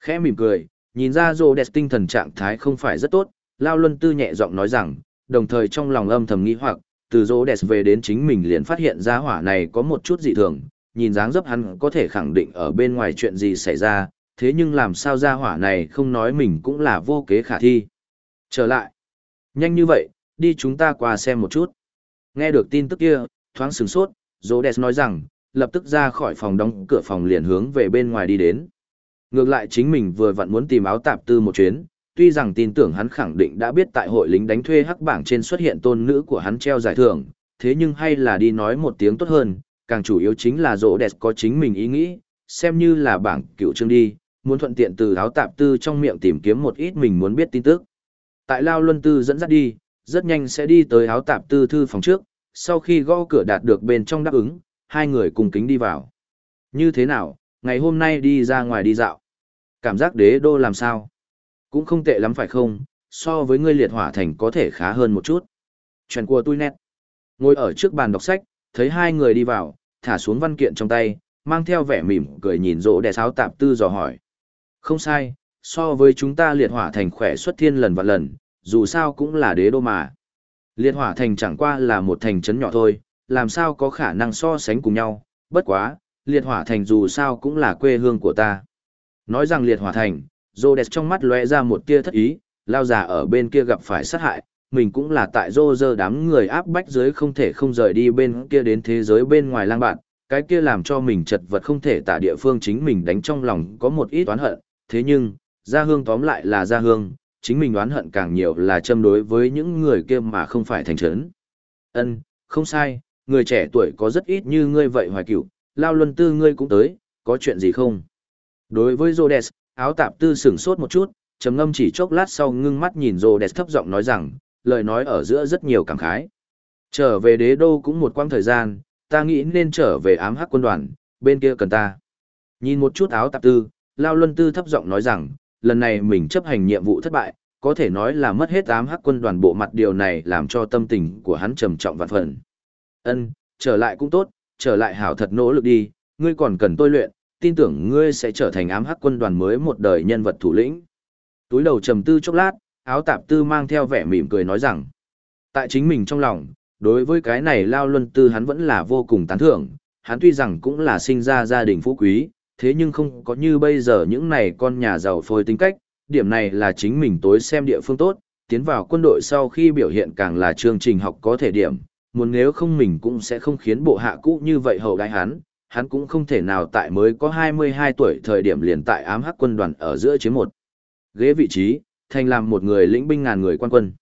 Khẽ mỉm cười, nhìn ra Rhodes tinh thần trạng thái không phải rất tốt, Lao Luân Tư nhẹ giọng nói rằng, đồng thời trong lòng âm thầm nghĩ hoặc, từ Rhodes về đến chính mình liền phát hiện ra hỏa này có một chút dị thường, nhìn dáng dấp hắn có thể khẳng định ở bên ngoài chuyện gì xảy ra, thế nhưng làm sao ra hỏa này không nói mình cũng là vô kế khả thi. Trở lại. Nhanh như vậy, đi chúng ta qua xem một chút. Nghe được tin tức kia, thoáng sừng sốt, Rhodes nói rằng, lập tức ra khỏi phòng đóng cửa phòng liền hướng về bên ngoài đi đến. Ngược lại chính mình vừa vặn muốn tìm áo tạp tư một chuyến, tuy rằng tin tưởng hắn khẳng định đã biết tại hội lính đánh thuê hắc bảng trên xuất hiện tôn nữ của hắn treo giải thưởng, thế nhưng hay là đi nói một tiếng tốt hơn, càng chủ yếu chính là rỗ đẹp có chính mình ý nghĩ, xem như là bảng cựu chương đi, muốn thuận tiện từ áo tạp tư trong miệng tìm kiếm một ít mình muốn biết tin tức. Tại Lao Luân Tư dẫn dắt đi, rất nhanh sẽ đi tới áo tạp tư thư phòng trước, sau khi gõ cửa đạt được bên trong đáp ứng, hai người cùng kính đi vào. Như thế nào, ngày hôm nay đi ra ngoài đi dạo. Cảm giác đế đô làm sao? Cũng không tệ lắm phải không, so với ngươi liệt hỏa thành có thể khá hơn một chút. Chuyện của tôi nét. Ngồi ở trước bàn đọc sách, thấy hai người đi vào, thả xuống văn kiện trong tay, mang theo vẻ mỉm cười nhìn rỗ đè sáo tạp tư dò hỏi. Không sai, so với chúng ta liệt hỏa thành khỏe xuất thiên lần và lần, dù sao cũng là đế đô mà. Liệt hỏa thành chẳng qua là một thành trấn nhỏ thôi, làm sao có khả năng so sánh cùng nhau, bất quá, liệt hỏa thành dù sao cũng là quê hương của ta. Nói rằng liệt hỏa thành, rô trong mắt lóe ra một tia thất ý, lao già ở bên kia gặp phải sát hại, mình cũng là tại rô rơ đám người áp bách dưới không thể không rời đi bên kia đến thế giới bên ngoài lang bạn, cái kia làm cho mình chật vật không thể tả địa phương chính mình đánh trong lòng có một ít oán hận, thế nhưng, gia hương tóm lại là gia hương, chính mình oán hận càng nhiều là châm đối với những người kia mà không phải thành trấn. Ân, không sai, người trẻ tuổi có rất ít như ngươi vậy hoài cửu, lao luân tư ngươi cũng tới, có chuyện gì không? Đối với Rhodes, áo tạp tư sửng sốt một chút, trầm ngâm chỉ chốc lát sau ngưng mắt nhìn Rhodes thấp giọng nói rằng, lời nói ở giữa rất nhiều cảm khái. Trở về đế đô cũng một quãng thời gian, ta nghĩ nên trở về ám hắc quân đoàn, bên kia cần ta. Nhìn một chút áo tạp tư, Lao Luân Tư thấp giọng nói rằng, lần này mình chấp hành nhiệm vụ thất bại, có thể nói là mất hết ám hắc quân đoàn bộ mặt điều này làm cho tâm tình của hắn trầm trọng vạn phần. Ân, trở lại cũng tốt, trở lại hảo thật nỗ lực đi, ngươi còn cần tôi luyện, tin tưởng ngươi sẽ trở thành ám hắc quân đoàn mới một đời nhân vật thủ lĩnh. Túi đầu trầm tư chốc lát, áo tạp tư mang theo vẻ mỉm cười nói rằng, tại chính mình trong lòng, đối với cái này lao luân tư hắn vẫn là vô cùng tán thưởng, hắn tuy rằng cũng là sinh ra gia đình phú quý, thế nhưng không có như bây giờ những này con nhà giàu phôi tính cách, điểm này là chính mình tối xem địa phương tốt, tiến vào quân đội sau khi biểu hiện càng là chương trình học có thể điểm, muốn nếu không mình cũng sẽ không khiến bộ hạ cũ như vậy hậu đại hắn, hắn cũng không thể nào tại mới có 22 tuổi thời điểm liền tại ám hắc quân đoàn ở giữa chiếm một ghế vị trí, thành làm một người lĩnh binh ngàn người quan quân.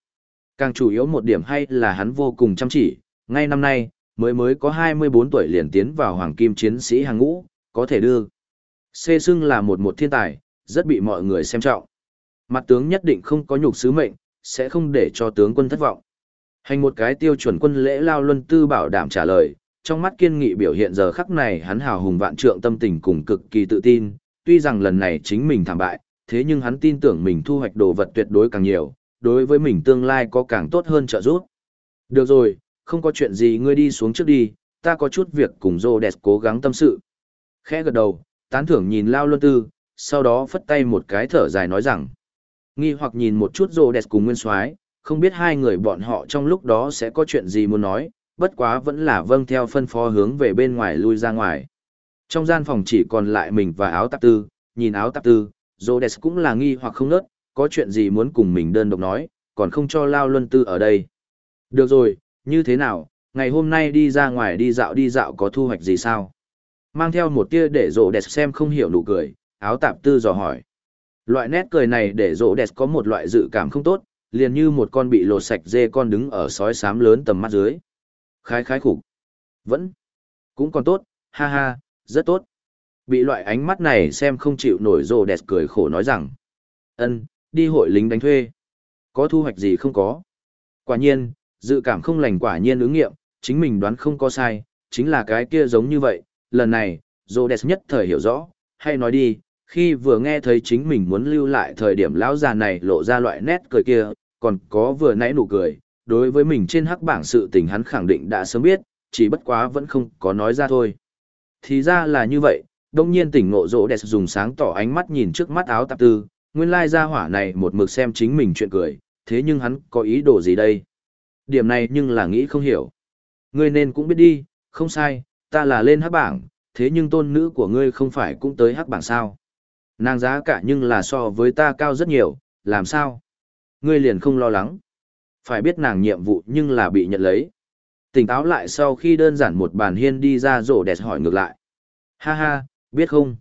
Càng chủ yếu một điểm hay là hắn vô cùng chăm chỉ, ngay năm nay, mới mới có 24 tuổi liền tiến vào hoàng kim chiến sĩ hàng ngũ, có thể đưa. Xê sưng là một một thiên tài, rất bị mọi người xem trọng. Mặt tướng nhất định không có nhục sứ mệnh, sẽ không để cho tướng quân thất vọng. Hành một cái tiêu chuẩn quân lễ lao luân tư bảo đảm trả lời, trong mắt kiên nghị biểu hiện giờ khắc này hắn hào hùng vạn trượng tâm tình cùng cực kỳ tự tin, tuy rằng lần này chính mình thảm bại, thế nhưng hắn tin tưởng mình thu hoạch đồ vật tuyệt đối càng nhiều, đối với mình tương lai có càng tốt hơn trợ giúp. Được rồi, không có chuyện gì ngươi đi xuống trước đi, ta có chút việc cùng Rhodes cố gắng tâm sự. Khẽ gật đầu, tán thưởng nhìn Lao Luân Tư, sau đó phất tay một cái thở dài nói rằng. Nghi hoặc nhìn một chút Rhodes cùng Nguyên Soái, không biết hai người bọn họ trong lúc đó sẽ có chuyện gì muốn nói, bất quá vẫn là vâng theo phân phó hướng về bên ngoài lui ra ngoài. Trong gian phòng chỉ còn lại mình và áo tạp tư, nhìn áo tạp tư, Rhodes cũng là nghi hoặc không nớt, có chuyện gì muốn cùng mình đơn độc nói, còn không cho Lao Luân Tư ở đây. Được rồi, như thế nào, ngày hôm nay đi ra ngoài đi dạo đi dạo có thu hoạch gì sao? Mang theo một tia để rộ đẹp xem không hiểu nụ cười, áo tạp tư dò hỏi. Loại nét cười này để rộ đẹp có một loại dự cảm không tốt, liền như một con bị lột sạch dê con đứng ở sói xám lớn tầm mắt dưới. Khái khái khủng. Vẫn. Cũng còn tốt, ha ha, rất tốt. Bị loại ánh mắt này xem không chịu nổi rồ đẹp cười khổ nói rằng. ân đi hội lính đánh thuê. Có thu hoạch gì không có? Quả nhiên, dự cảm không lành quả nhiên ứng nghiệm, chính mình đoán không có sai, chính là cái kia giống như vậy. Lần này, Rhodes nhất thời hiểu rõ, hay nói đi, khi vừa nghe thấy chính mình muốn lưu lại thời điểm lão già này lộ ra loại nét cười kia, còn có vừa nãy nụ cười, đối với mình trên hắc bảng sự tình hắn khẳng định đã sớm biết, chỉ bất quá vẫn không có nói ra thôi. Thì ra là như vậy, đông nhiên tỉnh ngộ rỗ đẹp dùng sáng tỏ ánh mắt nhìn trước mắt áo tạp tư, nguyên lai gia hỏa này một mực xem chính mình chuyện cười, thế nhưng hắn có ý đồ gì đây? Điểm này nhưng là nghĩ không hiểu. Ngươi nên cũng biết đi, không sai, ta là lên hắc bảng, thế nhưng tôn nữ của ngươi không phải cũng tới hắc bảng sao? Nàng giá cả nhưng là so với ta cao rất nhiều, làm sao? Ngươi liền không lo lắng. Phải biết nàng nhiệm vụ nhưng là bị nhận lấy. Tỉnh táo lại sau khi đơn giản một bàn hiên đi ra rổ đẹp hỏi ngược lại. Ha ha, biết không?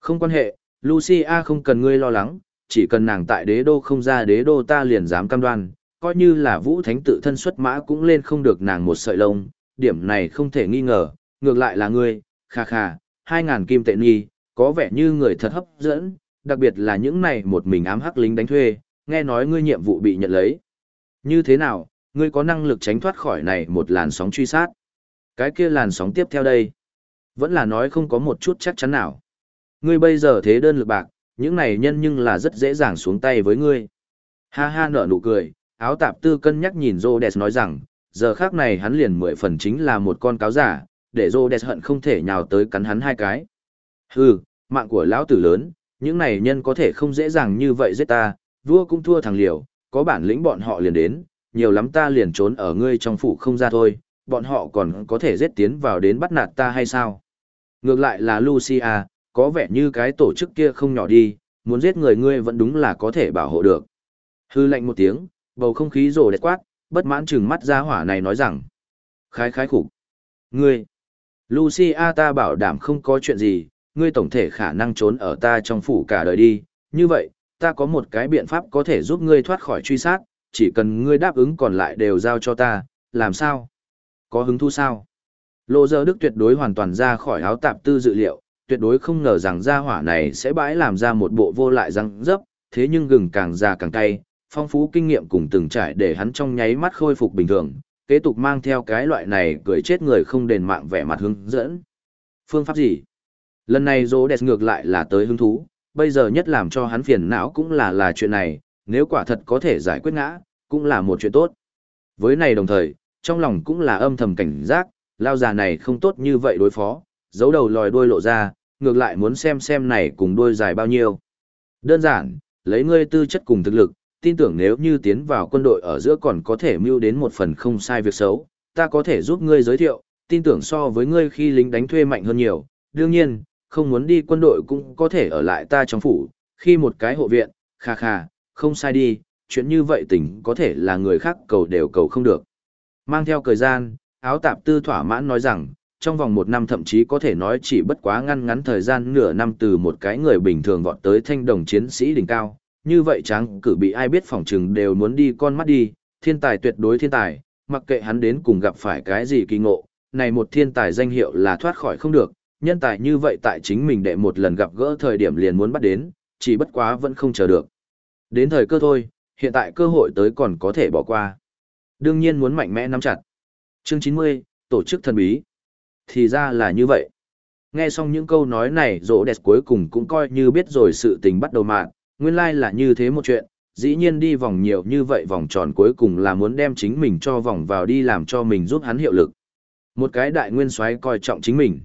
Không quan hệ, Lucia không cần ngươi lo lắng, chỉ cần nàng tại đế đô không ra đế đô ta liền dám cam đoan, coi như là vũ thánh tự thân xuất mã cũng lên không được nàng một sợi lông, điểm này không thể nghi ngờ, ngược lại là ngươi, kha kha, hai ngàn kim tệ nghi, có vẻ như người thật hấp dẫn, đặc biệt là những này một mình ám hắc lính đánh thuê, nghe nói ngươi nhiệm vụ bị nhận lấy. Như thế nào, ngươi có năng lực tránh thoát khỏi này một làn sóng truy sát? Cái kia làn sóng tiếp theo đây, vẫn là nói không có một chút chắc chắn nào. Ngươi bây giờ thế đơn lực bạc, những này nhân nhưng là rất dễ dàng xuống tay với ngươi. Ha ha nở nụ cười, áo tạp tư cân nhắc nhìn Rhodes nói rằng, giờ khác này hắn liền mười phần chính là một con cáo giả, để Rhodes hận không thể nhào tới cắn hắn hai cái. Hừ, mạng của lão tử lớn, những này nhân có thể không dễ dàng như vậy giết ta, vua cũng thua thằng liều, có bản lĩnh bọn họ liền đến, nhiều lắm ta liền trốn ở ngươi trong phủ không ra thôi, bọn họ còn có thể giết tiến vào đến bắt nạt ta hay sao? Ngược lại là Lucia, có vẻ như cái tổ chức kia không nhỏ đi, muốn giết người ngươi vẫn đúng là có thể bảo hộ được. Hư lệnh một tiếng, bầu không khí rồ đẹp quát, bất mãn chừng mắt ra hỏa này nói rằng. Khái khái khủng. Ngươi. Lucia ta bảo đảm không có chuyện gì, ngươi tổng thể khả năng trốn ở ta trong phủ cả đời đi. Như vậy, ta có một cái biện pháp có thể giúp ngươi thoát khỏi truy sát, chỉ cần ngươi đáp ứng còn lại đều giao cho ta, làm sao? Có hứng thú sao? Lộ giờ đức tuyệt đối hoàn toàn ra khỏi áo tạp tư dự liệu, tuyệt đối không ngờ rằng gia hỏa này sẽ bãi làm ra một bộ vô lại răng dấp, thế nhưng gừng càng già càng cay, phong phú kinh nghiệm cùng từng trải để hắn trong nháy mắt khôi phục bình thường, kế tục mang theo cái loại này cười chết người không đền mạng vẻ mặt hướng dẫn. Phương pháp gì? Lần này dỗ đẹp ngược lại là tới hứng thú, bây giờ nhất làm cho hắn phiền não cũng là là chuyện này, nếu quả thật có thể giải quyết ngã, cũng là một chuyện tốt. Với này đồng thời, trong lòng cũng là âm thầm cảnh giác, lao già này không tốt như vậy đối phó, giấu đầu lòi đuôi lộ ra, ngược lại muốn xem xem này cùng đuôi dài bao nhiêu. Đơn giản, lấy ngươi tư chất cùng thực lực, tin tưởng nếu như tiến vào quân đội ở giữa còn có thể mưu đến một phần không sai việc xấu, ta có thể giúp ngươi giới thiệu, tin tưởng so với ngươi khi lính đánh thuê mạnh hơn nhiều. Đương nhiên, không muốn đi quân đội cũng có thể ở lại ta trong phủ, khi một cái hộ viện, kha kha, không sai đi, chuyện như vậy tình có thể là người khác cầu đều cầu không được. Mang theo thời gian, áo tạp tư thỏa mãn nói rằng, trong vòng một năm thậm chí có thể nói chỉ bất quá ngăn ngắn thời gian nửa năm từ một cái người bình thường vọt tới thanh đồng chiến sĩ đỉnh cao. Như vậy tráng cử bị ai biết phỏng chừng đều muốn đi con mắt đi, thiên tài tuyệt đối thiên tài, mặc kệ hắn đến cùng gặp phải cái gì kỳ ngộ, này một thiên tài danh hiệu là thoát khỏi không được, nhân tài như vậy tại chính mình đệ một lần gặp gỡ thời điểm liền muốn bắt đến, chỉ bất quá vẫn không chờ được. Đến thời cơ thôi, hiện tại cơ hội tới còn có thể bỏ qua. Đương nhiên muốn mạnh mẽ nắm chặt. Chương 90, tổ chức thần bí. Thì ra là như vậy. Nghe xong những câu nói này rỗ đẹp cuối cùng cũng coi như biết rồi sự tình bắt đầu mạng, nguyên lai like là như thế một chuyện, dĩ nhiên đi vòng nhiều như vậy vòng tròn cuối cùng là muốn đem chính mình cho vòng vào đi làm cho mình giúp hắn hiệu lực. Một cái đại nguyên soái coi trọng chính mình.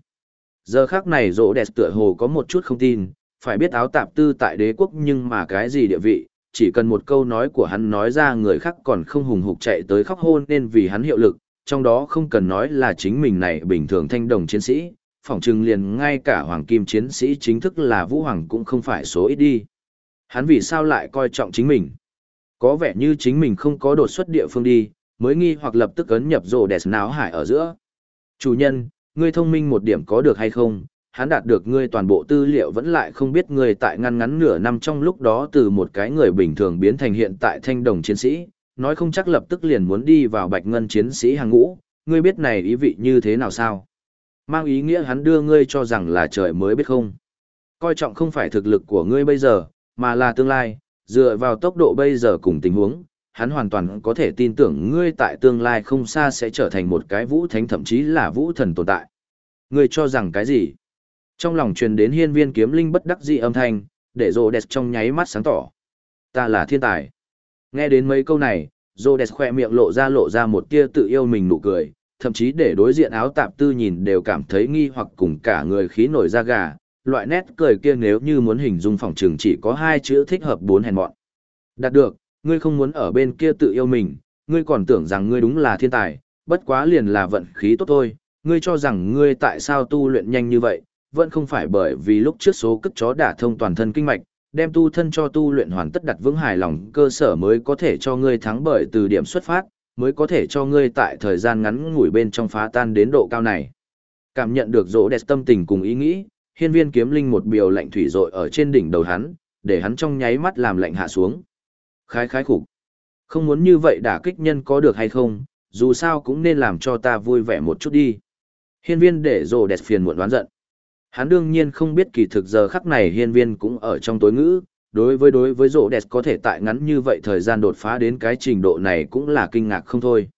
Giờ khác này rỗ đẹp tựa hồ có một chút không tin, phải biết áo tạp tư tại đế quốc nhưng mà cái gì địa vị, chỉ cần một câu nói của hắn nói ra người khác còn không hùng hục chạy tới khóc hôn nên vì hắn hiệu lực, trong đó không cần nói là chính mình này bình thường thanh đồng chiến sĩ, phỏng chừng liền ngay cả hoàng kim chiến sĩ chính thức là vũ hoàng cũng không phải số ít đi. Hắn vì sao lại coi trọng chính mình? Có vẻ như chính mình không có đột xuất địa phương đi, mới nghi hoặc lập tức ấn nhập rồ đẹp náo hải ở giữa. Chủ nhân, ngươi thông minh một điểm có được hay không? Hắn đạt được ngươi toàn bộ tư liệu vẫn lại không biết ngươi tại ngăn ngắn nửa năm trong lúc đó từ một cái người bình thường biến thành hiện tại thanh đồng chiến sĩ, nói không chắc lập tức liền muốn đi vào bạch ngân chiến sĩ hàng ngũ, ngươi biết này ý vị như thế nào sao? Mang ý nghĩa hắn đưa ngươi cho rằng là trời mới biết không? Coi trọng không phải thực lực của ngươi bây giờ, mà là tương lai, dựa vào tốc độ bây giờ cùng tình huống, hắn hoàn toàn có thể tin tưởng ngươi tại tương lai không xa sẽ trở thành một cái vũ thánh thậm chí là vũ thần tồn tại. Ngươi cho rằng cái gì? Trong lòng truyền đến hiên viên kiếm linh bất đắc dị âm thanh, để rồ đẹp trong nháy mắt sáng tỏ. Ta là thiên tài. Nghe đến mấy câu này, Rhodes đẹp khỏe miệng lộ ra lộ ra một tia tự yêu mình nụ cười, thậm chí để đối diện áo tạp tư nhìn đều cảm thấy nghi hoặc cùng cả người khí nổi da gà, loại nét cười kia nếu như muốn hình dung phòng trường chỉ có hai chữ thích hợp bốn hèn mọn. Đạt được, ngươi không muốn ở bên kia tự yêu mình, ngươi còn tưởng rằng ngươi đúng là thiên tài, bất quá liền là vận khí tốt thôi, ngươi cho rằng ngươi tại sao tu luyện nhanh như vậy, vẫn không phải bởi vì lúc trước số cất chó đả thông toàn thân kinh mạch, đem tu thân cho tu luyện hoàn tất đặt vững hài lòng cơ sở mới có thể cho ngươi thắng bởi từ điểm xuất phát, mới có thể cho ngươi tại thời gian ngắn ngủi bên trong phá tan đến độ cao này. Cảm nhận được rỗ đẹp tâm tình cùng ý nghĩ, hiên viên kiếm linh một biểu lạnh thủy rội ở trên đỉnh đầu hắn, để hắn trong nháy mắt làm lạnh hạ xuống. Khái khái khủng. Không muốn như vậy đả kích nhân có được hay không, dù sao cũng nên làm cho ta vui vẻ một chút đi. Hiên viên để rồ đẹp phiền muộn đoán giận. Hắn đương nhiên không biết kỳ thực giờ khắc này hiên viên cũng ở trong tối ngữ, đối với đối với rộ đẹp có thể tại ngắn như vậy thời gian đột phá đến cái trình độ này cũng là kinh ngạc không thôi.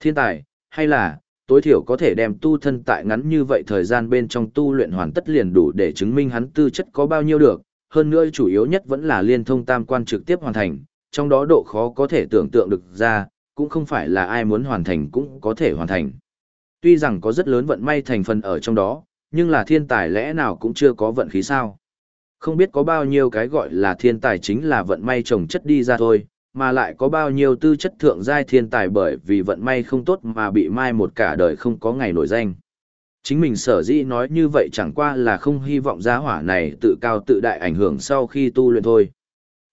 Thiên tài, hay là, tối thiểu có thể đem tu thân tại ngắn như vậy thời gian bên trong tu luyện hoàn tất liền đủ để chứng minh hắn tư chất có bao nhiêu được, hơn nữa chủ yếu nhất vẫn là liên thông tam quan trực tiếp hoàn thành, trong đó độ khó có thể tưởng tượng được ra, cũng không phải là ai muốn hoàn thành cũng có thể hoàn thành. Tuy rằng có rất lớn vận may thành phần ở trong đó, nhưng là thiên tài lẽ nào cũng chưa có vận khí sao. Không biết có bao nhiêu cái gọi là thiên tài chính là vận may trồng chất đi ra thôi, mà lại có bao nhiêu tư chất thượng giai thiên tài bởi vì vận may không tốt mà bị mai một cả đời không có ngày nổi danh. Chính mình sở dĩ nói như vậy chẳng qua là không hy vọng gia hỏa này tự cao tự đại ảnh hưởng sau khi tu luyện thôi.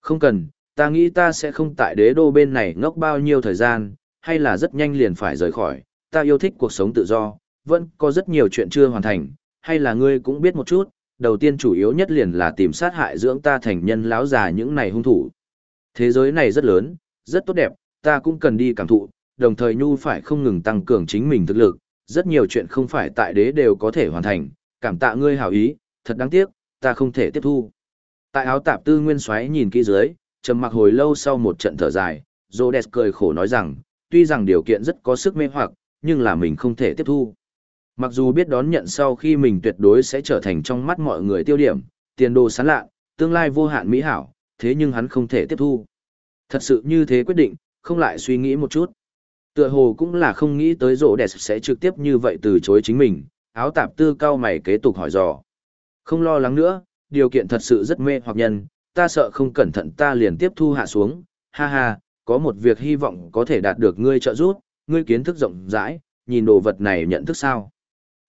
Không cần, ta nghĩ ta sẽ không tại đế đô bên này ngốc bao nhiêu thời gian, hay là rất nhanh liền phải rời khỏi, ta yêu thích cuộc sống tự do, vẫn có rất nhiều chuyện chưa hoàn thành, hay là ngươi cũng biết một chút, đầu tiên chủ yếu nhất liền là tìm sát hại dưỡng ta thành nhân lão già những này hung thủ. Thế giới này rất lớn, rất tốt đẹp, ta cũng cần đi cảm thụ, đồng thời nhu phải không ngừng tăng cường chính mình thực lực, rất nhiều chuyện không phải tại đế đều có thể hoàn thành, cảm tạ ngươi hảo ý, thật đáng tiếc, ta không thể tiếp thu. Tại áo tạp tư nguyên xoáy nhìn kỹ dưới, trầm mặc hồi lâu sau một trận thở dài, Rhodes cười khổ nói rằng, tuy rằng điều kiện rất có sức mê hoặc, nhưng là mình không thể tiếp thu. Mặc dù biết đón nhận sau khi mình tuyệt đối sẽ trở thành trong mắt mọi người tiêu điểm, tiền đồ sáng lạ, tương lai vô hạn mỹ hảo, thế nhưng hắn không thể tiếp thu. Thật sự như thế quyết định, không lại suy nghĩ một chút. Tựa hồ cũng là không nghĩ tới rỗ đẹp sẽ trực tiếp như vậy từ chối chính mình, áo tạp tư cao mày kế tục hỏi dò. Không lo lắng nữa, điều kiện thật sự rất mê hoặc nhân, ta sợ không cẩn thận ta liền tiếp thu hạ xuống, ha ha, có một việc hy vọng có thể đạt được ngươi trợ giúp, ngươi kiến thức rộng rãi, nhìn đồ vật này nhận thức sao.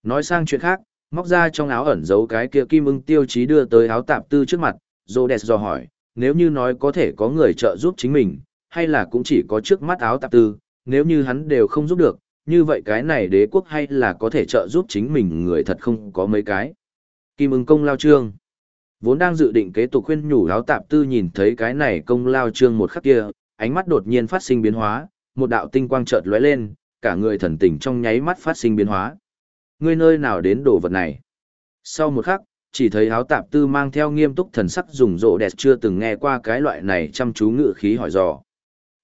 Nói sang chuyện khác, móc ra trong áo ẩn giấu cái kia kim ưng tiêu chí đưa tới áo tạp tư trước mặt, Rhodes dò hỏi, nếu như nói có thể có người trợ giúp chính mình, hay là cũng chỉ có trước mắt áo tạp tư, nếu như hắn đều không giúp được, như vậy cái này đế quốc hay là có thể trợ giúp chính mình người thật không có mấy cái. Kim ưng công lao trương. Vốn đang dự định kế tục khuyên nhủ áo tạp tư nhìn thấy cái này công lao trương một khắc kia, ánh mắt đột nhiên phát sinh biến hóa, một đạo tinh quang chợt lóe lên, cả người thần tình trong nháy mắt phát sinh biến hóa. Ngươi nơi nào đến đồ vật này? Sau một khắc, chỉ thấy áo tạp tư mang theo nghiêm túc thần sắc dùng rộ đẹp chưa từng nghe qua cái loại này chăm chú ngự khí hỏi dò.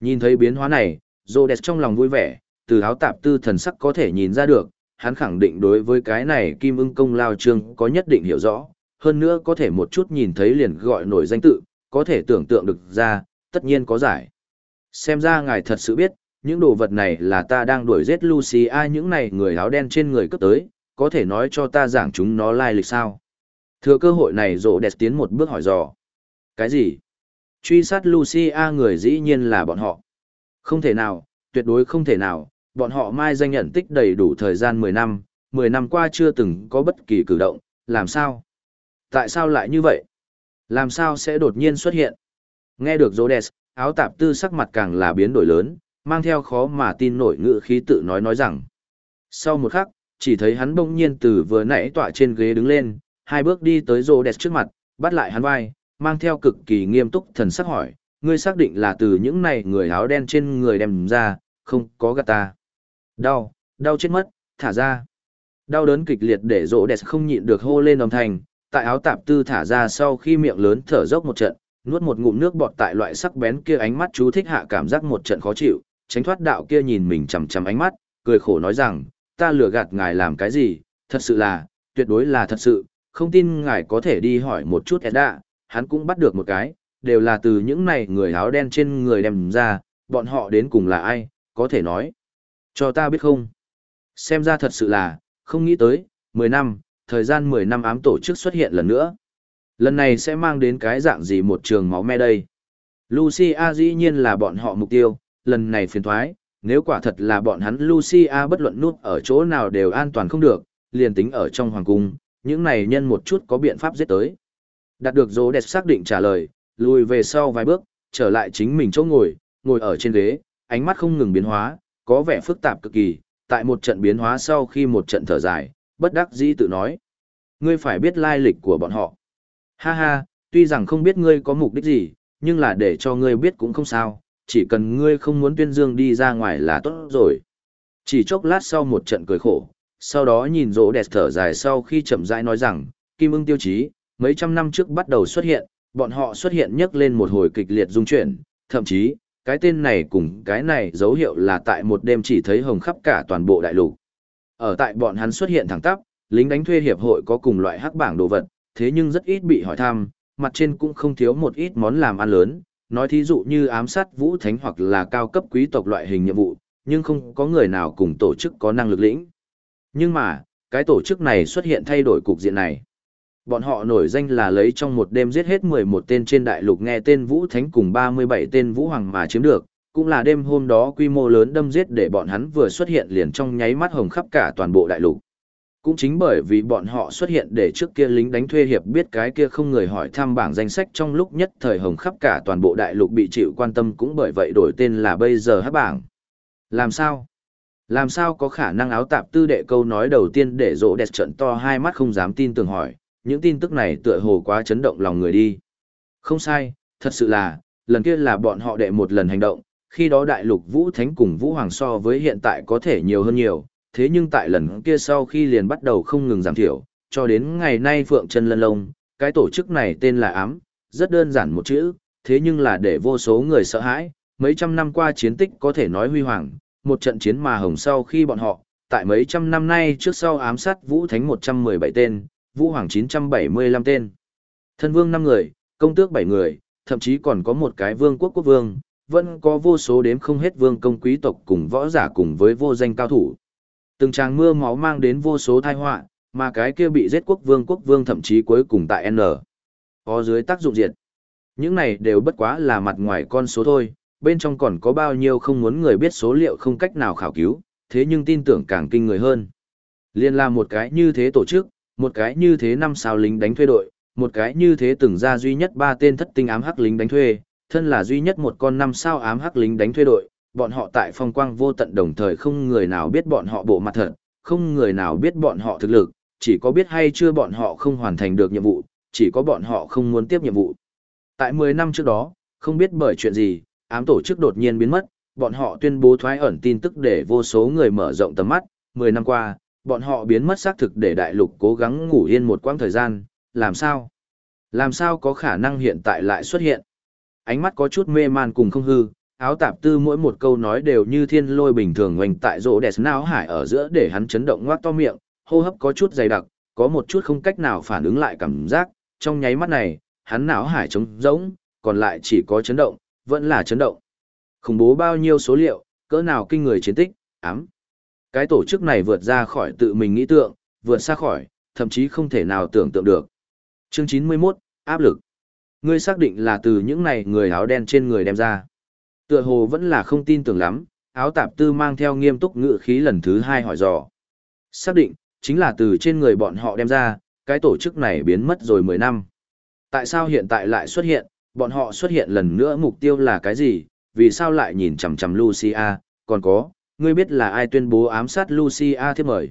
Nhìn thấy biến hóa này, rộ đẹp trong lòng vui vẻ, từ áo tạp tư thần sắc có thể nhìn ra được, hắn khẳng định đối với cái này kim ưng công lao trương có nhất định hiểu rõ, hơn nữa có thể một chút nhìn thấy liền gọi nổi danh tự, có thể tưởng tượng được ra, tất nhiên có giải. Xem ra ngài thật sự biết, những đồ vật này là ta đang đuổi giết Lucy A những này người áo đen trên người cấp tới, có thể nói cho ta giảng chúng nó lai lịch sao. Thừa cơ hội này rộ đẹp tiến một bước hỏi dò. Cái gì? Truy sát Lucia người dĩ nhiên là bọn họ. Không thể nào, tuyệt đối không thể nào, bọn họ mai danh nhận tích đầy đủ thời gian 10 năm, 10 năm qua chưa từng có bất kỳ cử động, làm sao? Tại sao lại như vậy? Làm sao sẽ đột nhiên xuất hiện? Nghe được Rhodes, áo tạp tư sắc mặt càng là biến đổi lớn, mang theo khó mà tin nổi ngữ khí tự nói nói rằng. Sau một khắc, chỉ thấy hắn bỗng nhiên từ vừa nãy tọa trên ghế đứng lên, hai bước đi tới rô đẹp trước mặt, bắt lại hắn vai, mang theo cực kỳ nghiêm túc thần sắc hỏi, ngươi xác định là từ những này người áo đen trên người đem ra, không có gạt ta. Đau, đau chết mất, thả ra. Đau đớn kịch liệt để rô đẹp không nhịn được hô lên âm thanh, tại áo tạp tư thả ra sau khi miệng lớn thở dốc một trận, nuốt một ngụm nước bọt tại loại sắc bén kia ánh mắt chú thích hạ cảm giác một trận khó chịu, tránh thoát đạo kia nhìn mình chằm chằm ánh mắt, cười khổ nói rằng, ta lừa gạt ngài làm cái gì, thật sự là, tuyệt đối là thật sự, không tin ngài có thể đi hỏi một chút Edda, hắn cũng bắt được một cái, đều là từ những này người áo đen trên người đem ra, bọn họ đến cùng là ai, có thể nói. Cho ta biết không? Xem ra thật sự là, không nghĩ tới, 10 năm, thời gian 10 năm ám tổ chức xuất hiện lần nữa. Lần này sẽ mang đến cái dạng gì một trường máu me đây? Lucia dĩ nhiên là bọn họ mục tiêu, lần này phiền thoái, nếu quả thật là bọn hắn Lucia bất luận nút ở chỗ nào đều an toàn không được, liền tính ở trong hoàng cung, những này nhân một chút có biện pháp giết tới. Đạt được dỗ đẹp xác định trả lời, lùi về sau vài bước, trở lại chính mình chỗ ngồi, ngồi ở trên ghế, ánh mắt không ngừng biến hóa, có vẻ phức tạp cực kỳ, tại một trận biến hóa sau khi một trận thở dài, bất đắc dĩ tự nói. Ngươi phải biết lai lịch của bọn họ. Ha ha, tuy rằng không biết ngươi có mục đích gì, nhưng là để cho ngươi biết cũng không sao, chỉ cần ngươi không muốn tuyên dương đi ra ngoài là tốt rồi. Chỉ chốc lát sau một trận cười khổ, sau đó nhìn rỗ đẹp thở dài sau khi chậm rãi nói rằng, Kim ưng tiêu chí, mấy trăm năm trước bắt đầu xuất hiện, bọn họ xuất hiện nhấc lên một hồi kịch liệt dung chuyển, thậm chí, cái tên này cùng cái này dấu hiệu là tại một đêm chỉ thấy hồng khắp cả toàn bộ đại lục. Ở tại bọn hắn xuất hiện thẳng tắp, lính đánh thuê hiệp hội có cùng loại hắc bảng đồ vật, thế nhưng rất ít bị hỏi thăm, mặt trên cũng không thiếu một ít món làm ăn lớn, nói thí dụ như ám sát vũ thánh hoặc là cao cấp quý tộc loại hình nhiệm vụ, nhưng không có người nào cùng tổ chức có năng lực lĩnh. Nhưng mà, cái tổ chức này xuất hiện thay đổi cục diện này. Bọn họ nổi danh là lấy trong một đêm giết hết 11 tên trên đại lục nghe tên Vũ Thánh cùng 37 tên Vũ Hoàng mà chiếm được, cũng là đêm hôm đó quy mô lớn đâm giết để bọn hắn vừa xuất hiện liền trong nháy mắt hồng khắp cả toàn bộ đại lục. Cũng chính bởi vì bọn họ xuất hiện để trước kia lính đánh thuê hiệp biết cái kia không người hỏi thăm bảng danh sách trong lúc nhất thời hồng khắp cả toàn bộ đại lục bị chịu quan tâm cũng bởi vậy đổi tên là bây giờ hát bảng. Làm sao? Làm sao có khả năng áo tạp tư đệ câu nói đầu tiên để rộ đẹp trận to hai mắt không dám tin tưởng hỏi, những tin tức này tựa hồ quá chấn động lòng người đi. Không sai, thật sự là, lần kia là bọn họ đệ một lần hành động, khi đó đại lục Vũ Thánh cùng Vũ Hoàng so với hiện tại có thể nhiều hơn nhiều, thế nhưng tại lần kia sau khi liền bắt đầu không ngừng giảm thiểu, cho đến ngày nay Phượng Trân Lân Lông, cái tổ chức này tên là ám, rất đơn giản một chữ, thế nhưng là để vô số người sợ hãi, mấy trăm năm qua chiến tích có thể nói huy hoàng, một trận chiến mà hồng sau khi bọn họ, tại mấy trăm năm nay trước sau ám sát Vũ Thánh 117 tên, Vũ Hoàng 975 tên. Thân vương 5 người, công tước 7 người, thậm chí còn có một cái vương quốc quốc vương, vẫn có vô số đếm không hết vương công quý tộc cùng võ giả cùng với vô danh cao thủ. Từng tràng mưa máu mang đến vô số tai họa, mà cái kia bị giết quốc vương quốc vương thậm chí cuối cùng tại N. Có dưới tác dụng diệt. Những này đều bất quá là mặt ngoài con số thôi, bên trong còn có bao nhiêu không muốn người biết số liệu không cách nào khảo cứu, thế nhưng tin tưởng càng kinh người hơn. Liên là một cái như thế tổ chức, một cái như thế năm sao lính đánh thuê đội, một cái như thế từng ra duy nhất ba tên thất tinh ám hắc lính đánh thuê, thân là duy nhất một con năm sao ám hắc lính đánh thuê đội, bọn họ tại phong quang vô tận đồng thời không người nào biết bọn họ bộ mặt thật, không người nào biết bọn họ thực lực, chỉ có biết hay chưa bọn họ không hoàn thành được nhiệm vụ, chỉ có bọn họ không muốn tiếp nhiệm vụ. Tại 10 năm trước đó, không biết bởi chuyện gì, ám tổ chức đột nhiên biến mất, bọn họ tuyên bố thoái ẩn tin tức để vô số người mở rộng tầm mắt, 10 năm qua, bọn họ biến mất xác thực để đại lục cố gắng ngủ yên một quãng thời gian, làm sao? Làm sao có khả năng hiện tại lại xuất hiện? Ánh mắt có chút mê man cùng không hư, áo tạp tư mỗi một câu nói đều như thiên lôi bình thường hoành tại rỗ đẹp não hải ở giữa để hắn chấn động ngoác to miệng, hô hấp có chút dày đặc, có một chút không cách nào phản ứng lại cảm giác, trong nháy mắt này, hắn não hải trống rỗng, còn lại chỉ có chấn động, vẫn là chấn động. Khủng bố bao nhiêu số liệu, cỡ nào kinh người chiến tích, ám. Cái tổ chức này vượt ra khỏi tự mình nghĩ tượng, vượt xa khỏi, thậm chí không thể nào tưởng tượng được. Chương 91, áp lực. Ngươi xác định là từ những này người áo đen trên người đem ra. Tựa hồ vẫn là không tin tưởng lắm, áo tạp tư mang theo nghiêm túc ngự khí lần thứ hai hỏi dò. Xác định, chính là từ trên người bọn họ đem ra, cái tổ chức này biến mất rồi 10 năm. Tại sao hiện tại lại xuất hiện, bọn họ xuất hiện lần nữa mục tiêu là cái gì, vì sao lại nhìn chằm chằm Lucia, còn có, ngươi biết là ai tuyên bố ám sát Lucia thiếp mời.